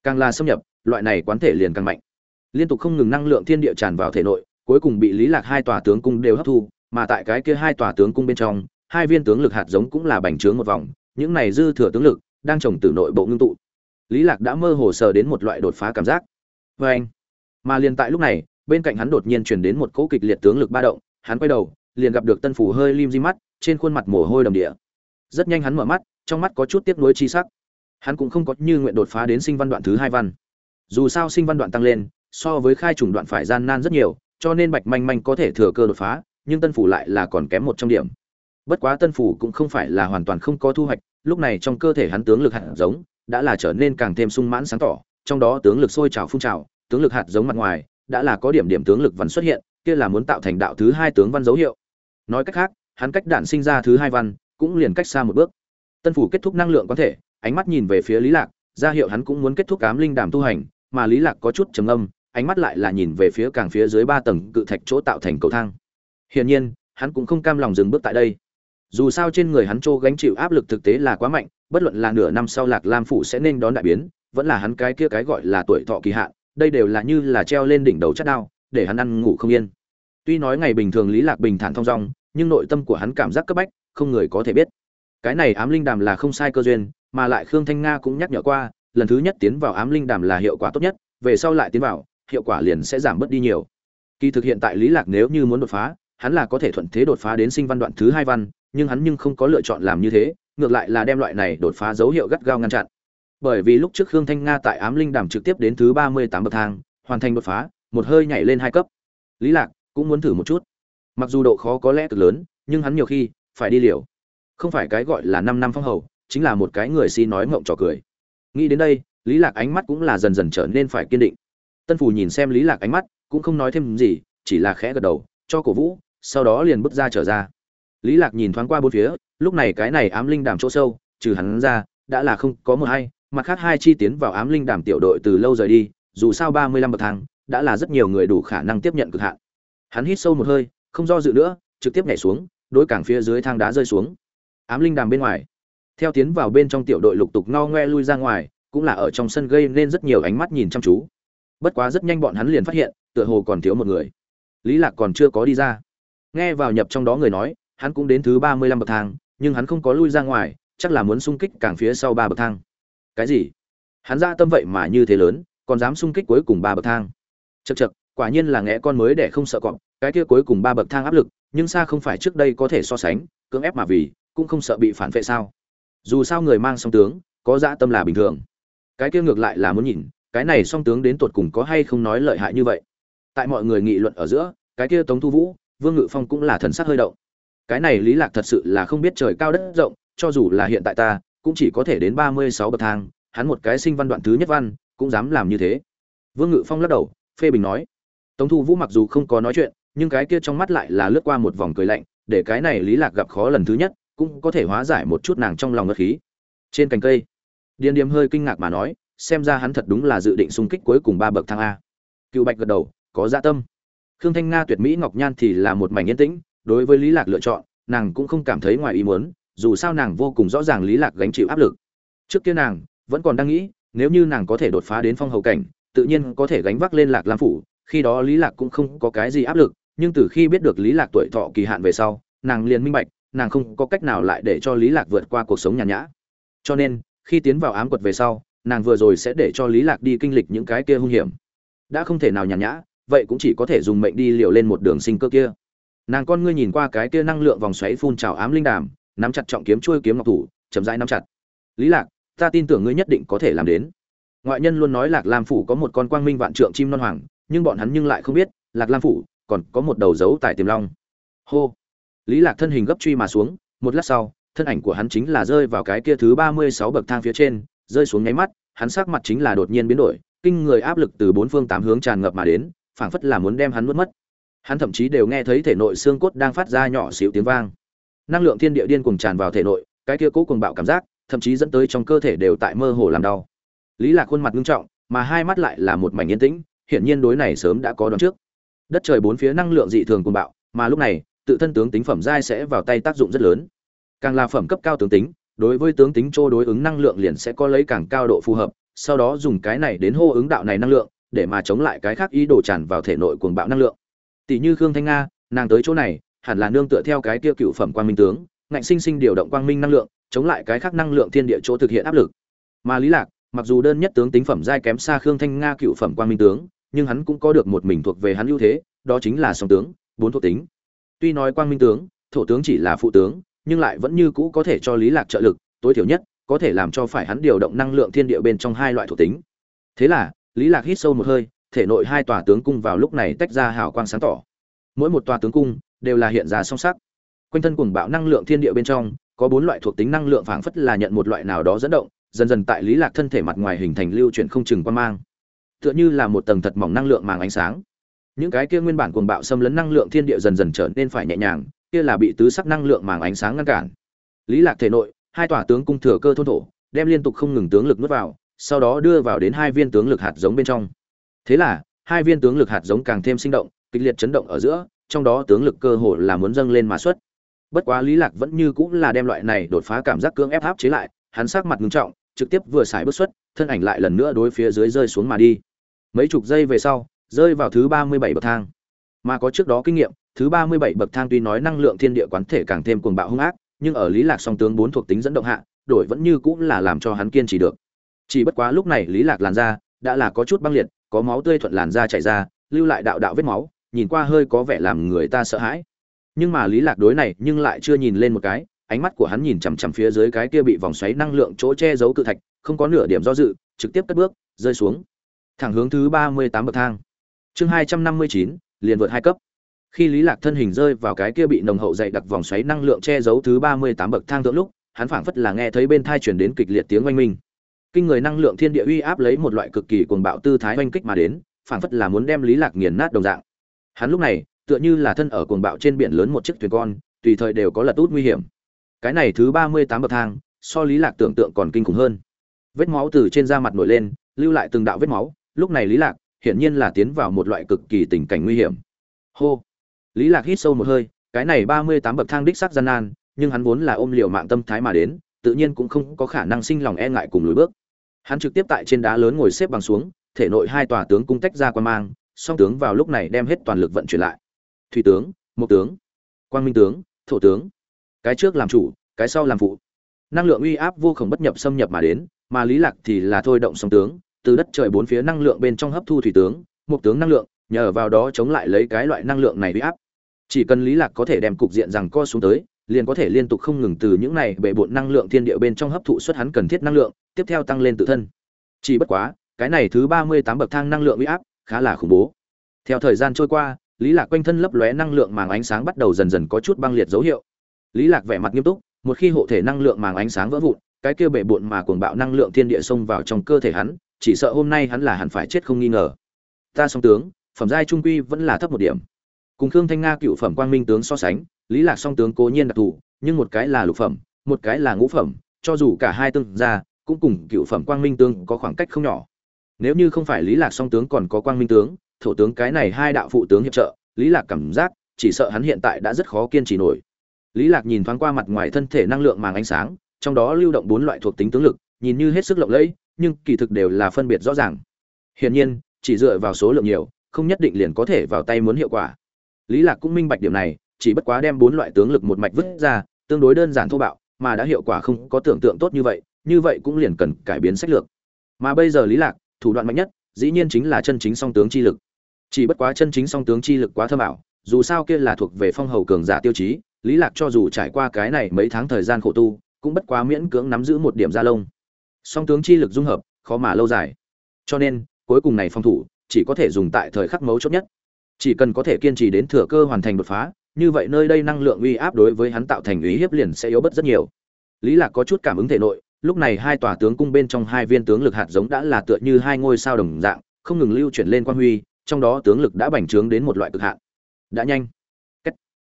Càng là xâm nhập, loại này quán thể liền càng mạnh. Liên tục không ngừng năng lượng thiên địa tràn vào thể nội, cuối cùng bị lý lạc hai tòa tướng cung đều hấp thu, mà tại cái kia hai tòa tướng cung bên trong, hai viên tướng lực hạt giống cũng là bành trướng một vòng, những này dư thừa tướng lực đang trồng từ nội bộ ngưng tụ. Lý lạc đã mơ hồ sờ đến một loại đột phá cảm giác. Và anh mà liền tại lúc này, bên cạnh hắn đột nhiên truyền đến một cỗ kịch liệt tướng lực ba động hắn quay đầu, liền gặp được tân phủ hơi lim di mắt, trên khuôn mặt mồ hôi đầm địa. Rất nhanh hắn mở mắt, trong mắt có chút tiếc nuối chi sắc. Hắn cũng không có như nguyện đột phá đến sinh văn đoạn thứ hai văn. Dù sao sinh văn đoạn tăng lên, so với khai trùng đoạn phải gian nan rất nhiều, cho nên bạch manh manh có thể thừa cơ đột phá, nhưng tân phủ lại là còn kém một trong điểm. Bất quá tân phủ cũng không phải là hoàn toàn không có thu hoạch, lúc này trong cơ thể hắn tướng lực hạt giống đã là trở nên càng thêm sung mãn sáng tỏ, trong đó tướng lực sôi trào phun trào, tướng lực hạt giống mặt ngoài đã là có điểm điểm tướng lực vẫn xuất hiện kia là muốn tạo thành đạo thứ hai tướng văn dấu hiệu. Nói cách khác, hắn cách đản sinh ra thứ hai văn, cũng liền cách xa một bước. Tân phủ kết thúc năng lượng có thể, ánh mắt nhìn về phía lý lạc, ra hiệu hắn cũng muốn kết thúc cám linh đàm tu hành, mà lý lạc có chút trầm âm ánh mắt lại là nhìn về phía càng phía dưới ba tầng cự thạch chỗ tạo thành cầu thang. Hiển nhiên, hắn cũng không cam lòng dừng bước tại đây. Dù sao trên người hắn trô gánh chịu áp lực thực tế là quá mạnh, bất luận là nửa năm sau lạc lam phủ sẽ nên đón đại biến, vẫn là hắn cái kia cái gọi là tuổi thọ kỳ hạn, đây đều là như là treo lên đỉnh đầu chất đao để hắn ăn ngủ không yên. Tuy nói ngày bình thường lý lạc bình thản thong dong, nhưng nội tâm của hắn cảm giác cấp bách, không người có thể biết. Cái này ám linh đàm là không sai cơ duyên, mà lại khương thanh nga cũng nhắc nhở qua, lần thứ nhất tiến vào ám linh đàm là hiệu quả tốt nhất, về sau lại tiến vào, hiệu quả liền sẽ giảm bớt đi nhiều. Kỳ thực hiện tại lý lạc nếu như muốn đột phá, hắn là có thể thuận thế đột phá đến sinh văn đoạn thứ hai văn, nhưng hắn nhưng không có lựa chọn làm như thế, ngược lại là đem loại này đột phá dấu hiệu gắt gao ngăn chặn. Bởi vì lúc trước khương thanh nga tại ám linh đàm trực tiếp đến thứ ba mươi tám bậc thang, hoàn thành đột phá một hơi nhảy lên hai cấp. Lý lạc cũng muốn thử một chút. Mặc dù độ khó có lẽ cực lớn, nhưng hắn nhiều khi phải đi liều. Không phải cái gọi là năm năm phong hầu, chính là một cái người si nói ngọng trò cười. Nghĩ đến đây, lý lạc ánh mắt cũng là dần dần trở nên phải kiên định. Tân phủ nhìn xem lý lạc ánh mắt, cũng không nói thêm gì, chỉ là khẽ gật đầu, cho cổ vũ, sau đó liền bước ra trở ra. Lý lạc nhìn thoáng qua bốn phía, lúc này cái này ám linh đàm chỗ sâu, trừ hắn ra, đã là không có một hay, mặt khác hai chi tiến vào ám linh đàm tiểu đội từ lâu rời đi, dù sao ba mươi lăm bậc thang đã là rất nhiều người đủ khả năng tiếp nhận cực hạn. Hắn hít sâu một hơi, không do dự nữa, trực tiếp nhảy xuống, đối cảng phía dưới thang đá rơi xuống. Ám linh đàm bên ngoài. Theo tiến vào bên trong tiểu đội lục tục no ngoe lui ra ngoài, cũng là ở trong sân gây nên rất nhiều ánh mắt nhìn chăm chú. Bất quá rất nhanh bọn hắn liền phát hiện, tựa hồ còn thiếu một người. Lý lạc còn chưa có đi ra. Nghe vào nhập trong đó người nói, hắn cũng đến thứ ba mươi lăm bậc thang, nhưng hắn không có lui ra ngoài, chắc là muốn xung kích càng phía sau ba bậc thang. Cái gì? Hắn ra tâm vậy mà như thế lớn, còn dám xung kích cuối cùng ba bậc thang chật chật quả nhiên là ngẽ con mới để không sợ cọp, cái kia cuối cùng ba bậc thang áp lực, nhưng xa không phải trước đây có thể so sánh, cưỡng ép mà vì, cũng không sợ bị phản vệ sao. Dù sao người mang song tướng, có dã tâm là bình thường. Cái kia ngược lại là muốn nhìn, cái này song tướng đến tột cùng có hay không nói lợi hại như vậy. Tại mọi người nghị luận ở giữa, cái kia tống thu vũ, vương ngự phong cũng là thần sắc hơi động. Cái này lý lạc thật sự là không biết trời cao đất rộng, cho dù là hiện tại ta, cũng chỉ có thể đến ba mươi sáu bậc thang, hắn một cái sinh văn đoạn thứ nhất văn, cũng dám làm như thế. Vương ngự phong lắc đầu phê bình nói. Tống thu vũ mặc dù không có nói chuyện, nhưng cái kia trong mắt lại là lướt qua một vòng cười lạnh, để cái này lý lạc gặp khó lần thứ nhất, cũng có thể hóa giải một chút nàng trong lòng ngất khí. Trên cành cây, điền điềm hơi kinh ngạc mà nói, xem ra hắn thật đúng là dự định xung kích cuối cùng ba bậc thang a. Cựu bạch gật đầu, có dạ tâm. Khương thanh nga tuyệt mỹ ngọc nhan thì là một mảnh yên tĩnh, đối với lý lạc lựa chọn, nàng cũng không cảm thấy ngoài ý muốn, dù sao nàng vô cùng rõ ràng lý lạc gánh chịu áp lực. Trước kia nàng vẫn còn đang nghĩ, nếu như nàng có thể đột phá đến phong hầu cảnh tự nhiên có thể gánh vác lên lạc lam phủ, khi đó lý lạc cũng không có cái gì áp lực, nhưng từ khi biết được lý lạc tuổi thọ kỳ hạn về sau, nàng liền minh bạch, nàng không có cách nào lại để cho lý lạc vượt qua cuộc sống nhàn nhã. Cho nên, khi tiến vào ám quật về sau, nàng vừa rồi sẽ để cho lý lạc đi kinh lịch những cái kia hung hiểm. Đã không thể nào nhàn nhã, vậy cũng chỉ có thể dùng mệnh đi liều lên một đường sinh cơ kia. Nàng con ngươi nhìn qua cái kia năng lượng vòng xoáy phun trào ám linh đàm, nắm chặt trọng kiếm chuôi kiếm ngọc thủ, chậm rãi nắm chặt. Lý lạc, ta tin tưởng ngươi nhất định có thể làm đến ngoại nhân luôn nói lạc lam phủ có một con quang minh vạn trượng chim non hoàng, nhưng bọn hắn nhưng lại không biết, lạc lam phủ còn có một đầu dấu tại tiềm long. Hô! Lý lạc thân hình gấp truy mà xuống, một lát sau, thân ảnh của hắn chính là rơi vào cái kia thứ ba mươi sáu bậc thang phía trên, rơi xuống nháy mắt, hắn sắc mặt chính là đột nhiên biến đổi, kinh người áp lực từ bốn phương tám hướng tràn ngập mà đến, phảng phất là muốn đem hắn nuốt mất. Hắn thậm chí đều nghe thấy thể nội xương cốt đang phát ra nhỏ xíu tiếng vang. Năng lượng thiên địa điên cuồng tràn vào thể nội, cái kia cố cuồng bạo cảm giác, thậm chí dẫn tới trong cơ thể đều tại mơ hồ làm đau lý lạc khuôn mặt nghiêm trọng, mà hai mắt lại là một mảnh yên tĩnh, hiển nhiên đối này sớm đã có đoán trước. Đất trời bốn phía năng lượng dị thường cuồng bạo, mà lúc này, tự thân tướng tính phẩm giai sẽ vào tay tác dụng rất lớn. Càng là phẩm cấp cao tướng tính, đối với tướng tính chỗ đối ứng năng lượng liền sẽ có lấy càng cao độ phù hợp, sau đó dùng cái này đến hô ứng đạo này năng lượng, để mà chống lại cái khác ý đồ tràn vào thể nội cuồng bạo năng lượng. Tỷ như khương thanh nga, nàng tới chỗ này, hẳn là nương tựa theo cái kia cựu phẩm quang minh tướng, ngạnh sinh sinh điều động quang minh năng lượng, chống lại cái khác năng lượng thiên địa chỗ thực hiện áp lực. Mà lý lạc mặc dù đơn nhất tướng tính phẩm giai kém xa khương thanh nga cựu phẩm quang minh tướng, nhưng hắn cũng có được một mình thuộc về hắn ưu thế, đó chính là song tướng, bốn thuộc tính. Tuy nói quang minh tướng, thổ tướng chỉ là phụ tướng, nhưng lại vẫn như cũ có thể cho lý lạc trợ lực, tối thiểu nhất, có thể làm cho phải hắn điều động năng lượng thiên địa bên trong hai loại thuộc tính. Thế là, lý lạc hít sâu một hơi, thể nội hai tòa tướng cung vào lúc này tách ra hào quang sáng tỏ. Mỗi một tòa tướng cung đều là hiện ra song sắc. Quanh thân cuồng bạo năng lượng thiên địa bên trong, có bốn loại thuộc tính năng lượng phảng phất là nhận một loại nào đó dẫn động dần dần tại lý lạc thân thể mặt ngoài hình thành lưu chuyển không chừng quan mang. Tựa như là một tầng thật mỏng năng lượng màng ánh sáng. Những cái kia nguyên bản cuồng bạo xâm lấn năng lượng thiên địa dần dần trở nên phải nhẹ nhàng, kia là bị tứ sắc năng lượng màng ánh sáng ngăn cản. Lý lạc thể nội, hai tòa tướng cung thừa cơ thôn thổ, đem liên tục không ngừng tướng lực nuốt vào, sau đó đưa vào đến hai viên tướng lực hạt giống bên trong. Thế là, hai viên tướng lực hạt giống càng thêm sinh động, kịch liệt chấn động ở giữa, trong đó tướng lực cơ hồ là muốn dâng lên mà xuất. Bất quá lý lạc vẫn như cũng là đem loại này đột phá cảm giác cưỡng ép áp chế lại, hắn sắc mặt ngưng trọng trực tiếp vừa xài bước xuất, thân ảnh lại lần nữa đối phía dưới rơi xuống mà đi. Mấy chục giây về sau, rơi vào thứ ba mươi bảy bậc thang. Mà có trước đó kinh nghiệm, thứ ba mươi bảy bậc thang tuy nói năng lượng thiên địa quán thể càng thêm cuồng bạo hung ác, nhưng ở lý lạc song tướng bốn thuộc tính dẫn động hạ, đổi vẫn như cũng là làm cho hắn kiên trì được. Chỉ bất quá lúc này lý lạc làn da đã là có chút băng liệt, có máu tươi thuận làn da chảy ra, lưu lại đạo đạo vết máu, nhìn qua hơi có vẻ làm người ta sợ hãi. Nhưng mà lý lạc đối này nhưng lại chưa nhìn lên một cái ánh mắt của hắn nhìn chằm chằm phía dưới cái kia bị vòng xoáy năng lượng chỗ che giấu cự thạch, không có nửa điểm do dự, trực tiếp cất bước, rơi xuống. Thẳng hướng thứ ba mươi tám bậc thang. Chương hai trăm năm mươi chín, liền vượt hai cấp. Khi lý lạc thân hình rơi vào cái kia bị nồng hậu dày đặc vòng xoáy năng lượng che giấu thứ ba mươi tám bậc thang thượng lúc, hắn phảng phất là nghe thấy bên tai truyền đến kịch liệt tiếng oanh minh. Kinh người năng lượng thiên địa uy áp lấy một loại cực kỳ cuồng bạo tư thái oanh kích mà đến, phảng phất là muốn đem lý lạc nghiền nát đồng dạng. Hắn lúc này, tựa như là thân ở cuồng bạo trên biển lớn một chiếc thuyền con, tùy thời đều có lật út nguy hiểm cái này thứ ba mươi tám bậc thang, so lý lạc tưởng tượng còn kinh khủng hơn. Vết máu từ trên da mặt nổi lên, lưu lại từng đạo vết máu. Lúc này lý lạc, hiển nhiên là tiến vào một loại cực kỳ tình cảnh nguy hiểm. Hô! Lý lạc hít sâu một hơi, cái này ba mươi tám bậc thang đích xác gian nan, nhưng hắn vốn là ôm liều mạng tâm thái mà đến, tự nhiên cũng không có khả năng sinh lòng e ngại cùng lùi bước. Hắn trực tiếp tại trên đá lớn ngồi xếp bằng xuống, thể nội hai tòa tướng cung tách ra quan mang, song tướng vào lúc này đem hết toàn lực vận chuyển lại. Thủy tướng một tướng, quang minh tướng, thổ tướng cái trước làm chủ, cái sau làm phụ. Năng lượng uy áp vô khổng bất nhập xâm nhập mà đến, mà lý lạc thì là thôi động song tướng, từ đất trời bốn phía năng lượng bên trong hấp thu thủy tướng, một tướng năng lượng, nhờ vào đó chống lại lấy cái loại năng lượng này uy áp. Chỉ cần lý lạc có thể đem cục diện rằng co xuống tới, liền có thể liên tục không ngừng từ những này bệ bộn năng lượng thiên địa bên trong hấp thụ xuất hắn cần thiết năng lượng, tiếp theo tăng lên tự thân. Chỉ bất quá, cái này thứ ba mươi tám bậc thang năng lượng uy áp khá là khủng bố. Theo thời gian trôi qua, lý lạc quanh thân lấp lóe năng lượng màng ánh sáng bắt đầu dần dần có chút băng liệt dấu hiệu lý lạc vẻ mặt nghiêm túc, một khi hộ thể năng lượng màng ánh sáng vỡ vụn, cái kia bệ bộn mà cuồng bạo năng lượng thiên địa xông vào trong cơ thể hắn, chỉ sợ hôm nay hắn là hẳn phải chết không nghi ngờ. Ta song tướng, phẩm giai trung quy vẫn là thấp một điểm. Cùng khương thanh nga cựu phẩm quang minh tướng so sánh, lý lạc song tướng cố nhiên đặc thù, nhưng một cái là lục phẩm, một cái là ngũ phẩm, cho dù cả hai tương ra cũng cùng cựu phẩm quang minh tướng có khoảng cách không nhỏ. Nếu như không phải lý lạc song tướng còn có quang minh tướng, thổ tướng cái này hai đạo phụ tướng hiệp trợ, lý lạc cảm giác, chỉ sợ hắn hiện tại đã rất khó kiên trì nổi lý lạc nhìn thoáng qua mặt ngoài thân thể năng lượng màng ánh sáng, trong đó lưu động bốn loại thuộc tính tướng lực, nhìn như hết sức lộng lẫy, nhưng kỳ thực đều là phân biệt rõ ràng. Hiển nhiên, chỉ dựa vào số lượng nhiều, không nhất định liền có thể vào tay muốn hiệu quả. Lý lạc cũng minh bạch điểm này, chỉ bất quá đem bốn loại tướng lực một mạch vứt ra, tương đối đơn giản thô bạo, mà đã hiệu quả không có tưởng tượng tốt như vậy như vậy cũng liền cần cải biến sách lược. Mà bây giờ lý lạc, thủ đoạn mạnh nhất, dĩ nhiên chính là chân chính song tướng chi lực. Chỉ bất quá chân chính song tướng chi lực quá thâm ảo, dù sao kia là thuộc về phong hầu cường giả tiêu chí lý lạc cho dù trải qua cái này mấy tháng thời gian khổ tu, cũng bất quá miễn cưỡng nắm giữ một điểm gia lông. Song tướng chi lực dung hợp, khó mà lâu dài. Cho nên, cuối cùng này phòng thủ, chỉ có thể dùng tại thời khắc mấu chốt nhất. Chỉ cần có thể kiên trì đến thừa cơ hoàn thành đột phá, như vậy nơi đây năng lượng uy áp đối với hắn tạo thành ý hiếp liền sẽ yếu bớt rất nhiều. Lý lạc có chút cảm ứng thể nội, lúc này hai tòa tướng cung bên trong hai viên tướng lực hạt giống đã là tựa như hai ngôi sao đồng dạng, không ngừng lưu chuyển lên quan huy, trong đó tướng lực đã bành trướng đến một loại cực hạn. Đã nhanh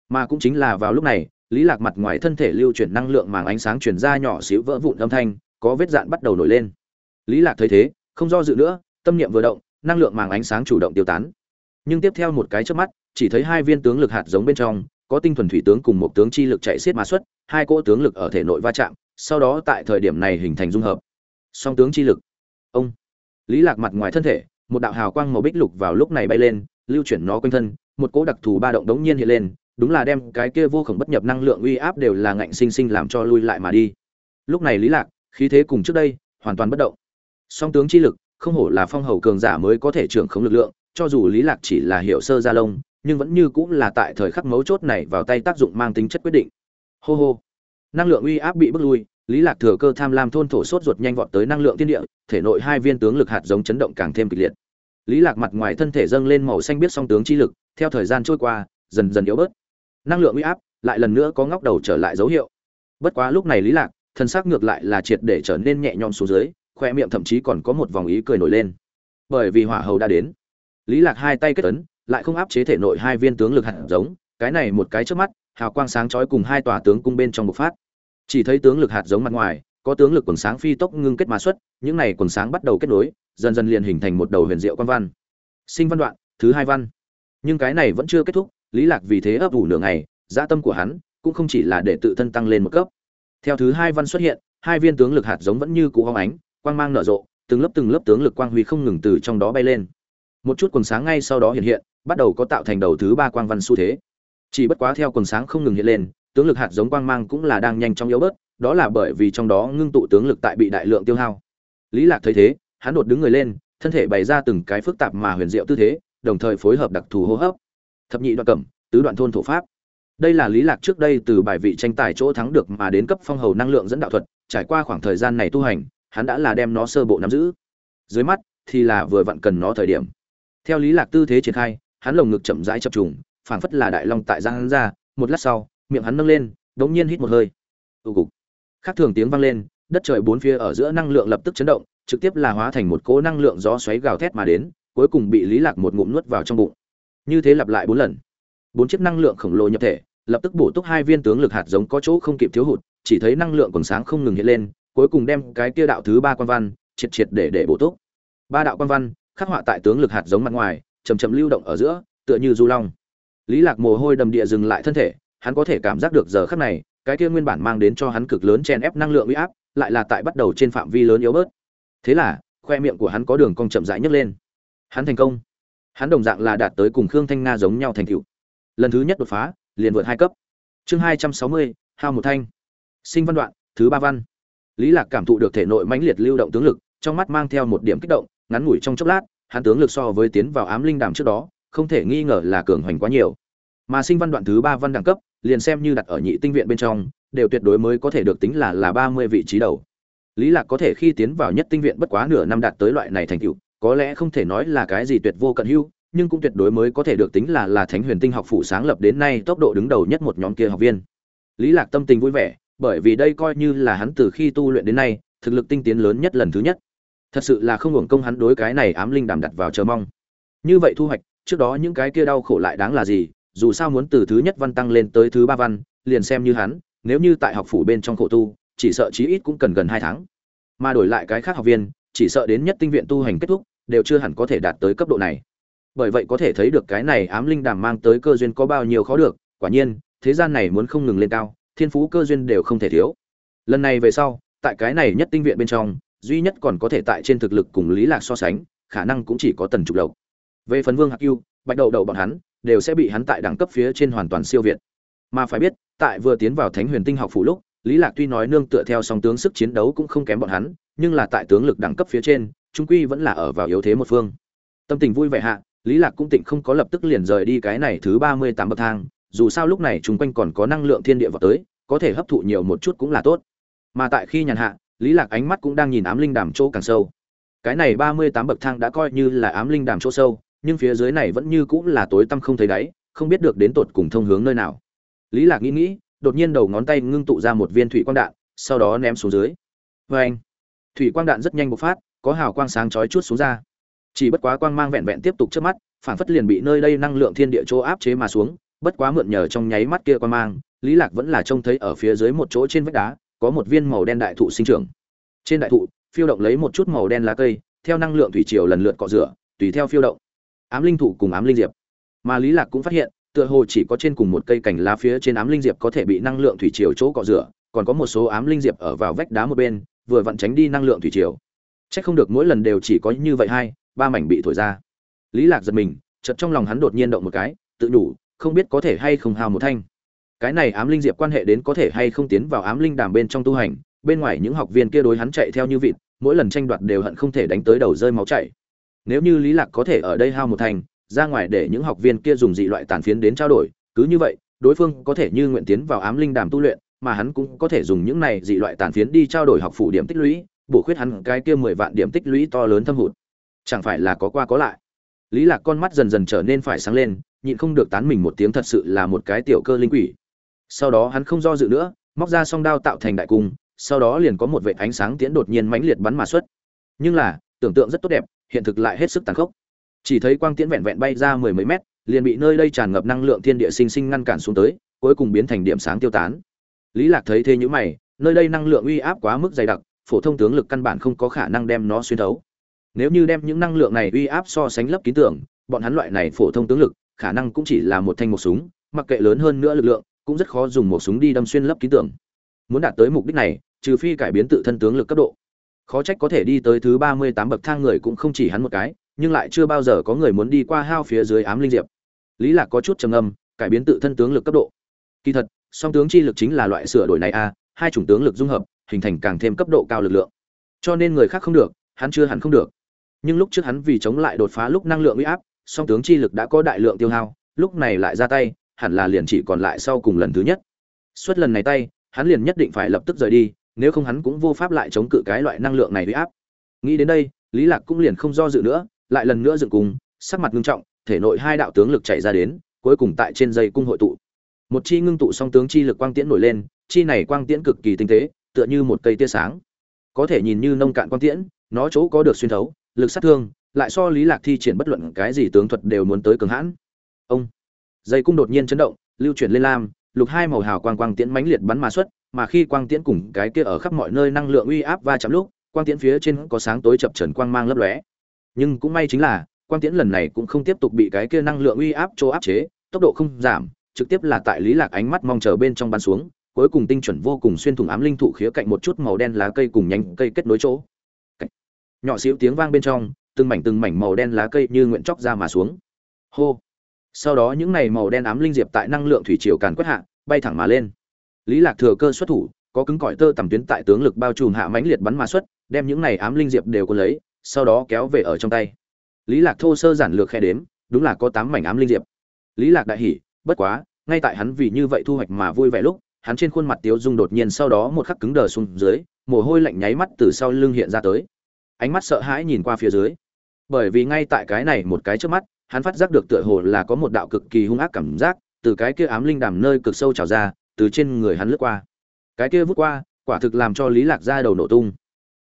mà cũng chính là vào lúc này, lý lạc mặt ngoài thân thể lưu chuyển năng lượng màng ánh sáng truyền ra nhỏ xíu vỡ vụn âm thanh, có vết dạn bắt đầu nổi lên. Lý lạc thấy thế, không do dự nữa, tâm niệm vừa động, năng lượng màng ánh sáng chủ động tiêu tán. Nhưng tiếp theo một cái chớp mắt, chỉ thấy hai viên tướng lực hạt giống bên trong, có tinh thuần thủy tướng cùng một tướng chi lực chạy xiết mà xuất, hai cỗ tướng lực ở thể nội va chạm, sau đó tại thời điểm này hình thành dung hợp. Song tướng chi lực. Ông. Lý lạc mặt ngoài thân thể, một đạo hào quang màu bích lục vào lúc này bay lên, lưu chuyển nó quanh thân, một cỗ đặc thù ba động đống nhiên hiện lên đúng là đem cái kia vô khổng bất nhập năng lượng uy áp đều là ngạnh sinh sinh làm cho lui lại mà đi. Lúc này lý lạc, khí thế cùng trước đây, hoàn toàn bất động. Song tướng chi lực, không hổ là phong hầu cường giả mới có thể trưởng khống lực lượng, cho dù lý lạc chỉ là hiểu sơ gia lông nhưng vẫn như cũng là tại thời khắc mấu chốt này vào tay tác dụng mang tính chất quyết định. Hô hô. Năng lượng uy áp bị bức lui, lý lạc thừa cơ tham lam thôn thổ sốt ruột nhanh vọt tới năng lượng thiên địa, thể nội hai viên tướng lực hạt giống chấn động càng thêm kịch liệt. Lý lạc mặt ngoài thân thể dâng lên màu xanh biết song tướng chi lực, theo thời gian trôi qua, dần dần yếu bớt năng lượng uy áp lại lần nữa có ngóc đầu trở lại dấu hiệu. Bất quá lúc này lý lạc, thân xác ngược lại là triệt để trở nên nhẹ nhõm xuống dưới, khoe miệng thậm chí còn có một vòng ý cười nổi lên. Bởi vì hỏa hầu đã đến, lý lạc hai tay kết ấn, lại không áp chế thể nội hai viên tướng lực hạt giống, cái này một cái trước mắt, hào quang sáng chói cùng hai tòa tướng cung bên trong bộc phát. Chỉ thấy tướng lực hạt giống mặt ngoài, có tướng lực quần sáng phi tốc ngưng kết mà xuất, những này quần sáng bắt đầu kết nối, dần dần liền hình thành một đầu huyền diệu quan văn. Sinh văn đoạn, thứ hai văn. Nhưng cái này vẫn chưa kết thúc lý lạc vì thế ấp ủ nửa ngày dạ tâm của hắn cũng không chỉ là để tự thân tăng lên một cấp. Theo thứ hai văn xuất hiện, hai viên tướng lực hạt giống vẫn như cũ hóng ánh, quang mang nở rộ, từng lớp từng lớp tướng lực quang huy không ngừng từ trong đó bay lên. Một chút quần sáng ngay sau đó hiện hiện, bắt đầu có tạo thành đầu thứ ba quang văn xu thế. Chỉ bất quá theo quần sáng không ngừng hiện lên, tướng lực hạt giống quang mang cũng là đang nhanh chóng yếu bớt, đó là bởi vì trong đó ngưng tụ tướng lực tại bị đại lượng tiêu hao. Lý lạc thấy thế, hắn đột đứng người lên, thân thể bày ra từng cái phức tạp mà huyền diệu tư thế, đồng thời phối hợp đặc thù hô hấp thập nhị đoạn cẩm, tứ đoạn thôn thổ pháp. Đây là lý lạc trước đây từ bài vị tranh tài chỗ thắng được mà đến cấp phong hầu năng lượng dẫn đạo thuật, trải qua khoảng thời gian này tu hành, hắn đã là đem nó sơ bộ nắm giữ. Dưới mắt thì là vừa vặn cần nó thời điểm. Theo lý lạc tư thế triển khai, hắn lồng ngực chậm rãi chập trùng, phảng phất là đại long tại giang hắn ra, một lát sau, miệng hắn nâng lên, đống nhiên hít một hơi. Tụ cục. Khác thường tiếng vang lên, đất trời bốn phía ở giữa năng lượng lập tức chấn động, trực tiếp là hóa thành một cỗ năng lượng gió xoáy gào thét mà đến, cuối cùng bị lý lạc một ngụm nuốt vào trong bụng như thế lặp lại bốn lần. Bốn chiếc năng lượng khổng lồ nhập thể, lập tức bổ túc hai viên tướng lực hạt giống có chỗ không kịp thiếu hụt, chỉ thấy năng lượng còn sáng không ngừng hiện lên, cuối cùng đem cái kia đạo thứ ba quan văn triệt triệt để để bổ túc. Ba đạo quan văn khắc họa tại tướng lực hạt giống mặt ngoài chầm chậm lưu động ở giữa, tựa như du long. Lý lạc mồ hôi đầm địa dừng lại thân thể, hắn có thể cảm giác được giờ khắc này, cái kia nguyên bản mang đến cho hắn cực lớn chen ép năng lượng uy áp, lại là tại bắt đầu trên phạm vi lớn yếu bớt. Thế là, khoe miệng của hắn có đường cong chậm rãi nhấc lên. Hắn thành công hắn đồng dạng là đạt tới cùng khương thanh nga giống nhau thành tựu. Lần thứ nhất đột phá, liền vượt hai cấp. Chương hai trăm sáu mươi, hao một thanh. Sinh văn đoạn, thứ ba văn. Lý lạc cảm thụ được thể nội mãnh liệt lưu động tướng lực, trong mắt mang theo một điểm kích động, ngắn ngủi trong chốc lát, hắn tướng lực so với tiến vào ám linh đàm trước đó, không thể nghi ngờ là cường hoành quá nhiều. Mà sinh văn đoạn thứ ba văn đẳng cấp, liền xem như đặt ở nhị tinh viện bên trong, đều tuyệt đối mới có thể được tính là là ba mươi vị trí đầu. Lý lạc có thể khi tiến vào nhất tinh viện bất quá nửa năm đạt tới loại này thành tựu có lẽ không thể nói là cái gì tuyệt vô cận hữu, nhưng cũng tuyệt đối mới có thể được tính là là thánh huyền tinh học phủ sáng lập đến nay tốc độ đứng đầu nhất một nhóm kia học viên. Lý lạc tâm tình vui vẻ, bởi vì đây coi như là hắn từ khi tu luyện đến nay, thực lực tinh tiến lớn nhất lần thứ nhất. Thật sự là không hưởng công hắn đối cái này ám linh đàm đặt vào chờ mong. Như vậy thu hoạch, trước đó những cái kia đau khổ lại đáng là gì, dù sao muốn từ thứ nhất văn tăng lên tới thứ ba văn, liền xem như hắn, nếu như tại học phủ bên trong khổ tu, chỉ sợ chí ít cũng cần gần hai tháng. Mà đổi lại cái khác học viên chỉ sợ đến nhất tinh viện tu hành kết thúc, đều chưa hẳn có thể đạt tới cấp độ này. Bởi vậy có thể thấy được cái này ám linh đàm mang tới cơ duyên có bao nhiêu khó được, quả nhiên, thế gian này muốn không ngừng lên cao, thiên phú cơ duyên đều không thể thiếu. Lần này về sau, tại cái này nhất tinh viện bên trong, duy nhất còn có thể tại trên thực lực cùng lý lạc so sánh, khả năng cũng chỉ có tần trục lộc. Về phần vương hạc yêu bạch đậu đậu bọn hắn, đều sẽ bị hắn tại đẳng cấp phía trên hoàn toàn siêu việt. Mà phải biết, tại vừa tiến vào thánh huyền tinh học phủ lúc, lý lạc tuy nói nương tựa theo song tướng sức chiến đấu cũng không kém bọn hắn nhưng là tại tướng lực đẳng cấp phía trên, trung quy vẫn là ở vào yếu thế một phương. Tâm tình vui vẻ hạ, lý lạc cũng tịnh không có lập tức liền rời đi cái này thứ ba mươi tám bậc thang, dù sao lúc này chúng quanh còn có năng lượng thiên địa vào tới, có thể hấp thụ nhiều một chút cũng là tốt. Mà tại khi nhàn hạ, lý lạc ánh mắt cũng đang nhìn ám linh đàm chỗ càng sâu. Cái này ba mươi tám bậc thang đã coi như là ám linh đàm chỗ sâu, nhưng phía dưới này vẫn như cũng là tối tăm không thấy đáy, không biết được đến tột cùng thông hướng nơi nào. Lý lạc nghĩ nghĩ, đột nhiên đầu ngón tay ngưng tụ ra một viên thủy quang đạn, sau đó ném xuống dưới. Với anh thủy quang đạn rất nhanh bộc phát, có hào quang sáng chói chút xuống ra. Chỉ bất quá quang mang vẹn vẹn tiếp tục trước mắt, phản phất liền bị nơi đây năng lượng thiên địa chỗ áp chế mà xuống, bất quá mượn nhờ trong nháy mắt kia quang mang, lý lạc vẫn là trông thấy ở phía dưới một chỗ trên vách đá, có một viên màu đen đại thụ sinh trưởng. Trên đại thụ, phiêu động lấy một chút màu đen lá cây, theo năng lượng thủy triều lần lượt cọ rửa, tùy theo phiêu động. Ám linh thụ cùng ám linh diệp. Mà lý lạc cũng phát hiện, tựa hồ chỉ có trên cùng một cây cành lá phía trên ám linh diệp có thể bị năng lượng thủy triều chỗ cọ rửa, còn có một số ám linh diệp ở vào vách đá một bên vừa vặn tránh đi năng lượng thủy triều. Chắc không được mỗi lần đều chỉ có như vậy hai, ba mảnh bị thổi ra. Lý lạc giật mình, chợt trong lòng hắn đột nhiên động một cái, tự đủ không biết có thể hay không hào một thanh. Cái này ám linh diệp quan hệ đến có thể hay không tiến vào ám linh đàm bên trong tu hành, bên ngoài những học viên kia đối hắn chạy theo như vịt, mỗi lần tranh đoạt đều hận không thể đánh tới đầu rơi máu chảy. Nếu như lý lạc có thể ở đây hao một thành ra ngoài để những học viên kia dùng dị loại tàn phiến đến trao đổi, cứ như vậy, đối phương có thể như nguyện tiến vào ám linh đàm tu luyện mà hắn cũng có thể dùng những này dị loại tàn phiến đi trao đổi học phủ điểm tích lũy, bổ khuyết hắn cái kia mười vạn điểm tích lũy to lớn thâm hụt. Chẳng phải là có qua có lại. Lý lạc con mắt dần dần trở nên phải sáng lên, nhịn không được tán mình một tiếng thật sự là một cái tiểu cơ linh quỷ. Sau đó hắn không do dự nữa, móc ra song đao tạo thành đại cung, sau đó liền có một vệt ánh sáng tiễn đột nhiên mãnh liệt bắn mà xuất. Nhưng là, tưởng tượng rất tốt đẹp, hiện thực lại hết sức tàn khốc. Chỉ thấy quang tiễn vẹn vẹn bay ra mười mấy mét, liền bị nơi đây tràn ngập năng lượng thiên địa sinh sinh ngăn cản xuống tới, cuối cùng biến thành điểm sáng tiêu tán lý lạc thấy thế như mày, nơi đây năng lượng uy áp quá mức dày đặc, phổ thông tướng lực căn bản không có khả năng đem nó xuyên thấu. Nếu như đem những năng lượng này uy áp so sánh lấp kín tưởng, bọn hắn loại này phổ thông tướng lực, khả năng cũng chỉ là một thanh một súng, mặc kệ lớn hơn nữa lực lượng, cũng rất khó dùng một súng đi đâm xuyên lấp kín tưởng. Muốn đạt tới mục đích này, trừ phi cải biến tự thân tướng lực cấp độ. Khó trách có thể đi tới thứ ba mươi tám bậc thang người cũng không chỉ hắn một cái, nhưng lại chưa bao giờ có người muốn đi qua hao phía dưới ám linh diệp. Lý lạc có chút trầm âm cải biến tự thân tướng lực cấp độ. Kỳ thật song tướng chi lực chính là loại sửa đổi này a, hai chủng tướng lực dung hợp, hình thành càng thêm cấp độ cao lực lượng. Cho nên người khác không được, hắn chưa hẳn không được. Nhưng lúc trước hắn vì chống lại đột phá lúc năng lượng uy áp, song tướng chi lực đã có đại lượng tiêu hao, lúc này lại ra tay, hẳn là liền chỉ còn lại sau cùng lần thứ nhất. Suốt lần này tay, hắn liền nhất định phải lập tức rời đi, nếu không hắn cũng vô pháp lại chống cự cái loại năng lượng này uy áp. Nghĩ đến đây, lý lạc cũng liền không do dự nữa, lại lần nữa dựng cùng, sắc mặt nghiêm trọng, thể nội hai đạo tướng lực chạy ra đến, cuối cùng tại trên dây cung hội tụ một chi ngưng tụ song tướng chi lực quang tiễn nổi lên, chi này quang tiễn cực kỳ tinh tế, tựa như một cây tia sáng. Có thể nhìn như nông cạn quang tiễn, nó chỗ có được xuyên thấu, lực sát thương, lại so lý lạc thi triển bất luận cái gì tướng thuật đều muốn tới cường hãn. Ông dây cung đột nhiên chấn động, lưu chuyển lên lam, lục hai màu hào quang quang tiễn mãnh liệt bắn mà xuất, mà khi quang tiễn cùng cái kia ở khắp mọi nơi năng lượng uy áp va chạm lúc, quang tiễn phía trên có sáng tối chập trần quang mang lấp lóe. Nhưng cũng may chính là, quang tiễn lần này cũng không tiếp tục bị cái kia năng lượng uy áp chỗ áp chế, tốc độ không giảm trực tiếp là tại lý lạc ánh mắt mong chờ bên trong bắn xuống, cuối cùng tinh chuẩn vô cùng xuyên thủng ám linh thụ khía cạnh một chút màu đen lá cây cùng nhánh cây kết nối chỗ. Nhỏ xíu tiếng vang bên trong, từng mảnh từng mảnh màu đen lá cây như nguyện chóc ra mà xuống. Hô. Sau đó những này màu đen ám linh diệp tại năng lượng thủy triều càn quét hạ, bay thẳng mà lên. Lý lạc thừa cơ xuất thủ, có cứng cỏi tơ tầm tuyến tại tướng lực bao trùm hạ mãnh liệt bắn mà xuất, đem những này ám linh diệp đều có lấy, sau đó kéo về ở trong tay. Lý lạc thô sơ giản lược khe đếm, đúng là có tám mảnh ám linh diệp. Lý lạc đại hỉ bất quá, ngay tại hắn vì như vậy thu hoạch mà vui vẻ lúc, hắn trên khuôn mặt tiếu dung đột nhiên sau đó một khắc cứng đờ xuống dưới, mồ hôi lạnh nháy mắt từ sau lưng hiện ra tới. Ánh mắt sợ hãi nhìn qua phía dưới. Bởi vì ngay tại cái này một cái trước mắt, hắn phát giác được tựa hồ là có một đạo cực kỳ hung ác cảm giác từ cái kia ám linh đàm nơi cực sâu trào ra, từ trên người hắn lướt qua. Cái kia vút qua, quả thực làm cho lý lạc ra đầu nổ tung.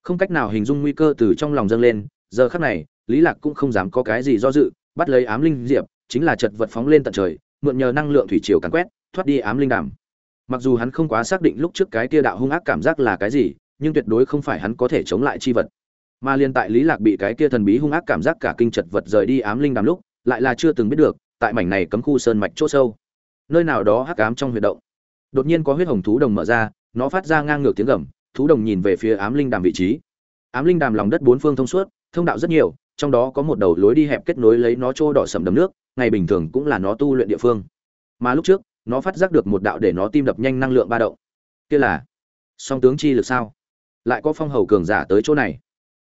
Không cách nào hình dung nguy cơ từ trong lòng dâng lên, giờ khắc này, lý lạc cũng không dám có cái gì do dự, bắt lấy ám linh diệp, chính là chật vật phóng lên tận trời mượn nhờ năng lượng thủy triều càn quét, thoát đi ám linh đàm. Mặc dù hắn không quá xác định lúc trước cái kia đạo hung ác cảm giác là cái gì, nhưng tuyệt đối không phải hắn có thể chống lại chi vật. Mà liên tại lý lạc bị cái kia thần bí hung ác cảm giác cả kinh chật vật rời đi ám linh đàm lúc, lại là chưa từng biết được, tại mảnh này cấm khu sơn mạch chỗ sâu, nơi nào đó hắc ám trong huy động. Đột nhiên có huyết hồng thú đồng mở ra, nó phát ra ngang ngược tiếng gầm, thú đồng nhìn về phía ám linh đàm vị trí. Ám linh đàm lòng đất bốn phương thông suốt, thông đạo rất nhiều, trong đó có một đầu lối đi hẹp kết nối lấy nó trô đỏ sầm đầm nước ngày bình thường cũng là nó tu luyện địa phương. Mà lúc trước, nó phát giác được một đạo để nó tim đập nhanh năng lượng ba động. Kia là song tướng chi lực sao? Lại có phong hầu cường giả tới chỗ này.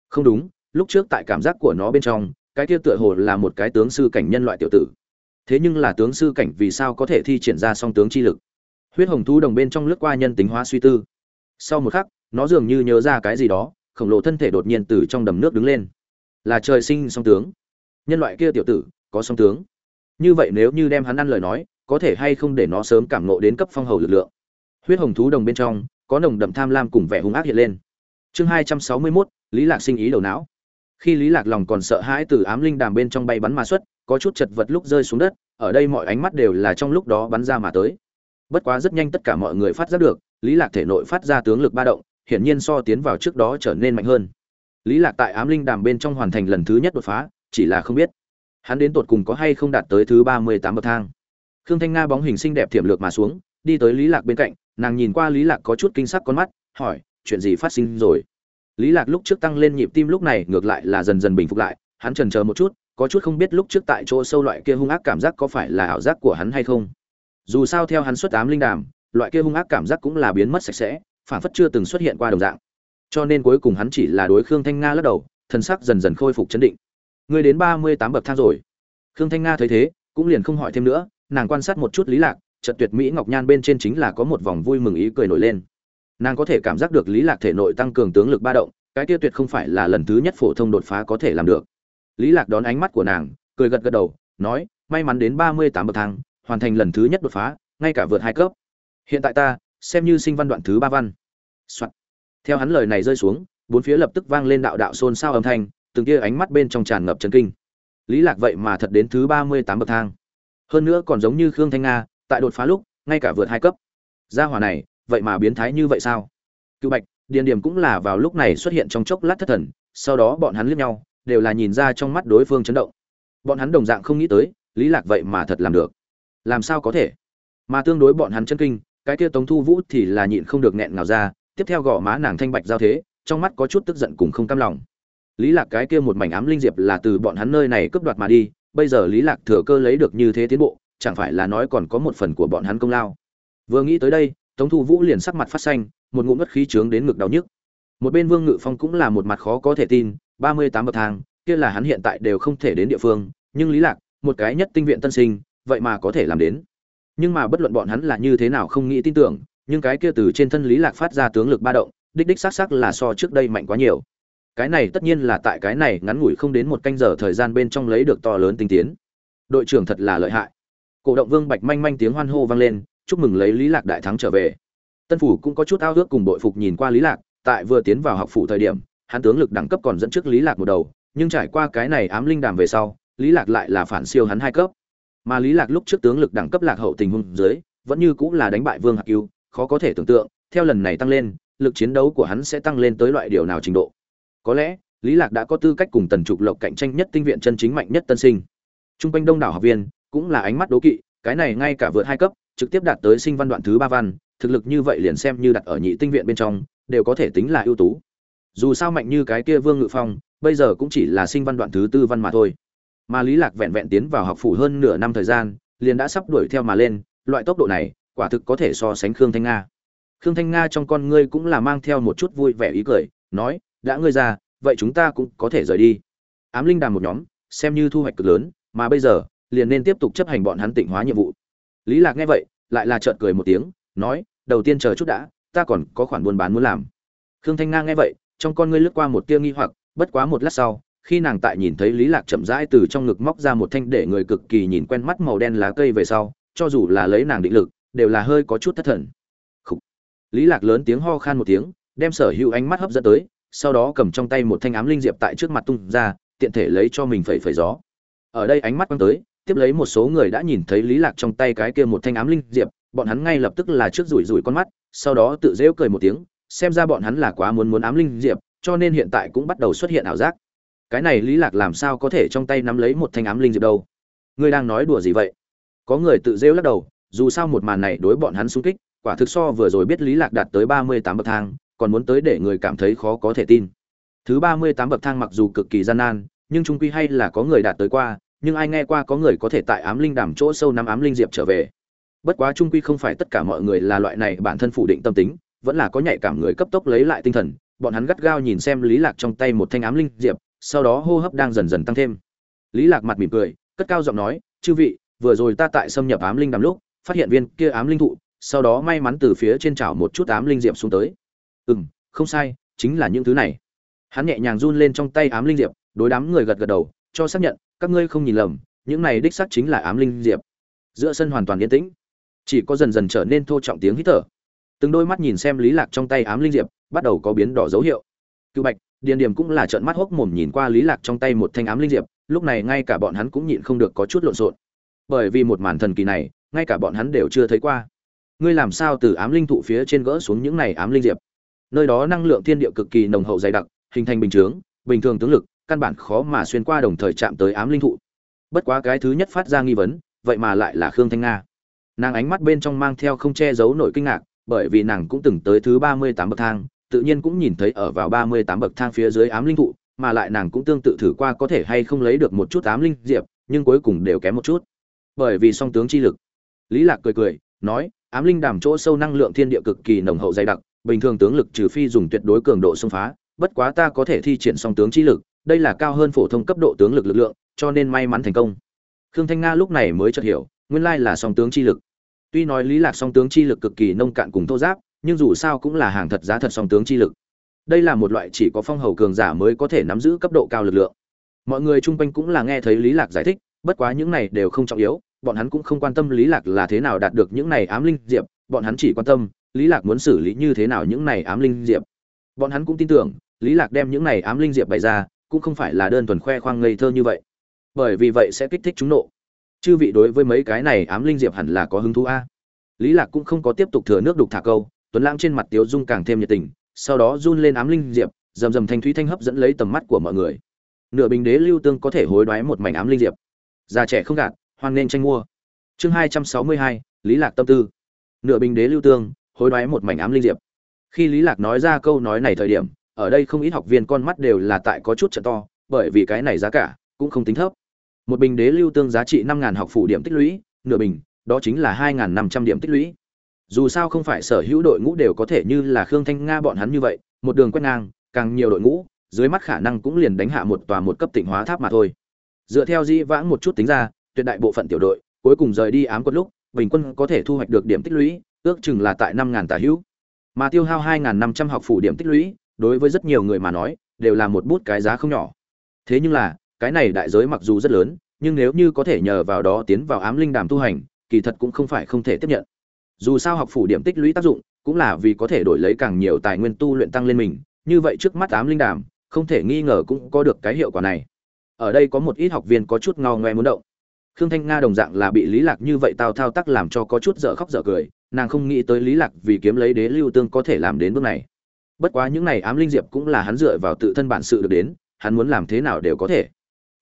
Không đúng, lúc trước tại cảm giác của nó bên trong, cái kia tựa hồ là một cái tướng sư cảnh nhân loại tiểu tử. Thế nhưng là tướng sư cảnh vì sao có thể thi triển ra song tướng chi lực? Huyết hồng thu đồng bên trong lướt qua nhân tính hóa suy tư. Sau một khắc, nó dường như nhớ ra cái gì đó, khổng lồ thân thể đột nhiên từ trong đầm nước đứng lên. Là trời sinh song tướng. Nhân loại kia tiểu tử, có song tướng như vậy nếu như đem hắn ăn lời nói, có thể hay không để nó sớm cảm nộ đến cấp phong hầu lực lượng. Huyết hồng thú đồng bên trong, có nồng đậm tham lam cùng vẻ hung ác hiện lên. Chương hai trăm sáu mươi mốt, lý lạc sinh ý đầu não. Khi lý lạc lòng còn sợ hãi từ ám linh đàm bên trong bay bắn mà xuất, có chút chật vật lúc rơi xuống đất, ở đây mọi ánh mắt đều là trong lúc đó bắn ra mà tới. Bất quá rất nhanh tất cả mọi người phát giác được, lý lạc thể nội phát ra tướng lực ba động, hiển nhiên so tiến vào trước đó trở nên mạnh hơn. Lý lạc tại ám linh đàm bên trong hoàn thành lần thứ nhất đột phá, chỉ là không biết hắn đến tột cùng có hay không đạt tới thứ ba mươi tám bậc thang. Khương thanh nga bóng hình xinh đẹp thiểm lược mà xuống, đi tới lý lạc bên cạnh, nàng nhìn qua lý lạc có chút kinh sắc con mắt, hỏi, chuyện gì phát sinh rồi? Lý lạc lúc trước tăng lên nhịp tim lúc này ngược lại là dần dần bình phục lại, hắn chần chờ một chút, có chút không biết lúc trước tại chỗ sâu loại kia hung ác cảm giác có phải là ảo giác của hắn hay không. Dù sao theo hắn xuất ám linh đàm, loại kia hung ác cảm giác cũng là biến mất sạch sẽ, phản phất chưa từng xuất hiện qua đồng dạng. Cho nên cuối cùng hắn chỉ là đối khương thanh nga lắc đầu thân sắc dần dần khôi phục chấn định. Ngươi đến ba mươi tám bậc thang rồi. Khương thanh nga thấy thế, cũng liền không hỏi thêm nữa, nàng quan sát một chút lý lạc, chợt tuyệt mỹ ngọc nhan bên trên chính là có một vòng vui mừng ý cười nổi lên. Nàng có thể cảm giác được lý lạc thể nội tăng cường tướng lực ba động, cái kia tuyệt không phải là lần thứ nhất phổ thông đột phá có thể làm được. Lý lạc đón ánh mắt của nàng, cười gật gật đầu, nói, may mắn đến ba mươi tám bậc thang, hoàn thành lần thứ nhất đột phá, ngay cả vượt hai cấp. Hiện tại ta, xem như sinh văn đoạn thứ ba văn. Soạn. theo hắn lời này rơi xuống, bốn phía lập tức vang lên đạo đạo xôn xao âm thanh từng kia ánh mắt bên trong tràn ngập chấn kinh. Lý lạc vậy mà thật đến thứ ba mươi tám bậc thang. Hơn nữa còn giống như khương thanh nga, tại đột phá lúc, ngay cả vượt hai cấp. Gia hỏa này, vậy mà biến thái như vậy sao? Cựu bạch, điền điểm cũng là vào lúc này xuất hiện trong chốc lát thất thần, sau đó bọn hắn liếc nhau, đều là nhìn ra trong mắt đối phương chấn động. Bọn hắn đồng dạng không nghĩ tới, lý lạc vậy mà thật làm được. Làm sao có thể? Mà tương đối bọn hắn chân kinh, cái kia tống thu vũ thì là nhịn không được nghẹn ngào ra, tiếp theo gõ má nàng thanh bạch giao thế, trong mắt có chút tức giận cùng không cam lòng lý lạc cái kia một mảnh ám linh diệp là từ bọn hắn nơi này cướp đoạt mà đi, bây giờ lý lạc thừa cơ lấy được như thế tiến bộ, chẳng phải là nói còn có một phần của bọn hắn công lao. Vừa nghĩ tới đây, tống thu vũ liền sắc mặt phát xanh, một ngụm ngất khí trướng đến ngực đau nhức. Một bên vương ngự phong cũng là một mặt khó có thể tin, ba mươi tám bậc thang, kia là hắn hiện tại đều không thể đến địa phương, nhưng lý lạc, một cái nhất tinh viện tân sinh, vậy mà có thể làm đến. Nhưng mà bất luận bọn hắn là như thế nào không nghĩ tin tưởng, nhưng cái kia từ trên thân lý lạc phát ra tướng lực ba động, đích đích xác xác là so trước đây mạnh quá nhiều cái này tất nhiên là tại cái này ngắn ngủi không đến một canh giờ thời gian bên trong lấy được to lớn tinh tiến. Đội trưởng thật là lợi hại. Cổ động vương bạch manh manh tiếng hoan hô vang lên, chúc mừng lấy lý lạc đại thắng trở về. Tân phủ cũng có chút ao ước cùng đội phục nhìn qua lý lạc, tại vừa tiến vào học phủ thời điểm, hắn tướng lực đẳng cấp còn dẫn trước lý lạc một đầu, nhưng trải qua cái này ám linh đàm về sau, lý lạc lại là phản siêu hắn hai cấp. Mà lý lạc lúc trước tướng lực đẳng cấp lạc hậu tình huống dưới, vẫn như cũng là đánh bại vương hạc yêu khó có thể tưởng tượng, theo lần này tăng lên, lực chiến đấu của hắn sẽ tăng lên tới loại điều nào trình độ có lẽ, lý lạc đã có tư cách cùng tần trục lộc cạnh tranh nhất tinh viện chân chính mạnh nhất tân sinh. Trung quanh đông đảo học viên cũng là ánh mắt đố kỵ, cái này ngay cả vượt hai cấp, trực tiếp đạt tới sinh văn đoạn thứ ba văn, thực lực như vậy liền xem như đặt ở nhị tinh viện bên trong, đều có thể tính là ưu tú. Dù sao mạnh như cái kia vương ngự phong, bây giờ cũng chỉ là sinh văn đoạn thứ tư văn mà thôi. Mà lý lạc vẹn vẹn tiến vào học phủ hơn nửa năm thời gian, liền đã sắp đuổi theo mà lên, loại tốc độ này, quả thực có thể so sánh khương thanh nga. Khương thanh nga trong con ngươi cũng là mang theo một chút vui vẻ ý cười, nói đã ngươi ra, vậy chúng ta cũng có thể rời đi. Ám linh đàm một nhóm, xem như thu hoạch cực lớn, mà bây giờ, liền nên tiếp tục chấp hành bọn hắn tịnh hóa nhiệm vụ. Lý lạc nghe vậy, lại là trợn cười một tiếng, nói, đầu tiên chờ chút đã, ta còn có khoản buôn bán muốn làm. Khương thanh nga nghe vậy, trong con ngươi lướt qua một tia nghi hoặc, bất quá một lát sau, khi nàng tại nhìn thấy lý lạc chậm rãi từ trong ngực móc ra một thanh để người cực kỳ nhìn quen mắt màu đen lá cây về sau, cho dù là lấy nàng định lực, đều là hơi có chút thất thần. Khủ. lý lạc lớn tiếng ho khan một tiếng, đem sở hữu ánh mắt hấp dẫn tới sau đó cầm trong tay một thanh ám linh diệp tại trước mặt tung ra, tiện thể lấy cho mình phẩy phẩy gió. Ở đây ánh mắt quăng tới, tiếp lấy một số người đã nhìn thấy lý lạc trong tay cái kia một thanh ám linh diệp, bọn hắn ngay lập tức là trước rủi rủi con mắt, sau đó tự dễu cười một tiếng, xem ra bọn hắn là quá muốn muốn ám linh diệp, cho nên hiện tại cũng bắt đầu xuất hiện ảo giác. Cái này lý lạc làm sao có thể trong tay nắm lấy một thanh ám linh diệp đâu? Ngươi đang nói đùa gì vậy? Có người tự rêu lắc đầu, dù sao một màn này đối bọn hắn xung kích, quả thực so vừa rồi biết lý lạc đạt tới ba mươi tám bậc thang còn muốn tới để người cảm thấy khó có thể tin. Thứ ba mươi tám bậc thang mặc dù cực kỳ gian nan, nhưng trung quy hay là có người đạt tới qua, nhưng ai nghe qua có người có thể tại ám linh đàm chỗ sâu nắm ám linh diệp trở về. Bất quá trung quy không phải tất cả mọi người là loại này bản thân phủ định tâm tính, vẫn là có nhạy cảm người cấp tốc lấy lại tinh thần, bọn hắn gắt gao nhìn xem lý lạc trong tay một thanh ám linh diệp, sau đó hô hấp đang dần dần tăng thêm. Lý lạc mặt mỉm cười, cất cao giọng nói, chư vị, vừa rồi ta tại xâm nhập ám linh đàm lúc, phát hiện viên kia ám linh thụ, sau đó may mắn từ phía trên chảo một chút ám linh diệp xuống tới ừm, không sai, chính là những thứ này. Hắn nhẹ nhàng run lên trong tay ám linh diệp, đối đám người gật gật đầu, cho xác nhận, các ngươi không nhìn lầm, những này đích xác chính là ám linh diệp. Giữa sân hoàn toàn yên tĩnh. Chỉ có dần dần trở nên thô trọng tiếng hít thở. Từng đôi mắt nhìn xem lý lạc trong tay ám linh diệp, bắt đầu có biến đỏ dấu hiệu. Cựu bạch, điền điểm cũng là trợn mắt hốc mồm nhìn qua lý lạc trong tay một thanh ám linh diệp, lúc này ngay cả bọn hắn cũng nhịn không được có chút lộn xộn. Bởi vì một màn thần kỳ này, ngay cả bọn hắn đều chưa thấy qua. Ngươi làm sao từ ám linh thụ phía trên gỡ xuống những này ám linh diệp? Nơi đó năng lượng thiên địa cực kỳ nồng hậu dày đặc, hình thành bình chướng, bình thường tướng lực, căn bản khó mà xuyên qua đồng thời chạm tới ám linh thụ. Bất quá cái thứ nhất phát ra nghi vấn, vậy mà lại là khương thanh nga. Nàng ánh mắt bên trong mang theo không che giấu nổi kinh ngạc, bởi vì nàng cũng từng tới thứ ba mươi tám bậc thang, tự nhiên cũng nhìn thấy ở vào ba mươi tám bậc thang phía dưới ám linh thụ, mà lại nàng cũng tương tự thử qua có thể hay không lấy được một chút ám linh diệp, nhưng cuối cùng đều kém một chút. Bởi vì song tướng chi lực. Lý lạc cười cười, nói, ám linh đàm chỗ sâu năng lượng thiên địa cực kỳ nồng hậu dày đặc bình thường tướng lực trừ phi dùng tuyệt đối cường độ xông phá, bất quá ta có thể thi triển song tướng chi lực, đây là cao hơn phổ thông cấp độ tướng lực lực lượng, cho nên may mắn thành công. Khương thanh nga lúc này mới chợt hiểu, nguyên lai là song tướng chi lực. Tuy nói lý lạc song tướng chi lực cực kỳ nông cạn cùng thô giáp, nhưng dù sao cũng là hàng thật giá thật song tướng chi lực. Đây là một loại chỉ có phong hầu cường giả mới có thể nắm giữ cấp độ cao lực lượng. Mọi người chung quanh cũng là nghe thấy lý lạc giải thích, bất quá những này đều không trọng yếu, bọn hắn cũng không quan tâm lý lạc là thế nào đạt được những này ám linh diệp, bọn hắn chỉ quan tâm lý lạc muốn xử lý như thế nào những này ám linh diệp? Bọn hắn cũng tin tưởng, lý lạc đem những này ám linh diệp bày ra, cũng không phải là đơn thuần khoe khoang ngây thơ như vậy. Bởi vì vậy sẽ kích thích chúng nộ. Chư vị đối với mấy cái này ám linh diệp hẳn là có hứng thú a. Lý lạc cũng không có tiếp tục thừa nước đục thả câu, tuấn lãng trên mặt tiếu dung càng thêm nhiệt tình, sau đó run lên ám linh diệp, rầm rầm thanh thúy thanh hấp dẫn lấy tầm mắt của mọi người. Nửa bình đế lưu tương có thể hối đoái một mảnh ám linh diệp. Già trẻ không gạt, hoan nên tranh mua. Chương hai trăm sáu mươi hai, lý lạc tâm tư. Nửa bình đế lưu tương hối đoái một mảnh ám linh diệp. Khi lý lạc nói ra câu nói này thời điểm, ở đây không ít học viên con mắt đều là tại có chút trận to, bởi vì cái này giá cả cũng không tính thấp. Một bình đế lưu tương giá trị năm ngàn học phủ điểm tích lũy, nửa bình, đó chính là hai ngàn năm trăm điểm tích lũy. Dù sao không phải sở hữu đội ngũ đều có thể như là khương thanh nga bọn hắn như vậy, một đường quét ngang, càng nhiều đội ngũ, dưới mắt khả năng cũng liền đánh hạ một tòa một cấp tỉnh hóa tháp mà thôi. Dựa theo di vãng một chút tính ra, tuyệt đại bộ phận tiểu đội, cuối cùng rời đi ám quân lúc, bình quân có thể thu hoạch được điểm tích lũy ước chừng là tại năm ngàn tả hữu. Mà tiêu hao hai ngàn năm trăm học phủ điểm tích lũy, đối với rất nhiều người mà nói, đều là một bút cái giá không nhỏ. Thế nhưng là, cái này đại giới mặc dù rất lớn, nhưng nếu như có thể nhờ vào đó tiến vào ám linh đàm tu hành, kỳ thật cũng không phải không thể tiếp nhận. Dù sao học phủ điểm tích lũy tác dụng, cũng là vì có thể đổi lấy càng nhiều tài nguyên tu luyện tăng lên mình, như vậy trước mắt ám linh đàm, không thể nghi ngờ cũng có được cái hiệu quả này. Ở đây có một ít học viên có chút ngao ngoe muốn động. Khương thanh nga đồng dạng là bị lý lạc như vậy tao thao tác làm cho có chút dở khóc dở cười nàng không nghĩ tới lý lạc vì kiếm lấy đế lưu tương có thể làm đến bước này. Bất quá những này ám linh diệp cũng là hắn dựa vào tự thân bản sự được đến, hắn muốn làm thế nào đều có thể.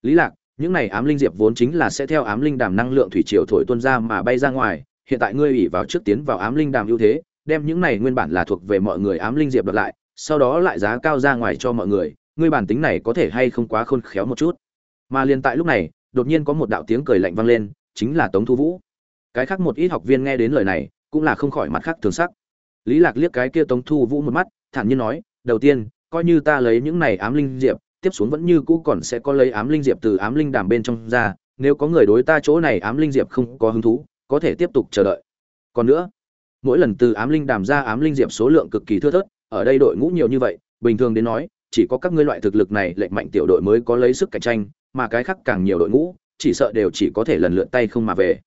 Lý lạc, những này ám linh diệp vốn chính là sẽ theo ám linh đàm năng lượng thủy triều thổi tuôn ra mà bay ra ngoài, hiện tại ngươi ủy vào trước tiến vào ám linh đàm ưu thế, đem những này nguyên bản là thuộc về mọi người ám linh diệp đoạt lại, sau đó lại giá cao ra ngoài cho mọi người, ngươi bản tính này có thể hay không quá khôn khéo một chút. Mà liền tại lúc này, đột nhiên có một đạo tiếng cười lạnh vang lên, chính là tống thu vũ. Cái khác một ít học viên nghe đến lời này cũng là không khỏi mặt khác thường sắc. Lý lạc liếc cái kia tống thu vũ một mắt, thản nhiên nói, đầu tiên, coi như ta lấy những này ám linh diệp, tiếp xuống vẫn như cũ còn sẽ có lấy ám linh diệp từ ám linh đàm bên trong ra, nếu có người đối ta chỗ này ám linh diệp không có hứng thú, có thể tiếp tục chờ đợi. Còn nữa, mỗi lần từ ám linh đàm ra ám linh diệp số lượng cực kỳ thưa thớt, ở đây đội ngũ nhiều như vậy, bình thường đến nói, chỉ có các ngươi loại thực lực này lệnh mạnh tiểu đội mới có lấy sức cạnh tranh, mà cái khác càng nhiều đội ngũ, chỉ sợ đều chỉ có thể lần lượt tay không mà về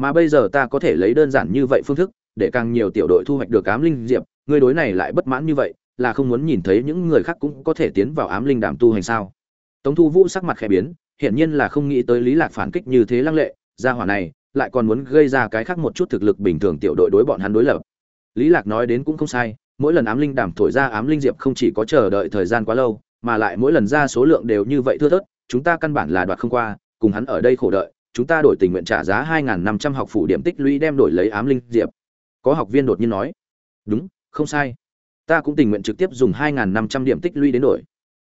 mà bây giờ ta có thể lấy đơn giản như vậy phương thức, để càng nhiều tiểu đội thu hoạch được ám linh diệp, ngươi đối này lại bất mãn như vậy, là không muốn nhìn thấy những người khác cũng có thể tiến vào ám linh đàm tu hành sao? Tống thu vũ sắc mặt khẽ biến, hiển nhiên là không nghĩ tới lý lạc phản kích như thế lăng lệ, gia hỏa này lại còn muốn gây ra cái khác một chút thực lực bình thường tiểu đội đối bọn hắn đối lập. Lý lạc nói đến cũng không sai, mỗi lần ám linh đàm thổi ra ám linh diệp không chỉ có chờ đợi thời gian quá lâu, mà lại mỗi lần ra số lượng đều như vậy thưa thớt, chúng ta căn bản là đoạt không qua, cùng hắn ở đây khổ đợi chúng ta đổi tình nguyện trả giá hai năm trăm học phủ điểm tích lũy đem đổi lấy ám linh diệp. Có học viên đột nhiên nói, đúng, không sai. Ta cũng tình nguyện trực tiếp dùng hai năm trăm điểm tích lũy đến đổi.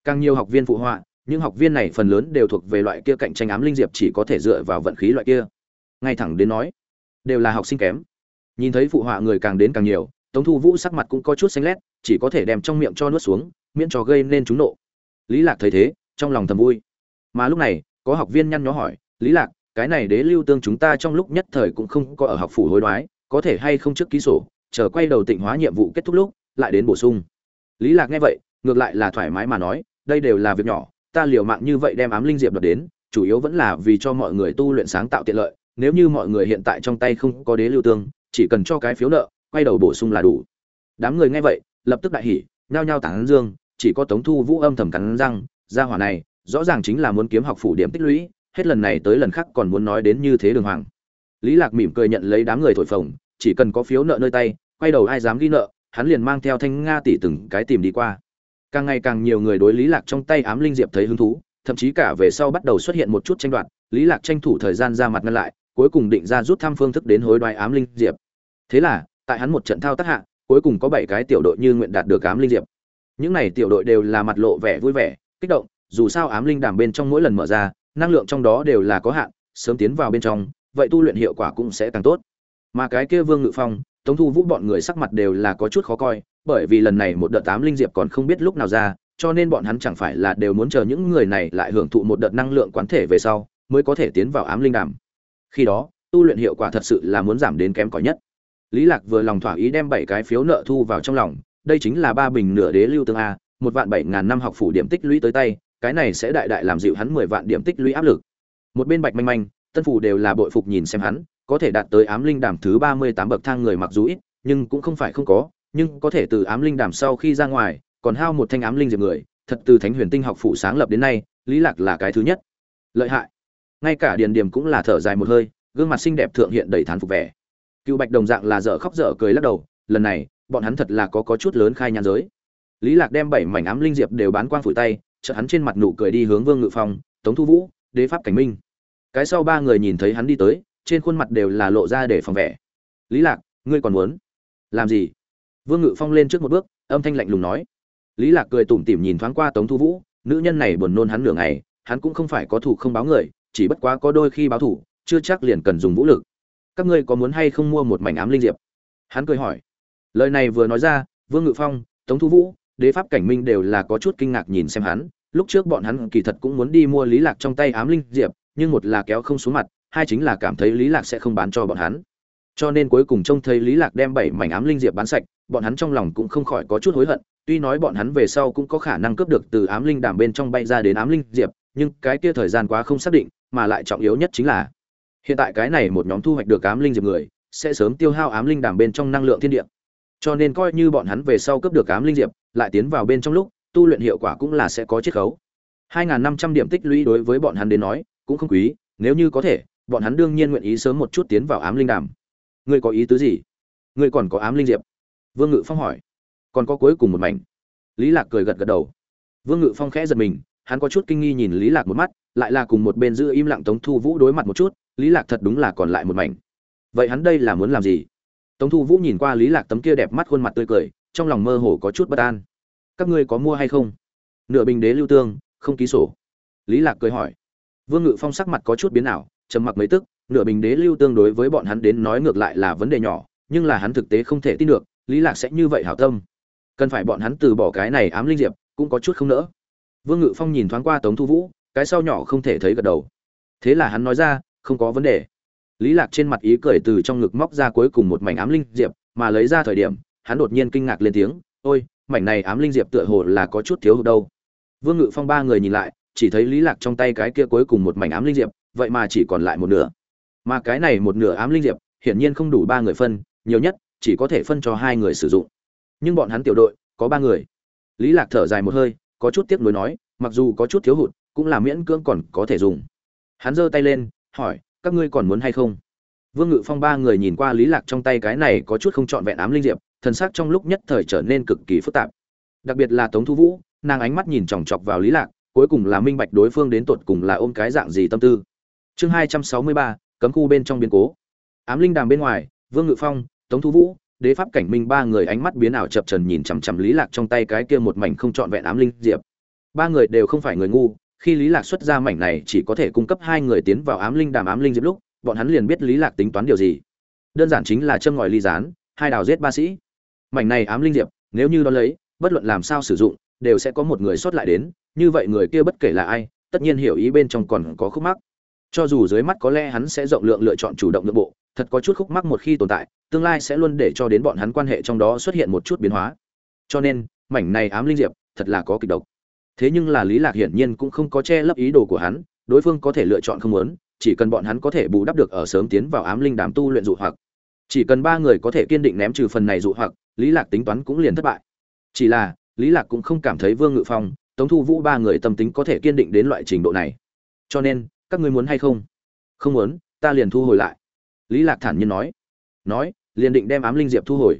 Càng nhiều học viên phụ họa, những học viên này phần lớn đều thuộc về loại kia cạnh tranh ám linh diệp chỉ có thể dựa vào vận khí loại kia. Ngay thẳng đến nói, đều là học sinh kém. Nhìn thấy phụ họa người càng đến càng nhiều, tống thu vũ sắc mặt cũng có chút xanh lét, chỉ có thể đem trong miệng cho nuốt xuống, miễn cho gây nên chúng nộ. Lý lạc thấy thế, trong lòng thầm vui. Mà lúc này, có học viên nhăn nhó hỏi, lý lạc cái này đế lưu tương chúng ta trong lúc nhất thời cũng không có ở học phủ hối đoái, có thể hay không trước ký sổ, chờ quay đầu tịnh hóa nhiệm vụ kết thúc lúc, lại đến bổ sung. Lý lạc nghe vậy, ngược lại là thoải mái mà nói, đây đều là việc nhỏ, ta liều mạng như vậy đem ám linh diệp đoạt đến, chủ yếu vẫn là vì cho mọi người tu luyện sáng tạo tiện lợi, nếu như mọi người hiện tại trong tay không có đế lưu tương, chỉ cần cho cái phiếu nợ, quay đầu bổ sung là đủ. Đám người nghe vậy, lập tức đại hỉ, nhao nhao tảng dương, chỉ có tống thu vũ âm thầm cắn răng gia hỏa này, rõ ràng chính là muốn kiếm học phủ điểm tích lũy hết lần này tới lần khác còn muốn nói đến như thế đường hoàng. Lý lạc mỉm cười nhận lấy đám người thổi phồng, chỉ cần có phiếu nợ nơi tay, quay đầu ai dám ghi nợ, hắn liền mang theo thanh nga tỷ từng cái tìm đi qua. Càng ngày càng nhiều người đối lý lạc trong tay ám linh diệp thấy hứng thú, thậm chí cả về sau bắt đầu xuất hiện một chút tranh đoạt, lý lạc tranh thủ thời gian ra mặt ngăn lại, cuối cùng định ra rút thăm phương thức đến hối đoái ám linh diệp. Thế là, tại hắn một trận thao tác hạ, cuối cùng có bảy cái tiểu đội như nguyện đạt được ám linh diệp. Những này tiểu đội đều là mặt lộ vẻ vui vẻ, kích động, dù sao ám linh đàm bên trong mỗi lần mở ra năng lượng trong đó đều là có hạn, sớm tiến vào bên trong, vậy tu luyện hiệu quả cũng sẽ càng tốt. Mà cái kia vương ngự phong, tống thu vũ bọn người sắc mặt đều là có chút khó coi, bởi vì lần này một đợt tám linh diệp còn không biết lúc nào ra, cho nên bọn hắn chẳng phải là đều muốn chờ những người này lại hưởng thụ một đợt năng lượng quán thể về sau, mới có thể tiến vào ám linh đàm. Khi đó, tu luyện hiệu quả thật sự là muốn giảm đến kém cỏi nhất. Lý lạc vừa lòng thỏa ý đem bảy cái phiếu nợ thu vào trong lòng, đây chính là ba bình nửa đế lưu tương a, một vạn bảy ngàn năm học phủ điểm tích lũy tới tay cái này sẽ đại đại làm dịu hắn mười vạn điểm tích lũy áp lực. Một bên bạch manh manh, tân phủ đều là bội phục nhìn xem hắn, có thể đạt tới ám linh đàm thứ ba mươi tám bậc thang người mặc dù ít, nhưng cũng không phải không có, nhưng có thể từ ám linh đàm sau khi ra ngoài, còn hao một thanh ám linh diệp người, thật từ thánh huyền tinh học phủ sáng lập đến nay, lý lạc là cái thứ nhất. Lợi hại. Ngay cả điền điểm cũng là thở dài một hơi, gương mặt xinh đẹp thượng hiện đầy thán phục vẻ. Cựu bạch đồng dạng là dở khóc dở cười lắc đầu, lần này, bọn hắn thật là có có chút lớn khai nhan giới. Lý lạc đem bảy mảnh ám linh diệp đều bán quang phủ tay chợt hắn trên mặt nụ cười đi hướng vương ngự phong, tống thu vũ, đế pháp cảnh minh. Cái sau ba người nhìn thấy hắn đi tới, trên khuôn mặt đều là lộ ra để phòng vẻ. Lý lạc, ngươi còn muốn làm gì? Vương ngự phong lên trước một bước, âm thanh lạnh lùng nói. Lý lạc cười tủm tỉm nhìn thoáng qua tống thu vũ, nữ nhân này buồn nôn hắn nửa ngày, hắn cũng không phải có thủ không báo người, chỉ bất quá có đôi khi báo thủ, chưa chắc liền cần dùng vũ lực. Các ngươi có muốn hay không mua một mảnh ám linh diệp? Hắn cười hỏi. Lời này vừa nói ra, vương ngự phong, tống thu vũ đế pháp cảnh minh đều là có chút kinh ngạc nhìn xem hắn, lúc trước bọn hắn kỳ thật cũng muốn đi mua lý lạc trong tay ám linh diệp, nhưng một là kéo không xuống mặt, hai chính là cảm thấy lý lạc sẽ không bán cho bọn hắn. Cho nên cuối cùng trông thấy lý lạc đem bảy mảnh ám linh diệp bán sạch, bọn hắn trong lòng cũng không khỏi có chút hối hận, tuy nói bọn hắn về sau cũng có khả năng cướp được từ ám linh đàm bên trong bay ra đến ám linh diệp, nhưng cái kia thời gian quá không xác định, mà lại trọng yếu nhất chính là, hiện tại cái này một nhóm thu hoạch được ám linh diệp người, sẽ sớm tiêu hao ám linh đàm bên trong năng lượng thiên địa cho nên coi như bọn hắn về sau cướp được ám linh diệp, lại tiến vào bên trong lúc, tu luyện hiệu quả cũng là sẽ có chiết khấu. 2.500 điểm tích lũy đối với bọn hắn đến nói, cũng không quý, nếu như có thể, bọn hắn đương nhiên nguyện ý sớm một chút tiến vào ám linh đàm. Ngươi có ý tứ gì? Ngươi còn có ám linh diệp? Vương ngự phong hỏi. Còn có cuối cùng một mảnh. Lý lạc cười gật gật đầu. Vương ngự phong khẽ giật mình, hắn có chút kinh nghi nhìn lý lạc một mắt, lại là cùng một bên giữ im lặng tống thu vũ đối mặt một chút, lý lạc thật đúng là còn lại một mảnh. Vậy hắn đây là muốn làm gì? Tống thu vũ nhìn qua lý lạc tấm kia đẹp mắt khuôn mặt tươi cười, trong lòng mơ hồ có chút bất an. Các ngươi có mua hay không? Nửa bình đế lưu tương, không ký sổ. Lý lạc cười hỏi. Vương ngự phong sắc mặt có chút biến ảo, trầm mặc mấy tức, nửa bình đế lưu tương đối với bọn hắn đến nói ngược lại là vấn đề nhỏ, nhưng là hắn thực tế không thể tin được, lý lạc sẽ như vậy hảo tâm. Cần phải bọn hắn từ bỏ cái này ám linh diệp, cũng có chút không nỡ. Vương ngự phong nhìn thoáng qua tống thu vũ, cái sau nhỏ không thể thấy gật đầu. Thế là hắn nói ra, không có vấn đề lý lạc trên mặt ý cười từ trong ngực móc ra cuối cùng một mảnh ám linh diệp, mà lấy ra thời điểm, hắn đột nhiên kinh ngạc lên tiếng, ôi, mảnh này ám linh diệp tựa hồ là có chút thiếu hụt đâu. Vương ngự phong ba người nhìn lại, chỉ thấy lý lạc trong tay cái kia cuối cùng một mảnh ám linh diệp, vậy mà chỉ còn lại một nửa. Mà cái này một nửa ám linh diệp, hiển nhiên không đủ ba người phân, nhiều nhất, chỉ có thể phân cho hai người sử dụng. Nhưng bọn hắn tiểu đội, có ba người. Lý lạc thở dài một hơi, có chút tiếc nuối nói, mặc dù có chút thiếu hụt, cũng là miễn cưỡng còn có thể dùng. Hắn giơ tay lên, hỏi các ngươi còn muốn hay không? Vương ngự phong ba người nhìn qua lý lạc trong tay cái này có chút không trọn vẹn ám linh diệp, thần sắc trong lúc nhất thời trở nên cực kỳ phức tạp. Đặc biệt là tống thu vũ, nàng ánh mắt nhìn chòng chọc vào lý lạc, cuối cùng là minh bạch đối phương đến tột cùng là ôm cái dạng gì tâm tư. Chương hai trăm sáu mươi ba, cấm khu bên trong biến cố. Ám linh đàm bên ngoài, vương ngự phong, tống thu vũ, đế pháp cảnh minh ba người ánh mắt biến ảo chập trần nhìn chằm chằm lý lạc trong tay cái kia một mảnh không trọn vẹn ám linh diệp. Ba người đều không phải người ngu khi lý lạc xuất ra mảnh này chỉ có thể cung cấp hai người tiến vào ám linh đàm ám linh diệp lúc, bọn hắn liền biết lý lạc tính toán điều gì. Đơn giản chính là châm ngòi ly gián, hai đào giết ba sĩ. Mảnh này ám linh diệp, nếu như đo lấy, bất luận làm sao sử dụng, đều sẽ có một người xuất lại đến, như vậy người kia bất kể là ai, tất nhiên hiểu ý bên trong còn có khúc mắc. Cho dù dưới mắt có lẽ hắn sẽ rộng lượng lựa chọn chủ động nội bộ, thật có chút khúc mắc một khi tồn tại, tương lai sẽ luôn để cho đến bọn hắn quan hệ trong đó xuất hiện một chút biến hóa. Cho nên, mảnh này ám linh diệp thật là có kịch độc thế nhưng là lý lạc hiển nhiên cũng không có che lấp ý đồ của hắn, đối phương có thể lựa chọn không muốn, chỉ cần bọn hắn có thể bù đắp được ở sớm tiến vào ám linh đàm tu luyện dụ hoặc. Chỉ cần ba người có thể kiên định ném trừ phần này dụ hoặc, lý lạc tính toán cũng liền thất bại. Chỉ là, lý lạc cũng không cảm thấy vương ngự phong, tống thu vũ ba người tâm tính có thể kiên định đến loại trình độ này. Cho nên, các ngươi muốn hay không? Không muốn, ta liền thu hồi lại. Lý lạc thản nhiên nói. Nói, liền định đem ám linh diệp thu hồi.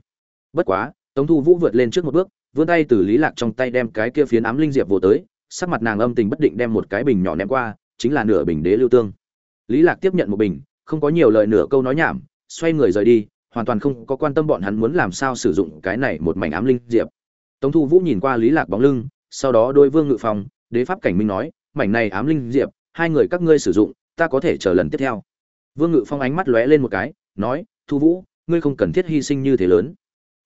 Bất quá, tống thu vũ vượt lên trước một bước vươn tay từ lý lạc trong tay đem cái kia phiến ám linh diệp vô tới, sắc mặt nàng âm tình bất định đem một cái bình nhỏ ném qua, chính là nửa bình đế lưu tương. Lý lạc tiếp nhận một bình, không có nhiều lời nửa câu nói nhảm, xoay người rời đi, hoàn toàn không có quan tâm bọn hắn muốn làm sao sử dụng cái này một mảnh ám linh diệp. Tống thu vũ nhìn qua lý lạc bóng lưng, sau đó đôi vương ngự phòng đế pháp cảnh minh nói, mảnh này ám linh diệp, hai người các ngươi sử dụng, ta có thể chờ lần tiếp theo. Vương ngự phong ánh mắt lóe lên một cái, nói, thu vũ, ngươi không cần thiết hy sinh như thế lớn.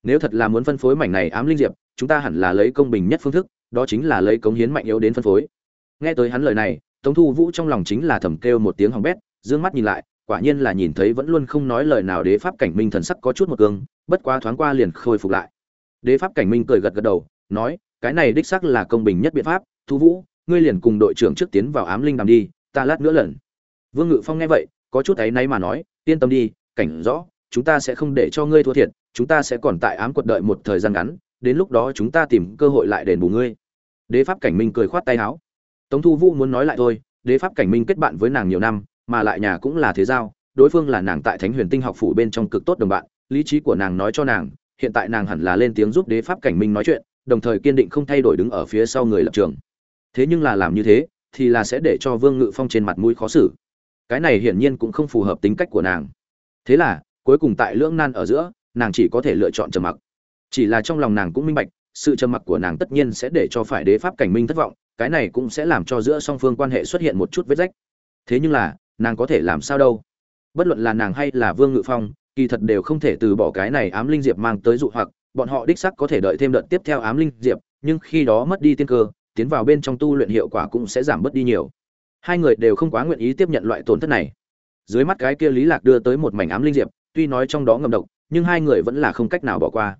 Nếu thật là muốn phân phối mảnh này ám linh diệp chúng ta hẳn là lấy công bình nhất phương thức, đó chính là lấy cống hiến mạnh yếu đến phân phối. Nghe tới hắn lời này, tống thu vũ trong lòng chính là thầm kêu một tiếng hỏng bét, dương mắt nhìn lại, quả nhiên là nhìn thấy vẫn luôn không nói lời nào đế pháp cảnh minh thần sắc có chút một cương, bất quá thoáng qua liền khôi phục lại. Đế pháp cảnh minh cười gật gật đầu, nói, cái này đích xác là công bình nhất biện pháp, thu vũ, ngươi liền cùng đội trưởng trước tiến vào ám linh đàm đi, ta lát nữa lần. Vương ngự phong nghe vậy, có chút ấy nay mà nói, yên tâm đi, cảnh rõ, chúng ta sẽ không để cho ngươi thua thiệt, chúng ta sẽ còn tại ám quật đợi một thời gian ngắn đến lúc đó chúng ta tìm cơ hội lại đền bù ngươi. Đế pháp cảnh minh cười khoát tay áo. Tống thu vũ muốn nói lại thôi, đế pháp cảnh minh kết bạn với nàng nhiều năm, mà lại nhà cũng là thế giao, đối phương là nàng tại thánh huyền tinh học phủ bên trong cực tốt đồng bạn, lý trí của nàng nói cho nàng, hiện tại nàng hẳn là lên tiếng giúp đế pháp cảnh minh nói chuyện, đồng thời kiên định không thay đổi đứng ở phía sau người lập trường. Thế nhưng là làm như thế, thì là sẽ để cho vương ngự phong trên mặt mũi khó xử. Cái này hiển nhiên cũng không phù hợp tính cách của nàng. Thế là, cuối cùng tại lưỡng nan ở giữa, nàng chỉ có thể lựa chọn trầm mặc chỉ là trong lòng nàng cũng minh bạch, sự trầm mặc của nàng tất nhiên sẽ để cho phải đế pháp cảnh minh thất vọng, cái này cũng sẽ làm cho giữa song phương quan hệ xuất hiện một chút vết rách. Thế nhưng là, nàng có thể làm sao đâu? Bất luận là nàng hay là vương ngự phong, kỳ thật đều không thể từ bỏ cái này ám linh diệp mang tới dụ hoặc, bọn họ đích sắc có thể đợi thêm đợt tiếp theo ám linh diệp, nhưng khi đó mất đi tiên cơ, tiến vào bên trong tu luyện hiệu quả cũng sẽ giảm bớt đi nhiều. Hai người đều không quá nguyện ý tiếp nhận loại tổn thất này. Dưới mắt cái kia lý lạc đưa tới một mảnh ám linh diệp, tuy nói trong đó ngầm độc, nhưng hai người vẫn là không cách nào bỏ qua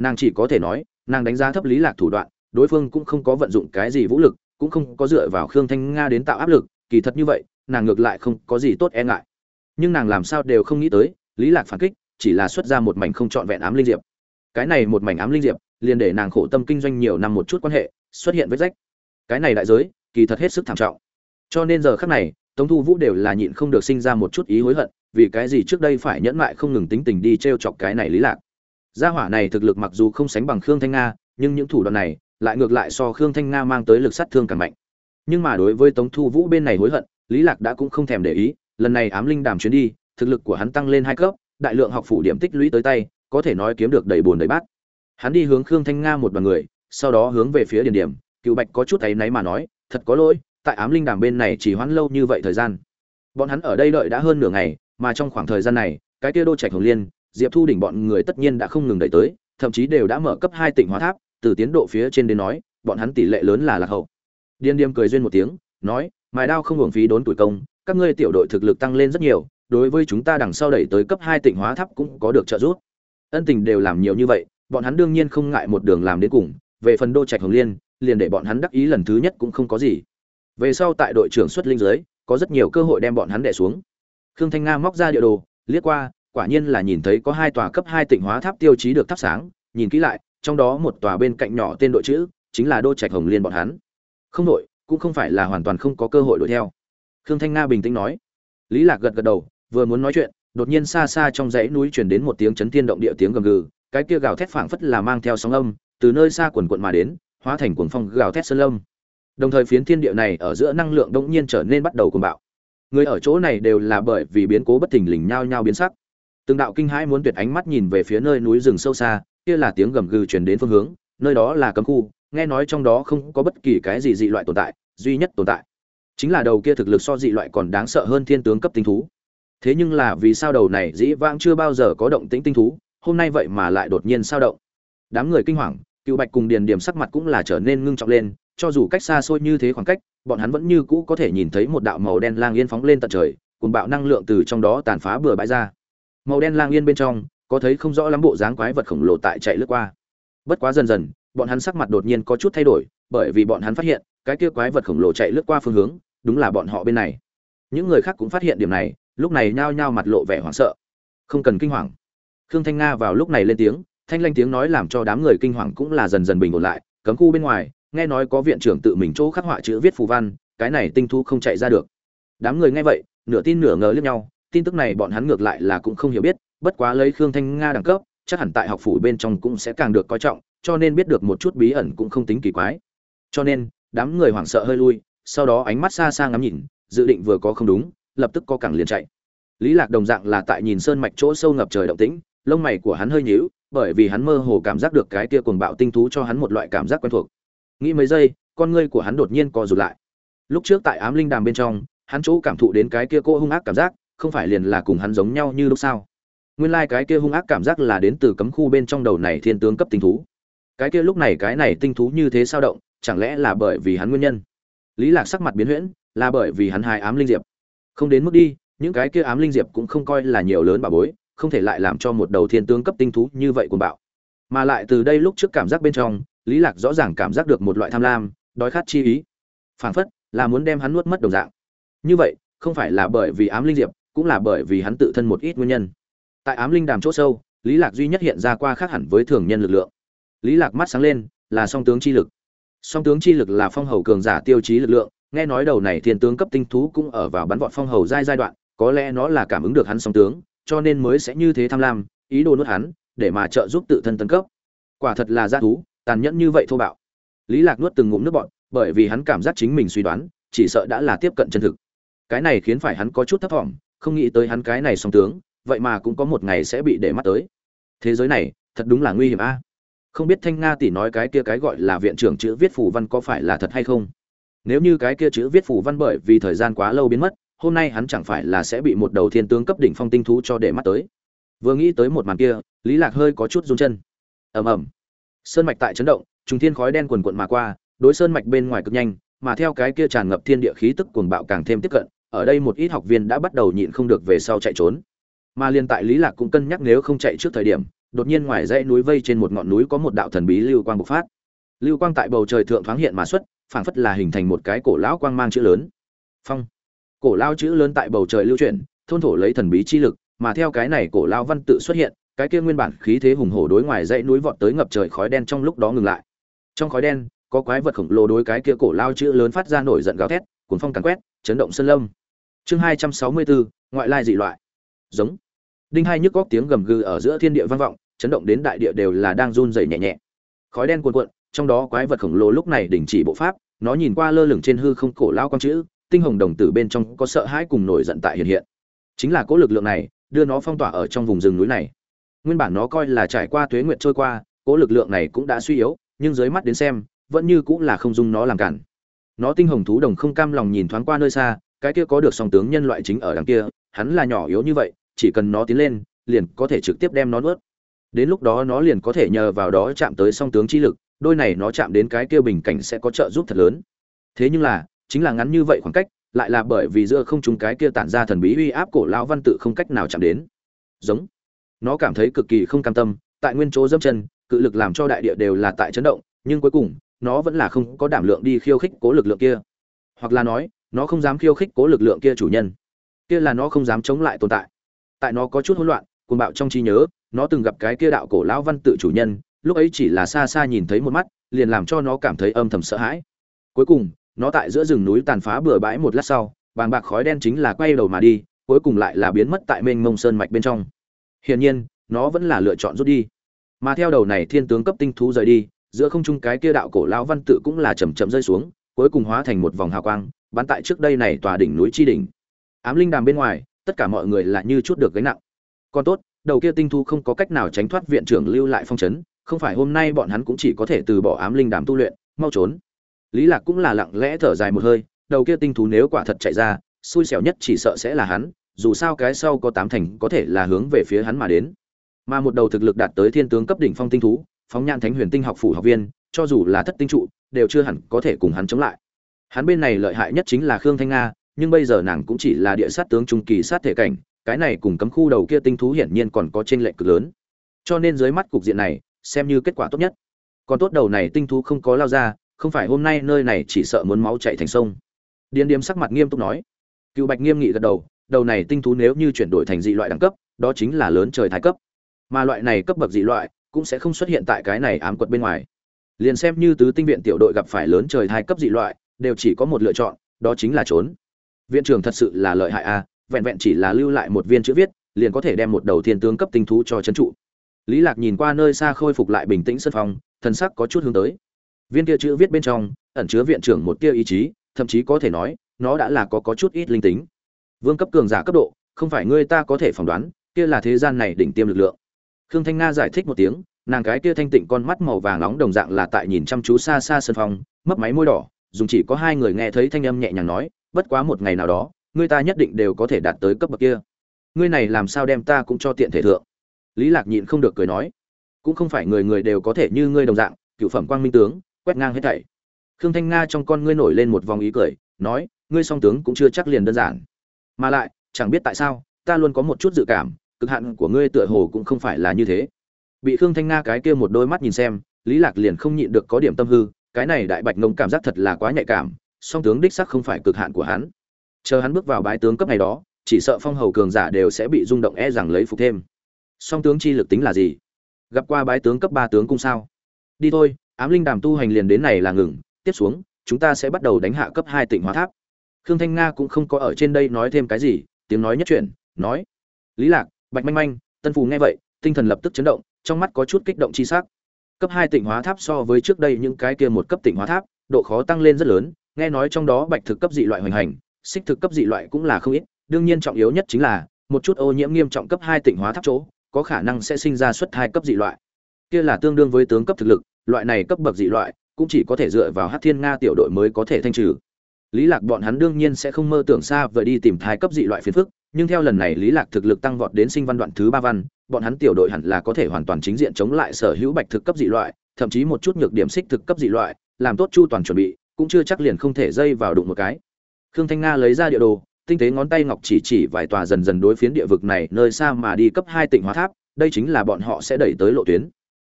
nàng chỉ có thể nói, nàng đánh giá thấp lý lạc thủ đoạn, đối phương cũng không có vận dụng cái gì vũ lực, cũng không có dựa vào khương thanh nga đến tạo áp lực, kỳ thật như vậy, nàng ngược lại không có gì tốt e ngại. Nhưng nàng làm sao đều không nghĩ tới, lý lạc phản kích, chỉ là xuất ra một mảnh không trọn vẹn ám linh diệp. Cái này một mảnh ám linh diệp, liền để nàng khổ tâm kinh doanh nhiều năm một chút quan hệ, xuất hiện vết rách. Cái này đại giới, kỳ thật hết sức thảm trọng. Cho nên giờ khắc này, tống thu vũ đều là nhịn không được sinh ra một chút ý hối hận, vì cái gì trước đây phải nhẫn mại không ngừng tính tình đi t chọc cái này lý lạc gia hỏa này thực lực mặc dù không sánh bằng khương thanh nga, nhưng những thủ đoạn này lại ngược lại so khương thanh nga mang tới lực sát thương càng mạnh. Nhưng mà đối với tống thu vũ bên này hối hận, lý lạc đã cũng không thèm để ý, lần này ám linh đàm chuyến đi, thực lực của hắn tăng lên hai cấp, đại lượng học phủ điểm tích lũy tới tay, có thể nói kiếm được đầy bùn đầy bát. Hắn đi hướng khương thanh nga một đoàn người, sau đó hướng về phía điền điểm, cựu bạch có chút áy náy mà nói, thật có lỗi, tại ám linh đàm bên này chỉ hoãn lâu như vậy thời gian. Bọn hắn ở đây đợi đã hơn nửa ngày, mà trong khoảng thời gian này, cái kia đô trạch hồng liên diệp thu đỉnh bọn người tất nhiên đã không ngừng đẩy tới, thậm chí đều đã mở cấp hai tỉnh hóa tháp, từ tiến độ phía trên đến nói, bọn hắn tỷ lệ lớn là lạc hậu. Điên điềm cười duyên một tiếng, nói, mài đao không hưởng phí đốn tuổi công, các ngươi tiểu đội thực lực tăng lên rất nhiều, đối với chúng ta đằng sau đẩy tới cấp hai tỉnh hóa tháp cũng có được trợ giúp. Ân tình đều làm nhiều như vậy, bọn hắn đương nhiên không ngại một đường làm đến cùng, về phần đô trạch hồng liên, liền để bọn hắn đắc ý lần thứ nhất cũng không có gì. Về sau tại đội trưởng xuất linh giới có rất nhiều cơ hội đem bọn hắn đè xuống. Khương thanh nga móc ra địa đồ, liếc qua quả nhiên là nhìn thấy có hai tòa cấp hai tịnh hóa tháp tiêu chí được thắp sáng, nhìn kỹ lại, trong đó một tòa bên cạnh nhỏ tên đội chữ, chính là đô trạch hồng liên bọn hắn. Không đội, cũng không phải là hoàn toàn không có cơ hội đuổi theo. Khương thanh nga bình tĩnh nói. Lý lạc gật gật đầu, vừa muốn nói chuyện, đột nhiên xa xa trong dãy núi truyền đến một tiếng chấn thiên động địa tiếng gầm gừ, cái kia gào thét phảng phất là mang theo sóng âm, từ nơi xa quần quận mà đến, hóa thành cuồng phong gào thét sơn lâm. Đồng thời phiến thiên địa này ở giữa năng lượng đột nhiên trở nên bắt đầu cuồng bạo. Người ở chỗ này đều là bởi vì biến cố bất thình lình nhao nhao biến sắc từng đạo kinh hãi muốn tuyệt ánh mắt nhìn về phía nơi núi rừng sâu xa, kia là tiếng gầm gừ truyền đến phương hướng, nơi đó là cấm khu, nghe nói trong đó không có bất kỳ cái gì dị loại tồn tại, duy nhất tồn tại chính là đầu kia thực lực so dị loại còn đáng sợ hơn thiên tướng cấp tinh thú. Thế nhưng là vì sao đầu này dĩ vãng chưa bao giờ có động tĩnh tinh thú, hôm nay vậy mà lại đột nhiên sao động? Đám người kinh hoàng, cựu bạch cùng điền điểm sắc mặt cũng là trở nên ngưng trọng lên, cho dù cách xa xôi như thế khoảng cách, bọn hắn vẫn như cũ có thể nhìn thấy một đạo màu đen lang yên phóng lên tận trời, cùng bạo năng lượng từ trong đó tàn phá bừa bãi ra màu đen lang yên bên trong, có thấy không rõ lắm bộ dáng quái vật khổng lồ tại chạy lướt qua. Bất quá dần dần, bọn hắn sắc mặt đột nhiên có chút thay đổi, bởi vì bọn hắn phát hiện, cái kia quái vật khổng lồ chạy lướt qua phương hướng, đúng là bọn họ bên này. Những người khác cũng phát hiện điểm này, lúc này nhao nhao mặt lộ vẻ hoảng sợ. Không cần kinh hoàng. Khương thanh nga vào lúc này lên tiếng, thanh lanh tiếng nói làm cho đám người kinh hoàng cũng là dần dần bình ổn lại, cấm khu bên ngoài, nghe nói có viện trưởng tự mình chỗ khắc họa chữ viết phù văn, cái này tinh thu không chạy ra được. Đám người nghe vậy, nửa tin nửa ngờ liếc nhau tin tức này bọn hắn ngược lại là cũng không hiểu biết, bất quá lấy khương thanh nga đẳng cấp, chắc hẳn tại học phủ bên trong cũng sẽ càng được coi trọng, cho nên biết được một chút bí ẩn cũng không tính kỳ quái. Cho nên, đám người hoảng sợ hơi lui, sau đó ánh mắt xa xa ngắm nhìn, dự định vừa có không đúng, lập tức có cẳng liền chạy. Lý lạc đồng dạng là tại nhìn sơn mạch chỗ sâu ngập trời động tĩnh, lông mày của hắn hơi nhíu, bởi vì hắn mơ hồ cảm giác được cái kia cuồng bạo tinh thú cho hắn một loại cảm giác quen thuộc. Nghĩ mấy giây, con ngươi của hắn đột nhiên co rụt lại. Lúc trước tại ám linh đàm bên trong, hắn chỗ cảm thụ đến cái kia cô hung ác cảm giác không phải liền là cùng hắn giống nhau như lúc sao nguyên lai like cái kia hung ác cảm giác là đến từ cấm khu bên trong đầu này thiên tướng cấp tinh thú. Cái kia lúc này cái này tinh thú như thế sao động, chẳng lẽ là bởi vì hắn nguyên nhân? Lý lạc sắc mặt biến huyễn, là bởi vì hắn hài ám linh diệp. Không đến mức đi, những cái kia ám linh diệp cũng không coi là nhiều lớn bà bối, không thể lại làm cho một đầu thiên tướng cấp tinh thú như vậy cuồng bạo. Mà lại từ đây lúc trước cảm giác bên trong, lý lạc rõ ràng cảm giác được một loại tham lam, đói khát chi ý. Phảng phất là muốn đem hắn nuốt mất đồng dạng. Như vậy, không phải là bởi vì ám linh diệp cũng là bởi vì hắn tự thân một ít nguyên nhân. Tại ám linh đàm chỗ sâu, lý lạc duy nhất hiện ra qua khác hẳn với thường nhân lực lượng. Lý lạc mắt sáng lên, là song tướng chi lực. Song tướng chi lực là phong hầu cường giả tiêu chí lực lượng, nghe nói đầu này thiên tướng cấp tinh thú cũng ở vào bắn vọt phong hầu giai giai đoạn, có lẽ nó là cảm ứng được hắn song tướng, cho nên mới sẽ như thế tham lam, ý đồ nuốt hắn, để mà trợ giúp tự thân tấn cấp. Quả thật là g thú, tàn nhẫn như vậy thô bạo. Lý lạc nuốt từng ngụm nước bọt, bởi vì hắn cảm giác chính mình suy đoán, chỉ sợ đã là tiếp cận chân thực. Cái này khiến phải hắn có chút thất vọng không nghĩ tới hắn cái này song tướng, vậy mà cũng có một ngày sẽ bị để mắt tới. Thế giới này, thật đúng là nguy hiểm a. Không biết thanh nga tỷ nói cái kia cái gọi là viện trưởng chữ viết phù văn có phải là thật hay không? Nếu như cái kia chữ viết phù văn bởi vì thời gian quá lâu biến mất, hôm nay hắn chẳng phải là sẽ bị một đầu thiên tướng cấp đỉnh phong tinh thú cho để mắt tới. Vừa nghĩ tới một màn kia, lý lạc hơi có chút run chân. Ầm ầm. Sơn mạch tại chấn động, trùng thiên khói đen quần quận mà qua, đối sơn mạch bên ngoài cực nhanh, mà theo cái kia tràn ngập thiên địa khí tức cuồng bạo càng thêm tiếp cận ở đây một ít học viên đã bắt đầu nhịn không được về sau chạy trốn. Mà liên tại lý lạc cũng cân nhắc nếu không chạy trước thời điểm, đột nhiên ngoài dãy núi vây trên một ngọn núi có một đạo thần bí lưu quang bộc phát. Lưu quang tại bầu trời thượng thoáng hiện mà xuất, phảng phất là hình thành một cái cổ lão quang mang chữ lớn. Phong. Cổ lão chữ lớn tại bầu trời lưu chuyển, thôn thổ lấy thần bí chi lực, mà theo cái này cổ lão văn tự xuất hiện, cái kia nguyên bản khí thế hùng hổ đối ngoài dãy núi vọt tới ngập trời khói đen trong lúc đó ngừng lại. Trong khói đen, có quái vật khổng lồ đối cái kia cổ lão chữ lớn phát ra nổi giận gào thét, cuốn phong càn quét, chấn động sơn lâm chương hai trăm sáu mươi bốn ngoại lai dị loại. Giống. Đinh hai nhức góc tiếng gầm gừ ở giữa thiên địa vang vọng, chấn động đến đại địa đều là đang run rẩy nhẹ nhẹ. Khói đen cuồn cuộn, trong đó quái vật khổng lồ lúc này đình chỉ bộ pháp, nó nhìn qua lơ lửng trên hư không cổ lao quang chữ, tinh hồng đồng tử bên trong có sợ hãi cùng nổi giận tại hiện hiện. Chính là cỗ lực lượng này, đưa nó phong tỏa ở trong vùng rừng núi này. Nguyên bản nó coi là trải qua tuế nguyện trôi qua cố lực lượng này cũng đã suy yếu, nhưng dưới mắt đến xem, vẫn như cũng là không dung nó làm cản. Nó tinh hồng thú đồng không cam lòng nhìn thoáng qua nơi xa cái kia có được song tướng nhân loại chính ở đằng kia, hắn là nhỏ yếu như vậy, chỉ cần nó tiến lên, liền có thể trực tiếp đem nó nuốt. Đến lúc đó nó liền có thể nhờ vào đó chạm tới song tướng chi lực, đôi này nó chạm đến cái kia bình cảnh sẽ có trợ giúp thật lớn. Thế nhưng là, chính là ngắn như vậy khoảng cách, lại là bởi vì giữa không trung cái kia tản ra thần bí uy áp cổ lão văn tự không cách nào chạm đến. Giống. Nó cảm thấy cực kỳ không cam tâm, tại nguyên chỗ dẫm chân, cự lực làm cho đại địa đều là tại chấn động, nhưng cuối cùng, nó vẫn là không có đảm lượng đi khiêu khích cố lực lượng kia. Hoặc là nói nó không dám khiêu khích cố lực lượng kia chủ nhân. Kia là nó không dám chống lại tồn tại. Tại nó có chút hỗn loạn, cuồng bạo trong trí nhớ, nó từng gặp cái kia đạo cổ lão văn tự chủ nhân, lúc ấy chỉ là xa xa nhìn thấy một mắt, liền làm cho nó cảm thấy âm thầm sợ hãi. Cuối cùng, nó tại giữa rừng núi tàn phá bừa bãi một lát sau, bàng bạc khói đen chính là quay đầu mà đi, cuối cùng lại là biến mất tại mênh mông sơn mạch bên trong. Hiển nhiên, nó vẫn là lựa chọn rút đi. Mà theo đầu này thiên tướng cấp tinh thú rời đi, giữa không trung cái kia đạo cổ lão văn tự cũng là chầm chậm rơi xuống cuối cùng hóa thành một vòng hào quang, bắn tại trước đây này tòa đỉnh núi chi đỉnh. Ám linh đàm bên ngoài, tất cả mọi người là như chút được gánh nặng. Còn tốt, đầu kia tinh thú không có cách nào tránh thoát viện trưởng lưu lại phong chấn, không phải hôm nay bọn hắn cũng chỉ có thể từ bỏ ám linh đàm tu luyện, mau trốn. Lý lạc cũng là lặng lẽ thở dài một hơi, đầu kia tinh thú nếu quả thật chạy ra, xui xẻo nhất chỉ sợ sẽ là hắn, dù sao cái sau có tám thành có thể là hướng về phía hắn mà đến. Mà một đầu thực lực đạt tới thiên tướng cấp đỉnh phong tinh thú, phóng nhan thánh huyền tinh học phủ học viên cho dù là thất tinh trụ, đều chưa hẳn có thể cùng hắn chống lại. Hắn bên này lợi hại nhất chính là khương thanh nga, nhưng bây giờ nàng cũng chỉ là địa sát tướng trung kỳ sát thể cảnh, cái này cùng cấm khu đầu kia tinh thú hiển nhiên còn có trên lệnh cực lớn. Cho nên dưới mắt cục diện này, xem như kết quả tốt nhất. Còn tốt đầu này tinh thú không có lao ra, không phải hôm nay nơi này chỉ sợ muốn máu chạy thành sông. Điền điếm sắc mặt nghiêm túc nói. Cựu bạch nghiêm nghị gật đầu đầu này tinh thú nếu như chuyển đổi thành dị loại đẳng cấp, đó chính là lớn trời thái cấp. Mà loại này cấp bậc dị loại cũng sẽ không xuất hiện tại cái này ám quật bên ngoài liền xem như tứ tinh viện tiểu đội gặp phải lớn trời hai cấp dị loại, đều chỉ có một lựa chọn, đó chính là trốn. Viện trưởng thật sự là lợi hại a, vẹn vẹn chỉ là lưu lại một viên chữ viết, liền có thể đem một đầu thiên tướng cấp tinh thú cho trấn trụ. Lý lạc nhìn qua nơi xa khôi phục lại bình tĩnh sân phòng, thần sắc có chút hướng tới. Viên kia chữ viết bên trong, ẩn chứa viện trưởng một tia ý chí, thậm chí có thể nói, nó đã là có có chút ít linh tính. Vương cấp cường giả cấp độ, không phải ngươi ta có thể phỏng đoán, kia là thế gian này đỉnh tiêm lực lượng. Khương thanh nga giải thích một tiếng nàng cái kia thanh tịnh con mắt màu vàng nóng đồng dạng là tại nhìn chăm chú xa xa sân phòng mấp máy môi đỏ, dùng chỉ có hai người nghe thấy thanh âm nhẹ nhàng nói, bất quá một ngày nào đó, ngươi ta nhất định đều có thể đạt tới cấp bậc kia. Ngươi này làm sao đem ta cũng cho tiện thể thượng? Lý lạc nhịn không được cười nói, cũng không phải người người đều có thể như ngươi đồng dạng, cựu phẩm quang minh tướng, quét ngang hết thảy. Khương thanh nga trong con ngươi nổi lên một vòng ý cười, nói, ngươi song tướng cũng chưa chắc liền đơn giản. Mà lại, chẳng biết tại sao, ta luôn có một chút dự cảm, cực hạn của ngươi tựa hồ cũng không phải là như thế bị khương thanh nga cái kia một đôi mắt nhìn xem, lý lạc liền không nhịn được có điểm tâm hư, cái này đại bạch ngông cảm giác thật là quá nhạy cảm, song tướng đích sắc không phải cực hạn của hắn. Chờ hắn bước vào bái tướng cấp này đó, chỉ sợ phong hầu cường giả đều sẽ bị rung động e rằng lấy phục thêm. Song tướng chi lực tính là gì? Gặp qua bái tướng cấp ba tướng cung sao? Đi thôi, ám linh đàm tu hành liền đến này là ngừng, tiếp xuống, chúng ta sẽ bắt đầu đánh hạ cấp hai tỉnh hóa tháp. Khương thanh nga cũng không có ở trên đây nói thêm cái gì, tiếng nói nhất chuyển, nói, lý lạc, bạch manh manh, tân phù nghe vậy, tinh thần lập tức chấn động trong mắt có chút kích động chi sắc. Cấp hai tỉnh hóa tháp so với trước đây những cái kia một cấp tỉnh hóa tháp, độ khó tăng lên rất lớn, nghe nói trong đó bạch thực cấp dị loại hoành hành, xích thực cấp dị loại cũng là không ít, đương nhiên trọng yếu nhất chính là, một chút ô nhiễm nghiêm trọng cấp hai tỉnh hóa tháp chỗ, có khả năng sẽ sinh ra xuất hai cấp dị loại. Kia là tương đương với tướng cấp thực lực, loại này cấp bậc dị loại, cũng chỉ có thể dựa vào hắc thiên nga tiểu đội mới có thể thanh trừ lý lạc bọn hắn đương nhiên sẽ không mơ tưởng xa vời đi tìm thai cấp dị loại phiền phức, nhưng theo lần này lý lạc thực lực tăng vọt đến sinh văn đoạn thứ ba văn, bọn hắn tiểu đội hẳn là có thể hoàn toàn chính diện chống lại sở hữu bạch thực cấp dị loại, thậm chí một chút nhược điểm xích thực cấp dị loại, làm tốt chu toàn chuẩn bị, cũng chưa chắc liền không thể dây vào đụng một cái. Khương thanh nga lấy ra địa đồ, tinh tế ngón tay ngọc chỉ chỉ vài tòa dần dần đối phiến địa vực này nơi xa mà đi cấp hai tỉnh hóa tháp, đây chính là bọn họ sẽ đẩy tới lộ tuyến.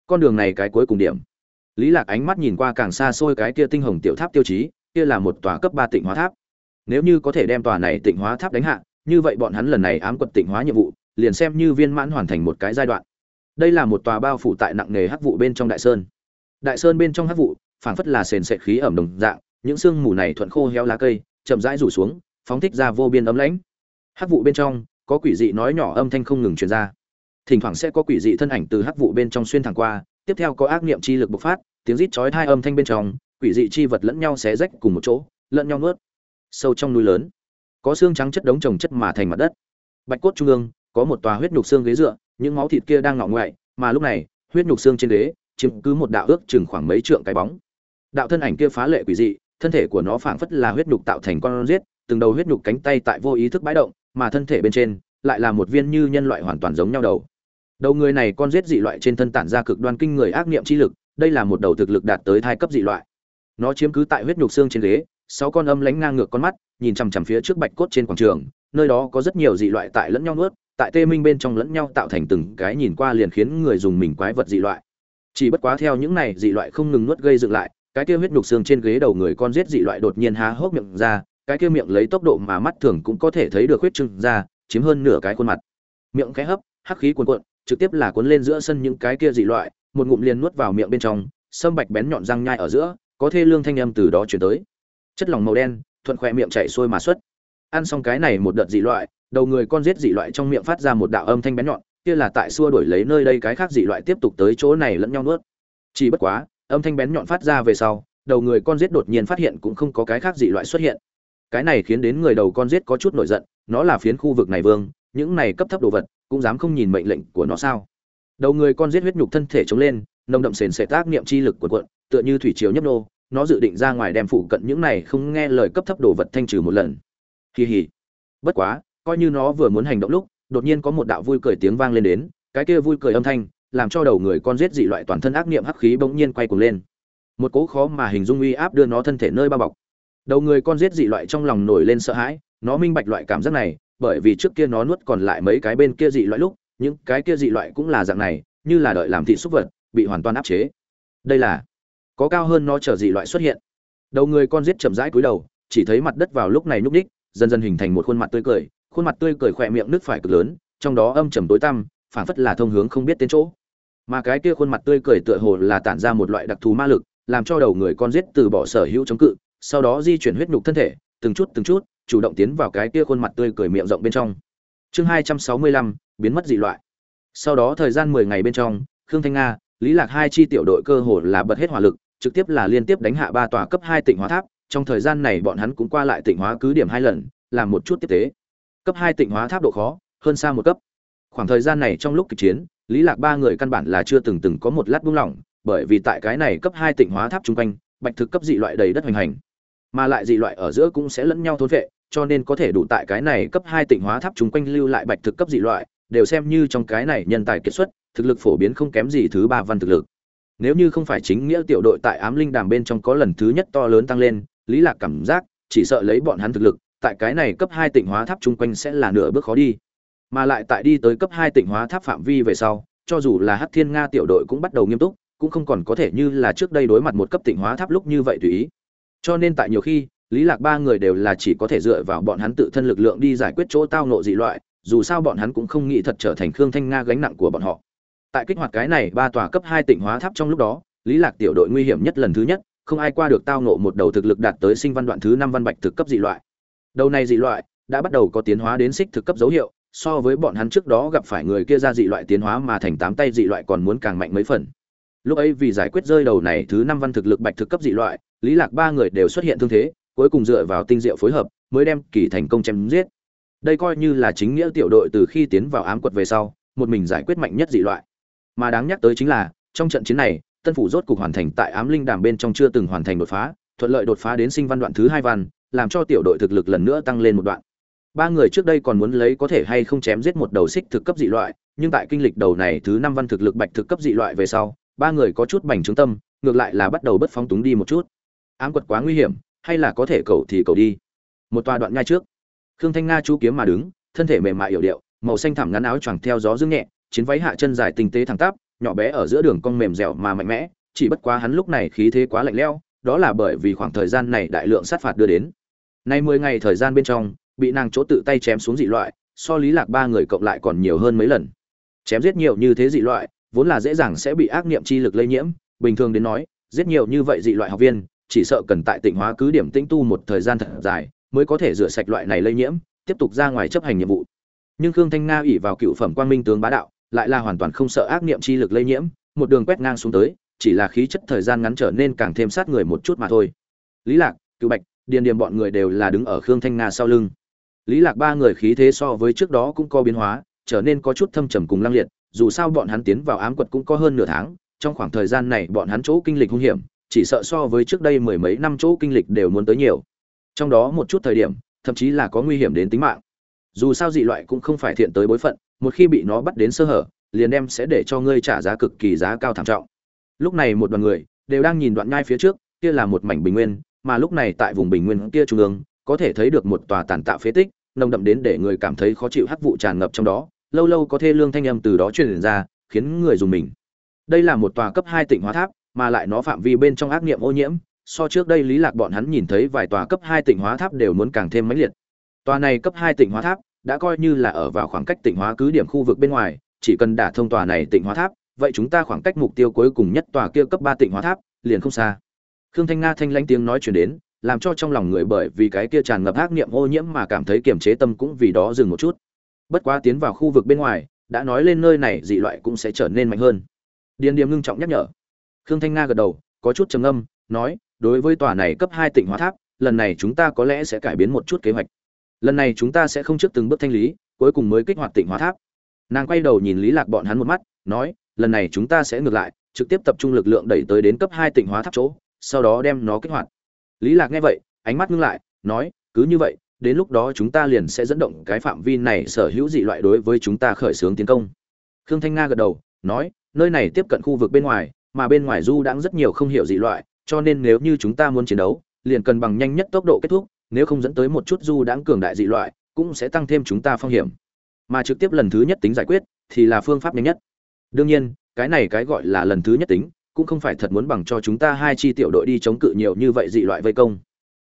Con đường này cái cuối cùng điểm. Lý lạc ánh mắt nhìn qua càng xa xôi cái kia tinh hồng tiểu tháp tiêu chí kia là một tòa cấp ba tịnh hóa tháp. Nếu như có thể đem tòa này tịnh hóa tháp đánh hạ, như vậy bọn hắn lần này ám quật tịnh hóa nhiệm vụ, liền xem như viên mãn hoàn thành một cái giai đoạn. Đây là một tòa bao phủ tại nặng nề hắc vụ bên trong đại sơn. Đại sơn bên trong hắc vụ, phảng phất là sền sệt khí ẩm đồng dạng, những sương mù này thuận khô héo lá cây, chậm rãi rủ xuống, phóng thích ra vô biên ấm lãnh. Hắc vụ bên trong, có quỷ dị nói nhỏ âm thanh không ngừng truyền ra. Thỉnh thoảng sẽ có quỷ dị thân ảnh từ hắc vụ bên trong xuyên thẳng qua, tiếp theo có ác niệm chi lực bộc phát, tiếng rít chói tai âm thanh bên trong quỷ dị chi vật lẫn nhau xé rách cùng một chỗ, lẫn nhau nuốt sâu trong núi lớn. Có xương trắng chất đống trồng chất mà thành mặt đất. Bạch cốt trung ương, có một tòa huyết nhục xương ghế dựa, những máu thịt kia đang ngọ ngoại, mà lúc này, huyết nhục xương trên ghế chiếm cứ một đạo ước chừng khoảng mấy trượng cái bóng. Đạo thân ảnh kia phá lệ quỷ dị, thân thể của nó phảng phất là huyết nhục tạo thành con giết từng đầu huyết nhục cánh tay tại vô ý thức bãi động, mà thân thể bên trên lại là một viên như nhân loại hoàn toàn giống nhau đầu. Đầu người này con giết dị loại trên thân tản ra cực đoan kinh người ác niệm chi lực, đây là một đầu thực lực đạt tới thai cấp dị loại nó chiếm cứ tại huyết nhục xương trên ghế, sáu con âm lánh ngang ngược con mắt, nhìn chằm chằm phía trước bạch cốt trên quảng trường, nơi đó có rất nhiều dị loại tại lẫn nhau nuốt, tại tê minh bên trong lẫn nhau tạo thành từng cái nhìn qua liền khiến người dùng mình quái vật dị loại. Chỉ bất quá theo những này dị loại không ngừng nuốt gây dựng lại, cái kia huyết nhục xương trên ghế đầu người con giết dị loại đột nhiên há hốc miệng ra, cái kia miệng lấy tốc độ mà mắt thường cũng có thể thấy được huyết trưng ra, chiếm hơn nửa cái khuôn mặt. Miệng khẽ hấp, hắc khí cuồn cuộn, trực tiếp là cuốn lên giữa sân những cái kia dị loại, một ngụm liền nuốt vào miệng bên trong, sâm bạch bén nhọn răng nhai ở giữa có thê lương thanh âm từ đó chuyển tới. Chất lỏng màu đen, thuận khỏe miệng chảy xuôi mà xuất. Ăn xong cái này một đợt dị loại, đầu người con giết dị loại trong miệng phát ra một đạo âm thanh bén nhọn, kia là tại xua đổi lấy nơi đây cái khác dị loại tiếp tục tới chỗ này lẫn nhau nuốt. Chỉ bất quá, âm thanh bén nhọn phát ra về sau, đầu người con giết đột nhiên phát hiện cũng không có cái khác dị loại xuất hiện. Cái này khiến đến người đầu con giết có chút nổi giận, nó là phiến khu vực này vương, những này cấp thấp đồ vật, cũng dám không nhìn mệnh lệnh của nó sao? Đầu người con giết huyết nhục thân thể chống lên, nồng đậm sền sệt tác niệm chi lực của quận tựa như thủy triều nhấp nô nó dự định ra ngoài đem phụ cận những này không nghe lời cấp thấp đồ vật thanh trừ một lần. Kỳ hỉ bất quá, coi như nó vừa muốn hành động lúc, đột nhiên có một đạo vui cười tiếng vang lên đến, cái kia vui cười âm thanh, làm cho đầu người con giết dị loại toàn thân ác niệm hắc khí bỗng nhiên quay cuồng lên. Một cỗ khó mà hình dung uy áp đưa nó thân thể nơi bao bọc. Đầu người con giết dị loại trong lòng nổi lên sợ hãi, nó minh bạch loại cảm giác này, bởi vì trước kia nó nuốt còn lại mấy cái bên kia dị loại lúc, những cái kia dị loại cũng là dạng này, như là đợi làm thị xúc vật, bị hoàn toàn áp chế. Đây là có cao hơn nó trở dị loại xuất hiện. Đầu người con giết chậm rãi cúi đầu, chỉ thấy mặt đất vào lúc này nhúc ních dần dần hình thành một khuôn mặt tươi cười, khuôn mặt tươi cười khỏe miệng nước phải cực lớn, trong đó âm trầm tối tăm, phảng phất là thông hướng không biết tên chỗ. Mà cái kia khuôn mặt tươi cười tựa hồ là tản ra một loại đặc thù ma lực, làm cho đầu người con giết từ bỏ sở hữu chống cự, sau đó di chuyển huyết nhục thân thể, từng chút từng chút, chủ động tiến vào cái kia khuôn mặt tươi cười miệng rộng bên trong. Chương hai trăm sáu mươi lăm, biến mất dị loại. Sau đó thời gian mười ngày bên trong, khương thanh nga, lý lạc hai chi tiểu đội cơ hồ là bật hết hỏa lực trực tiếp là liên tiếp đánh hạ ba tòa cấp hai tỉnh hóa tháp, trong thời gian này bọn hắn cũng qua lại tỉnh hóa cứ điểm hai lần, làm một chút tiếp tế. Cấp hai tỉnh hóa tháp độ khó, hơn xa một cấp. Khoảng thời gian này trong lúc kịch chiến, lý lạc ba người căn bản là chưa từng từng có một lát buông lỏng, bởi vì tại cái này cấp hai tỉnh hóa tháp chung quanh, bạch thực cấp dị loại đầy đất hoành hành. Mà lại dị loại ở giữa cũng sẽ lẫn nhau thôn vệ, cho nên có thể đủ tại cái này cấp hai tỉnh hóa tháp chung quanh lưu lại bạch thực cấp dị loại, đều xem như trong cái này nhân tài kiệt xuất, thực lực phổ biến không kém gì thứ ba văn thực lực nếu như không phải chính nghĩa tiểu đội tại ám linh đàm bên trong có lần thứ nhất to lớn tăng lên, lý lạc cảm giác chỉ sợ lấy bọn hắn thực lực, tại cái này cấp hai tỉnh hóa tháp chung quanh sẽ là nửa bước khó đi. Mà lại tại đi tới cấp hai tỉnh hóa tháp phạm vi về sau, cho dù là hắc thiên nga tiểu đội cũng bắt đầu nghiêm túc, cũng không còn có thể như là trước đây đối mặt một cấp tỉnh hóa tháp lúc như vậy tùy ý. Cho nên tại nhiều khi, lý lạc ba người đều là chỉ có thể dựa vào bọn hắn tự thân lực lượng đi giải quyết chỗ tao nộ dị loại, dù sao bọn hắn cũng không nghĩ thật trở thành khương thanh nga gánh nặng của bọn họ tại kích hoạt cái này ba tòa cấp hai tỉnh hóa tháp trong lúc đó, lý lạc tiểu đội nguy hiểm nhất lần thứ nhất, không ai qua được tao nộ một đầu thực lực đạt tới sinh văn đoạn thứ năm văn bạch thực cấp dị loại. Đầu này dị loại đã bắt đầu có tiến hóa đến xích thực cấp dấu hiệu, so với bọn hắn trước đó gặp phải người kia ra dị loại tiến hóa mà thành tám tay dị loại còn muốn càng mạnh mấy phần. Lúc ấy vì giải quyết rơi đầu này thứ năm văn thực lực bạch thực cấp dị loại, lý lạc ba người đều xuất hiện thương thế, cuối cùng dựa vào tinh diệu phối hợp mới đem kỳ thành công chém giết. Đây coi như là chính nghĩa tiểu đội từ khi tiến vào ám quật về sau, một mình giải quyết mạnh nhất dị loại mà đáng nhắc tới chính là, trong trận chiến này, tân phủ rốt cục hoàn thành tại ám linh đàm bên trong chưa từng hoàn thành đột phá, thuận lợi đột phá đến sinh văn đoạn thứ hai văn, làm cho tiểu đội thực lực lần nữa tăng lên một đoạn. Ba người trước đây còn muốn lấy có thể hay không chém giết một đầu xích thực cấp dị loại, nhưng tại kinh lịch đầu này thứ năm văn thực lực bạch thực cấp dị loại về sau, ba người có chút bành trướng tâm, ngược lại là bắt đầu bất phóng túng đi một chút. Ám quật quá nguy hiểm, hay là có thể cầu thì cầu đi. Một tòa đoạn ngay trước. Khương thanh nga chú kiếm mà đứng, thân thể mềm mại yểu điệu, màu xanh thẳm ngắn áo choàng theo gió dương nhẹ chiến váy hạ chân dài tinh tế thẳng tắp, nhỏ bé ở giữa đường cong mềm dẻo mà mạnh mẽ, chỉ bất quá hắn lúc này khí thế quá lạnh lẽo, đó là bởi vì khoảng thời gian này đại lượng sát phạt đưa đến. Nay mười ngày thời gian bên trong, bị nàng chỗ tự tay chém xuống dị loại, so lý lạc ba người cộng lại còn nhiều hơn mấy lần. Chém giết nhiều như thế dị loại, vốn là dễ dàng sẽ bị ác niệm chi lực lây nhiễm, bình thường đến nói, giết nhiều như vậy dị loại học viên, chỉ sợ cần tại tỉnh hóa cứ điểm tĩnh tu một thời gian thật dài mới có thể rửa sạch loại này lây nhiễm, tiếp tục ra ngoài chấp hành nhiệm vụ. Nhưng khương thanh nga ủy vào cựu phẩm quang minh tướng bá đạo lại là hoàn toàn không sợ ác niệm chi lực lây nhiễm, một đường quét ngang xuống tới, chỉ là khí chất thời gian ngắn trở nên càng thêm sát người một chút mà thôi. Lý lạc cử bạch, điền điềm bọn người đều là đứng ở khương thanh nga sau lưng. Lý lạc ba người khí thế so với trước đó cũng có biến hóa, trở nên có chút thâm trầm cùng lăng liệt, dù sao bọn hắn tiến vào ám quật cũng có hơn nửa tháng, trong khoảng thời gian này bọn hắn chỗ kinh lịch hung hiểm, chỉ sợ so với trước đây mười mấy năm chỗ kinh lịch đều muốn tới nhiều. Trong đó một chút thời điểm, thậm chí là có nguy hiểm đến tính mạng. Dù sao dị loại cũng không phải thiện tới bối phận một khi bị nó bắt đến sơ hở, liền đem sẽ để cho ngươi trả giá cực kỳ giá cao thảm trọng. Lúc này một đoàn người đều đang nhìn đoạn nhai phía trước, kia là một mảnh bình nguyên, mà lúc này tại vùng bình nguyên kia trung ương, có thể thấy được một tòa tàn tạo phế tích, nồng đậm đến để người cảm thấy khó chịu hắc vụ tràn ngập trong đó, lâu lâu có thê lương thanh âm từ đó truyền ra, khiến người dùng mình. Đây là một tòa cấp hai tịnh hóa tháp, mà lại nó phạm vi bên trong ác nghiệm ô nhiễm, so trước đây lý lạc bọn hắn nhìn thấy vài tòa cấp hai tịnh hóa tháp đều muốn càng thêm mãnh liệt. Tòa này cấp hai tịnh hóa tháp đã coi như là ở vào khoảng cách tịnh hóa cứ điểm khu vực bên ngoài, chỉ cần đả thông tòa này tịnh hóa tháp, vậy chúng ta khoảng cách mục tiêu cuối cùng nhất tòa kia cấp ba tịnh hóa tháp, liền không xa. Khương thanh nga thanh lãnh tiếng nói truyền đến, làm cho trong lòng người bởi vì cái kia tràn ngập ác niệm ô nhiễm mà cảm thấy kiềm chế tâm cũng vì đó dừng một chút. Bất quá tiến vào khu vực bên ngoài, đã nói lên nơi này dị loại cũng sẽ trở nên mạnh hơn. Điền điềm ngưng trọng nhắc nhở. Khương thanh nga gật đầu, có chút trầm âm nói, đối với tòa này cấp hai tỉnh hóa tháp, lần này chúng ta có lẽ sẽ cải biến một chút kế hoạch lần này chúng ta sẽ không trước từng bước thanh lý, cuối cùng mới kích hoạt tỉnh hóa tháp. Nàng quay đầu nhìn lý lạc bọn hắn một mắt, nói, lần này chúng ta sẽ ngược lại, trực tiếp tập trung lực lượng đẩy tới đến cấp hai tỉnh hóa tháp chỗ, sau đó đem nó kích hoạt. Lý lạc nghe vậy, ánh mắt ngưng lại, nói, cứ như vậy, đến lúc đó chúng ta liền sẽ dẫn động cái phạm vi này sở hữu dị loại đối với chúng ta khởi xướng tiến công. Khương thanh nga gật đầu, nói, nơi này tiếp cận khu vực bên ngoài, mà bên ngoài du đãng rất nhiều không hiểu dị loại, cho nên nếu như chúng ta muốn chiến đấu, liền cần bằng nhanh nhất tốc độ kết thúc nếu không dẫn tới một chút du đãng cường đại dị loại, cũng sẽ tăng thêm chúng ta phong hiểm. Mà trực tiếp lần thứ nhất tính giải quyết, thì là phương pháp nhanh nhất. Đương nhiên, cái này cái gọi là lần thứ nhất tính, cũng không phải thật muốn bằng cho chúng ta hai chi tiểu đội đi chống cự nhiều như vậy dị loại vây công.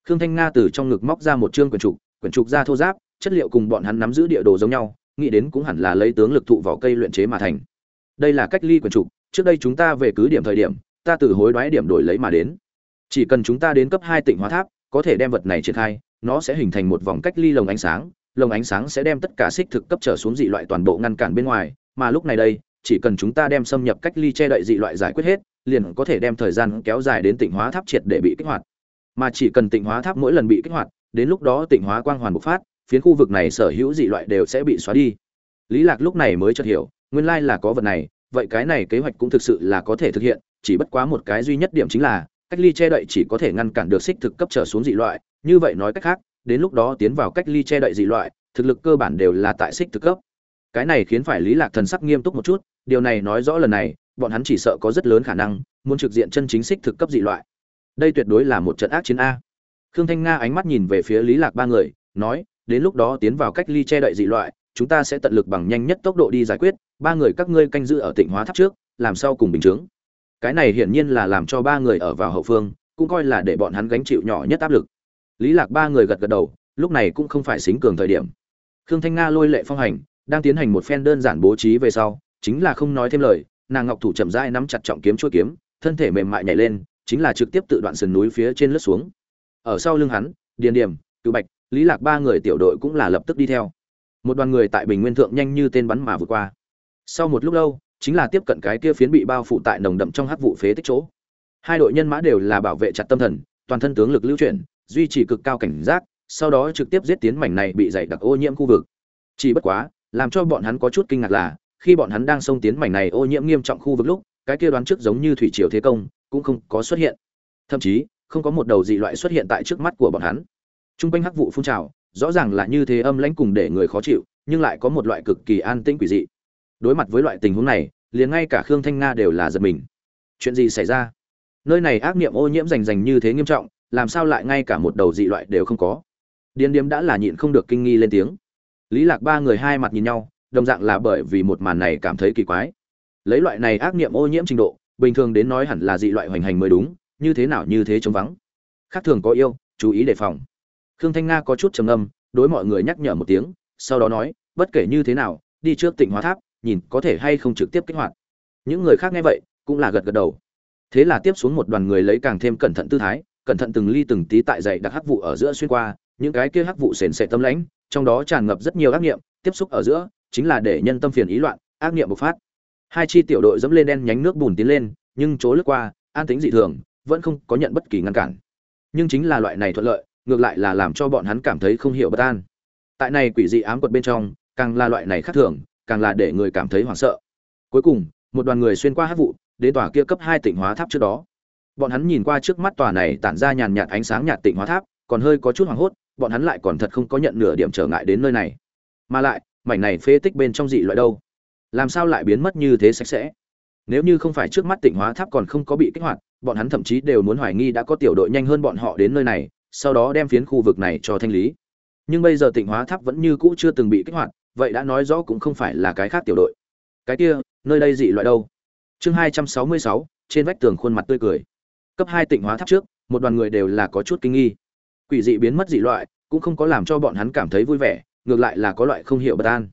Khương thanh nga từ trong ngực móc ra một chương quyển trục quyển trục ra thô giáp, chất liệu cùng bọn hắn nắm giữ địa đồ giống nhau, nghĩ đến cũng hẳn là lấy tướng lực thụ vỏ cây luyện chế mà thành. Đây là cách ly quyển trục, trước đây chúng ta về cứ điểm thời điểm, ta từ hối đoái điểm đổi lấy mà đến. Chỉ cần chúng ta đến cấp hai tỉnh hóa tháp có thể đem vật này triển khai, nó sẽ hình thành một vòng cách ly lồng ánh sáng, lồng ánh sáng sẽ đem tất cả xích thực cấp trở xuống dị loại toàn bộ ngăn cản bên ngoài, mà lúc này đây, chỉ cần chúng ta đem xâm nhập cách ly che đậy dị loại giải quyết hết, liền có thể đem thời gian kéo dài đến tịnh hóa tháp triệt để bị kích hoạt. Mà chỉ cần tịnh hóa tháp mỗi lần bị kích hoạt, đến lúc đó tịnh hóa quang hoàn bộc phát, phiến khu vực này sở hữu dị loại đều sẽ bị xóa đi. Lý lạc lúc này mới chợt hiểu, nguyên lai là có vật này, vậy cái này kế hoạch cũng thực sự là có thể thực hiện, chỉ bất quá một cái duy nhất điểm chính là cách ly che đậy chỉ có thể ngăn cản được xích thực cấp trở xuống dị loại, như vậy nói cách khác, đến lúc đó tiến vào cách ly che đậy dị loại, thực lực cơ bản đều là tại xích thực cấp. Cái này khiến phải lý lạc thần sắc nghiêm túc một chút, điều này nói rõ lần này, bọn hắn chỉ sợ có rất lớn khả năng, muốn trực diện chân chính xích thực cấp dị loại. Đây tuyệt đối là một trận ác chiến a. Khương thanh nga ánh mắt nhìn về phía lý lạc ba người, nói, đến lúc đó tiến vào cách ly che đậy dị loại, chúng ta sẽ tận lực bằng nhanh nhất tốc độ đi giải quyết, ba người các ngươi canh giữ ở tỉnh hóa tháp trước, làm sao cùng bình chứng cái này hiển nhiên là làm cho ba người ở vào hậu phương, cũng coi là để bọn hắn gánh chịu nhỏ nhất áp lực. Lý lạc ba người gật gật đầu, lúc này cũng không phải xính cường thời điểm. Khương thanh nga lôi lệ phong hành, đang tiến hành một phen đơn giản bố trí về sau, chính là không nói thêm lời, nàng ngọc thủ chậm rãi nắm chặt trọng kiếm chuôi kiếm, thân thể mềm mại nhảy lên, chính là trực tiếp tự đoạn sườn núi phía trên lướt xuống. Ở sau lưng hắn, điền điểm cựu bạch, lý lạc ba người tiểu đội cũng là lập tức đi theo. Một đoàn người tại bình nguyên thượng nhanh như tên bắn mà vượt qua. Sau một lúc lâu chính là tiếp cận cái kia phiến bị bao phủ tại nồng đậm trong hắc vụ phế tích chỗ. Hai đội nhân mã đều là bảo vệ chặt tâm thần, toàn thân tướng lực lưu chuyển, duy trì cực cao cảnh giác, sau đó trực tiếp giết tiến mảnh này bị dày đặc ô nhiễm khu vực. Chỉ bất quá, làm cho bọn hắn có chút kinh ngạc là, khi bọn hắn đang xông tiến mảnh này ô nhiễm nghiêm trọng khu vực lúc, cái kia đoán trước giống như thủy triều thế công, cũng không có xuất hiện. Thậm chí, không có một đầu dị loại xuất hiện tại trước mắt của bọn hắn. Trung quanh hắc vụ phun trào, rõ ràng là như thế âm lãnh cùng để người khó chịu, nhưng lại có một loại cực kỳ an tĩnh quỷ dị đối mặt với loại tình huống này, liền ngay cả khương thanh nga đều là giật mình. Chuyện gì xảy ra? Nơi này ác niệm ô nhiễm rành rành như thế nghiêm trọng, làm sao lại ngay cả một đầu dị loại đều không có? Điên điếm đã là nhịn không được kinh nghi lên tiếng. Lý lạc ba người hai mặt nhìn nhau, đồng dạng là bởi vì một màn này cảm thấy kỳ quái. Lấy loại này ác niệm ô nhiễm trình độ, bình thường đến nói hẳn là dị loại hoành hành mới đúng, như thế nào như thế chống vắng. Khác thường có yêu, chú ý đề phòng. Khương thanh nga có chút trầm âm đối mọi người nhắc nhở một tiếng, sau đó nói, bất kể như thế nào, đi trước tỉnh hóa tháp nhìn có thể hay không trực tiếp kích hoạt. Những người khác nghe vậy, cũng là gật gật đầu. Thế là tiếp xuống một đoàn người lấy càng thêm cẩn thận tư thái, cẩn thận từng ly từng tí tại dày đặc hắc vụ ở giữa xuyên qua, những cái kia hắc vụ sền sệt tâm lãnh, trong đó tràn ngập rất nhiều ác niệm, tiếp xúc ở giữa, chính là để nhân tâm phiền ý loạn, ác niệm bộc phát. Hai chi tiểu đội dẫm lên đen nhánh nước bùn tiến lên, nhưng chỗ lướt qua, an tính dị thường, vẫn không có nhận bất kỳ ngăn cản. Nhưng chính là loại này thuận lợi, ngược lại là làm cho bọn hắn cảm thấy không hiểu bất an. Tại này quỷ dị ám quật bên trong, càng là loại này khác thường càng là để người cảm thấy hoảng sợ. Cuối cùng, một đoàn người xuyên qua hát vụ, đến tòa kia cấp hai tịnh hóa tháp trước đó. Bọn hắn nhìn qua trước mắt tòa này tản ra nhàn nhạt ánh sáng nhạt tịnh hóa tháp, còn hơi có chút hoảng hốt, bọn hắn lại còn thật không có nhận nửa điểm trở ngại đến nơi này. Mà lại, mảnh này phế tích bên trong dị loại đâu? Làm sao lại biến mất như thế sạch sẽ? Nếu như không phải trước mắt tịnh hóa tháp còn không có bị kích hoạt, bọn hắn thậm chí đều muốn hoài nghi đã có tiểu đội nhanh hơn bọn họ đến nơi này, sau đó đem phiến khu vực này cho thanh lý. Nhưng bây giờ tịnh hóa tháp vẫn như cũ chưa từng bị kích hoạt vậy đã nói rõ cũng không phải là cái khác tiểu đội. Cái kia, nơi đây dị loại đâu? Chương hai trăm sáu mươi sáu, trên vách tường khuôn mặt tươi cười. Cấp hai tịnh hóa tháp trước, một đoàn người đều là có chút kinh nghi. Quỷ dị biến mất dị loại, cũng không có làm cho bọn hắn cảm thấy vui vẻ, ngược lại là có loại không hiểu bất an.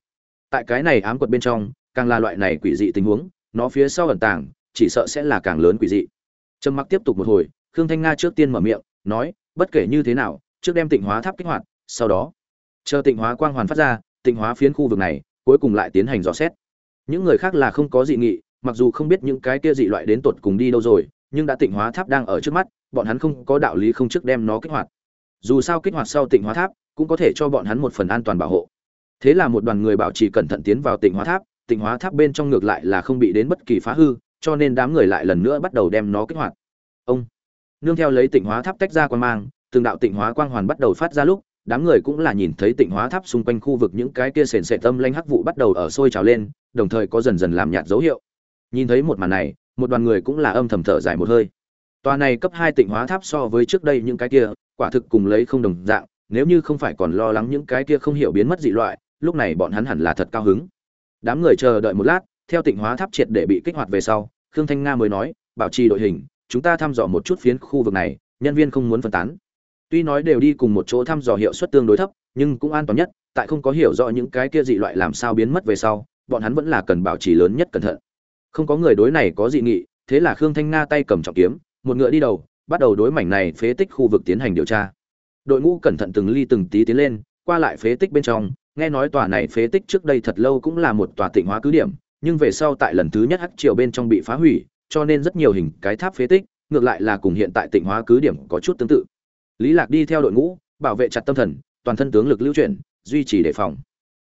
Tại cái này ám quật bên trong, càng là loại này quỷ dị tình huống, nó phía sau ẩn tàng, chỉ sợ sẽ là càng lớn quỷ dị. Trầm mặc tiếp tục một hồi, khương thanh nga trước tiên mở miệng, nói, bất kể như thế nào, trước đem tịnh hóa tháp kích hoạt, sau đó, chờ tịnh hóa quang hoàn phát ra tịnh hóa phiến khu vực này, cuối cùng lại tiến hành dò xét. Những người khác là không có dị nghị, mặc dù không biết những cái kia dị loại đến tột cùng đi đâu rồi, nhưng đã tịnh hóa tháp đang ở trước mắt, bọn hắn không có đạo lý không trước đem nó kích hoạt. Dù sao kích hoạt sau tịnh hóa tháp, cũng có thể cho bọn hắn một phần an toàn bảo hộ. Thế là một đoàn người bảo trì cẩn thận tiến vào tịnh hóa tháp, tịnh hóa tháp bên trong ngược lại là không bị đến bất kỳ phá hư, cho nên đám người lại lần nữa bắt đầu đem nó kích hoạt. Ông! Nương theo lấy tịnh hóa tháp tách ra quan mang, từng đạo tịnh hóa quang hoàn bắt đầu phát ra lúc đám người cũng là nhìn thấy tịnh hóa tháp xung quanh khu vực những cái kia sền sệt tâm lanh hắc vụ bắt đầu ở sôi trào lên, đồng thời có dần dần làm nhạt dấu hiệu. Nhìn thấy một màn này, một đoàn người cũng là âm thầm thở dài một hơi. Tòa này cấp hai tịnh hóa tháp so với trước đây những cái kia, quả thực cùng lấy không đồng dạng, nếu như không phải còn lo lắng những cái kia không hiểu biến mất dị loại, lúc này bọn hắn hẳn là thật cao hứng. Đám người chờ đợi một lát, theo tịnh hóa tháp triệt để bị kích hoạt về sau, khương thanh nga mới nói, bảo trì đội hình, chúng ta thăm dò một chút phiến khu vực này, nhân viên không muốn phân tán tuy nói đều đi cùng một chỗ thăm dò hiệu suất tương đối thấp, nhưng cũng an toàn nhất, tại không có hiểu rõ những cái kia dị loại làm sao biến mất về sau, bọn hắn vẫn là cần bảo trì lớn nhất cẩn thận. Không có người đối này có dị nghị, thế là khương thanh nga tay cầm trọng kiếm, một ngựa đi đầu, bắt đầu đối mảnh này phế tích khu vực tiến hành điều tra. Đội ngũ cẩn thận từng ly từng tí tiến lên, qua lại phế tích bên trong, nghe nói tòa này phế tích trước đây thật lâu cũng là một tòa tịnh hóa cứ điểm, nhưng về sau tại lần thứ nhất hắc triều bên trong bị phá hủy, cho nên rất nhiều hình cái tháp phế tích, ngược lại là cùng hiện tại tịnh hóa cứ điểm có chút tương tự lý lạc đi theo đội ngũ, bảo vệ chặt tâm thần, toàn thân tướng lực lưu chuyển, duy trì đề phòng.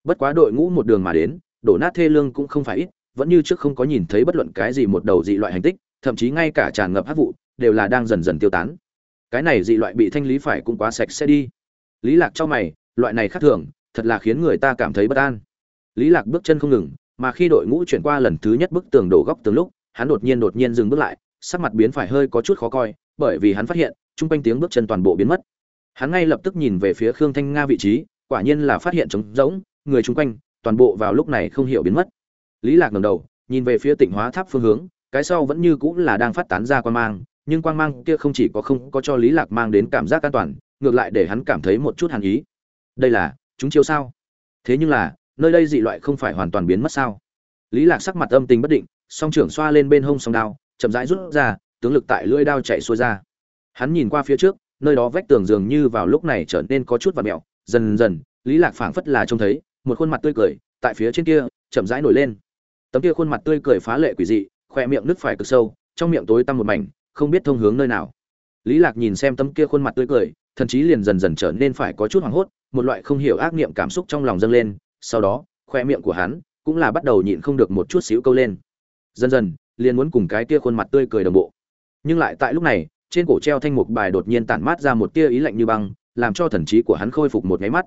Bất quá đội ngũ một đường mà đến, đổ nát thê lương cũng không phải ít, vẫn như trước không có nhìn thấy bất luận cái gì một đầu dị loại hành tích, thậm chí ngay cả tràn ngập hắc vụ, đều là đang dần dần tiêu tán. Cái này dị loại bị thanh lý phải cũng quá sạch sẽ đi. Lý lạc cho mày, loại này khác thường, thật là khiến người ta cảm thấy bất an. Lý lạc bước chân không ngừng, mà khi đội ngũ chuyển qua lần thứ nhất bức tường đổ góc tường lúc, hắn đột nhiên đột nhiên dừng bước lại, sắc mặt biến phải hơi có chút khó coi, bởi vì hắn phát hiện chung quanh tiếng bước chân toàn bộ biến mất. Hắn ngay lập tức nhìn về phía khương thanh nga vị trí, quả nhiên là phát hiện trống rỗng, người chung quanh, toàn bộ vào lúc này không hiểu biến mất. Lý lạc ngẩng đầu, nhìn về phía tịnh hóa tháp phương hướng, cái sau vẫn như cũng là đang phát tán ra quan mang, nhưng quang mang kia không chỉ có không có cho lý lạc mang đến cảm giác an toàn, ngược lại để hắn cảm thấy một chút hàn ý. Đây là, chúng chiêu sao? Thế nhưng là, nơi đây dị loại không phải hoàn toàn biến mất sao? Lý lạc sắc mặt âm tình bất định, song trưởng xoa lên bên hông song đao, chậm rãi rút ra, tướng lực tại lưỡi đao chạy xuôi ra hắn nhìn qua phía trước, nơi đó vách tường dường như vào lúc này trở nên có chút vặn mèo dần dần, lý lạc phảng phất là trông thấy, một khuôn mặt tươi cười, tại phía trên kia, chậm rãi nổi lên. Tấm kia khuôn mặt tươi cười phá lệ quỷ dị khoe miệng nứt phải cực sâu, trong miệng tối tăm một mảnh, không biết thông hướng nơi nào. Lý lạc nhìn xem tấm kia khuôn mặt tươi cười, thần chí liền dần dần trở nên phải có chút hoảng hốt, một loại không hiểu ác niệm cảm xúc trong lòng dâng lên, sau đó khoe miệng của hắn cũng là bắt đầu nhịn không được một chút xíu câu lên. Dần dần, liền muốn cùng cái kia khuôn mặt tươi cười đồng bộ. Nhưng lại tại lúc này trên cổ treo thanh mục bài đột nhiên tản mát ra một tia ý lạnh như băng, làm cho thần trí của hắn khôi phục một máy mắt.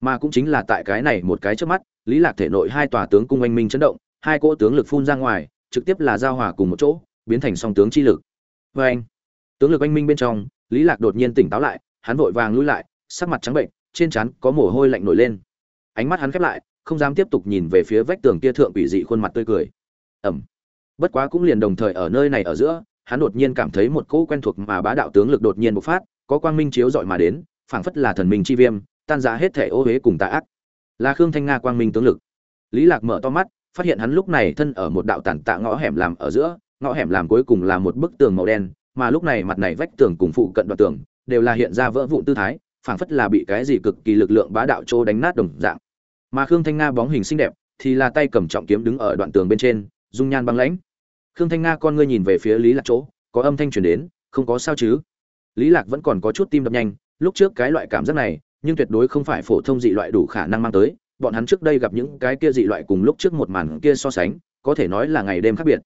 Mà cũng chính là tại cái này một cái trước mắt, lý lạc thể nội hai tòa tướng cung anh minh chấn động, hai cỗ tướng lực phun ra ngoài, trực tiếp là giao hòa cùng một chỗ, biến thành song tướng chi lực. Và anh, tướng lực anh minh bên trong, lý lạc đột nhiên tỉnh táo lại, hắn vội vàng lùi lại, sắc mặt trắng bệnh, trên trán có mồ hôi lạnh nổi lên. Ánh mắt hắn khép lại, không dám tiếp tục nhìn về phía vách tường kia thượng quỷ dị khuôn mặt tươi cười. Ẩm. Bất quá cũng liền đồng thời ở nơi này ở giữa hắn đột nhiên cảm thấy một cỗ quen thuộc mà bá đạo tướng lực đột nhiên bộc phát, có quang minh chiếu rọi mà đến, phảng phất là thần minh chi viêm, tan rã hết thể ô uế cùng tà ác. Là khương thanh nga quang minh tướng lực. Lý lạc mở to mắt, phát hiện hắn lúc này thân ở một đạo tản tạ ngõ hẻm làm ở giữa, ngõ hẻm làm cuối cùng là một bức tường màu đen, mà lúc này mặt này vách tường cùng phụ cận đoạn tường đều là hiện ra vỡ vụn tư thái, phảng phất là bị cái gì cực kỳ lực lượng bá đạo trô đánh nát đồng dạng. Mà khương thanh nga bóng hình xinh đẹp thì là tay cầm trọng kiếm đứng ở đoạn tường bên trên, dung nhan băng lãnh khương thanh nga con ngươi nhìn về phía lý lạc chỗ, có âm thanh truyền đến, không có sao chứ? Lý lạc vẫn còn có chút tim đập nhanh, lúc trước cái loại cảm giác này, nhưng tuyệt đối không phải phổ thông dị loại đủ khả năng mang tới, bọn hắn trước đây gặp những cái kia dị loại cùng lúc trước một màn kia so sánh, có thể nói là ngày đêm khác biệt.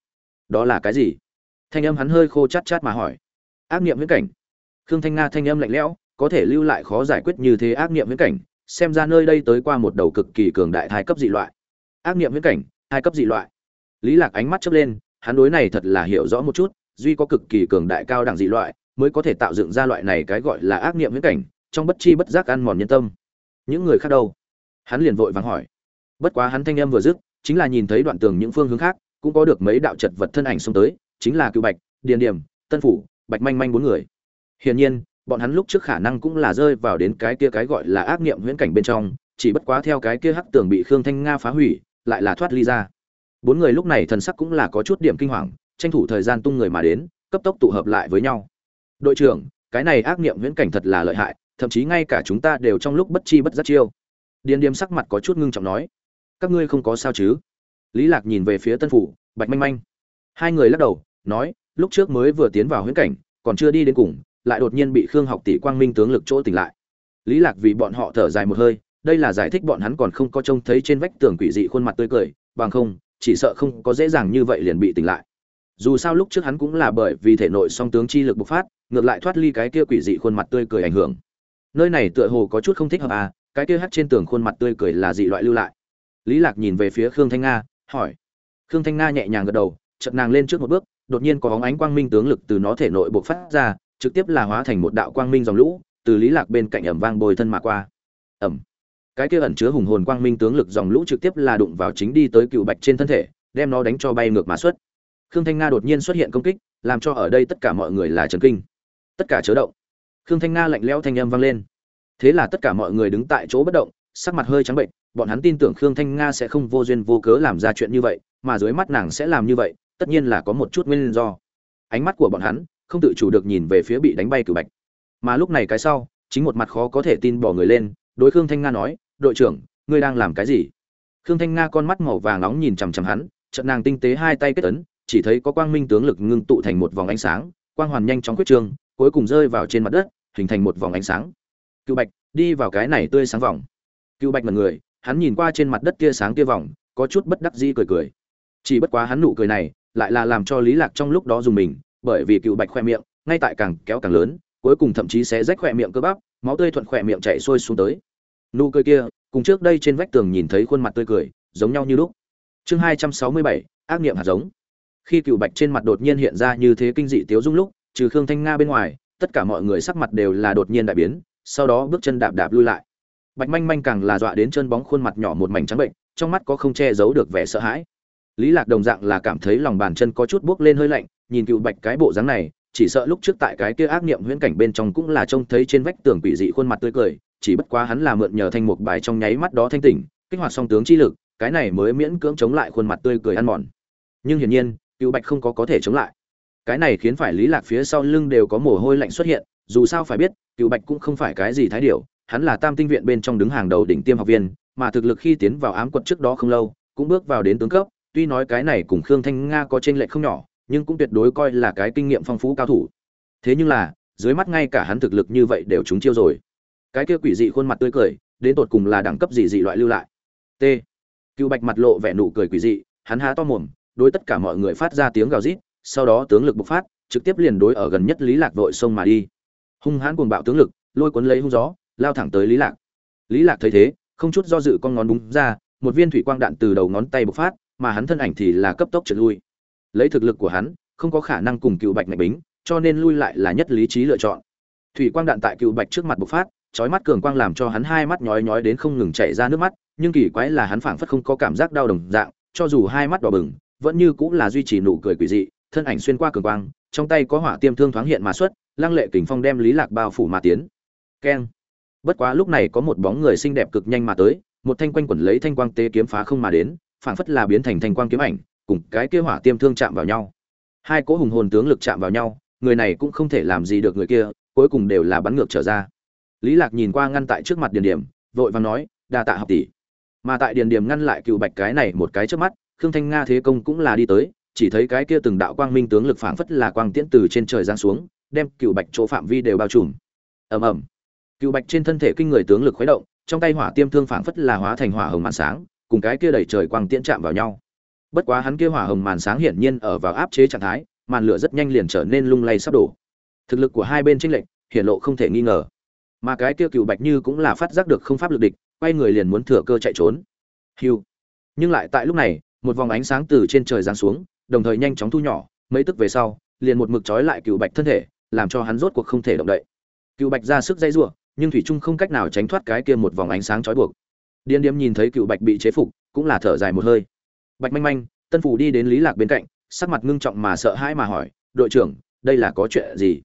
Đó là cái gì? Thanh âm hắn hơi khô chát chát mà hỏi. Ác niệm viễn cảnh. Khương thanh nga thanh âm lạnh lẽo, có thể lưu lại khó giải quyết như thế ác niệm viễn cảnh, xem ra nơi đây tới qua một đầu cực kỳ cường đại thai cấp dị loại. Ác niệm viễn cảnh hai cấp dị loại. Lý lạc ánh mắt chớp lên hắn đối này thật là hiểu rõ một chút, duy có cực kỳ cường đại cao đẳng dị loại, mới có thể tạo dựng ra loại này cái gọi là ác niệm viễn cảnh, trong bất chi bất giác ăn mòn nhân tâm. Những người khác đâu? Hắn liền vội vàng hỏi. Bất quá hắn thanh âm vừa dứt, chính là nhìn thấy đoạn tường những phương hướng khác, cũng có được mấy đạo chật vật thân ảnh xông tới, chính là cựu bạch, điền điểm, tân phủ, bạch manh manh bốn người. Hiển nhiên, bọn hắn lúc trước khả năng cũng là rơi vào đến cái kia cái gọi là ác niệm huyễn cảnh bên trong, chỉ bất quá theo cái kia hắc tường bị khương thanh nga phá hủy, lại là thoát ly ra bốn người lúc này thần sắc cũng là có chút điểm kinh hoàng, tranh thủ thời gian tung người mà đến, cấp tốc tụ hợp lại với nhau. Đội trưởng, cái này ác niệm huyễn cảnh thật là lợi hại, thậm chí ngay cả chúng ta đều trong lúc bất chi bất giác chiêu. Điền điềm sắc mặt có chút ngưng trọng nói, các ngươi không có sao chứ? Lý lạc nhìn về phía tân phủ, bạch manh manh. Hai người lắc đầu, nói, lúc trước mới vừa tiến vào huyễn cảnh, còn chưa đi đến cùng, lại đột nhiên bị khương học tỷ quang minh tướng lực chỗ tỉnh lại. Lý lạc vì bọn họ thở dài một hơi, đây là giải thích bọn hắn còn không có trông thấy trên vách tường quỷ dị khuôn mặt tươi cười, bằng không chỉ sợ không có dễ dàng như vậy liền bị tỉnh lại. Dù sao lúc trước hắn cũng là bởi vì thể nội song tướng chi lực bộc phát, ngược lại thoát ly cái kia quỷ dị khuôn mặt tươi cười ảnh hưởng. Nơi này tựa hồ có chút không thích hợp à cái kia hắt trên tường khuôn mặt tươi cười là dị loại lưu lại. Lý lạc nhìn về phía khương thanh nga, hỏi. Khương thanh nga nhẹ nhàng gật đầu, chợt nàng lên trước một bước, đột nhiên có bóng ánh quang minh tướng lực từ nó thể nội bộc phát ra, trực tiếp là hóa thành một đạo quang minh dòng lũ, từ lý lạc bên cạnh ẩm vang bồi thân mà qua. Ẩm cái kia ẩn chứa hùng hồn quang minh tướng lực dòng lũ trực tiếp là đụng vào chính đi tới cựu bạch trên thân thể, đem nó đánh cho bay ngược mà xuất. Khương thanh nga đột nhiên xuất hiện công kích, làm cho ở đây tất cả mọi người là trần kinh. Tất cả chớ động. Khương thanh nga lạnh lẽo thanh âm vang lên. Thế là tất cả mọi người đứng tại chỗ bất động, sắc mặt hơi trắng bệnh, bọn hắn tin tưởng khương thanh nga sẽ không vô duyên vô cớ làm ra chuyện như vậy, mà dưới mắt nàng sẽ làm như vậy, tất nhiên là có một chút nguyên do. Ánh mắt của bọn hắn không tự chủ được nhìn về phía bị đánh bay cử bạch. Mà lúc này cái sau, chính một mặt khó có thể tin bỏ người lên, đối khương thanh nga nói đội trưởng, ngươi đang làm cái gì? Khương thanh nga con mắt màu vàng nóng nhìn chằm chằm hắn trận nàng tinh tế hai tay kết ấn, chỉ thấy có quang minh tướng lực ngưng tụ thành một vòng ánh sáng, quang hoàn nhanh chóng quyết trương, cuối cùng rơi vào trên mặt đất, hình thành một vòng ánh sáng. Cựu bạch, đi vào cái này tươi sáng vòng. Cựu bạch mật người, hắn nhìn qua trên mặt đất kia sáng kia vòng, có chút bất đắc dĩ cười cười. Chỉ bất quá hắn nụ cười này, lại là làm cho lý lạc trong lúc đó dùng mình, bởi vì cựu bạch khoe miệng, ngay tại càng kéo càng lớn, cuối cùng thậm chí sẽ rách khoe miệng cơ bắp, máu tươi thuận khoe miệng chảy xuôi xuống tới nụ cười kia, cùng trước đây trên vách tường nhìn thấy khuôn mặt tươi cười, giống nhau như lúc. Chương hai trăm sáu mươi bảy, ác niệm hạt giống. Khi cựu bạch trên mặt đột nhiên hiện ra như thế kinh dị tiếu dung lúc, trừ khương thanh nga bên ngoài, tất cả mọi người sắc mặt đều là đột nhiên đại biến, sau đó bước chân đạp đạp lui lại. Bạch manh manh càng là dọa đến chân bóng khuôn mặt nhỏ một mảnh trắng bệnh, trong mắt có không che giấu được vẻ sợ hãi. Lý lạc đồng dạng là cảm thấy lòng bàn chân có chút buốc lên hơi lạnh, nhìn cựu bạch cái bộ dáng này, chỉ sợ lúc trước tại cái kia ác niệm huyễn cảnh bên trong cũng là trông thấy trên vách tường quỷ dị khuôn mặt tươi cười chỉ bất quá hắn là mượn nhờ thanh mục bài trong nháy mắt đó thanh tỉnh, kích hoạt song tướng chi lực, cái này mới miễn cưỡng chống lại khuôn mặt tươi cười ăn mòn. Nhưng hiển nhiên, cựu bạch không có có thể chống lại. Cái này khiến phải lý lạc phía sau lưng đều có mồ hôi lạnh xuất hiện, dù sao phải biết, cựu bạch cũng không phải cái gì thái điểu, hắn là tam tinh viện bên trong đứng hàng đầu đỉnh tiêm học viên, mà thực lực khi tiến vào ám quật trước đó không lâu, cũng bước vào đến tướng cấp, tuy nói cái này cùng khương thanh nga có trên lệch không nhỏ, nhưng cũng tuyệt đối coi là cái kinh nghiệm phong phú cao thủ. Thế nhưng là, dưới mắt ngay cả hắn thực lực như vậy đều trúng chiêu rồi cái kia quỷ dị khuôn mặt tươi cười, đến tột cùng là đẳng cấp gì dị loại lưu lại. T. Cựu bạch mặt lộ vẻ nụ cười quỷ dị, hắn há to mồm, đối tất cả mọi người phát ra tiếng gào rít, sau đó tướng lực bộc phát, trực tiếp liền đối ở gần nhất lý lạc vội sông mà đi. Hung hãn cuồng bạo tướng lực, lôi cuốn lấy hung gió, lao thẳng tới lý lạc. Lý lạc thấy thế, không chút do dự con ngón đúng ra, một viên thủy quang đạn từ đầu ngón tay bộc phát, mà hắn thân ảnh thì là cấp tốc trượt lui. Lấy thực lực của hắn, không có khả năng cùng cựu bạch ngạch bính, cho nên lui lại là nhất lý trí lựa chọn. Thủy quang đạn tại cựu bạch trước mặt bộc phát chói mắt cường quang làm cho hắn hai mắt nhói nhói đến không ngừng chảy ra nước mắt, nhưng kỳ quái là hắn phảng phất không có cảm giác đau đồng dạng, cho dù hai mắt đỏ bừng, vẫn như cũng là duy trì nụ cười quỷ dị, thân ảnh xuyên qua cường quang, trong tay có hỏa tiêm thương thoáng hiện mà xuất, lăng lệ kình phong đem lý lạc bao phủ mà tiến. Keng. Bất quá lúc này có một bóng người xinh đẹp cực nhanh mà tới, một thanh quanh quẩn lấy thanh quang tế kiếm phá không mà đến, phảng phất là biến thành thanh quang kiếm ảnh, cùng cái kia hỏa tiêm thương chạm vào nhau. Hai cỗ hùng hồn tướng lực chạm vào nhau, người này cũng không thể làm gì được người kia, cuối cùng đều là bắn ngược trở ra lý lạc nhìn qua ngăn tại trước mặt điền điểm, vội vàng nói, đa tạ học tỷ. Mà tại điền điểm ngăn lại cựu bạch cái này một cái trước mắt, khương thanh nga thế công cũng là đi tới, chỉ thấy cái kia từng đạo quang minh tướng lực phảng phất là quang tiễn từ trên trời giáng xuống, đem cựu bạch chỗ phạm vi đều bao trùm. Ầm ầm. Cựu bạch trên thân thể kinh người tướng lực khuấy động, trong tay hỏa tiêm thương phảng phất là hóa thành hỏa hồng màn sáng, cùng cái kia đẩy trời quang tiễn chạm vào nhau. Bất quá hắn kia hỏa hồng màn sáng hiển nhiên ở vào áp chế trạng thái, màn lửa rất nhanh liền trở nên lung lay sắp đổ. Thực lực của hai bên tranh lệch hiển lộ không thể nghi ngờ mà cái kia cựu bạch như cũng là phát giác được không pháp lực địch, quay người liền muốn thừa cơ chạy trốn. Hiu. Nhưng lại tại lúc này, một vòng ánh sáng từ trên trời giáng xuống, đồng thời nhanh chóng thu nhỏ, mấy tức về sau, liền một mực trói lại cựu bạch thân thể, làm cho hắn rốt cuộc không thể động đậy. Cựu bạch ra sức dây giụa nhưng thủy trung không cách nào tránh thoát cái kia một vòng ánh sáng trói buộc. Điên điếm nhìn thấy cựu bạch bị chế phục, cũng là thở dài một hơi. Bạch manh manh, tân phủ đi đến lý lạc bên cạnh, sắc mặt ngưng trọng mà sợ hãi mà hỏi, đội trưởng, đây là có chuyện gì?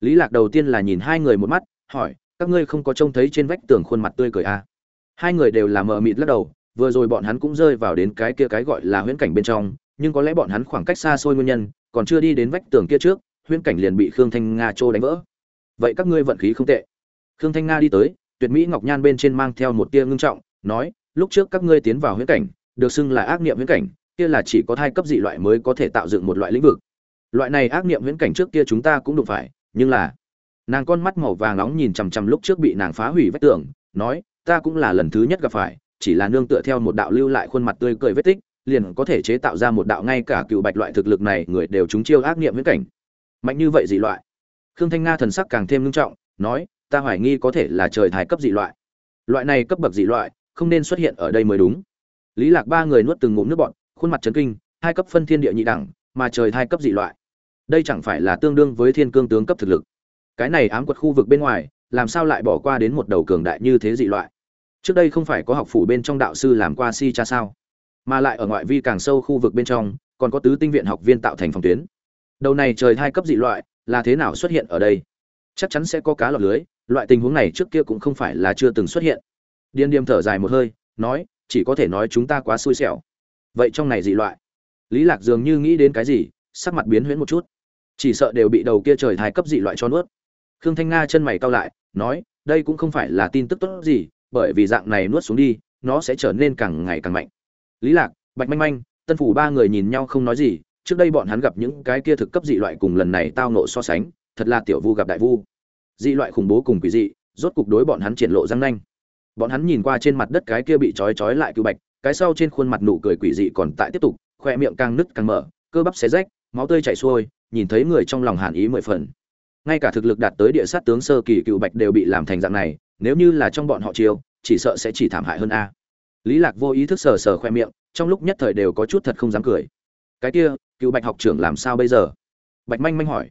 Lý lạc đầu tiên là nhìn hai người một mắt, hỏi các ngươi không có trông thấy trên vách tường khuôn mặt tươi cười à? hai người đều là mờ mịt lắc đầu, vừa rồi bọn hắn cũng rơi vào đến cái kia cái gọi là huyễn cảnh bên trong, nhưng có lẽ bọn hắn khoảng cách xa xôi nguyên nhân, còn chưa đi đến vách tường kia trước, huyễn cảnh liền bị khương thanh nga trô đánh vỡ. Vậy các ngươi vận khí không tệ. Khương thanh nga đi tới, tuyệt mỹ ngọc nhan bên trên mang theo một tia ngưng trọng, nói, lúc trước các ngươi tiến vào huyễn cảnh, được xưng là ác niệm huyễn cảnh, kia là chỉ có thai cấp dị loại mới có thể tạo dựng một loại lĩnh vực. Loại này ác niệm huyễn cảnh trước kia chúng ta cũng đụng phải, nhưng là nàng con mắt màu vàng nóng nhìn chằm chằm lúc trước bị nàng phá hủy vách tường, nói, ta cũng là lần thứ nhất gặp phải, chỉ là nương tựa theo một đạo lưu lại khuôn mặt tươi cười vết tích, liền có thể chế tạo ra một đạo ngay cả cựu bạch loại thực lực này, người đều chúng chiêu ác niệm viễn cảnh. Mạnh như vậy dị loại? Khương thanh nga thần sắc càng thêm nghiêm trọng, nói, ta hoài nghi có thể là trời thái cấp dị loại. Loại này cấp bậc dị loại, không nên xuất hiện ở đây mới đúng. Lý lạc ba người nuốt từng ngụm nước bọt, khuôn mặt chấn kinh, hai cấp phân thiên địa nhị đẳng, mà trời hai cấp dị loại. Đây chẳng phải là tương đương với thiên cương tướng cấp thực lực cái này ám quật khu vực bên ngoài, làm sao lại bỏ qua đến một đầu cường đại như thế dị loại? Trước đây không phải có học phủ bên trong đạo sư làm qua si cha sao? Mà lại ở ngoại vi càng sâu khu vực bên trong, còn có tứ tinh viện học viên tạo thành phòng tuyến. Đầu này trời hai cấp dị loại, là thế nào xuất hiện ở đây? Chắc chắn sẽ có cá lọt lưới, loại tình huống này trước kia cũng không phải là chưa từng xuất hiện. Điên điềm thở dài một hơi, nói, chỉ có thể nói chúng ta quá xui xẻo. Vậy trong này dị loại, lý lạc dường như nghĩ đến cái gì, sắc mặt biến huyễn một chút. Chỉ sợ đều bị đầu kia trời thái cấp dị loại cho nuốt khương thanh nga chân mày cau lại, nói, đây cũng không phải là tin tức tốt gì, bởi vì dạng này nuốt xuống đi, nó sẽ trở nên càng ngày càng mạnh. Lý lạc, bạch manh manh, tân phủ ba người nhìn nhau không nói gì, trước đây bọn hắn gặp những cái kia thực cấp dị loại cùng lần này tao nộ so sánh, thật là tiểu vu gặp đại vu. Dị loại khủng bố cùng quỷ dị, rốt cục đối bọn hắn triển lộ răng nanh. Bọn hắn nhìn qua trên mặt đất cái kia bị trói trói lại cựu bạch, cái sau trên khuôn mặt nụ cười quỷ dị còn tại tiếp tục, khoe miệng càng nứt càng mở, cơ bắp xé rách, máu tươi chảy xuôi, nhìn thấy người trong lòng hàn ý mười phần ngay cả thực lực đạt tới địa sát tướng sơ kỳ cựu bạch đều bị làm thành dạng này, nếu như là trong bọn họ chiêu, chỉ sợ sẽ chỉ thảm hại hơn a. Lý lạc vô ý thức sờ sờ khoe miệng, trong lúc nhất thời đều có chút thật không dám cười. Cái kia, cựu bạch học trưởng làm sao bây giờ? Bạch manh manh hỏi.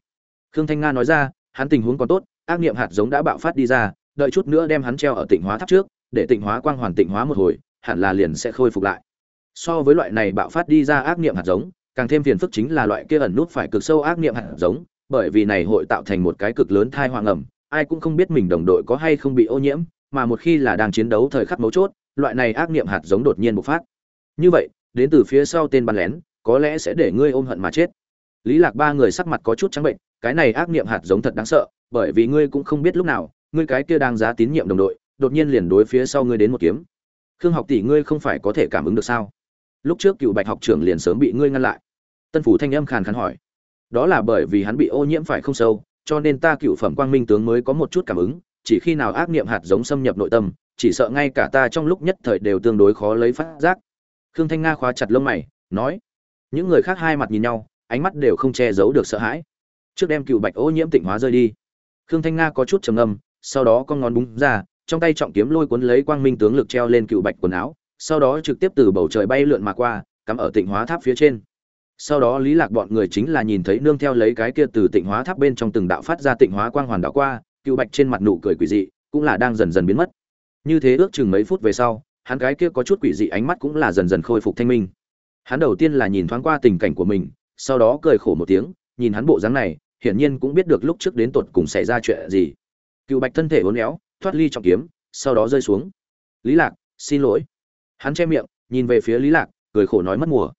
Khương thanh nga nói ra, hắn tình huống còn tốt, ác niệm hạt giống đã bạo phát đi ra, đợi chút nữa đem hắn treo ở tịnh hóa tháp trước, để tịnh hóa quang hoàn tịnh hóa một hồi, hẳn là liền sẽ khôi phục lại. So với loại này bạo phát đi ra ác niệm hạt giống, càng thêm phiền phức chính là loại kia ẩn nút phải cực sâu ác niệm hạt giống bởi vì này hội tạo thành một cái cực lớn thai hoang ẩm, ai cũng không biết mình đồng đội có hay không bị ô nhiễm, mà một khi là đang chiến đấu thời khắc mấu chốt, loại này ác niệm hạt giống đột nhiên bộc phát. Như vậy, đến từ phía sau tên bắn lén, có lẽ sẽ để ngươi ôm hận mà chết. Lý lạc ba người sắc mặt có chút trắng bệnh, cái này ác niệm hạt giống thật đáng sợ, bởi vì ngươi cũng không biết lúc nào, ngươi cái kia đang giá tín nhiệm đồng đội, đột nhiên liền đối phía sau ngươi đến một kiếm. Khương học tỷ ngươi không phải có thể cảm ứng được sao? Lúc trước cựu bạch học trưởng liền sớm bị ngươi ngăn lại. Tân phủ thanh âm khàn khàn hỏi đó là bởi vì hắn bị ô nhiễm phải không sâu, cho nên ta cựu phẩm quang minh tướng mới có một chút cảm ứng, chỉ khi nào ác niệm hạt giống xâm nhập nội tâm, chỉ sợ ngay cả ta trong lúc nhất thời đều tương đối khó lấy phát giác. Khương thanh nga khóa chặt lông mày, nói, những người khác hai mặt nhìn nhau, ánh mắt đều không che giấu được sợ hãi. Trước đem cựu bạch ô nhiễm tịnh hóa rơi đi. Khương thanh nga có chút trầm ngâm, sau đó con ngón búng ra, trong tay trọng kiếm lôi cuốn lấy quang minh tướng lực treo lên cựu bạch quần áo, sau đó trực tiếp từ bầu trời bay lượn mà qua, cắm ở tịnh hóa tháp phía trên sau đó lý lạc bọn người chính là nhìn thấy nương theo lấy cái kia từ tịnh hóa tháp bên trong từng đạo phát ra tịnh hóa quang hoàn đạo qua, cựu bạch trên mặt nụ cười quỷ dị, cũng là đang dần dần biến mất. Như thế ước chừng mấy phút về sau, hắn cái kia có chút quỷ dị ánh mắt cũng là dần dần khôi phục thanh minh. Hắn đầu tiên là nhìn thoáng qua tình cảnh của mình, sau đó cười khổ một tiếng, nhìn hắn bộ dáng này, hiển nhiên cũng biết được lúc trước đến tột cùng xảy ra chuyện gì. Cựu bạch thân thể uốn éo, thoát ly trọng kiếm, sau đó rơi xuống. Lý lạc, xin lỗi. Hắn che miệng, nhìn về phía lý lạc, cười khổ nói mất mùa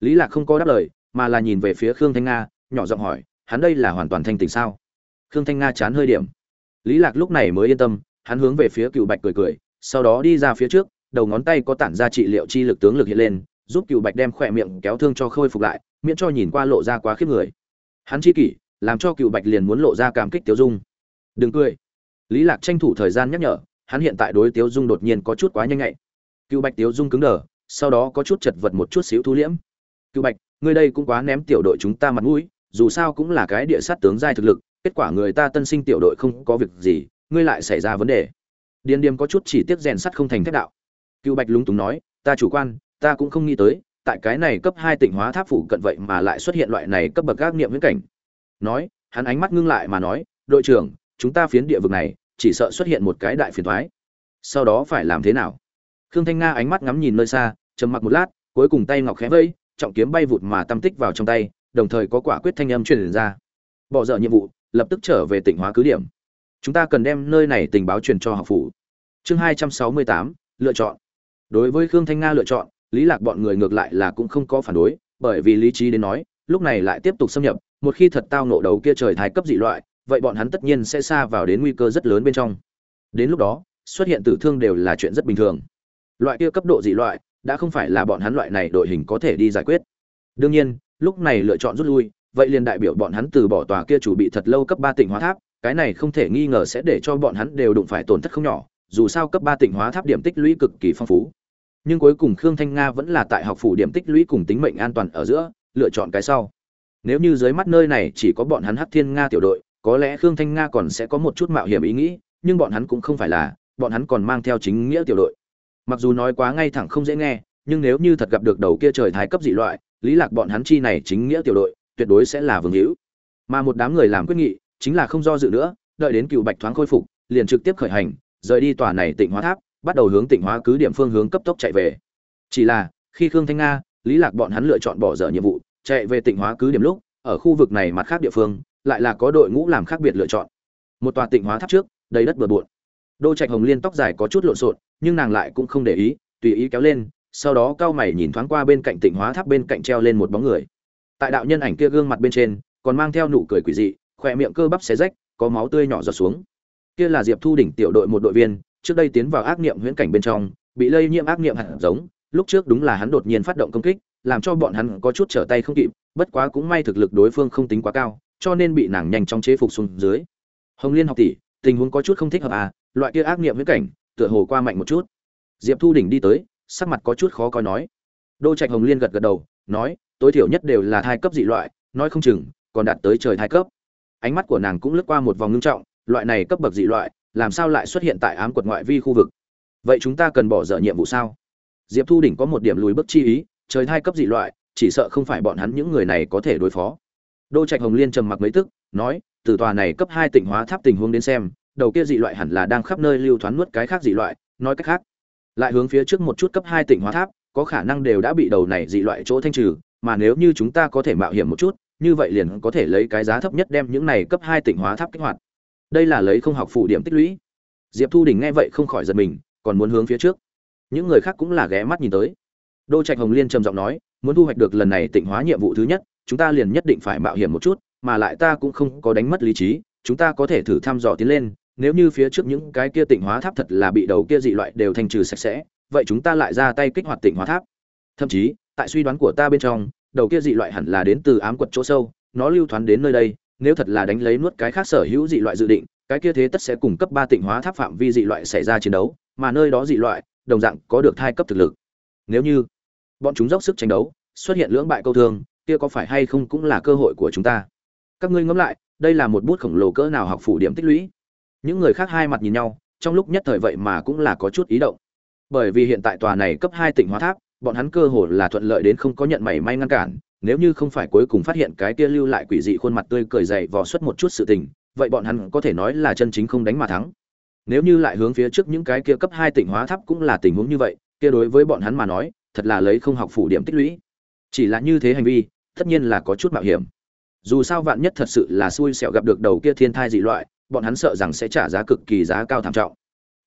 lý lạc không có đáp lời, mà là nhìn về phía khương thanh nga, nhỏ giọng hỏi, hắn đây là hoàn toàn thanh tỉnh sao? Khương thanh nga chán hơi điểm. Lý lạc lúc này mới yên tâm, hắn hướng về phía cựu bạch cười cười, sau đó đi ra phía trước, đầu ngón tay có tản ra trị liệu chi lực tướng lực hiện lên, giúp cựu bạch đem khỏe miệng kéo thương cho khôi phục lại, miễn cho nhìn qua lộ ra quá khiếp người. Hắn chi kỷ, làm cho cựu bạch liền muốn lộ ra cảm kích tiêu dung. Đừng cười. Lý lạc tranh thủ thời gian nhắc nhở, hắn hiện tại đối tiêu dung đột nhiên có chút quá nhanh nhạy. Cựu bạch tiêu dung cứng đờ, sau đó có chút chật vật một chút xíu thu liễm cựu bạch, ngươi đây cũng quá ném tiểu đội chúng ta mặt mũi, dù sao cũng là cái địa sát tướng giai thực lực, kết quả người ta tân sinh tiểu đội không có việc gì, ngươi lại xảy ra vấn đề. Điền điềm có chút chỉ tiết rèn sắt không thành thép đạo. Cựu bạch lúng túng nói, ta chủ quan, ta cũng không nghĩ tới, tại cái này cấp hai tỉnh hóa tháp phủ cận vậy mà lại xuất hiện loại này cấp bậc gác niệm viễn cảnh. Nói, hắn ánh mắt ngưng lại mà nói, đội trưởng, chúng ta phiến địa vực này, chỉ sợ xuất hiện một cái đại phiền thoái. Sau đó phải làm thế nào? Khương thanh nga ánh mắt ngắm nhìn nơi xa, trầm mặc một lát, cuối cùng tay ngọc khẽ vây trọng kiếm bay vụt mà tâm tích vào trong tay, đồng thời có quả quyết thanh âm truyền ra. Bỏ dở nhiệm vụ, lập tức trở về tỉnh hóa cứ điểm. Chúng ta cần đem nơi này tình báo truyền cho học phủ. Chương hai trăm sáu mươi tám, lựa chọn. Đối với khương thanh nga lựa chọn, lý lạc bọn người ngược lại là cũng không có phản đối, bởi vì lý trí đến nói, lúc này lại tiếp tục xâm nhập, một khi thật tao nộ đấu kia trời thái cấp dị loại, vậy bọn hắn tất nhiên sẽ xa vào đến nguy cơ rất lớn bên trong. Đến lúc đó, xuất hiện tử thương đều là chuyện rất bình thường. Loại kia cấp độ dị loại đã không phải là bọn hắn loại này đội hình có thể đi giải quyết. Đương nhiên, lúc này lựa chọn rút lui, vậy liền đại biểu bọn hắn từ bỏ tòa kia chủ bị thật lâu cấp ba tỉnh hóa tháp, cái này không thể nghi ngờ sẽ để cho bọn hắn đều đụng phải tổn thất không nhỏ, dù sao cấp ba tỉnh hóa tháp điểm tích lũy cực kỳ phong phú. Nhưng cuối cùng khương thanh nga vẫn là tại học phủ điểm tích lũy cùng tính mệnh an toàn ở giữa, lựa chọn cái sau. Nếu như dưới mắt nơi này chỉ có bọn hắn hắc thiên nga tiểu đội, có lẽ khương thanh nga còn sẽ có một chút mạo hiểm ý nghĩ, nhưng bọn hắn cũng không phải là, bọn hắn còn mang theo chính nghĩa tiểu đội mặc dù nói quá ngay thẳng không dễ nghe, nhưng nếu như thật gặp được đầu kia trời thái cấp dị loại, lý lạc bọn hắn chi này chính nghĩa tiểu đội, tuyệt đối sẽ là vương hữu. Mà một đám người làm quyết nghị, chính là không do dự nữa, đợi đến cựu bạch thoáng khôi phục, liền trực tiếp khởi hành, rời đi tòa này tịnh hóa tháp, bắt đầu hướng tịnh hóa cứ điểm phương hướng cấp tốc chạy về. Chỉ là, khi khương thanh nga, lý lạc bọn hắn lựa chọn bỏ dở nhiệm vụ, chạy về tịnh hóa cứ điểm lúc, ở khu vực này mặt khác địa phương, lại là có đội ngũ làm khác biệt lựa chọn. Một tòa tịnh hóa tháp trước, đầy đất bừa bộn đô trạch hồng liên tóc dài có chút lộn xộn, nhưng nàng lại cũng không để ý, tùy ý kéo lên, sau đó cao mày nhìn thoáng qua bên cạnh tịnh hóa tháp bên cạnh treo lên một bóng người. Tại đạo nhân ảnh kia gương mặt bên trên, còn mang theo nụ cười quỷ dị, khỏe miệng cơ bắp xé rách, có máu tươi nhỏ giọt xuống. Kia là diệp thu đỉnh tiểu đội một đội viên, trước đây tiến vào ác niệm huyễn cảnh bên trong, bị lây nhiễm ác niệm hạt giống, lúc trước đúng là hắn đột nhiên phát động công kích, làm cho bọn hắn có chút trở tay không kịp, bất quá cũng may thực lực đối phương không tính quá cao, cho nên bị nàng nhanh chóng chế phục xuống dưới. Hồng liên học tỷ, tình huống có chút không thích hợp à loại kia ác niệm với cảnh, tựa hồ qua mạnh một chút. Diệp thu đỉnh đi tới, sắc mặt có chút khó coi nói. Đô trạch hồng liên gật gật đầu, nói, tối thiểu nhất đều là thai cấp dị loại, nói không chừng, còn đạt tới trời thai cấp. Ánh mắt của nàng cũng lướt qua một vòng ngưng trọng, loại này cấp bậc dị loại, làm sao lại xuất hiện tại ám quật ngoại vi khu vực? Vậy chúng ta cần bỏ dở nhiệm vụ sao? Diệp thu đỉnh có một điểm lùi bước chi ý, trời thai cấp dị loại, chỉ sợ không phải bọn hắn những người này có thể đối phó. Đô trạch hồng liên trầm mặc mấy tức, nói, từ tòa này cấp hai tỉnh hóa tháp tình huống đến xem đầu kia dị loại hẳn là đang khắp nơi lưu thoán nuốt cái khác dị loại, nói cách khác, lại hướng phía trước một chút cấp hai tỉnh hóa tháp, có khả năng đều đã bị đầu này dị loại chỗ thanh trừ, mà nếu như chúng ta có thể mạo hiểm một chút, như vậy liền có thể lấy cái giá thấp nhất đem những này cấp hai tỉnh hóa tháp kích hoạt. Đây là lấy không học phụ điểm tích lũy. Diệp thu đình nghe vậy không khỏi giật mình, còn muốn hướng phía trước. Những người khác cũng là ghé mắt nhìn tới. Đô trạch hồng liên trầm giọng nói, muốn thu hoạch được lần này tỉnh hóa nhiệm vụ thứ nhất, chúng ta liền nhất định phải mạo hiểm một chút, mà lại ta cũng không có đánh mất lý trí, chúng ta có thể thử thăm dò tiến lên nếu như phía trước những cái kia tỉnh hóa tháp thật là bị đầu kia dị loại đều thanh trừ sạch sẽ, vậy chúng ta lại ra tay kích hoạt tỉnh hóa tháp. Thậm chí, tại suy đoán của ta bên trong, đầu kia dị loại hẳn là đến từ ám quật chỗ sâu, nó lưu thoán đến nơi đây, nếu thật là đánh lấy nuốt cái khác sở hữu dị loại dự định, cái kia thế tất sẽ cung cấp ba tỉnh hóa tháp phạm vi dị loại xảy ra chiến đấu, mà nơi đó dị loại, đồng dạng có được thai cấp thực lực. Nếu như bọn chúng dốc sức tranh đấu, xuất hiện lưỡng bại câu thương, kia có phải hay không cũng là cơ hội của chúng ta. Các ngươi ngẫm lại, đây là một bút khổng lồ cỡ nào học phủ điểm tích lũy? Những người khác hai mặt nhìn nhau, trong lúc nhất thời vậy mà cũng là có chút ý động. Bởi vì hiện tại tòa này cấp hai tỉnh hóa tháp, bọn hắn cơ hồ là thuận lợi đến không có nhận mảy may ngăn cản, nếu như không phải cuối cùng phát hiện cái kia lưu lại quỷ dị khuôn mặt tươi cười dày vò xuất một chút sự tình, vậy bọn hắn có thể nói là chân chính không đánh mà thắng. Nếu như lại hướng phía trước những cái kia cấp hai tỉnh hóa tháp cũng là tình huống như vậy, kia đối với bọn hắn mà nói, thật là lấy không học phủ điểm tích lũy. Chỉ là như thế hành vi, tất nhiên là có chút mạo hiểm. Dù sao vạn nhất thật sự là xui xẻo gặp được đầu kia thiên thai dị loại bọn hắn sợ rằng sẽ trả giá cực kỳ giá cao thảm trọng.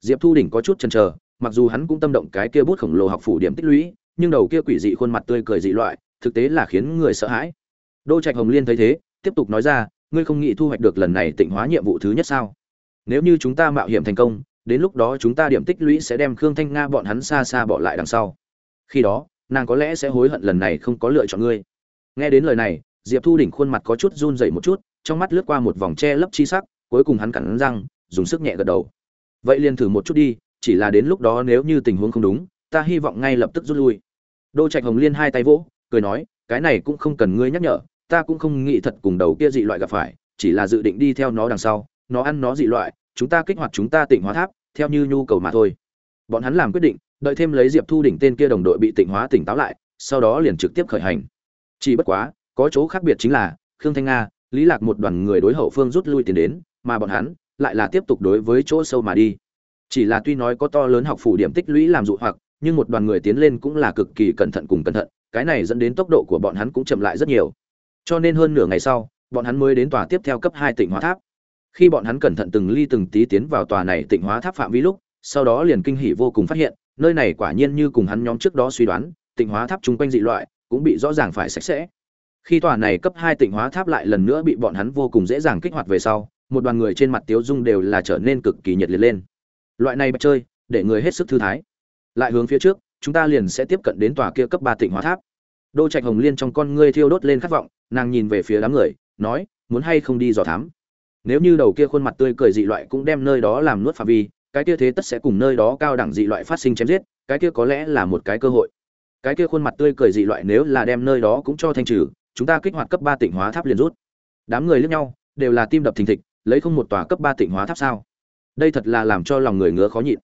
Diệp thu đỉnh có chút chần chờ, mặc dù hắn cũng tâm động cái kia bút khổng lồ học phủ điểm tích lũy, nhưng đầu kia quỷ dị khuôn mặt tươi cười dị loại, thực tế là khiến người sợ hãi. Đô trạch hồng liên thấy thế, tiếp tục nói ra, ngươi không nghĩ thu hoạch được lần này tịnh hóa nhiệm vụ thứ nhất sao? Nếu như chúng ta mạo hiểm thành công, đến lúc đó chúng ta điểm tích lũy sẽ đem khương thanh nga bọn hắn xa xa bỏ lại đằng sau. Khi đó, nàng có lẽ sẽ hối hận lần này không có lựa chọn ngươi. Nghe đến lời này, diệp thu đỉnh khuôn mặt có chút run rẩy một chút, trong mắt lướt qua một vòng che lấp chi sắc cuối cùng hắn cắn răng, dùng sức nhẹ gật đầu. Vậy liền thử một chút đi, chỉ là đến lúc đó nếu như tình huống không đúng, ta hy vọng ngay lập tức rút lui. Đô trạch hồng liên hai tay vỗ, cười nói, cái này cũng không cần ngươi nhắc nhở, ta cũng không nghĩ thật cùng đầu kia dị loại gặp phải, chỉ là dự định đi theo nó đằng sau, nó ăn nó dị loại, chúng ta kích hoạt chúng ta tịnh hóa tháp, theo như nhu cầu mà thôi. Bọn hắn làm quyết định, đợi thêm lấy diệp thu đỉnh tên kia đồng đội bị tịnh hóa tỉnh táo lại, sau đó liền trực tiếp khởi hành. Chỉ bất quá, có chỗ khác biệt chính là, khương thanh nga, lý lạc một đoàn người đối hậu phương rút lui tiến đến mà bọn hắn lại là tiếp tục đối với chỗ sâu mà đi. Chỉ là tuy nói có to lớn học phủ điểm tích lũy làm dụ hoặc, nhưng một đoàn người tiến lên cũng là cực kỳ cẩn thận cùng cẩn thận, cái này dẫn đến tốc độ của bọn hắn cũng chậm lại rất nhiều. Cho nên hơn nửa ngày sau, bọn hắn mới đến tòa tiếp theo cấp hai tỉnh hóa tháp. Khi bọn hắn cẩn thận từng ly từng tí tiến vào tòa này tỉnh hóa tháp phạm vi lúc, sau đó liền kinh hỉ vô cùng phát hiện, nơi này quả nhiên như cùng hắn nhóm trước đó suy đoán tỉnh hóa tháp chung quanh dị loại cũng bị rõ ràng phải sạch sẽ. Khi tòa này cấp hai tỉnh hóa tháp lại lần nữa bị bọn hắn vô cùng dễ dàng kích hoạt về sau một đoàn người trên mặt tiếu dung đều là trở nên cực kỳ nhiệt liệt lên. Loại này bạch chơi, để người hết sức thư thái. Lại hướng phía trước, chúng ta liền sẽ tiếp cận đến tòa kia cấp ba tỉnh hóa tháp. Đô trạch hồng liên trong con ngươi thiêu đốt lên khát vọng, nàng nhìn về phía đám người, nói, muốn hay không đi dò thám? Nếu như đầu kia khuôn mặt tươi cười dị loại cũng đem nơi đó làm nuốt phạm vi, cái kia thế tất sẽ cùng nơi đó cao đẳng dị loại phát sinh chém giết, cái kia có lẽ là một cái cơ hội. Cái kia khuôn mặt tươi cười dị loại nếu là đem nơi đó cũng cho thanh trừ, chúng ta kích hoạt cấp ba tỉnh hóa tháp liền rút. Đám người lướt nhau, đều là tim đập thình thịch lấy không một tòa cấp ba tỉnh hóa tháp sao? Đây thật là làm cho lòng người ngứa khó nhịn.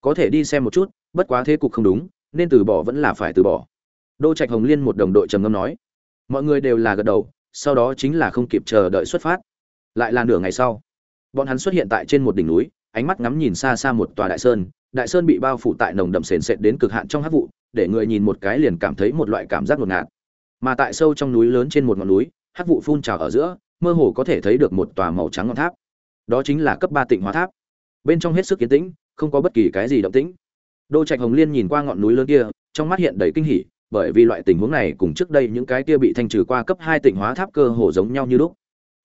Có thể đi xem một chút, bất quá thế cục không đúng, nên từ bỏ vẫn là phải từ bỏ. Đô trạch hồng liên một đồng đội trầm ngâm nói. Mọi người đều là gật đầu, sau đó chính là không kịp chờ đợi xuất phát. Lại là nửa ngày sau. Bọn hắn xuất hiện tại trên một đỉnh núi, ánh mắt ngắm nhìn xa xa một tòa đại sơn. Đại sơn bị bao phủ tại nồng đậm sền sệt đến cực hạn trong hát vụ, để người nhìn một cái liền cảm thấy một loại cảm giác ngột ngạt. Mà tại sâu trong núi lớn trên một ngọn núi hát vụ phun trào ở giữa mơ hồ có thể thấy được một tòa màu trắng ngọn tháp. Đó chính là cấp ba tịnh hóa tháp. Bên trong hết sức kiến tĩnh, không có bất kỳ cái gì động tĩnh. Đô trạch hồng liên nhìn qua ngọn núi lớn kia, trong mắt hiện đầy kinh hỉ, bởi vì loại tình huống này cùng trước đây những cái kia bị thanh trừ qua cấp hai tịnh hóa tháp cơ hồ giống nhau như lúc.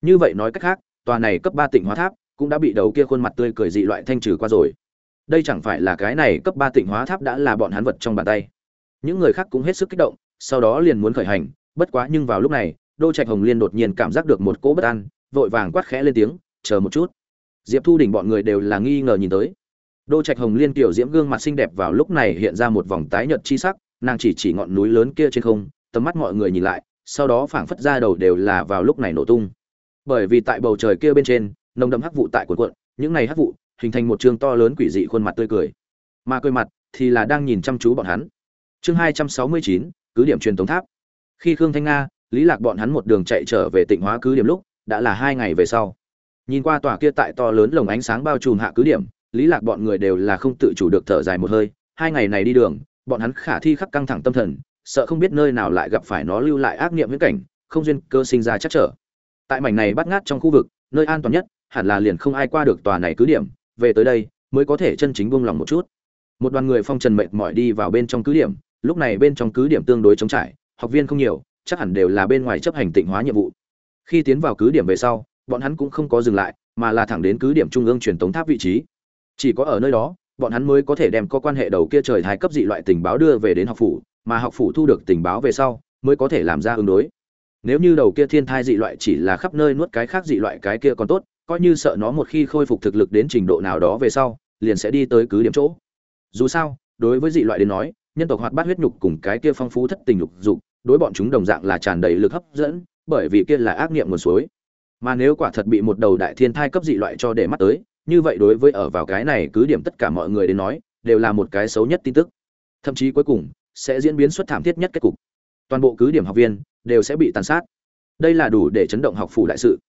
Như vậy nói cách khác, tòa này cấp ba tịnh hóa tháp cũng đã bị đầu kia khuôn mặt tươi cười dị loại thanh trừ qua rồi. Đây chẳng phải là cái này cấp ba tịnh hóa tháp đã là bọn hắn vật trong bàn tay. Những người khác cũng hết sức kích động, sau đó liền muốn khởi hành, bất quá nhưng vào lúc này đô trạch hồng liên đột nhiên cảm giác được một cỗ bất an, vội vàng quát khẽ lên tiếng, chờ một chút. Diệp thu đỉnh bọn người đều là nghi ngờ nhìn tới. Đô trạch hồng liên tiểu diễm gương mặt xinh đẹp vào lúc này hiện ra một vòng tái nhợt chi sắc, nàng chỉ chỉ ngọn núi lớn kia trên không, tầm mắt mọi người nhìn lại, sau đó phảng phất ra đầu đều là vào lúc này nổ tung. Bởi vì tại bầu trời kia bên trên, nồng đậm hắc vụ tại cuộn cuộn, những này hắc vụ hình thành một chương to lớn quỷ dị khuôn mặt tươi cười. Mà cười mặt thì là đang nhìn chăm chú bọn hắn. Chương hai trăm sáu mươi chín, cứ điểm truyền tống tháp. Khi khương thanh nga lý lạc bọn hắn một đường chạy trở về tịnh hóa cứ điểm lúc, đã là hai ngày về sau. Nhìn qua tòa kia tại to lớn lồng ánh sáng bao trùm hạ cứ điểm, lý lạc bọn người đều là không tự chủ được thở dài một hơi, hai ngày này đi đường, bọn hắn khả thi khắc căng thẳng tâm thần, sợ không biết nơi nào lại gặp phải nó lưu lại ác niệm viễn cảnh, không duyên cơ sinh ra chắc trở. Tại mảnh này bắt ngát trong khu vực, nơi an toàn nhất, hẳn là liền không ai qua được tòa này cứ điểm, về tới đây, mới có thể chân chính buông lòng một chút. Một đoàn người phong trần mệt mỏi đi vào bên trong cứ điểm, lúc này bên trong cứ điểm tương đối trống trải, học viên không nhiều chắc hẳn đều là bên ngoài chấp hành tịnh hóa nhiệm vụ. Khi tiến vào cứ điểm về sau, bọn hắn cũng không có dừng lại, mà là thẳng đến cứ điểm trung ương truyền tống tháp vị trí. Chỉ có ở nơi đó, bọn hắn mới có thể đem có quan hệ đầu kia trời thái cấp dị loại tình báo đưa về đến học phủ, mà học phủ thu được tình báo về sau, mới có thể làm ra ứng đối. Nếu như đầu kia thiên thai dị loại chỉ là khắp nơi nuốt cái khác dị loại cái kia còn tốt, coi như sợ nó một khi khôi phục thực lực đến trình độ nào đó về sau, liền sẽ đi tới cứ điểm chỗ. Dù sao, đối với dị loại đến nói, nhân tộc hoạt bát huyết nhục cùng cái kia phong phú thất tình lục dục đối bọn chúng đồng dạng là tràn đầy lực hấp dẫn, bởi vì kia là ác niệm nguồn suối. Mà nếu quả thật bị một đầu đại thiên thai cấp dị loại cho để mắt tới, như vậy đối với ở vào cái này cứ điểm tất cả mọi người đến nói, đều là một cái xấu nhất tin tức. Thậm chí cuối cùng, sẽ diễn biến xuất thảm thiết nhất kết cục. Toàn bộ cứ điểm học viên, đều sẽ bị tàn sát. Đây là đủ để chấn động học phủ đại sự.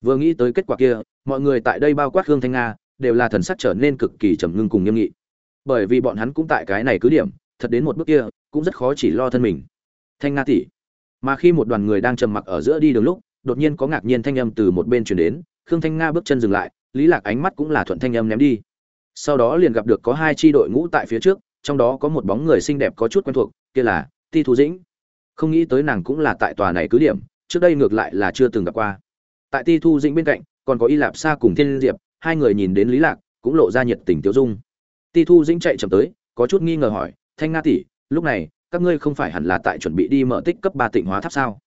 Vừa nghĩ tới kết quả kia, mọi người tại đây bao quát hương thanh nga, đều là thần sắc trở nên cực kỳ trầm ngưng cùng nghiêm nghị. Bởi vì bọn hắn cũng tại cái này cứ điểm, thật đến một bước kia, cũng rất khó chỉ lo thân mình thanh nga tỷ. Mà khi một đoàn người đang trầm mặc ở giữa đi đường lúc, đột nhiên có ngạc nhiên thanh âm từ một bên chuyển đến, khương thanh nga bước chân dừng lại, lý lạc ánh mắt cũng là thuận thanh âm ném đi. Sau đó liền gặp được có hai chi đội ngũ tại phía trước, trong đó có một bóng người xinh đẹp có chút quen thuộc, kia là ti thu dĩnh. Không nghĩ tới nàng cũng là tại tòa này cứ điểm, trước đây ngược lại là chưa từng gặp qua. Tại ti thu dĩnh bên cạnh, còn có y lạp Sa cùng thiên diệp, hai người nhìn đến lý lạc, cũng lộ ra nhiệt tình tiêu dung. Ti thu dĩnh chạy chậm tới, có chút nghi ngờ hỏi, thanh nga tỷ, lúc này các ngươi không phải hẳn là tại chuẩn bị đi mở tích cấp ba tịnh hóa tháp sao?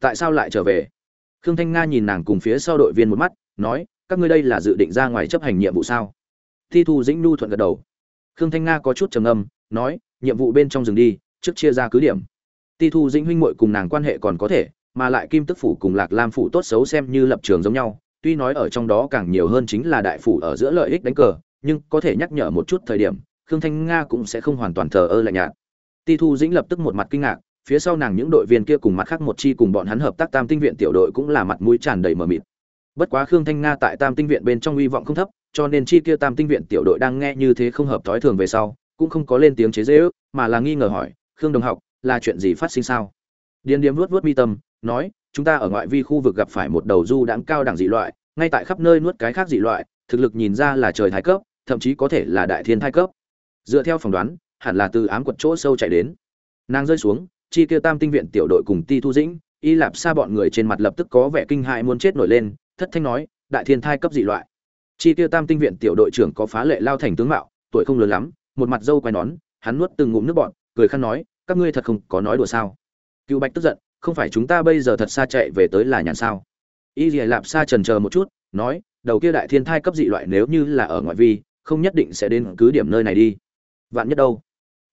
Tại sao lại trở về? Khương thanh nga nhìn nàng cùng phía sau đội viên một mắt, nói, các ngươi đây là dự định ra ngoài chấp hành nhiệm vụ sao? Ti thu dĩnh nhu thuận gật đầu. Khương thanh nga có chút trầm âm nói, nhiệm vụ bên trong rừng đi, trước chia ra cứ điểm. Ti thu dĩnh huynh muội cùng nàng quan hệ còn có thể, mà lại kim tức phủ cùng lạc lam phủ tốt xấu xem như lập trường giống nhau, tuy nói ở trong đó càng nhiều hơn chính là đại phủ ở giữa lợi ích đánh cờ, nhưng có thể nhắc nhở một chút thời điểm, khương thanh nga cũng sẽ không hoàn toàn thờ ơ lạnh nhạt ti thu dĩnh lập tức một mặt kinh ngạc, phía sau nàng những đội viên kia cùng mặt khác một chi cùng bọn hắn hợp tác tam tinh viện tiểu đội cũng là mặt mũi tràn đầy mờ mịt. Bất quá khương thanh nga tại tam tinh viện bên trong hy vọng không thấp, cho nên chi kia tam tinh viện tiểu đội đang nghe như thế không hợp thói thường về sau, cũng không có lên tiếng chế dễ ước mà là nghi ngờ hỏi, khương đồng học, là chuyện gì phát sinh sao? Điền điếm vuốt vuốt mi tâm, nói, chúng ta ở ngoại vi khu vực gặp phải một đầu du đãng cao đẳng dị loại, ngay tại khắp nơi nuốt cái khác dị loại, thực lực nhìn ra là trời thái cấp, thậm chí có thể là đại thiên thái cấp. Dựa theo phỏng đoán hẳn là từ ám quật chỗ sâu chạy đến. Nàng rơi xuống, chi kia tam tinh viện tiểu đội cùng ti thu dĩnh, y lạp xa bọn người trên mặt lập tức có vẻ kinh hại muốn chết nổi lên, thất thanh nói, đại thiên thai cấp dị loại. Chi tiêu tam tinh viện tiểu đội trưởng có phá lệ lao thành tướng mạo, tuổi không lớn lắm, một mặt dâu quai nón, hắn nuốt từng ngụm nước bọn cười khăn nói, các ngươi thật không có nói đùa sao? Cựu bạch tức giận, không phải chúng ta bây giờ thật xa chạy về tới là nhàn sao? Y lạp xa trần chờ một chút, nói, đầu kia đại thiên thai cấp dị loại nếu như là ở ngoại vi, không nhất định sẽ đến cứ điểm nơi này đi vạn nhất đâu.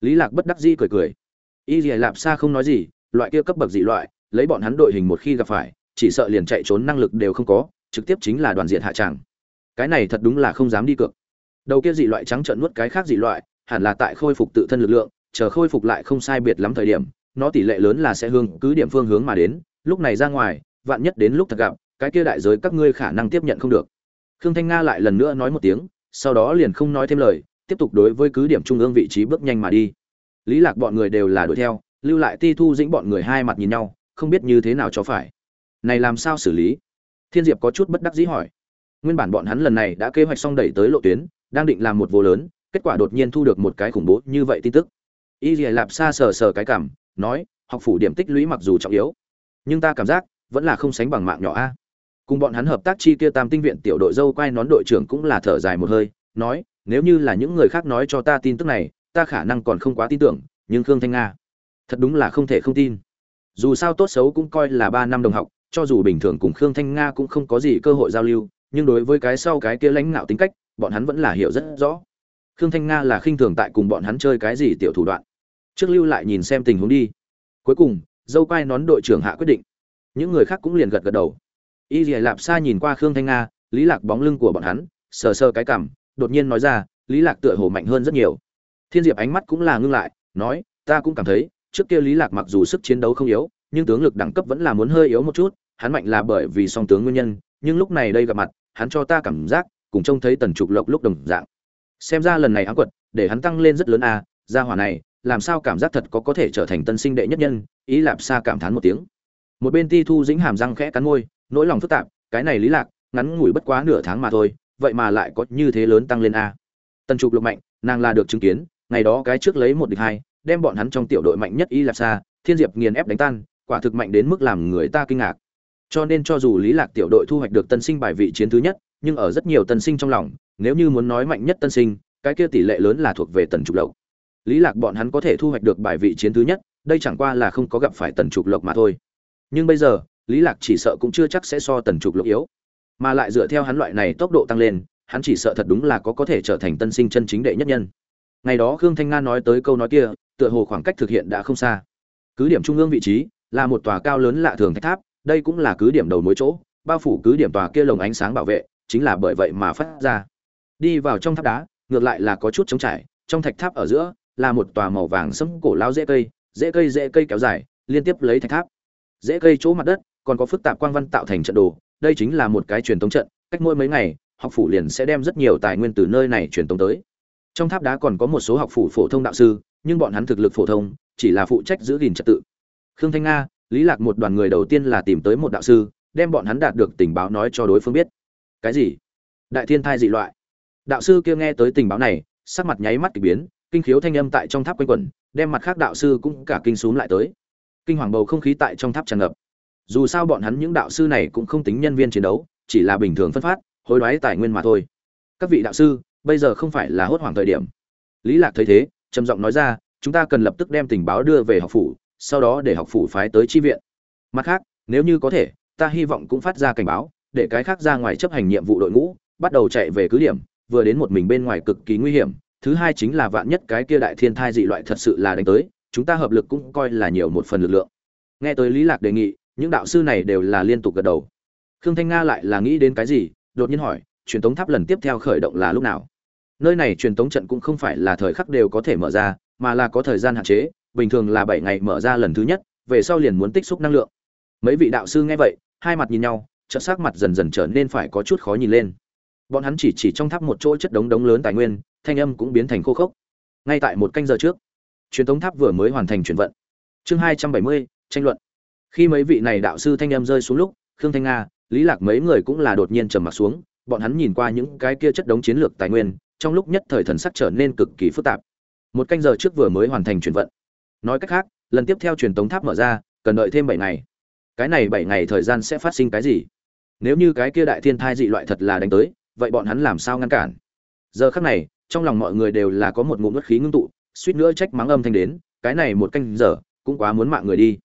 Lý lạc bất đắc dĩ cười cười. Y dì lạp xa không nói gì, loại kia cấp bậc dị loại, lấy bọn hắn đội hình một khi gặp phải, chỉ sợ liền chạy trốn năng lực đều không có, trực tiếp chính là đoàn diện hạ tràng. Cái này thật đúng là không dám đi cược. Đầu kia dị loại trắng trợn nuốt cái khác dị loại, hẳn là tại khôi phục tự thân lực lượng, chờ khôi phục lại không sai biệt lắm thời điểm, nó tỷ lệ lớn là sẽ hướng cứ điểm phương hướng mà đến, lúc này ra ngoài, vạn nhất đến lúc thật gặp, cái kia đại giới các ngươi khả năng tiếp nhận không được. Khương thanh nga lại lần nữa nói một tiếng, sau đó liền không nói thêm lời tiếp tục đối với cứ điểm trung ương vị trí bước nhanh mà đi. Lý lạc bọn người đều là đuổi theo, lưu lại ti thu dĩnh bọn người hai mặt nhìn nhau, không biết như thế nào cho phải. Này làm sao xử lý? Thiên diệp có chút bất đắc dĩ hỏi. Nguyên bản bọn hắn lần này đã kế hoạch xong đẩy tới lộ tuyến, đang định làm một vô lớn, kết quả đột nhiên thu được một cái khủng bố như vậy tin tức. Y dìa lạp xa sờ sờ cái cảm, nói, học phủ điểm tích lũy mặc dù trọng yếu, nhưng ta cảm giác vẫn là không sánh bằng mạng nhỏ a. Cùng bọn hắn hợp tác chi kia tam tinh viện tiểu đội dâu quay nón đội trưởng cũng là thở dài một hơi, nói nếu như là những người khác nói cho ta tin tức này, ta khả năng còn không quá tin tưởng, nhưng khương thanh nga, thật đúng là không thể không tin. Dù sao tốt xấu cũng coi là ba năm đồng học, cho dù bình thường cùng khương thanh nga cũng không có gì cơ hội giao lưu, nhưng đối với cái sau cái kia lãnh ngạo tính cách, bọn hắn vẫn là hiểu rất rõ. Khương thanh nga là khinh thường tại cùng bọn hắn chơi cái gì tiểu thủ đoạn. Trước lưu lại nhìn xem tình huống đi. Cuối cùng, dâu quai nón đội trưởng hạ quyết định. Những người khác cũng liền gật gật đầu. Y dì lạp xa nhìn qua khương thanh nga, lý lạc bóng lưng của bọn hắn, sờ sờ cái cảm đột nhiên nói ra lý lạc tựa hồ mạnh hơn rất nhiều. Thiên diệp ánh mắt cũng là ngưng lại nói ta cũng cảm thấy trước kia lý lạc mặc dù sức chiến đấu không yếu nhưng tướng lực đẳng cấp vẫn là muốn hơi yếu một chút hắn mạnh là bởi vì song tướng nguyên nhân nhưng lúc này đây gặp mặt hắn cho ta cảm giác cùng trông thấy tần trục lộc lúc đồng dạng. Xem ra lần này ám quật để hắn tăng lên rất lớn a à, gia hỏa này làm sao cảm giác thật có có thể trở thành tân sinh đệ nhất nhân ý lạp xa cảm thán một tiếng. Một bên ti thu dĩnh hàm răng khẽ cắn môi nỗi lòng phức tạp cái này lý lạc ngắn ngủi bất quá nửa tháng mà thôi vậy mà lại có như thế lớn tăng lên a. Tần trục lực mạnh, nàng là được chứng kiến, ngày đó cái trước lấy một địch hai, đem bọn hắn trong tiểu đội mạnh nhất y lạp xa thiên diệp nghiền ép đánh tan, quả thực mạnh đến mức làm người ta kinh ngạc. Cho nên cho dù lý lạc tiểu đội thu hoạch được tân sinh bài vị chiến thứ nhất, nhưng ở rất nhiều tân sinh trong lòng, nếu như muốn nói mạnh nhất tân sinh, cái kia tỷ lệ lớn là thuộc về tần trục lộc. Lý lạc bọn hắn có thể thu hoạch được bài vị chiến thứ nhất, đây chẳng qua là không có gặp phải tần trục lộc mà thôi. Nhưng bây giờ, lý lạc chỉ sợ cũng chưa chắc sẽ so tần trục lộc yếu mà lại dựa theo hắn loại này tốc độ tăng lên, hắn chỉ sợ thật đúng là có có thể trở thành tân sinh chân chính đệ nhất nhân. Ngày đó khương thanh nga nói tới câu nói kia, tựa hồ khoảng cách thực hiện đã không xa. Cứ điểm trung ương vị trí, là một tòa cao lớn lạ thường thách tháp, đây cũng là cứ điểm đầu mối chỗ, bao phủ cứ điểm tòa kia lồng ánh sáng bảo vệ, chính là bởi vậy mà phát ra. Đi vào trong tháp đá, ngược lại là có chút trống trải, trong thạch tháp ở giữa, là một tòa màu vàng sẫm cổ lao dễ cây dễ cây dễ cây kéo dài, liên tiếp lấy thạch tháp. Dễ cây chỗ mặt đất, còn có phức tạp quang văn tạo thành trận đồ đây chính là một cái truyền thống trận, cách mỗi mấy ngày, học phủ liền sẽ đem rất nhiều tài nguyên từ nơi này truyền thống tới. Trong tháp đá còn có một số học phủ phổ thông đạo sư, nhưng bọn hắn thực lực phổ thông, chỉ là phụ trách giữ gìn trật tự. Khương thanh nga, lý lạc một đoàn người đầu tiên là tìm tới một đạo sư, đem bọn hắn đạt được tình báo nói cho đối phương biết. Cái gì? Đại thiên thai dị loại. Đạo sư kia nghe tới tình báo này, sắc mặt nháy mắt kỳ biến, kinh khiếu thanh âm tại trong tháp quanh quẩn, đem mặt khác đạo sư cũng cả kinh xuống lại tới. Kinh hoàng bầu không khí tại trong tháp tràn ngập dù sao bọn hắn những đạo sư này cũng không tính nhân viên chiến đấu, chỉ là bình thường phân phát, hối đoái tài nguyên mà thôi. Các vị đạo sư, bây giờ không phải là hốt hoảng thời điểm. Lý lạc thấy thế, trầm giọng nói ra, chúng ta cần lập tức đem tình báo đưa về học phủ, sau đó để học phủ phái tới chi viện. Mặt khác, nếu như có thể, ta hy vọng cũng phát ra cảnh báo, để cái khác ra ngoài chấp hành nhiệm vụ đội ngũ, bắt đầu chạy về cứ điểm, vừa đến một mình bên ngoài cực kỳ nguy hiểm. Thứ hai chính là vạn nhất cái kia đại thiên thai dị loại thật sự là đánh tới, chúng ta hợp lực cũng coi là nhiều một phần lực lượng. Nghe tới lý lạc đề nghị những đạo sư này đều là liên tục gật đầu. Khương thanh nga lại là nghĩ đến cái gì, đột nhiên hỏi, truyền tống tháp lần tiếp theo khởi động là lúc nào? Nơi này truyền tống trận cũng không phải là thời khắc đều có thể mở ra, mà là có thời gian hạn chế, bình thường là bảy ngày mở ra lần thứ nhất, về sau liền muốn tích xúc năng lượng. Mấy vị đạo sư nghe vậy, hai mặt nhìn nhau trợ sắc mặt dần dần trở nên phải có chút khó nhìn lên. Bọn hắn chỉ chỉ trong tháp một chỗ chất đống đống lớn tài nguyên, thanh âm cũng biến thành khô khốc. Ngay tại một canh giờ trước, truyền tống tháp vừa mới hoàn thành chuyển vận. Chương hai trăm bảy mươi, tranh luận khi mấy vị này đạo sư thanh âm rơi xuống lúc, khương thanh nga, lý lạc mấy người cũng là đột nhiên trầm mặt xuống, bọn hắn nhìn qua những cái kia chất đống chiến lược tài nguyên, trong lúc nhất thời thần sắc trở nên cực kỳ phức tạp. Một canh giờ trước vừa mới hoàn thành chuyển vận. Nói cách khác, lần tiếp theo truyền tống tháp mở ra, cần đợi thêm bảy ngày. Cái này bảy ngày thời gian sẽ phát sinh cái gì? Nếu như cái kia đại thiên thai dị loại thật là đánh tới, vậy bọn hắn làm sao ngăn cản? Giờ khắc này, trong lòng mọi người đều là có một ngụm ngất khí ngưng tụ, suýt nữa trách mắng âm thanh đến, cái này một canh giờ, cũng quá muốn mạng người đi.